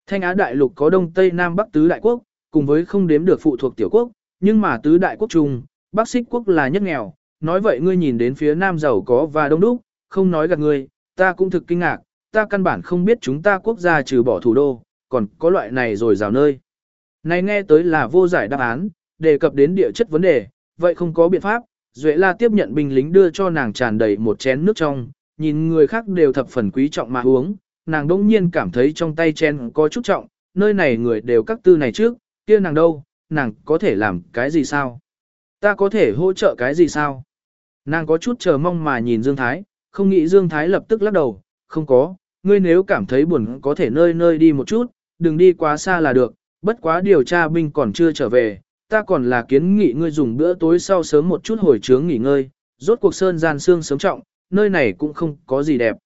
Thanh Á đại lục có đông tây nam bắc tứ đại quốc, cùng với không đếm được phụ thuộc tiểu quốc, nhưng mà tứ đại quốc chung, bác xích quốc là nhất nghèo. Nói vậy ngươi nhìn đến phía nam giàu có và đông đúc, không nói gạt ngươi, ta cũng thực kinh ngạc, ta căn bản không biết chúng ta quốc gia trừ bỏ thủ đô, còn có loại này rồi rào nơi. Này nghe tới là vô giải đáp án, đề cập đến địa chất vấn đề, vậy không có biện pháp, Duệ La tiếp nhận binh lính đưa cho nàng tràn đầy một chén nước trong, nhìn người khác đều thập phần quý trọng mà uống, nàng đông nhiên cảm thấy trong tay chén có chút trọng, nơi này người đều các tư này trước, kia nàng đâu, nàng có thể làm cái gì sao? Ta có thể hỗ trợ cái gì sao? Nàng có chút chờ mong mà nhìn Dương Thái, không nghĩ Dương Thái lập tức lắc đầu, không có, ngươi nếu cảm thấy buồn có thể nơi nơi đi một chút, đừng đi quá xa là được, bất quá điều tra binh còn chưa trở về, ta còn là kiến nghị ngươi dùng bữa tối sau sớm một chút hồi trướng nghỉ ngơi, rốt cuộc sơn gian xương sớm trọng, nơi này cũng không có gì đẹp.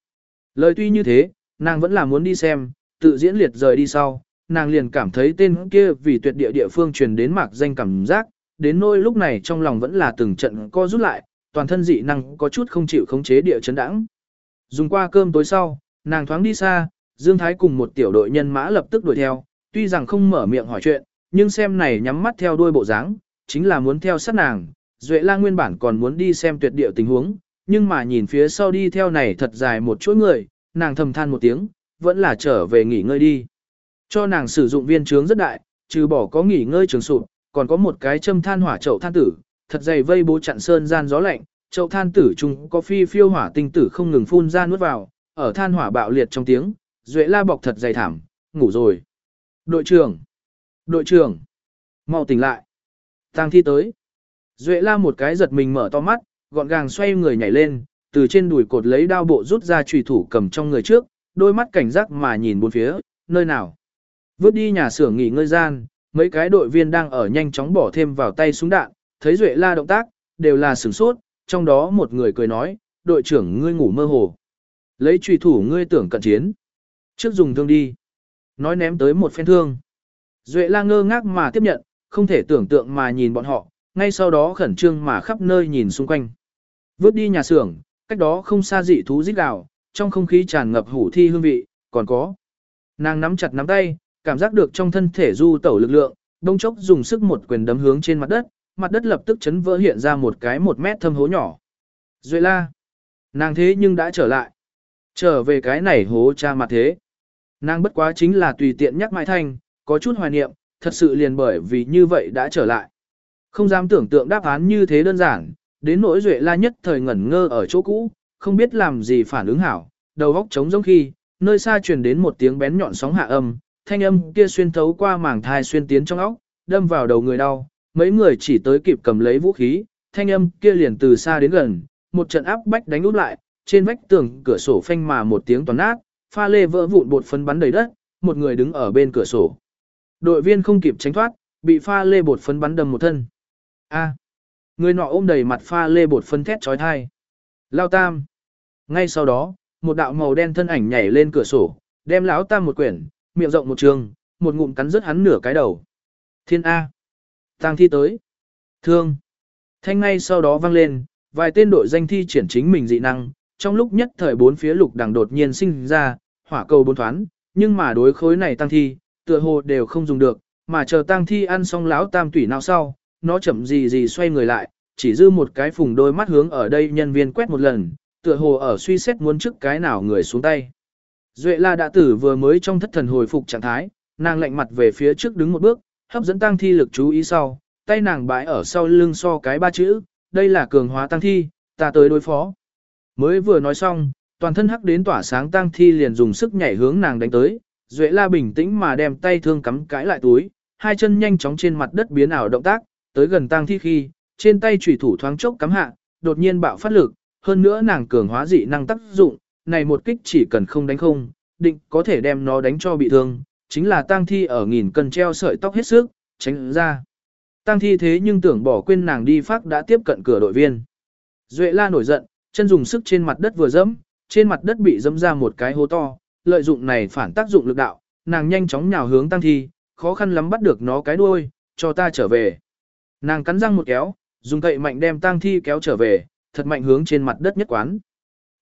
Lời tuy như thế, nàng vẫn là muốn đi xem, tự diễn liệt rời đi sau, nàng liền cảm thấy tên kia vì tuyệt địa địa phương truyền đến mạc danh cảm giác, đến nỗi lúc này trong lòng vẫn là từng trận co rút lại, toàn thân dị năng có chút không chịu khống chế địa chấn đãng. Dùng qua cơm tối sau, nàng thoáng đi xa, Dương Thái cùng một tiểu đội nhân mã lập tức đuổi theo, tuy rằng không mở miệng hỏi chuyện, nhưng xem này nhắm mắt theo đuôi bộ dáng, chính là muốn theo sát nàng. Duệ la nguyên bản còn muốn đi xem tuyệt địa tình huống, nhưng mà nhìn phía sau đi theo này thật dài một chuỗi người, nàng thầm than một tiếng, vẫn là trở về nghỉ ngơi đi. Cho nàng sử dụng viên trướng rất đại, trừ bỏ có nghỉ ngơi trường sụp, còn có một cái châm than hỏa chậu than tử, thật dày vây bố chặn sơn gian gió lạnh, chậu than tử trùng có phi phiêu hỏa tinh tử không ngừng phun ra nuốt vào, ở than hỏa bạo liệt trong tiếng, Duệ la bọc thật dày thảm, ngủ rồi. Đội trưởng! Đội trưởng! mau tỉnh lại! Tăng thi tới! Duệ la một cái giật mình mở to mắt, gọn gàng xoay người nhảy lên, từ trên đùi cột lấy đao bộ rút ra trùy thủ cầm trong người trước, đôi mắt cảnh giác mà nhìn bốn phía, nơi nào. Vứt đi nhà xưởng nghỉ ngơi gian, mấy cái đội viên đang ở nhanh chóng bỏ thêm vào tay súng đạn, thấy Duệ la động tác, đều là sửng sốt, trong đó một người cười nói, đội trưởng ngươi ngủ mơ hồ. Lấy trùy thủ ngươi tưởng cận chiến. Trước dùng thương đi. Nói ném tới một phen thương. Duệ la ngơ ngác mà tiếp nhận, không thể tưởng tượng mà nhìn bọn họ, ngay sau đó khẩn trương mà khắp nơi nhìn xung quanh. Vớt đi nhà xưởng, cách đó không xa dị thú rít gào, trong không khí tràn ngập hủ thi hương vị, còn có. Nàng nắm chặt nắm tay, cảm giác được trong thân thể du tẩu lực lượng, đông chốc dùng sức một quyền đấm hướng trên mặt đất, mặt đất lập tức chấn vỡ hiện ra một cái một mét thâm hố nhỏ. Duệ la. Nàng thế nhưng đã trở lại. Trở về cái này hố cha mặt thế. Nàng bất quá chính là tùy tiện nhắc mãi thanh, có chút hoài niệm, thật sự liền bởi vì như vậy đã trở lại. Không dám tưởng tượng đáp án như thế đơn giản, đến nỗi Duệ la nhất thời ngẩn ngơ ở chỗ cũ, không biết làm gì phản ứng hảo, đầu góc trống giống khi, nơi xa truyền đến một tiếng bén nhọn sóng hạ âm, thanh âm kia xuyên thấu qua màng thai xuyên tiến trong óc, đâm vào đầu người đau, mấy người chỉ tới kịp cầm lấy vũ khí, thanh âm kia liền từ xa đến gần, một trận áp bách đánh úp lại, trên vách tường cửa sổ phanh mà một tiếng toàn nát, pha lê vỡ vụn bột phấn bắn đầy đất, một người đứng ở bên cửa sổ. Đội viên không kịp tránh thoát, bị pha lê bột phấn bắn đâm một thân. A. người nọ ôm đầy mặt pha lê bột phấn thét chói tai. Lao Tam. Ngay sau đó, một đạo màu đen thân ảnh nhảy lên cửa sổ, đem lão Tam một quyển, miệng rộng một trường, một ngụm cắn rứt hắn nửa cái đầu. Thiên A. Tang thi tới. Thương. Thanh ngay sau đó vang lên, vài tên đội danh thi triển chính mình dị năng, trong lúc nhất thời bốn phía lục đằng đột nhiên sinh ra, hỏa cầu bốn thoán, nhưng mà đối khối này tăng thi, tựa hồ đều không dùng được, mà chờ tăng thi ăn xong lão tam tủy nào sau, nó chậm gì gì xoay người lại, chỉ dư một cái phùng đôi mắt hướng ở đây nhân viên quét một lần, tựa hồ ở suy xét muốn trước cái nào người xuống tay. Duệ La đã tử vừa mới trong thất thần hồi phục trạng thái, nàng lạnh mặt về phía trước đứng một bước, hấp dẫn tăng thi lực chú ý sau, tay nàng bãi ở sau lưng so cái ba chữ, đây là cường hóa tăng thi, ta tới đối phó. Mới vừa nói xong, toàn thân hắc đến tỏa sáng tăng thi liền dùng sức nhảy hướng nàng đánh tới, Duệ La bình tĩnh mà đem tay thương cắm cãi lại túi, hai chân nhanh chóng trên mặt đất biến ảo động tác, tới gần tăng thi khi, trên tay chủy thủ thoáng chốc cắm hạ, đột nhiên bạo phát lực, hơn nữa nàng cường hóa dị năng tác dụng, này một kích chỉ cần không đánh không, định có thể đem nó đánh cho bị thương, chính là tang thi ở nghìn cân treo sợi tóc hết sức, tránh ra. Tang thi thế nhưng tưởng bỏ quên nàng đi phát đã tiếp cận cửa đội viên. Duệ la nổi giận, chân dùng sức trên mặt đất vừa dẫm, trên mặt đất bị dẫm ra một cái hố to, lợi dụng này phản tác dụng lực đạo, nàng nhanh chóng nhào hướng tang thi, khó khăn lắm bắt được nó cái đuôi, cho ta trở về. Nàng cắn răng một kéo, dùng cậy mạnh đem tang thi kéo trở về, thật mạnh hướng trên mặt đất nhất quán.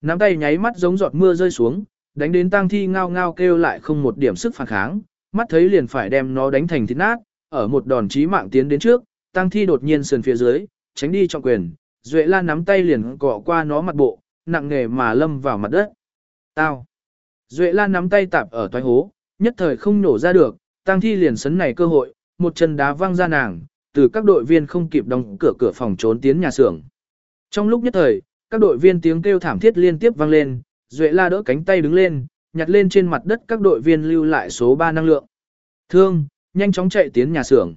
Nắm tay nháy mắt giống giọt mưa rơi xuống, đánh đến tang thi ngao ngao kêu lại không một điểm sức phản kháng, mắt thấy liền phải đem nó đánh thành thịt nát, ở một đòn chí mạng tiến đến trước, tang thi đột nhiên sườn phía dưới, tránh đi trọng quyền, Duệ Lan nắm tay liền cọ qua nó mặt bộ, nặng nghề mà lâm vào mặt đất. Tao! Duệ Lan nắm tay tạp ở toái hố, nhất thời không nổ ra được, tang thi liền sấn này cơ hội, một chân đá văng ra nàng, từ các đội viên không kịp đóng cửa cửa phòng trốn tiến nhà xưởng. Trong lúc nhất thời, các đội viên tiếng kêu thảm thiết liên tiếp vang lên, Duệ La đỡ cánh tay đứng lên, nhặt lên trên mặt đất các đội viên lưu lại số 3 năng lượng. Thương, nhanh chóng chạy tiến nhà xưởng.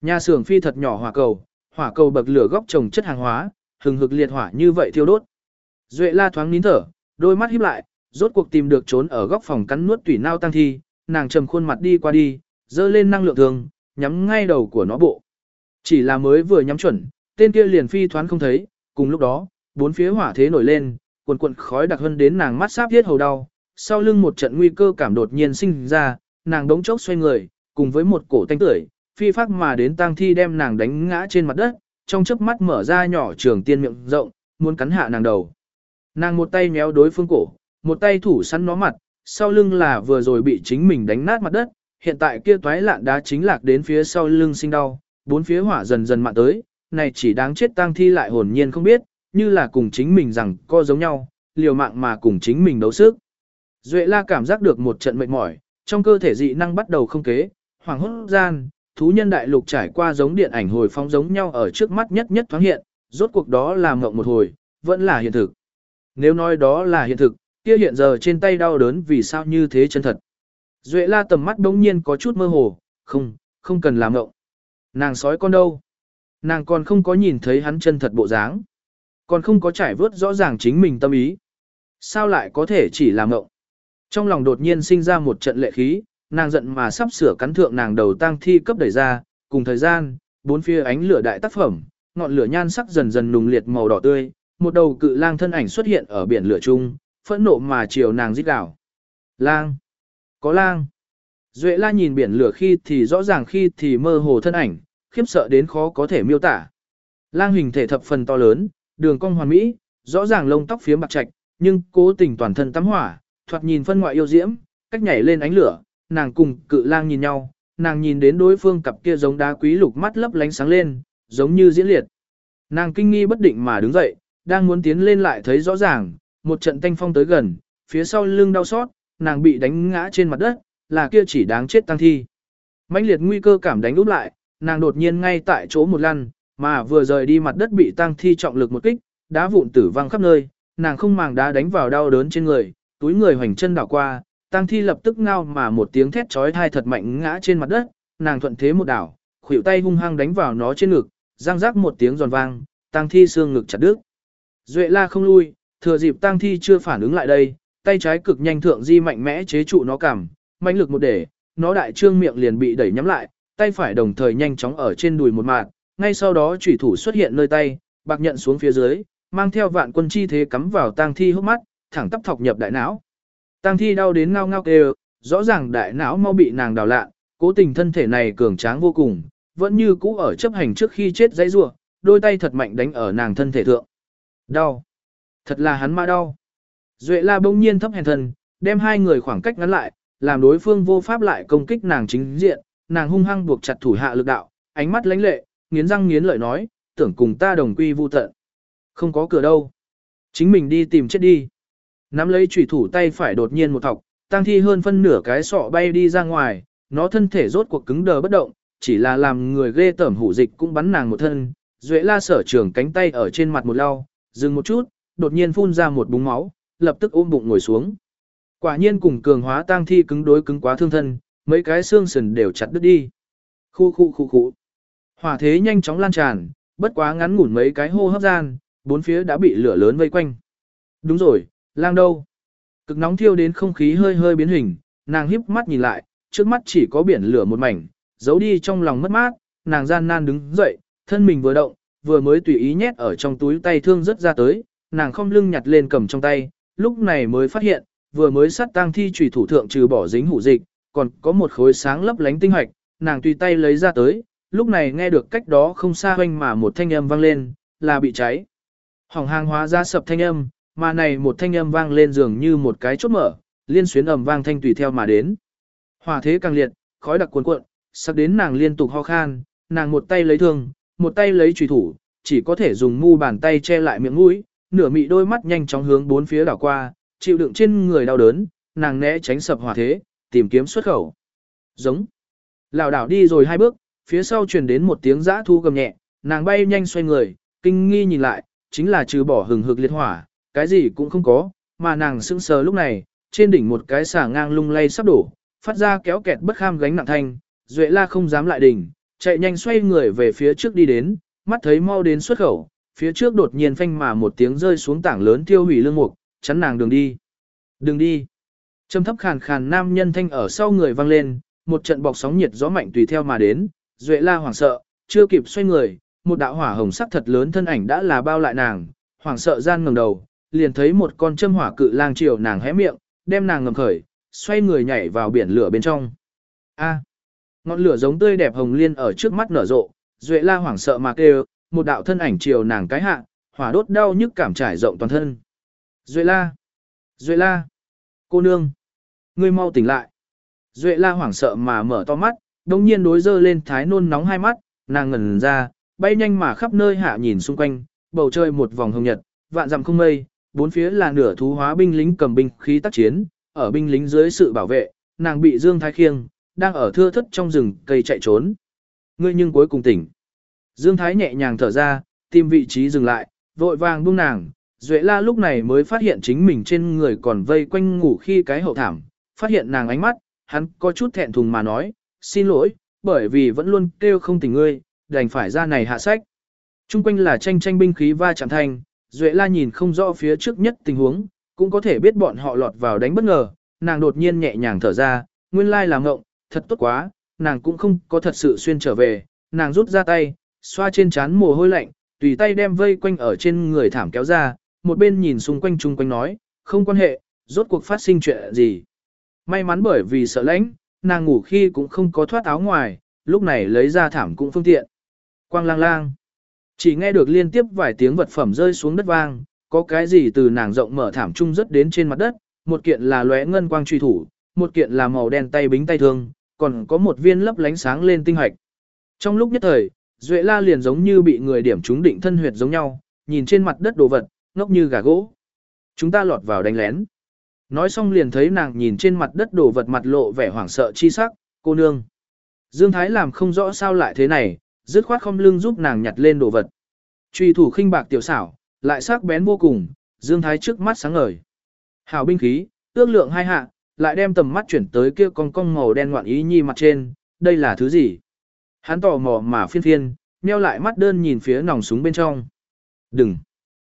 Nhà xưởng phi thật nhỏ hỏa cầu, hỏa cầu bậc lửa góc trồng chất hàng hóa, hừng hực liệt hỏa như vậy thiêu đốt. Duệ La thoáng nín thở, đôi mắt híp lại, rốt cuộc tìm được trốn ở góc phòng cắn nuốt tủy nao tăng thi, nàng trầm khuôn mặt đi qua đi, dơ lên năng lượng thường, nhắm ngay đầu của nó bộ. Chỉ là mới vừa nhắm chuẩn, tên kia liền phi thoáng không thấy, cùng lúc đó, bốn phía hỏa thế nổi lên, cuồn cuộn khói đặc hơn đến nàng mắt sáp thiết hầu đau, sau lưng một trận nguy cơ cảm đột nhiên sinh ra, nàng đống chốc xoay người, cùng với một cổ tanh tưởi, phi phác mà đến tang thi đem nàng đánh ngã trên mặt đất, trong chớp mắt mở ra nhỏ trường tiên miệng rộng, muốn cắn hạ nàng đầu. Nàng một tay méo đối phương cổ, một tay thủ săn nó mặt, sau lưng là vừa rồi bị chính mình đánh nát mặt đất, hiện tại kia toái lạn đá chính lạc đến phía sau lưng sinh đau, bốn phía hỏa dần dần mạn tới, này chỉ đáng chết tang thi lại hồn nhiên không biết, như là cùng chính mình rằng co giống nhau, liều mạng mà cùng chính mình đấu sức. Duệ la cảm giác được một trận mệt mỏi, trong cơ thể dị năng bắt đầu không kế, hoàng hốt gian, thú nhân đại lục trải qua giống điện ảnh hồi phong giống nhau ở trước mắt nhất nhất thoáng hiện, rốt cuộc đó là mộng một hồi, vẫn là hiện thực. Nếu nói đó là hiện thực, kia hiện giờ trên tay đau đớn vì sao như thế chân thật. Duệ la tầm mắt đống nhiên có chút mơ hồ, không, không cần làm mộng. Nàng sói con đâu? Nàng còn không có nhìn thấy hắn chân thật bộ dáng. Còn không có trải vớt rõ ràng chính mình tâm ý. Sao lại có thể chỉ làm ngộng? Trong lòng đột nhiên sinh ra một trận lệ khí, nàng giận mà sắp sửa cắn thượng nàng đầu tang thi cấp đẩy ra, cùng thời gian, bốn phía ánh lửa đại tác phẩm, ngọn lửa nhan sắc dần dần nùng liệt màu đỏ tươi, một đầu cự lang thân ảnh xuất hiện ở biển lửa chung, phẫn nộ mà chiều nàng rít đảo. Lang! Có lang! Duệ la nhìn biển lửa khi thì rõ ràng khi thì mơ hồ thân ảnh, khiếp sợ đến khó có thể miêu tả. Lang hình thể thập phần to lớn, đường cong hoàn mỹ, rõ ràng lông tóc phía bạc trạch, nhưng cố tình toàn thân tắm hỏa, thoạt nhìn phân ngoại yêu diễm, cách nhảy lên ánh lửa, nàng cùng cự lang nhìn nhau, nàng nhìn đến đối phương cặp kia giống đá quý lục mắt lấp lánh sáng lên, giống như diễn liệt. Nàng kinh nghi bất định mà đứng dậy, đang muốn tiến lên lại thấy rõ ràng, một trận tanh phong tới gần, phía sau lưng đau xót, nàng bị đánh ngã trên mặt đất, là kia chỉ đáng chết tăng thi. mãnh liệt nguy cơ cảm đánh úp lại, nàng đột nhiên ngay tại chỗ một lăn, mà vừa rời đi mặt đất bị tang thi trọng lực một kích, đá vụn tử văng khắp nơi, nàng không màng đá đánh vào đau đớn trên người, túi người hoành chân đảo qua, tang thi lập tức ngao mà một tiếng thét chói tai thật mạnh ngã trên mặt đất, nàng thuận thế một đảo, khuỷu tay hung hăng đánh vào nó trên ngực, răng rắc một tiếng giòn vang, tang thi xương ngực chặt đứt. Duệ la không lui, thừa dịp tang thi chưa phản ứng lại đây, tay trái cực nhanh thượng di mạnh mẽ chế trụ nó cằm, mạnh lực một để, nó đại trương miệng liền bị đẩy nhắm lại, tay phải đồng thời nhanh chóng ở trên đùi một mạt, ngay sau đó chủy thủ xuất hiện nơi tay, bạc nhận xuống phía dưới, mang theo vạn quân chi thế cắm vào tang thi hốc mắt, thẳng tắp thọc nhập đại não. Tang thi đau đến ngao ngao kêu, rõ ràng đại não mau bị nàng đào lạ, cố tình thân thể này cường tráng vô cùng, vẫn như cũ ở chấp hành trước khi chết dãy rủa, đôi tay thật mạnh đánh ở nàng thân thể thượng. Đau. Thật là hắn ma đau. Duệ la bỗng nhiên thấp hèn thân, đem hai người khoảng cách ngắn lại, làm đối phương vô pháp lại công kích nàng chính diện, nàng hung hăng buộc chặt thủ hạ lực đạo, ánh mắt lãnh lệ, nghiến răng nghiến lợi nói, tưởng cùng ta đồng quy vu tận. Không có cửa đâu. Chính mình đi tìm chết đi. Nắm lấy chủy thủ tay phải đột nhiên một thọc, tăng thi hơn phân nửa cái sọ bay đi ra ngoài, nó thân thể rốt cuộc cứng đờ bất động, chỉ là làm người ghê tởm hủ dịch cũng bắn nàng một thân. Duệ la sở trường cánh tay ở trên mặt một lau, dừng một chút, đột nhiên phun ra một búng máu, lập tức ôm bụng ngồi xuống. Quả nhiên cùng cường hóa tang thi cứng đối cứng quá thương thân, mấy cái xương sườn đều chặt đứt đi. Khu khu khu khu. Hỏa thế nhanh chóng lan tràn, bất quá ngắn ngủn mấy cái hô hấp gian, bốn phía đã bị lửa lớn vây quanh. Đúng rồi, lang đâu? Cực nóng thiêu đến không khí hơi hơi biến hình, nàng híp mắt nhìn lại, trước mắt chỉ có biển lửa một mảnh, giấu đi trong lòng mất mát, nàng gian nan đứng dậy, thân mình vừa động, vừa mới tùy ý nhét ở trong túi tay thương rất ra tới, nàng không lưng nhặt lên cầm trong tay, lúc này mới phát hiện, vừa mới sát tang thi trùy thủ thượng trừ bỏ dính hủ dịch, còn có một khối sáng lấp lánh tinh hoạch, nàng tùy tay lấy ra tới, lúc này nghe được cách đó không xa hoanh mà một thanh âm vang lên, là bị cháy. Hỏng hàng hóa ra sập thanh âm, mà này một thanh âm vang lên dường như một cái chốt mở, liên xuyến ầm vang thanh tùy theo mà đến. Hỏa thế càng liệt, khói đặc cuồn cuộn, sắc đến nàng liên tục ho khan, nàng một tay lấy thương, một tay lấy chùy thủ, chỉ có thể dùng mu bàn tay che lại miệng mũi, nửa mị đôi mắt nhanh chóng hướng bốn phía đảo qua, chịu đựng trên người đau đớn, nàng né tránh sập hỏa thế, tìm kiếm xuất khẩu. Giống. lão đảo đi rồi hai bước, phía sau truyền đến một tiếng giã thu gầm nhẹ, nàng bay nhanh xoay người, kinh nghi nhìn lại, chính là trừ bỏ hừng hực liệt hỏa, cái gì cũng không có, mà nàng sững sờ lúc này, trên đỉnh một cái xả ngang lung lay sắp đổ, phát ra kéo kẹt bất kham gánh nặng thanh, Duệ La không dám lại đỉnh, chạy nhanh xoay người về phía trước đi đến, mắt thấy mau đến xuất khẩu, phía trước đột nhiên phanh mà một tiếng rơi xuống tảng lớn tiêu hủy lương mục, chắn nàng đường đi. Đừng đi. Trầm thấp khàn khàn nam nhân thanh ở sau người vang lên, một trận bọc sóng nhiệt gió mạnh tùy theo mà đến, Duệ La hoảng sợ, chưa kịp xoay người, một đạo hỏa hồng sắc thật lớn thân ảnh đã là bao lại nàng, hoảng sợ gian ngẩng đầu, liền thấy một con châm hỏa cự lang chiều nàng hé miệng, đem nàng ngầm khởi, xoay người nhảy vào biển lửa bên trong. A. ngọn lửa giống tươi đẹp hồng liên ở trước mắt nở rộ, Duệ La hoảng sợ mà kêu, một đạo thân ảnh chiều nàng cái hạ, hỏa đốt đau nhức cảm trải rộng toàn thân. Duệ La. Duệ La. Cô nương. Ngươi mau tỉnh lại. Duệ La hoảng sợ mà mở to mắt, đồng nhiên đối dơ lên thái nôn nóng hai mắt, nàng ngẩn ra, bay nhanh mà khắp nơi hạ nhìn xung quanh, bầu trời một vòng hồng nhật, vạn dặm không mây, bốn phía là nửa thú hóa binh lính cầm binh khí tác chiến, ở binh lính dưới sự bảo vệ, nàng bị Dương Thái khiêng, đang ở thưa thất trong rừng cây chạy trốn. Ngươi nhưng cuối cùng tỉnh. Dương Thái nhẹ nhàng thở ra, tìm vị trí dừng lại, vội vàng buông nàng. Duệ la lúc này mới phát hiện chính mình trên người còn vây quanh ngủ khi cái hậu thảm, phát hiện nàng ánh mắt, hắn có chút thẹn thùng mà nói, xin lỗi, bởi vì vẫn luôn kêu không tỉnh ngươi, đành phải ra này hạ sách. Trung quanh là tranh tranh binh khí va chạm thành, Duệ la nhìn không rõ phía trước nhất tình huống, cũng có thể biết bọn họ lọt vào đánh bất ngờ, nàng đột nhiên nhẹ nhàng thở ra, nguyên lai là ngộng, thật tốt quá, nàng cũng không có thật sự xuyên trở về, nàng rút ra tay, xoa trên trán mồ hôi lạnh, tùy tay đem vây quanh ở trên người thảm kéo ra, một bên nhìn xung quanh chung quanh nói, không quan hệ, rốt cuộc phát sinh chuyện gì. May mắn bởi vì sợ lãnh, nàng ngủ khi cũng không có thoát áo ngoài, lúc này lấy ra thảm cũng phương tiện. Quang lang lang. Chỉ nghe được liên tiếp vài tiếng vật phẩm rơi xuống đất vang, có cái gì từ nàng rộng mở thảm trung rất đến trên mặt đất, một kiện là lóe ngân quang truy thủ, một kiện là màu đen tay bính tay thương, còn có một viên lấp lánh sáng lên tinh hạch. Trong lúc nhất thời, Duệ La liền giống như bị người điểm trúng định thân huyệt giống nhau, nhìn trên mặt đất đồ vật, ngốc như gà gỗ. Chúng ta lọt vào đánh lén. Nói xong liền thấy nàng nhìn trên mặt đất đổ vật mặt lộ vẻ hoảng sợ chi sắc, cô nương. Dương Thái làm không rõ sao lại thế này, dứt khoát không lưng giúp nàng nhặt lên đồ vật. Truy thủ khinh bạc tiểu xảo, lại sắc bén vô cùng, Dương Thái trước mắt sáng ngời. Hảo binh khí, ước lượng hai hạ, lại đem tầm mắt chuyển tới kia con cong màu đen ngoạn ý nhi mặt trên, đây là thứ gì? Hắn tò mò mà phiên phiên, nheo lại mắt đơn nhìn phía nòng súng bên trong. Đừng!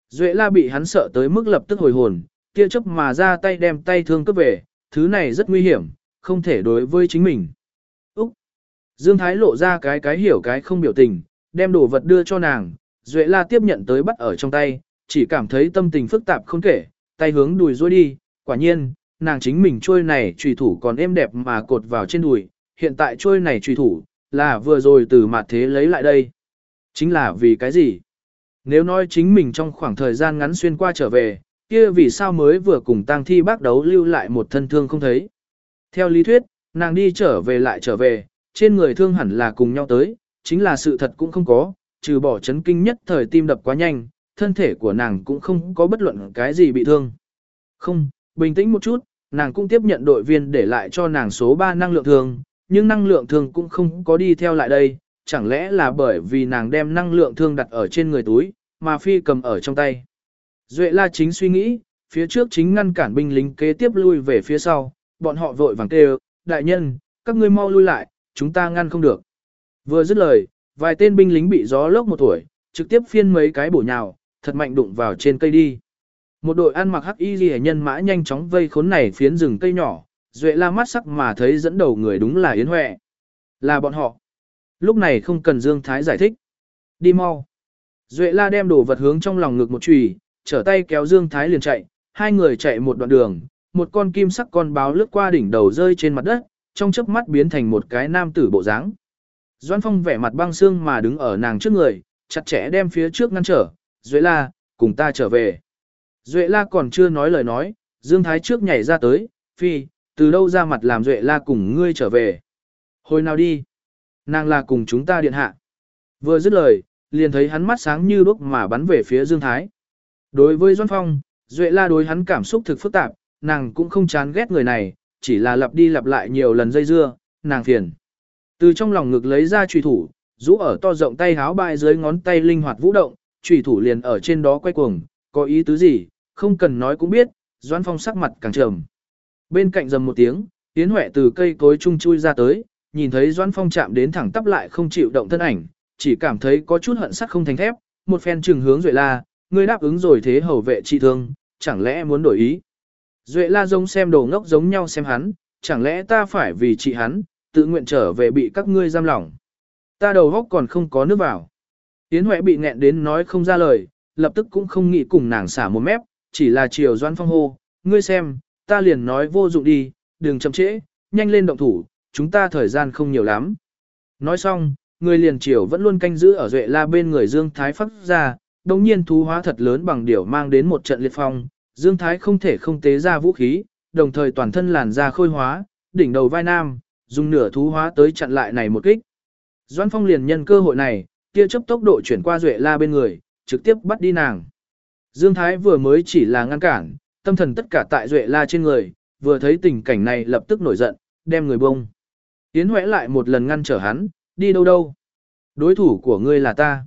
Duệ la bị hắn sợ tới mức lập tức hồi hồn, kia chấp mà ra tay đem tay thương cấp về, thứ này rất nguy hiểm, không thể đối với chính mình. Úc! Dương Thái lộ ra cái cái hiểu cái không biểu tình, đem đồ vật đưa cho nàng, Duệ la tiếp nhận tới bắt ở trong tay, chỉ cảm thấy tâm tình phức tạp không kể, tay hướng đùi rối đi, quả nhiên, nàng chính mình trôi này trùy thủ còn êm đẹp mà cột vào trên đùi, hiện tại trôi này trùy thủ, là vừa rồi từ mặt thế lấy lại đây. Chính là vì cái gì? Nếu nói chính mình trong khoảng thời gian ngắn xuyên qua trở về, kia vì sao mới vừa cùng tang thi bác đấu lưu lại một thân thương không thấy. Theo lý thuyết, nàng đi trở về lại trở về, trên người thương hẳn là cùng nhau tới, chính là sự thật cũng không có, trừ bỏ chấn kinh nhất thời tim đập quá nhanh, thân thể của nàng cũng không có bất luận cái gì bị thương. Không, bình tĩnh một chút, nàng cũng tiếp nhận đội viên để lại cho nàng số 3 năng lượng thương, nhưng năng lượng thương cũng không có đi theo lại đây, chẳng lẽ là bởi vì nàng đem năng lượng thương đặt ở trên người túi, mà phi cầm ở trong tay. Duệ la chính suy nghĩ, phía trước chính ngăn cản binh lính kế tiếp lui về phía sau, bọn họ vội vàng kêu, đại nhân, các ngươi mau lui lại, chúng ta ngăn không được. Vừa dứt lời, vài tên binh lính bị gió lốc một tuổi, trực tiếp phiên mấy cái bổ nhào, thật mạnh đụng vào trên cây đi. Một đội ăn mặc hắc y ghi nhân mã nhanh chóng vây khốn này phiến rừng cây nhỏ, Duệ la mắt sắc mà thấy dẫn đầu người đúng là Yến Huệ. Là bọn họ. Lúc này không cần Dương Thái giải thích. Đi mau. Duệ la đem đồ vật hướng trong lòng ngực một chùy, trở tay kéo Dương Thái liền chạy, hai người chạy một đoạn đường, một con kim sắc con báo lướt qua đỉnh đầu rơi trên mặt đất, trong chớp mắt biến thành một cái nam tử bộ dáng. Doãn Phong vẻ mặt băng xương mà đứng ở nàng trước người, chặt chẽ đem phía trước ngăn trở, Duệ la, cùng ta trở về. Duệ la còn chưa nói lời nói, Dương Thái trước nhảy ra tới, phi, từ đâu ra mặt làm Duệ la cùng ngươi trở về. Hồi nào đi. Nàng là cùng chúng ta điện hạ. Vừa dứt lời, liền thấy hắn mắt sáng như đuốc mà bắn về phía Dương Thái. Đối với Doan Phong, Duệ la đối hắn cảm xúc thực phức tạp, nàng cũng không chán ghét người này, chỉ là lặp đi lặp lại nhiều lần dây dưa, nàng phiền. Từ trong lòng ngực lấy ra trùy thủ, rũ ở to rộng tay háo bại dưới ngón tay linh hoạt vũ động, trùy thủ liền ở trên đó quay cuồng, có ý tứ gì, không cần nói cũng biết, Doan Phong sắc mặt càng trầm. Bên cạnh rầm một tiếng, Yến Huệ từ cây cối chung chui ra tới, nhìn thấy Doan Phong chạm đến thẳng tắp lại không chịu động thân ảnh, chỉ cảm thấy có chút hận sắc không thành thép, một phen trừng hướng Duệ La, ngươi đáp ứng rồi thế hầu vệ trị thương, chẳng lẽ muốn đổi ý. Duệ La giống xem đồ ngốc giống nhau xem hắn, chẳng lẽ ta phải vì trị hắn, tự nguyện trở về bị các ngươi giam lỏng. Ta đầu góc còn không có nước vào. Yến Huệ bị nghẹn đến nói không ra lời, lập tức cũng không nghĩ cùng nàng xả một mép, chỉ là chiều Doan Phong hô, ngươi xem, ta liền nói vô dụng đi, đừng chậm trễ, nhanh lên động thủ, chúng ta thời gian không nhiều lắm. Nói xong, người liền chiều vẫn luôn canh giữ ở Duệ La bên người Dương Thái phát ra, đồng nhiên thú hóa thật lớn bằng điểu mang đến một trận liệt phong, Dương Thái không thể không tế ra vũ khí, đồng thời toàn thân làn ra khôi hóa, đỉnh đầu vai nam, dùng nửa thú hóa tới chặn lại này một kích. Doan Phong liền nhân cơ hội này, kia chấp tốc độ chuyển qua Duệ La bên người, trực tiếp bắt đi nàng. Dương Thái vừa mới chỉ là ngăn cản, tâm thần tất cả tại Duệ La trên người, vừa thấy tình cảnh này lập tức nổi giận, đem người bông. Tiến Huệ lại một lần ngăn trở hắn, đi đâu đâu. Đối thủ của ngươi là ta.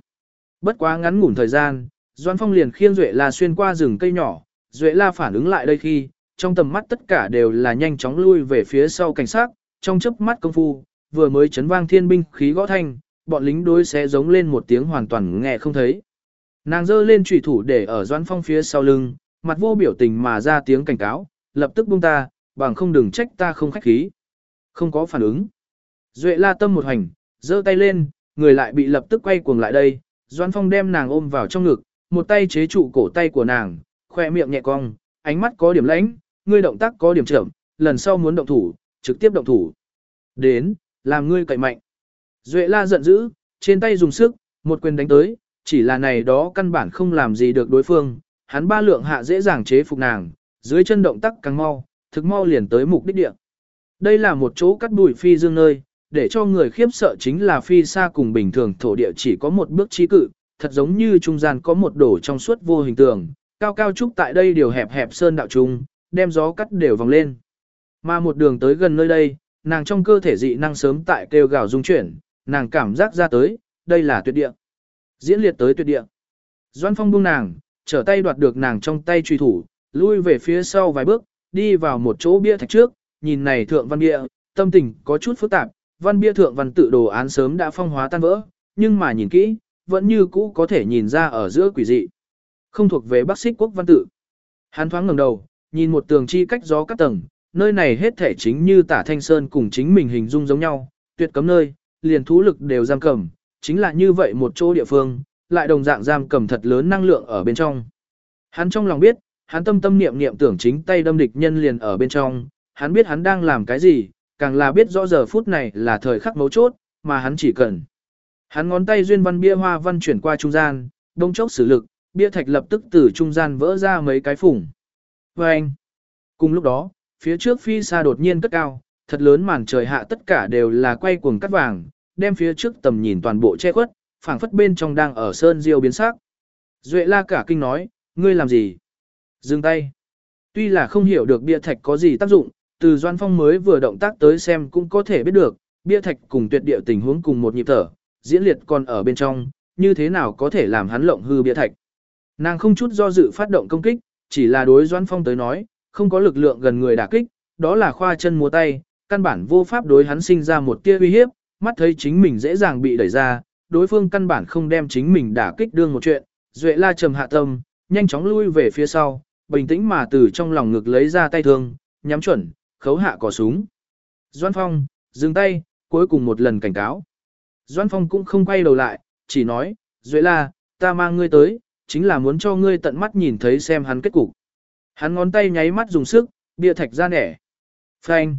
Bất quá ngắn ngủn thời gian, Doan Phong liền khiêng Duệ La xuyên qua rừng cây nhỏ, Duệ La phản ứng lại đây khi, trong tầm mắt tất cả đều là nhanh chóng lui về phía sau cảnh sát, trong chớp mắt công phu, vừa mới chấn vang thiên binh khí gõ thanh, bọn lính đối sẽ giống lên một tiếng hoàn toàn nghe không thấy. Nàng giơ lên chủy thủ để ở Doan Phong phía sau lưng, mặt vô biểu tình mà ra tiếng cảnh cáo, lập tức buông ta, bằng không đừng trách ta không khách khí. Không có phản ứng. Duệ la tâm một hành, giơ tay lên, người lại bị lập tức quay cuồng lại đây, Doan Phong đem nàng ôm vào trong ngực, một tay chế trụ cổ tay của nàng, khoe miệng nhẹ cong, ánh mắt có điểm lãnh, ngươi động tác có điểm chậm, lần sau muốn động thủ, trực tiếp động thủ. Đến, làm ngươi cậy mạnh. Duệ la giận dữ, trên tay dùng sức, một quyền đánh tới, chỉ là này đó căn bản không làm gì được đối phương, hắn ba lượng hạ dễ dàng chế phục nàng, dưới chân động tác càng mau, thực mau liền tới mục đích địa. Đây là một chỗ cắt đùi phi dương nơi, để cho người khiếp sợ chính là phi xa cùng bình thường thổ địa chỉ có một bước trí cự, thật giống như trung gian có một đổ trong suốt vô hình tường, cao cao trúc tại đây điều hẹp hẹp sơn đạo trung, đem gió cắt đều vòng lên. Mà một đường tới gần nơi đây, nàng trong cơ thể dị năng sớm tại kêu gào dung chuyển, nàng cảm giác ra tới, đây là tuyệt địa. Diễn liệt tới tuyệt địa. Doan phong buông nàng, trở tay đoạt được nàng trong tay truy thủ, lui về phía sau vài bước, đi vào một chỗ bia thạch trước, nhìn này thượng văn bia, tâm tình có chút phức tạp, văn bia thượng văn tự đồ án sớm đã phong hóa tan vỡ, nhưng mà nhìn kỹ, vẫn như cũ có thể nhìn ra ở giữa quỷ dị. Không thuộc về Bắc Xích quốc văn tự. Hắn thoáng ngẩng đầu, nhìn một tường chi cách gió các tầng, nơi này hết thể chính như tả thanh sơn cùng chính mình hình dung giống nhau, tuyệt cấm nơi, liền thú lực đều giam cầm, chính là như vậy một chỗ địa phương, lại đồng dạng giam cầm thật lớn năng lượng ở bên trong. Hắn trong lòng biết, hắn tâm tâm niệm niệm tưởng chính tay đâm địch nhân liền ở bên trong, hắn biết hắn đang làm cái gì, càng là biết rõ giờ phút này là thời khắc mấu chốt, mà hắn chỉ cần Hắn ngón tay duyên văn bia hoa văn chuyển qua trung gian, đông chốc sử lực, bia thạch lập tức từ trung gian vỡ ra mấy cái phủng. Và anh, cùng lúc đó, phía trước phi xa đột nhiên cất cao, thật lớn màn trời hạ tất cả đều là quay cuồng cắt vàng, đem phía trước tầm nhìn toàn bộ che khuất, phảng phất bên trong đang ở sơn diêu biến sắc. Duệ la cả kinh nói, ngươi làm gì? Dừng tay. Tuy là không hiểu được bia thạch có gì tác dụng, từ Doan Phong mới vừa động tác tới xem cũng có thể biết được, bia thạch cùng tuyệt địa tình huống cùng một nhịp thở, diễn liệt còn ở bên trong, như thế nào có thể làm hắn lộng hư bia thạch. Nàng không chút do dự phát động công kích, chỉ là đối Doan Phong tới nói, không có lực lượng gần người đả kích, đó là khoa chân múa tay, căn bản vô pháp đối hắn sinh ra một tia uy hiếp, mắt thấy chính mình dễ dàng bị đẩy ra, đối phương căn bản không đem chính mình đả kích đương một chuyện, Duệ La trầm hạ tâm, nhanh chóng lui về phía sau, bình tĩnh mà từ trong lòng ngực lấy ra tay thương, nhắm chuẩn, khấu hạ cò súng. Doan Phong, dừng tay, cuối cùng một lần cảnh cáo. Doan Phong cũng không quay đầu lại, chỉ nói, Duệ La, ta mang ngươi tới, chính là muốn cho ngươi tận mắt nhìn thấy xem hắn kết cục. Hắn ngón tay nháy mắt dùng sức, bia thạch ra nẻ. Phanh.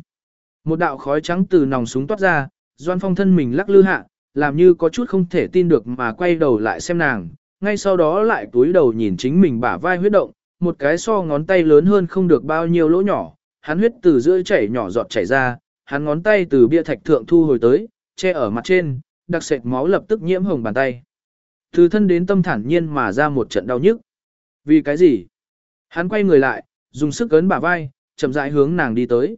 Một đạo khói trắng từ nòng súng toát ra, Doan Phong thân mình lắc lư hạ, làm như có chút không thể tin được mà quay đầu lại xem nàng, ngay sau đó lại túi đầu nhìn chính mình bả vai huyết động, một cái so ngón tay lớn hơn không được bao nhiêu lỗ nhỏ, hắn huyết từ giữa chảy nhỏ giọt chảy ra, hắn ngón tay từ bia thạch thượng thu hồi tới, che ở mặt trên, đặc sệt máu lập tức nhiễm hồng bàn tay. Từ thân đến tâm thản nhiên mà ra một trận đau nhức. Vì cái gì? Hắn quay người lại, dùng sức ấn bả vai, chậm rãi hướng nàng đi tới.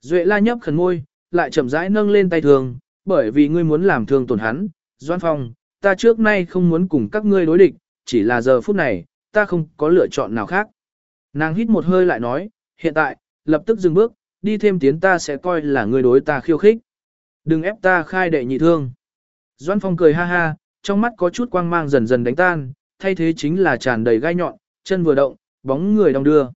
Duệ la nhấp khẩn môi, lại chậm rãi nâng lên tay thường, bởi vì ngươi muốn làm thương tổn hắn. Doan Phong, ta trước nay không muốn cùng các ngươi đối địch, chỉ là giờ phút này, ta không có lựa chọn nào khác. Nàng hít một hơi lại nói, hiện tại, lập tức dừng bước, đi thêm tiến ta sẽ coi là ngươi đối ta khiêu khích. Đừng ép ta khai đệ nhị thương. Doan Phong cười ha ha, trong mắt có chút quang mang dần dần đánh tan, thay thế chính là tràn đầy gai nhọn, chân vừa động, bóng người đong đưa.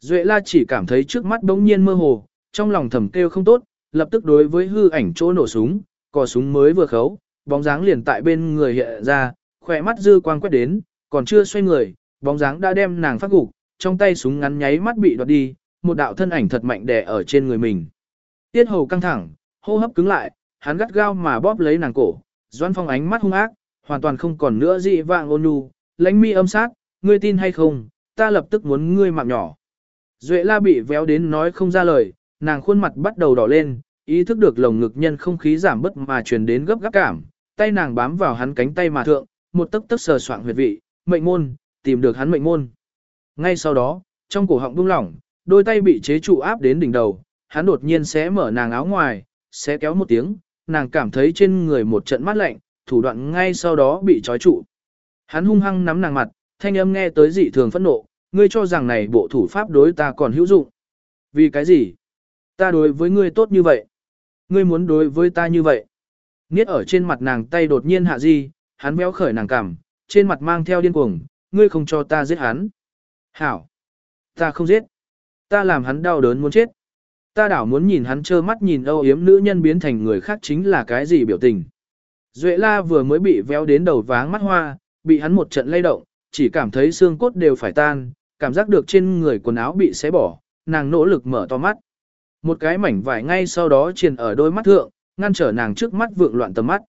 Duệ la chỉ cảm thấy trước mắt bỗng nhiên mơ hồ, trong lòng thầm kêu không tốt, lập tức đối với hư ảnh chỗ nổ súng, cò súng mới vừa khấu, bóng dáng liền tại bên người hiện ra, khỏe mắt dư quang quét đến, còn chưa xoay người, bóng dáng đã đem nàng phát gục, trong tay súng ngắn nháy mắt bị đoạt đi, một đạo thân ảnh thật mạnh đè ở trên người mình. Tiết hầu căng thẳng, hô hấp cứng lại, hắn gắt gao mà bóp lấy nàng cổ, Doan Phong ánh mắt hung ác, hoàn toàn không còn nữa dị vạng ôn nhu, lãnh mi âm sát, ngươi tin hay không, ta lập tức muốn ngươi mạng nhỏ. Duệ la bị véo đến nói không ra lời, nàng khuôn mặt bắt đầu đỏ lên, ý thức được lồng ngực nhân không khí giảm bớt mà truyền đến gấp gáp cảm, tay nàng bám vào hắn cánh tay mà thượng, một tấc tấc sờ soạng huyệt vị, mệnh môn, tìm được hắn mệnh môn. Ngay sau đó, trong cổ họng buông lỏng, đôi tay bị chế trụ áp đến đỉnh đầu, hắn đột nhiên xé mở nàng áo ngoài, xé kéo một tiếng, nàng cảm thấy trên người một trận mát lạnh, thủ đoạn ngay sau đó bị trói trụ. Hắn hung hăng nắm nàng mặt, thanh âm nghe tới dị thường phẫn nộ, ngươi cho rằng này bộ thủ pháp đối ta còn hữu dụng. Vì cái gì? Ta đối với ngươi tốt như vậy. Ngươi muốn đối với ta như vậy. Niết ở trên mặt nàng tay đột nhiên hạ di, hắn béo khởi nàng cảm, trên mặt mang theo điên cuồng, ngươi không cho ta giết hắn. Hảo! Ta không giết. Ta làm hắn đau đớn muốn chết. Ta đảo muốn nhìn hắn trơ mắt nhìn âu yếm nữ nhân biến thành người khác chính là cái gì biểu tình. Duệ la vừa mới bị véo đến đầu váng mắt hoa, bị hắn một trận lay động, chỉ cảm thấy xương cốt đều phải tan, cảm giác được trên người quần áo bị xé bỏ, nàng nỗ lực mở to mắt. Một cái mảnh vải ngay sau đó triền ở đôi mắt thượng, ngăn trở nàng trước mắt vượng loạn tầm mắt.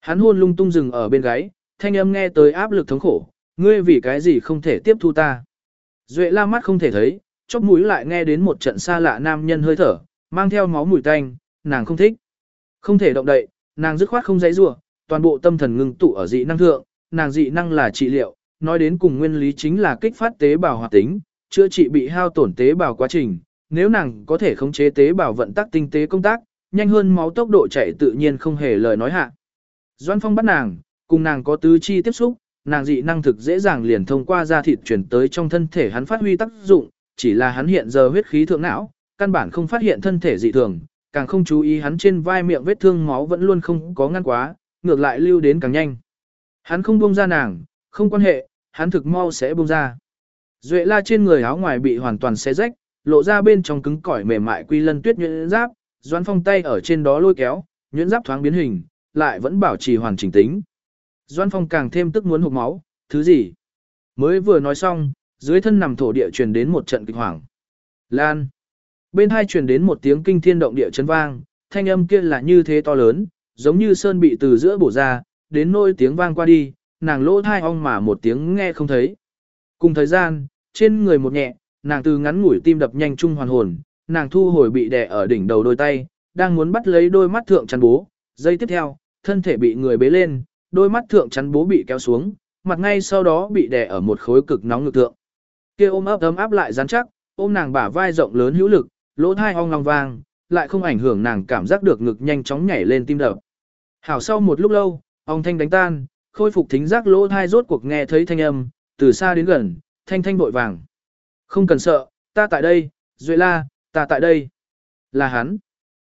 Hắn hôn lung tung rừng ở bên gáy, thanh âm nghe tới áp lực thống khổ, ngươi vì cái gì không thể tiếp thu ta. Duệ la mắt không thể thấy, chóp mũi lại nghe đến một trận xa lạ nam nhân hơi thở, mang theo máu mùi tanh, nàng không thích. Không thể động đậy, nàng dứt khoát không dãy rủa, toàn bộ tâm thần ngưng tụ ở dị năng thượng, nàng dị năng là trị liệu, nói đến cùng nguyên lý chính là kích phát tế bào hoạt tính, chữa trị bị hao tổn tế bào quá trình, nếu nàng có thể khống chế tế bào vận tắc tinh tế công tác, nhanh hơn máu tốc độ chạy tự nhiên không hề lời nói hạ. Doan Phong bắt nàng, cùng nàng có tứ chi tiếp xúc, nàng dị năng thực dễ dàng liền thông qua da thịt chuyển tới trong thân thể hắn phát huy tác dụng, chỉ là hắn hiện giờ huyết khí thượng não, căn bản không phát hiện thân thể dị thường, càng không chú ý hắn trên vai miệng vết thương máu vẫn luôn không có ngăn quá, ngược lại lưu đến càng nhanh. Hắn không buông ra nàng, không quan hệ, hắn thực mau sẽ buông ra. Duệ la trên người áo ngoài bị hoàn toàn xé rách, lộ ra bên trong cứng cỏi mềm mại quy lân tuyết nhuyễn giáp, doan phong tay ở trên đó lôi kéo, nhuyễn giáp thoáng biến hình, lại vẫn bảo trì hoàn chỉnh tính. Doan phong càng thêm tức muốn hụt máu, thứ gì? Mới vừa nói xong, dưới thân nằm thổ địa truyền đến một trận kịch hoảng. Lan. Bên hai truyền đến một tiếng kinh thiên động địa chấn vang, thanh âm kia là như thế to lớn, giống như sơn bị từ giữa bổ ra, đến nỗi tiếng vang qua đi, nàng lỗ thai ong mà một tiếng nghe không thấy. Cùng thời gian, trên người một nhẹ, nàng từ ngắn ngủi tim đập nhanh chung hoàn hồn, nàng thu hồi bị đè ở đỉnh đầu đôi tay, đang muốn bắt lấy đôi mắt thượng chắn bố. Giây tiếp theo, thân thể bị người bế lên, đôi mắt thượng chắn bố bị kéo xuống, mặt ngay sau đó bị đè ở một khối cực nóng ngực tượng. Kia ôm ấp ấm áp lại rắn chắc, ôm nàng bả vai rộng lớn hữu lực, lỗ thai ong long vang, lại không ảnh hưởng nàng cảm giác được ngực nhanh chóng nhảy lên tim đập. Hảo sau một lúc lâu, ong thanh đánh tan, khôi phục thính giác lỗ thai rốt cuộc nghe thấy thanh âm, từ xa đến gần, thanh thanh vội vàng. Không cần sợ, ta tại đây, Duệ la, ta tại đây. Là hắn.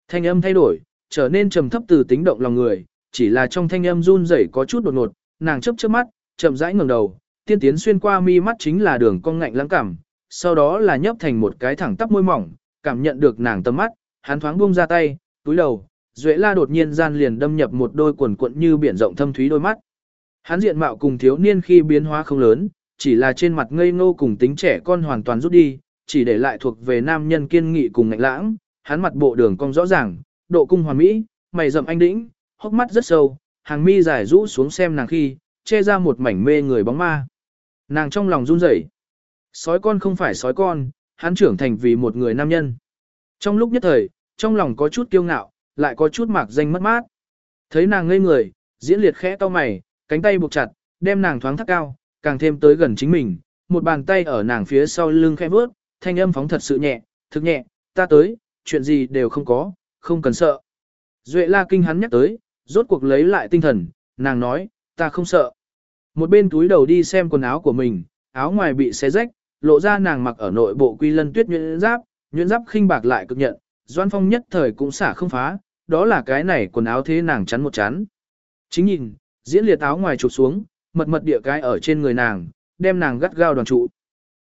Thanh âm thay đổi, trở nên trầm thấp từ tính động lòng người, chỉ là trong thanh âm run rẩy có chút đột ngột, nàng chớp chớp mắt, chậm rãi ngẩng đầu, tiên tiến xuyên qua mi mắt chính là đường cong ngạnh lãng cảm, sau đó là nhấp thành một cái thẳng tắp môi mỏng, cảm nhận được nàng tầm mắt, hắn thoáng buông ra tay, túi đầu, Duệ La đột nhiên gian liền đâm nhập một đôi quần cuộn như biển rộng thâm thúy đôi mắt. Hắn diện mạo cùng thiếu niên khi biến hóa không lớn, chỉ là trên mặt ngây ngô cùng tính trẻ con hoàn toàn rút đi, chỉ để lại thuộc về nam nhân kiên nghị cùng ngạnh lãng, hắn mặt bộ đường cong rõ ràng, độ cung hoàn mỹ, mày rậm anh đĩnh, hốc mắt rất sâu, hàng mi dài rũ xuống xem nàng khi, che ra một mảnh mê người bóng ma. Nàng trong lòng run rẩy. Sói con không phải sói con, hắn trưởng thành vì một người nam nhân. Trong lúc nhất thời, trong lòng có chút kiêu ngạo, lại có chút mạc danh mất mát. Thấy nàng ngây người, diễn liệt khẽ to mày, cánh tay buộc chặt, đem nàng thoáng thắt cao, càng thêm tới gần chính mình, một bàn tay ở nàng phía sau lưng khẽ bước, thanh âm phóng thật sự nhẹ, thực nhẹ, ta tới, chuyện gì đều không có, không cần sợ. Duệ la kinh hắn nhắc tới, rốt cuộc lấy lại tinh thần, nàng nói, ta không sợ. Một bên túi đầu đi xem quần áo của mình, áo ngoài bị xé rách, lộ ra nàng mặc ở nội bộ quy lân tuyết nhuyễn giáp, nhuyễn giáp khinh bạc lại cực nhận, doan phong nhất thời cũng xả không phá, đó là cái này quần áo thế nàng chắn một chắn. Chính nhìn, diễn liệt áo ngoài chụp xuống, mật mật địa cái ở trên người nàng, đem nàng gắt gao đoàn trụ.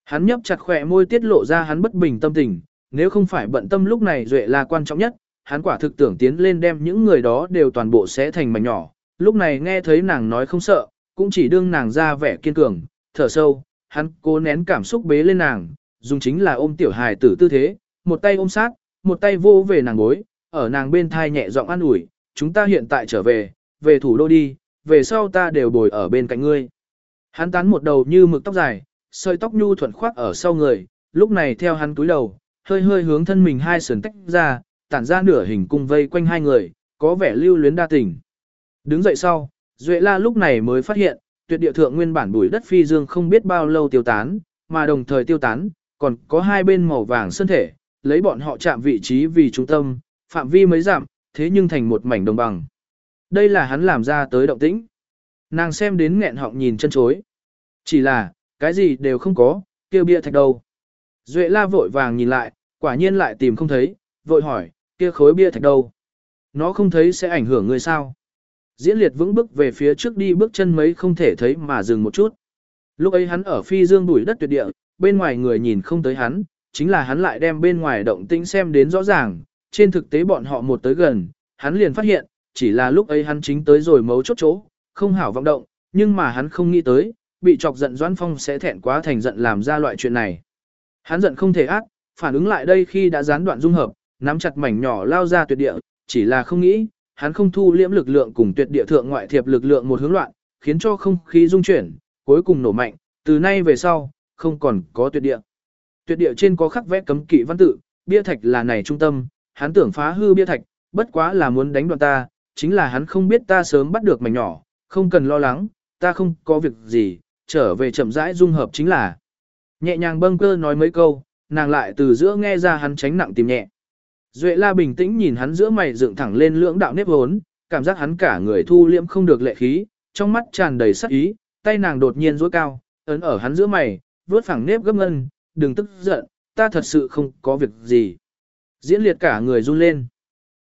Hắn nhấp chặt khỏe môi tiết lộ ra hắn bất bình tâm tình, nếu không phải bận tâm lúc này duệ là quan trọng nhất, hắn quả thực tưởng tiến lên đem những người đó đều toàn bộ sẽ thành mảnh nhỏ. Lúc này nghe thấy nàng nói không sợ, cũng chỉ đương nàng ra vẻ kiên cường, thở sâu, hắn cố nén cảm xúc bế lên nàng, dùng chính là ôm tiểu hài tử tư thế, một tay ôm sát, một tay vô về nàng gối, ở nàng bên thai nhẹ giọng an ủi, chúng ta hiện tại trở về, về thủ đô đi, về sau ta đều bồi ở bên cạnh ngươi. Hắn tán một đầu như mực tóc dài, sợi tóc nhu thuận khoác ở sau người, lúc này theo hắn túi đầu, hơi hơi hướng thân mình hai sườn tách ra, tản ra nửa hình cung vây quanh hai người, có vẻ lưu luyến đa tình. Đứng dậy sau, Duệ La lúc này mới phát hiện, tuyệt địa thượng nguyên bản bùi đất phi dương không biết bao lâu tiêu tán, mà đồng thời tiêu tán, còn có hai bên màu vàng sơn thể, lấy bọn họ chạm vị trí vì trung tâm, phạm vi mới giảm, thế nhưng thành một mảnh đồng bằng. Đây là hắn làm ra tới động tĩnh. Nàng xem đến nghẹn họng nhìn chân chối. Chỉ là, cái gì đều không có, kêu bia thạch đâu. Duệ la vội vàng nhìn lại, quả nhiên lại tìm không thấy, vội hỏi, kia khối bia thạch đâu. Nó không thấy sẽ ảnh hưởng người sao. Diễn liệt vững bước về phía trước đi bước chân mấy không thể thấy mà dừng một chút. Lúc ấy hắn ở phi dương bụi đất tuyệt địa, bên ngoài người nhìn không tới hắn, chính là hắn lại đem bên ngoài động tĩnh xem đến rõ ràng, trên thực tế bọn họ một tới gần, hắn liền phát hiện, chỉ là lúc ấy hắn chính tới rồi mấu chốt chỗ, không hảo vọng động, nhưng mà hắn không nghĩ tới, bị chọc giận Doãn Phong sẽ thẹn quá thành giận làm ra loại chuyện này. Hắn giận không thể ác, phản ứng lại đây khi đã gián đoạn dung hợp, nắm chặt mảnh nhỏ lao ra tuyệt địa, chỉ là không nghĩ, hắn không thu liễm lực lượng cùng tuyệt địa thượng ngoại thiệp lực lượng một hướng loạn, khiến cho không khí dung chuyển, cuối cùng nổ mạnh, từ nay về sau, không còn có tuyệt địa. Tuyệt địa trên có khắc vẽ cấm kỵ văn tự, bia thạch là này trung tâm, hắn tưởng phá hư bia thạch, bất quá là muốn đánh đoạn ta, chính là hắn không biết ta sớm bắt được mảnh nhỏ, không cần lo lắng, ta không có việc gì, trở về chậm rãi dung hợp chính là. Nhẹ nhàng bâng cơ nói mấy câu, nàng lại từ giữa nghe ra hắn tránh nặng tìm nhẹ. Duệ la bình tĩnh nhìn hắn giữa mày dựng thẳng lên lưỡng đạo nếp hốn, cảm giác hắn cả người thu liễm không được lệ khí, trong mắt tràn đầy sắc ý, tay nàng đột nhiên duỗi cao, ấn ở hắn giữa mày, vuốt phẳng nếp gấp ngân, đừng tức giận, ta thật sự không có việc gì. Diễn liệt cả người run lên.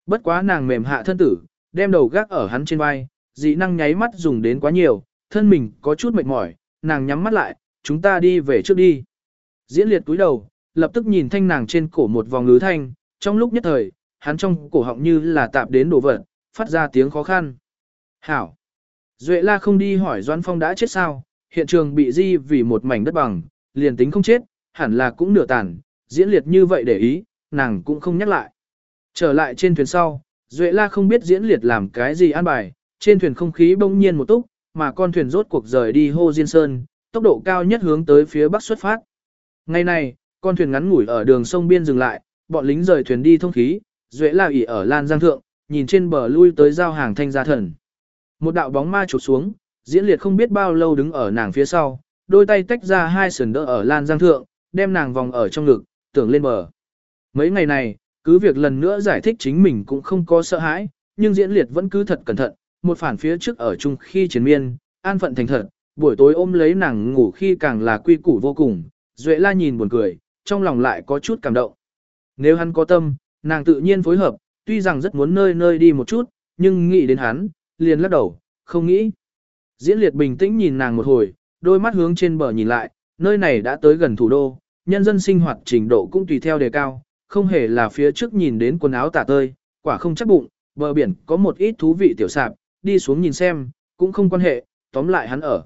Bất quá nàng mềm hạ thân tử, đem đầu gác ở hắn trên vai, dị năng nháy mắt dùng đến quá nhiều, thân mình có chút mệt mỏi, nàng nhắm mắt lại, chúng ta đi về trước đi. Diễn liệt túi đầu, lập tức nhìn thanh nàng trên cổ một vòng ngứ thanh, trong lúc nhất thời, hắn trong cổ họng như là tạp đến đổ vật, phát ra tiếng khó khăn. Hảo! Duệ la không đi hỏi Doan Phong đã chết sao, hiện trường bị di vì một mảnh đất bằng, liền tính không chết, hẳn là cũng nửa tàn, diễn liệt như vậy để ý, nàng cũng không nhắc lại. Trở lại trên thuyền sau, Duệ la không biết diễn liệt làm cái gì an bài, trên thuyền không khí bỗng nhiên một túc, mà con thuyền rốt cuộc rời đi Hồ Diên Sơn, tốc độ cao nhất hướng tới phía bắc xuất phát. Ngày này, con thuyền ngắn ngủi ở đường sông biên dừng lại, bọn lính rời thuyền đi thông khí, Duệ La ỉ ở Lan Giang Thượng, nhìn trên bờ lui tới giao hàng thanh gia thần. Một đạo bóng ma chụp xuống, diễn liệt không biết bao lâu đứng ở nàng phía sau, đôi tay tách ra hai sườn đỡ ở Lan Giang Thượng, đem nàng vòng ở trong ngực, tưởng lên bờ. Mấy ngày này, cứ việc lần nữa giải thích chính mình cũng không có sợ hãi, nhưng diễn liệt vẫn cứ thật cẩn thận, một phản phía trước ở chung khi chiến miên, an phận thành thật, buổi tối ôm lấy nàng ngủ khi càng là quy củ vô cùng, Duệ la nhìn buồn cười, trong lòng lại có chút cảm động. Nếu hắn có tâm, nàng tự nhiên phối hợp, tuy rằng rất muốn nơi nơi đi một chút, nhưng nghĩ đến hắn, liền lắc đầu, không nghĩ. Diễn liệt bình tĩnh nhìn nàng một hồi, đôi mắt hướng trên bờ nhìn lại, nơi này đã tới gần thủ đô, nhân dân sinh hoạt trình độ cũng tùy theo đề cao, không hề là phía trước nhìn đến quần áo tả tơi, quả không chắc bụng, bờ biển có một ít thú vị tiểu sạp, đi xuống nhìn xem, cũng không quan hệ, tóm lại hắn ở.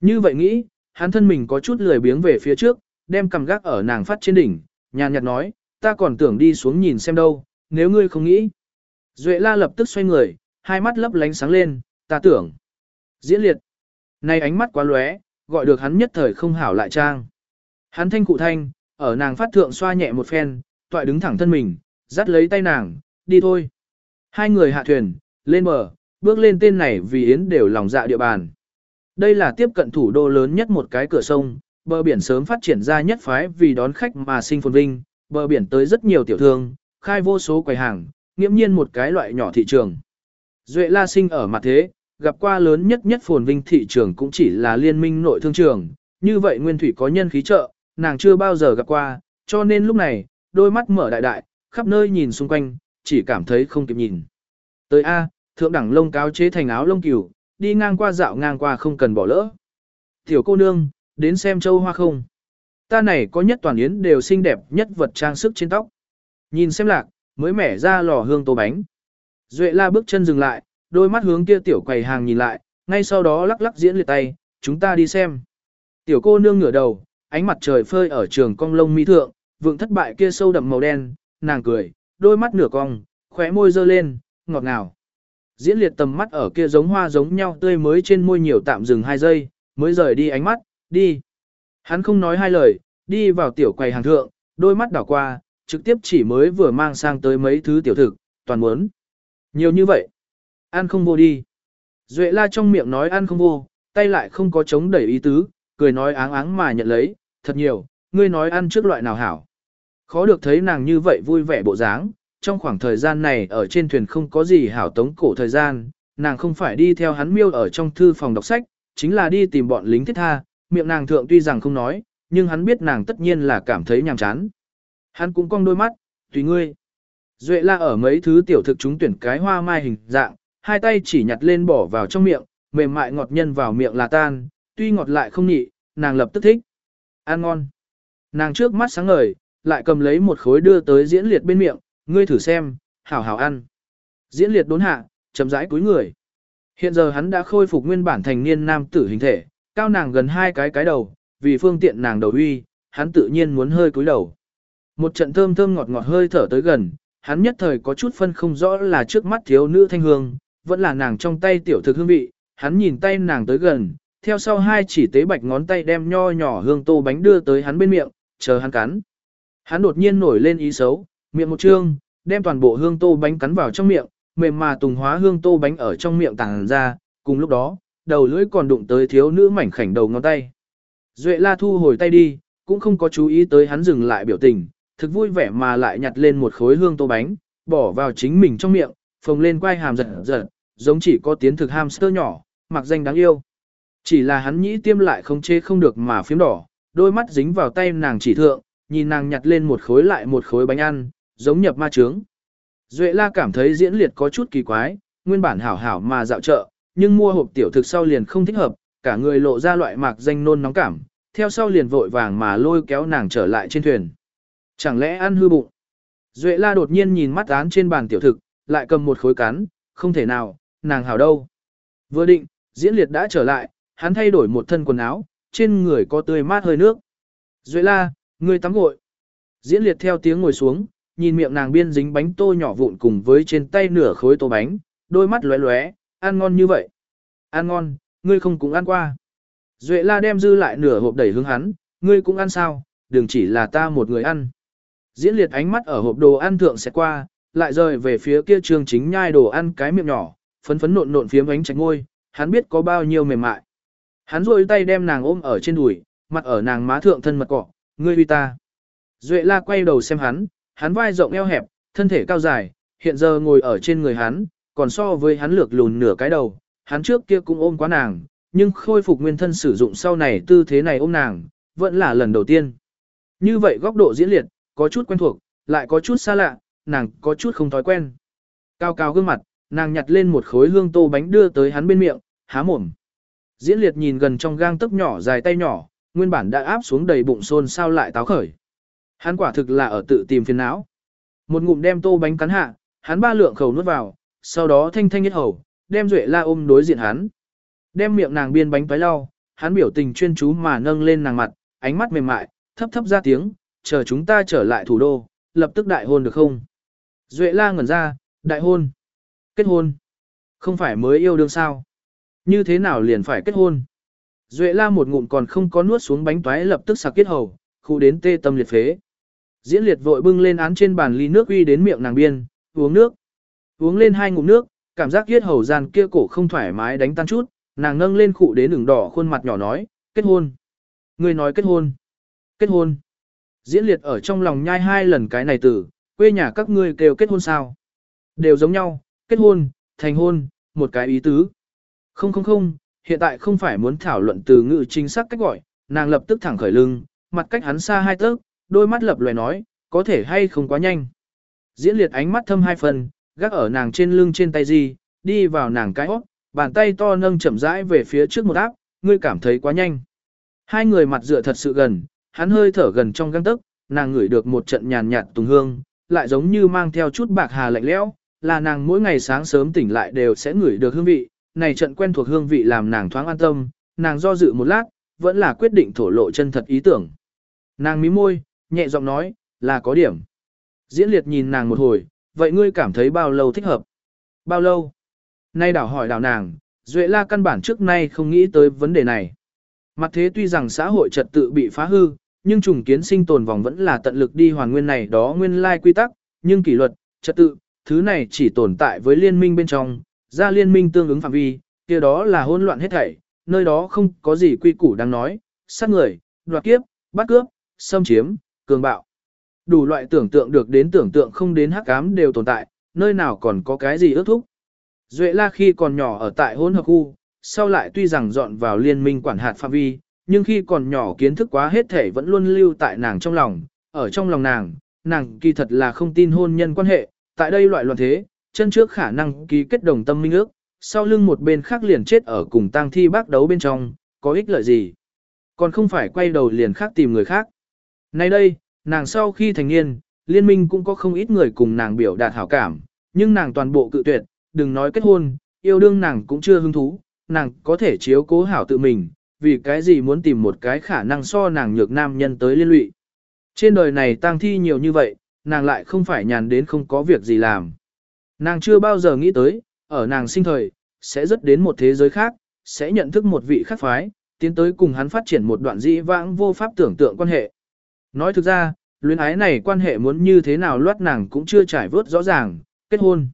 Như vậy nghĩ, hắn thân mình có chút lười biếng về phía trước, đem cầm gác ở nàng phát trên đỉnh, nhàn nhạt nói, ta còn tưởng đi xuống nhìn xem đâu, nếu ngươi không nghĩ. Duệ la lập tức xoay người, hai mắt lấp lánh sáng lên, ta tưởng. Diễn liệt. Này ánh mắt quá lóe, gọi được hắn nhất thời không hảo lại trang. Hắn thanh cụ thanh, ở nàng phát thượng xoa nhẹ một phen, toại đứng thẳng thân mình, dắt lấy tay nàng, đi thôi. Hai người hạ thuyền, lên bờ, bước lên tên này vì Yến đều lòng dạ địa bàn. Đây là tiếp cận thủ đô lớn nhất một cái cửa sông, bờ biển sớm phát triển ra nhất phái vì đón khách mà sinh phồn vinh, bờ biển tới rất nhiều tiểu thương, khai vô số quầy hàng, nghiễm nhiên một cái loại nhỏ thị trường. Duệ La sinh ở mặt thế, gặp qua lớn nhất nhất phồn vinh thị trường cũng chỉ là liên minh nội thương trường, như vậy nguyên thủy có nhân khí chợ, nàng chưa bao giờ gặp qua, cho nên lúc này, đôi mắt mở đại đại, khắp nơi nhìn xung quanh, chỉ cảm thấy không kịp nhìn. Tới A, thượng đẳng lông cáo chế thành áo lông cừu, đi ngang qua dạo ngang qua không cần bỏ lỡ. Tiểu cô nương, đến xem châu hoa không. Ta này có nhất toàn yến đều xinh đẹp nhất vật trang sức trên tóc. Nhìn xem lạc, mới mẻ ra lò hương tô bánh. Duệ la bước chân dừng lại, đôi mắt hướng kia tiểu quầy hàng nhìn lại, ngay sau đó lắc lắc diễn liệt tay, chúng ta đi xem. Tiểu cô nương ngửa đầu, ánh mặt trời phơi ở trường cong lông mỹ thượng, vượng thất bại kia sâu đậm màu đen, nàng cười, đôi mắt nửa cong, khóe môi dơ lên, ngọt ngào. Diễn liệt tầm mắt ở kia giống hoa giống nhau tươi mới trên môi nhiều tạm dừng hai giây, mới rời đi ánh mắt, đi. Hắn không nói hai lời, đi vào tiểu quầy hàng thượng, đôi mắt đảo qua, trực tiếp chỉ mới vừa mang sang tới mấy thứ tiểu thực, toàn muốn. Nhiều như vậy. Ăn không vô đi. Duệ la trong miệng nói ăn không vô, tay lại không có chống đẩy ý tứ, cười nói áng áng mà nhận lấy, thật nhiều, ngươi nói ăn trước loại nào hảo. Khó được thấy nàng như vậy vui vẻ bộ dáng, trong khoảng thời gian này ở trên thuyền không có gì hảo tống cổ thời gian, nàng không phải đi theo hắn miêu ở trong thư phòng đọc sách, chính là đi tìm bọn lính thiết tha, miệng nàng thượng tuy rằng không nói, nhưng hắn biết nàng tất nhiên là cảm thấy nhàm chán. Hắn cũng cong đôi mắt, tùy ngươi. Duệ la ở mấy thứ tiểu thực chúng tuyển cái hoa mai hình dạng, hai tay chỉ nhặt lên bỏ vào trong miệng, mềm mại ngọt nhân vào miệng là tan, tuy ngọt lại không nhị, nàng lập tức thích. Ăn ngon. Nàng trước mắt sáng ngời, lại cầm lấy một khối đưa tới diễn liệt bên miệng, ngươi thử xem, hảo hảo ăn. Diễn liệt đốn hạ, chấm rãi cúi người. Hiện giờ hắn đã khôi phục nguyên bản thành niên nam tử hình thể, cao nàng gần hai cái cái đầu, vì phương tiện nàng đầu uy, hắn tự nhiên muốn hơi cúi đầu. Một trận thơm thơm ngọt ngọt hơi thở tới gần, hắn nhất thời có chút phân không rõ là trước mắt thiếu nữ thanh hương, vẫn là nàng trong tay tiểu thực hương vị, hắn nhìn tay nàng tới gần, theo sau hai chỉ tế bạch ngón tay đem nho nhỏ hương tô bánh đưa tới hắn bên miệng, chờ hắn cắn. Hắn đột nhiên nổi lên ý xấu, miệng một trương, đem toàn bộ hương tô bánh cắn vào trong miệng, mềm mà tùng hóa hương tô bánh ở trong miệng tàng ra, cùng lúc đó, đầu lưỡi còn đụng tới thiếu nữ mảnh khảnh đầu ngón tay. Duệ la thu hồi tay đi, cũng không có chú ý tới hắn dừng lại biểu tình, thực vui vẻ mà lại nhặt lên một khối hương tô bánh, bỏ vào chính mình trong miệng, phồng lên quai hàm giật giật, giống chỉ có tiến thực hamster nhỏ, mặc danh đáng yêu. Chỉ là hắn nhĩ tiêm lại không chê không được mà phím đỏ, đôi mắt dính vào tay nàng chỉ thượng, nhìn nàng nhặt lên một khối lại một khối bánh ăn, giống nhập ma trướng. Duệ la cảm thấy diễn liệt có chút kỳ quái, nguyên bản hảo hảo mà dạo chợ, nhưng mua hộp tiểu thực sau liền không thích hợp, cả người lộ ra loại mạc danh nôn nóng cảm, theo sau liền vội vàng mà lôi kéo nàng trở lại trên thuyền. Chẳng lẽ ăn hư bụng? Duệ la đột nhiên nhìn mắt án trên bàn tiểu thực, lại cầm một khối cắn, không thể nào, nàng hảo đâu. Vừa định, diễn liệt đã trở lại, hắn thay đổi một thân quần áo, trên người có tươi mát hơi nước. Duệ la, người tắm gội. Diễn liệt theo tiếng ngồi xuống, nhìn miệng nàng biên dính bánh tô nhỏ vụn cùng với trên tay nửa khối tô bánh, đôi mắt lóe lóe, ăn ngon như vậy. Ăn ngon, ngươi không cũng ăn qua. Duệ la đem dư lại nửa hộp đẩy hướng hắn, ngươi cũng ăn sao, đừng chỉ là ta một người ăn. Diễn liệt ánh mắt ở hộp đồ ăn thượng sẽ qua, lại rời về phía kia trường chính nhai đồ ăn cái miệng nhỏ, phấn phấn nộn nộn phiếm ánh trạch ngôi, hắn biết có bao nhiêu mềm mại. Hắn rôi tay đem nàng ôm ở trên đùi, mặt ở nàng má thượng thân mật cọ, ngươi uy ta. Duệ la quay đầu xem hắn, hắn vai rộng eo hẹp, thân thể cao dài, hiện giờ ngồi ở trên người hắn, còn so với hắn lược lùn nửa cái đầu, hắn trước kia cũng ôm quá nàng, nhưng khôi phục nguyên thân sử dụng sau này tư thế này ôm nàng, vẫn là lần đầu tiên. Như vậy góc độ diễn liệt, có chút quen thuộc, lại có chút xa lạ, nàng có chút không thói quen. Cao cao gương mặt, nàng nhặt lên một khối hương tô bánh đưa tới hắn bên miệng, há mồm. Diễn liệt nhìn gần trong gang tấc nhỏ dài tay nhỏ, nguyên bản đã áp xuống đầy bụng xôn sao lại táo khởi. Hắn quả thực là ở tự tìm phiền não. Một ngụm đem tô bánh cắn hạ, hắn ba lượng khẩu nuốt vào, sau đó thanh thanh nhất hầu, đem Duệ La ôm đối diện hắn. Đem miệng nàng biên bánh toái lau, hắn biểu tình chuyên chú mà nâng lên nàng mặt, ánh mắt mềm mại, thấp thấp ra tiếng, chờ chúng ta trở lại thủ đô, lập tức đại hôn được không? Duệ La ngẩn ra, đại hôn, kết hôn, không phải mới yêu đương sao? Như thế nào liền phải kết hôn? Duệ La một ngụm còn không có nuốt xuống bánh toái lập tức sặc kết hầu, khu đến tê tâm liệt phế. Diễn liệt vội bưng lên án trên bàn ly nước uy đến miệng nàng biên, uống nước. Uống lên hai ngụm nước, cảm giác yết hầu gian kia cổ không thoải mái đánh tan chút, nàng nâng lên khụ đến đường đỏ khuôn mặt nhỏ nói, kết hôn. Người nói kết hôn. Kết hôn. Diễn liệt ở trong lòng nhai hai lần cái này từ, quê nhà các ngươi kêu kết hôn sao. Đều giống nhau, kết hôn, thành hôn, một cái ý tứ. Không không không, hiện tại không phải muốn thảo luận từ ngữ chính xác cách gọi, nàng lập tức thẳng khởi lưng, mặt cách hắn xa hai tấc, đôi mắt lập loè nói, có thể hay không quá nhanh. Diễn liệt ánh mắt thâm hai phần, gác ở nàng trên lưng trên tay gì, đi vào nàng cái hót, bàn tay to nâng chậm rãi về phía trước một áp, ngươi cảm thấy quá nhanh. Hai người mặt dựa thật sự gần, hắn hơi thở gần trong găng tức, nàng ngửi được một trận nhàn nhạt tùng hương, lại giống như mang theo chút bạc hà lạnh lẽo, là nàng mỗi ngày sáng sớm tỉnh lại đều sẽ ngửi được hương vị, này trận quen thuộc hương vị làm nàng thoáng an tâm, nàng do dự một lát, vẫn là quyết định thổ lộ chân thật ý tưởng. Nàng mí môi, nhẹ giọng nói, là có điểm. Diễn liệt nhìn nàng một hồi, vậy ngươi cảm thấy bao lâu thích hợp? Bao lâu? Nay đảo hỏi đảo nàng, Duệ la căn bản trước nay không nghĩ tới vấn đề này. Mặt thế tuy rằng xã hội trật tự bị phá hư, nhưng trùng kiến sinh tồn vòng vẫn là tận lực đi hoàn nguyên này đó nguyên lai quy tắc, nhưng kỷ luật, trật tự, thứ này chỉ tồn tại với liên minh bên trong, ra liên minh tương ứng phạm vi, kia đó là hỗn loạn hết thảy, nơi đó không có gì quy củ đang nói, sát người, đoạt kiếp, bắt cướp, xâm chiếm, cường bạo. Đủ loại tưởng tượng được đến tưởng tượng không đến hắc ám đều tồn tại, nơi nào còn có cái gì ước thúc. Duệ la khi còn nhỏ ở tại hôn hợp khu, sau lại tuy rằng dọn vào liên minh quản hạt phạm vi, nhưng khi còn nhỏ kiến thức quá hết thể vẫn luôn lưu tại nàng trong lòng, ở trong lòng nàng, nàng kỳ thật là không tin hôn nhân quan hệ, tại đây loại loạn thế, chân trước khả năng ký kết đồng tâm minh ước, sau lưng một bên khác liền chết ở cùng tang thi bác đấu bên trong, có ích lợi gì? Còn không phải quay đầu liền khác tìm người khác. Nay đây, nàng sau khi thành niên, liên minh cũng có không ít người cùng nàng biểu đạt hảo cảm, nhưng nàng toàn bộ cự tuyệt, đừng nói kết hôn, yêu đương nàng cũng chưa hứng thú, nàng có thể chiếu cố hảo tự mình, vì cái gì muốn tìm một cái khả năng so nàng nhược nam nhân tới liên lụy. Trên đời này tang thi nhiều như vậy, nàng lại không phải nhàn đến không có việc gì làm. Nàng chưa bao giờ nghĩ tới, ở nàng sinh thời, sẽ rất đến một thế giới khác, sẽ nhận thức một vị khác phái, tiến tới cùng hắn phát triển một đoạn dĩ vãng vô pháp tưởng tượng quan hệ. Nói thực ra, luyến ái này quan hệ muốn như thế nào loát nàng cũng chưa trải vớt rõ ràng, kết hôn.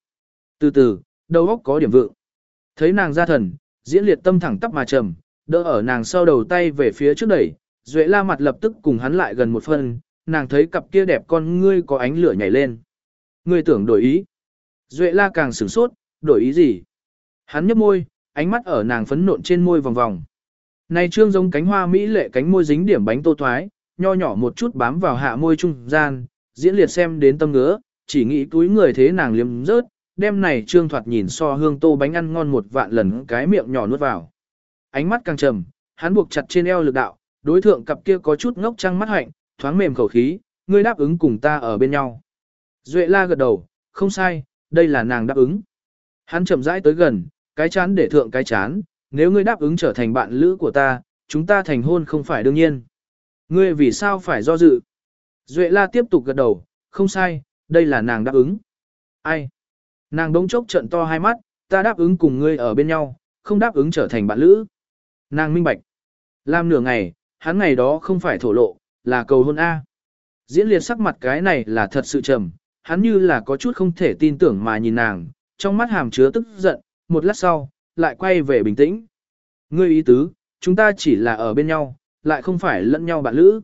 Từ từ, đầu óc có điểm vượng. Thấy nàng ra thần, diễn liệt tâm thẳng tắp mà trầm, đỡ ở nàng sau đầu tay về phía trước đẩy, Duệ la mặt lập tức cùng hắn lại gần một phần, nàng thấy cặp kia đẹp con ngươi có ánh lửa nhảy lên. Ngươi tưởng đổi ý. Duệ la càng sửng sốt, đổi ý gì? Hắn nhấp môi, ánh mắt ở nàng phấn nộn trên môi vòng vòng. Này trương giống cánh hoa mỹ lệ cánh môi dính điểm bánh tô thoái, nho nhỏ một chút bám vào hạ môi trung gian, diễn liệt xem đến tâm ngứa, chỉ nghĩ túi người thế nàng liếm rớt, đêm này trương thoạt nhìn so hương tô bánh ăn ngon một vạn lần cái miệng nhỏ nuốt vào. Ánh mắt càng trầm, hắn buộc chặt trên eo lực đạo, đối thượng cặp kia có chút ngốc trăng mắt hạnh, thoáng mềm khẩu khí, ngươi đáp ứng cùng ta ở bên nhau. Duệ la gật đầu, không sai, đây là nàng đáp ứng. Hắn chậm rãi tới gần, cái chán để thượng cái chán, nếu ngươi đáp ứng trở thành bạn lữ của ta, chúng ta thành hôn không phải đương nhiên. Ngươi vì sao phải do dự? Duệ la tiếp tục gật đầu, không sai, đây là nàng đáp ứng. Ai? Nàng đống chốc trận to hai mắt, ta đáp ứng cùng ngươi ở bên nhau, không đáp ứng trở thành bạn lữ. Nàng minh bạch. Làm nửa ngày, hắn ngày đó không phải thổ lộ, là cầu hôn A. Diễn liệt sắc mặt cái này là thật sự trầm, hắn như là có chút không thể tin tưởng mà nhìn nàng, trong mắt hàm chứa tức giận, một lát sau, lại quay về bình tĩnh. Ngươi ý tứ, chúng ta chỉ là ở bên nhau, lại không phải lẫn nhau bạn lữ.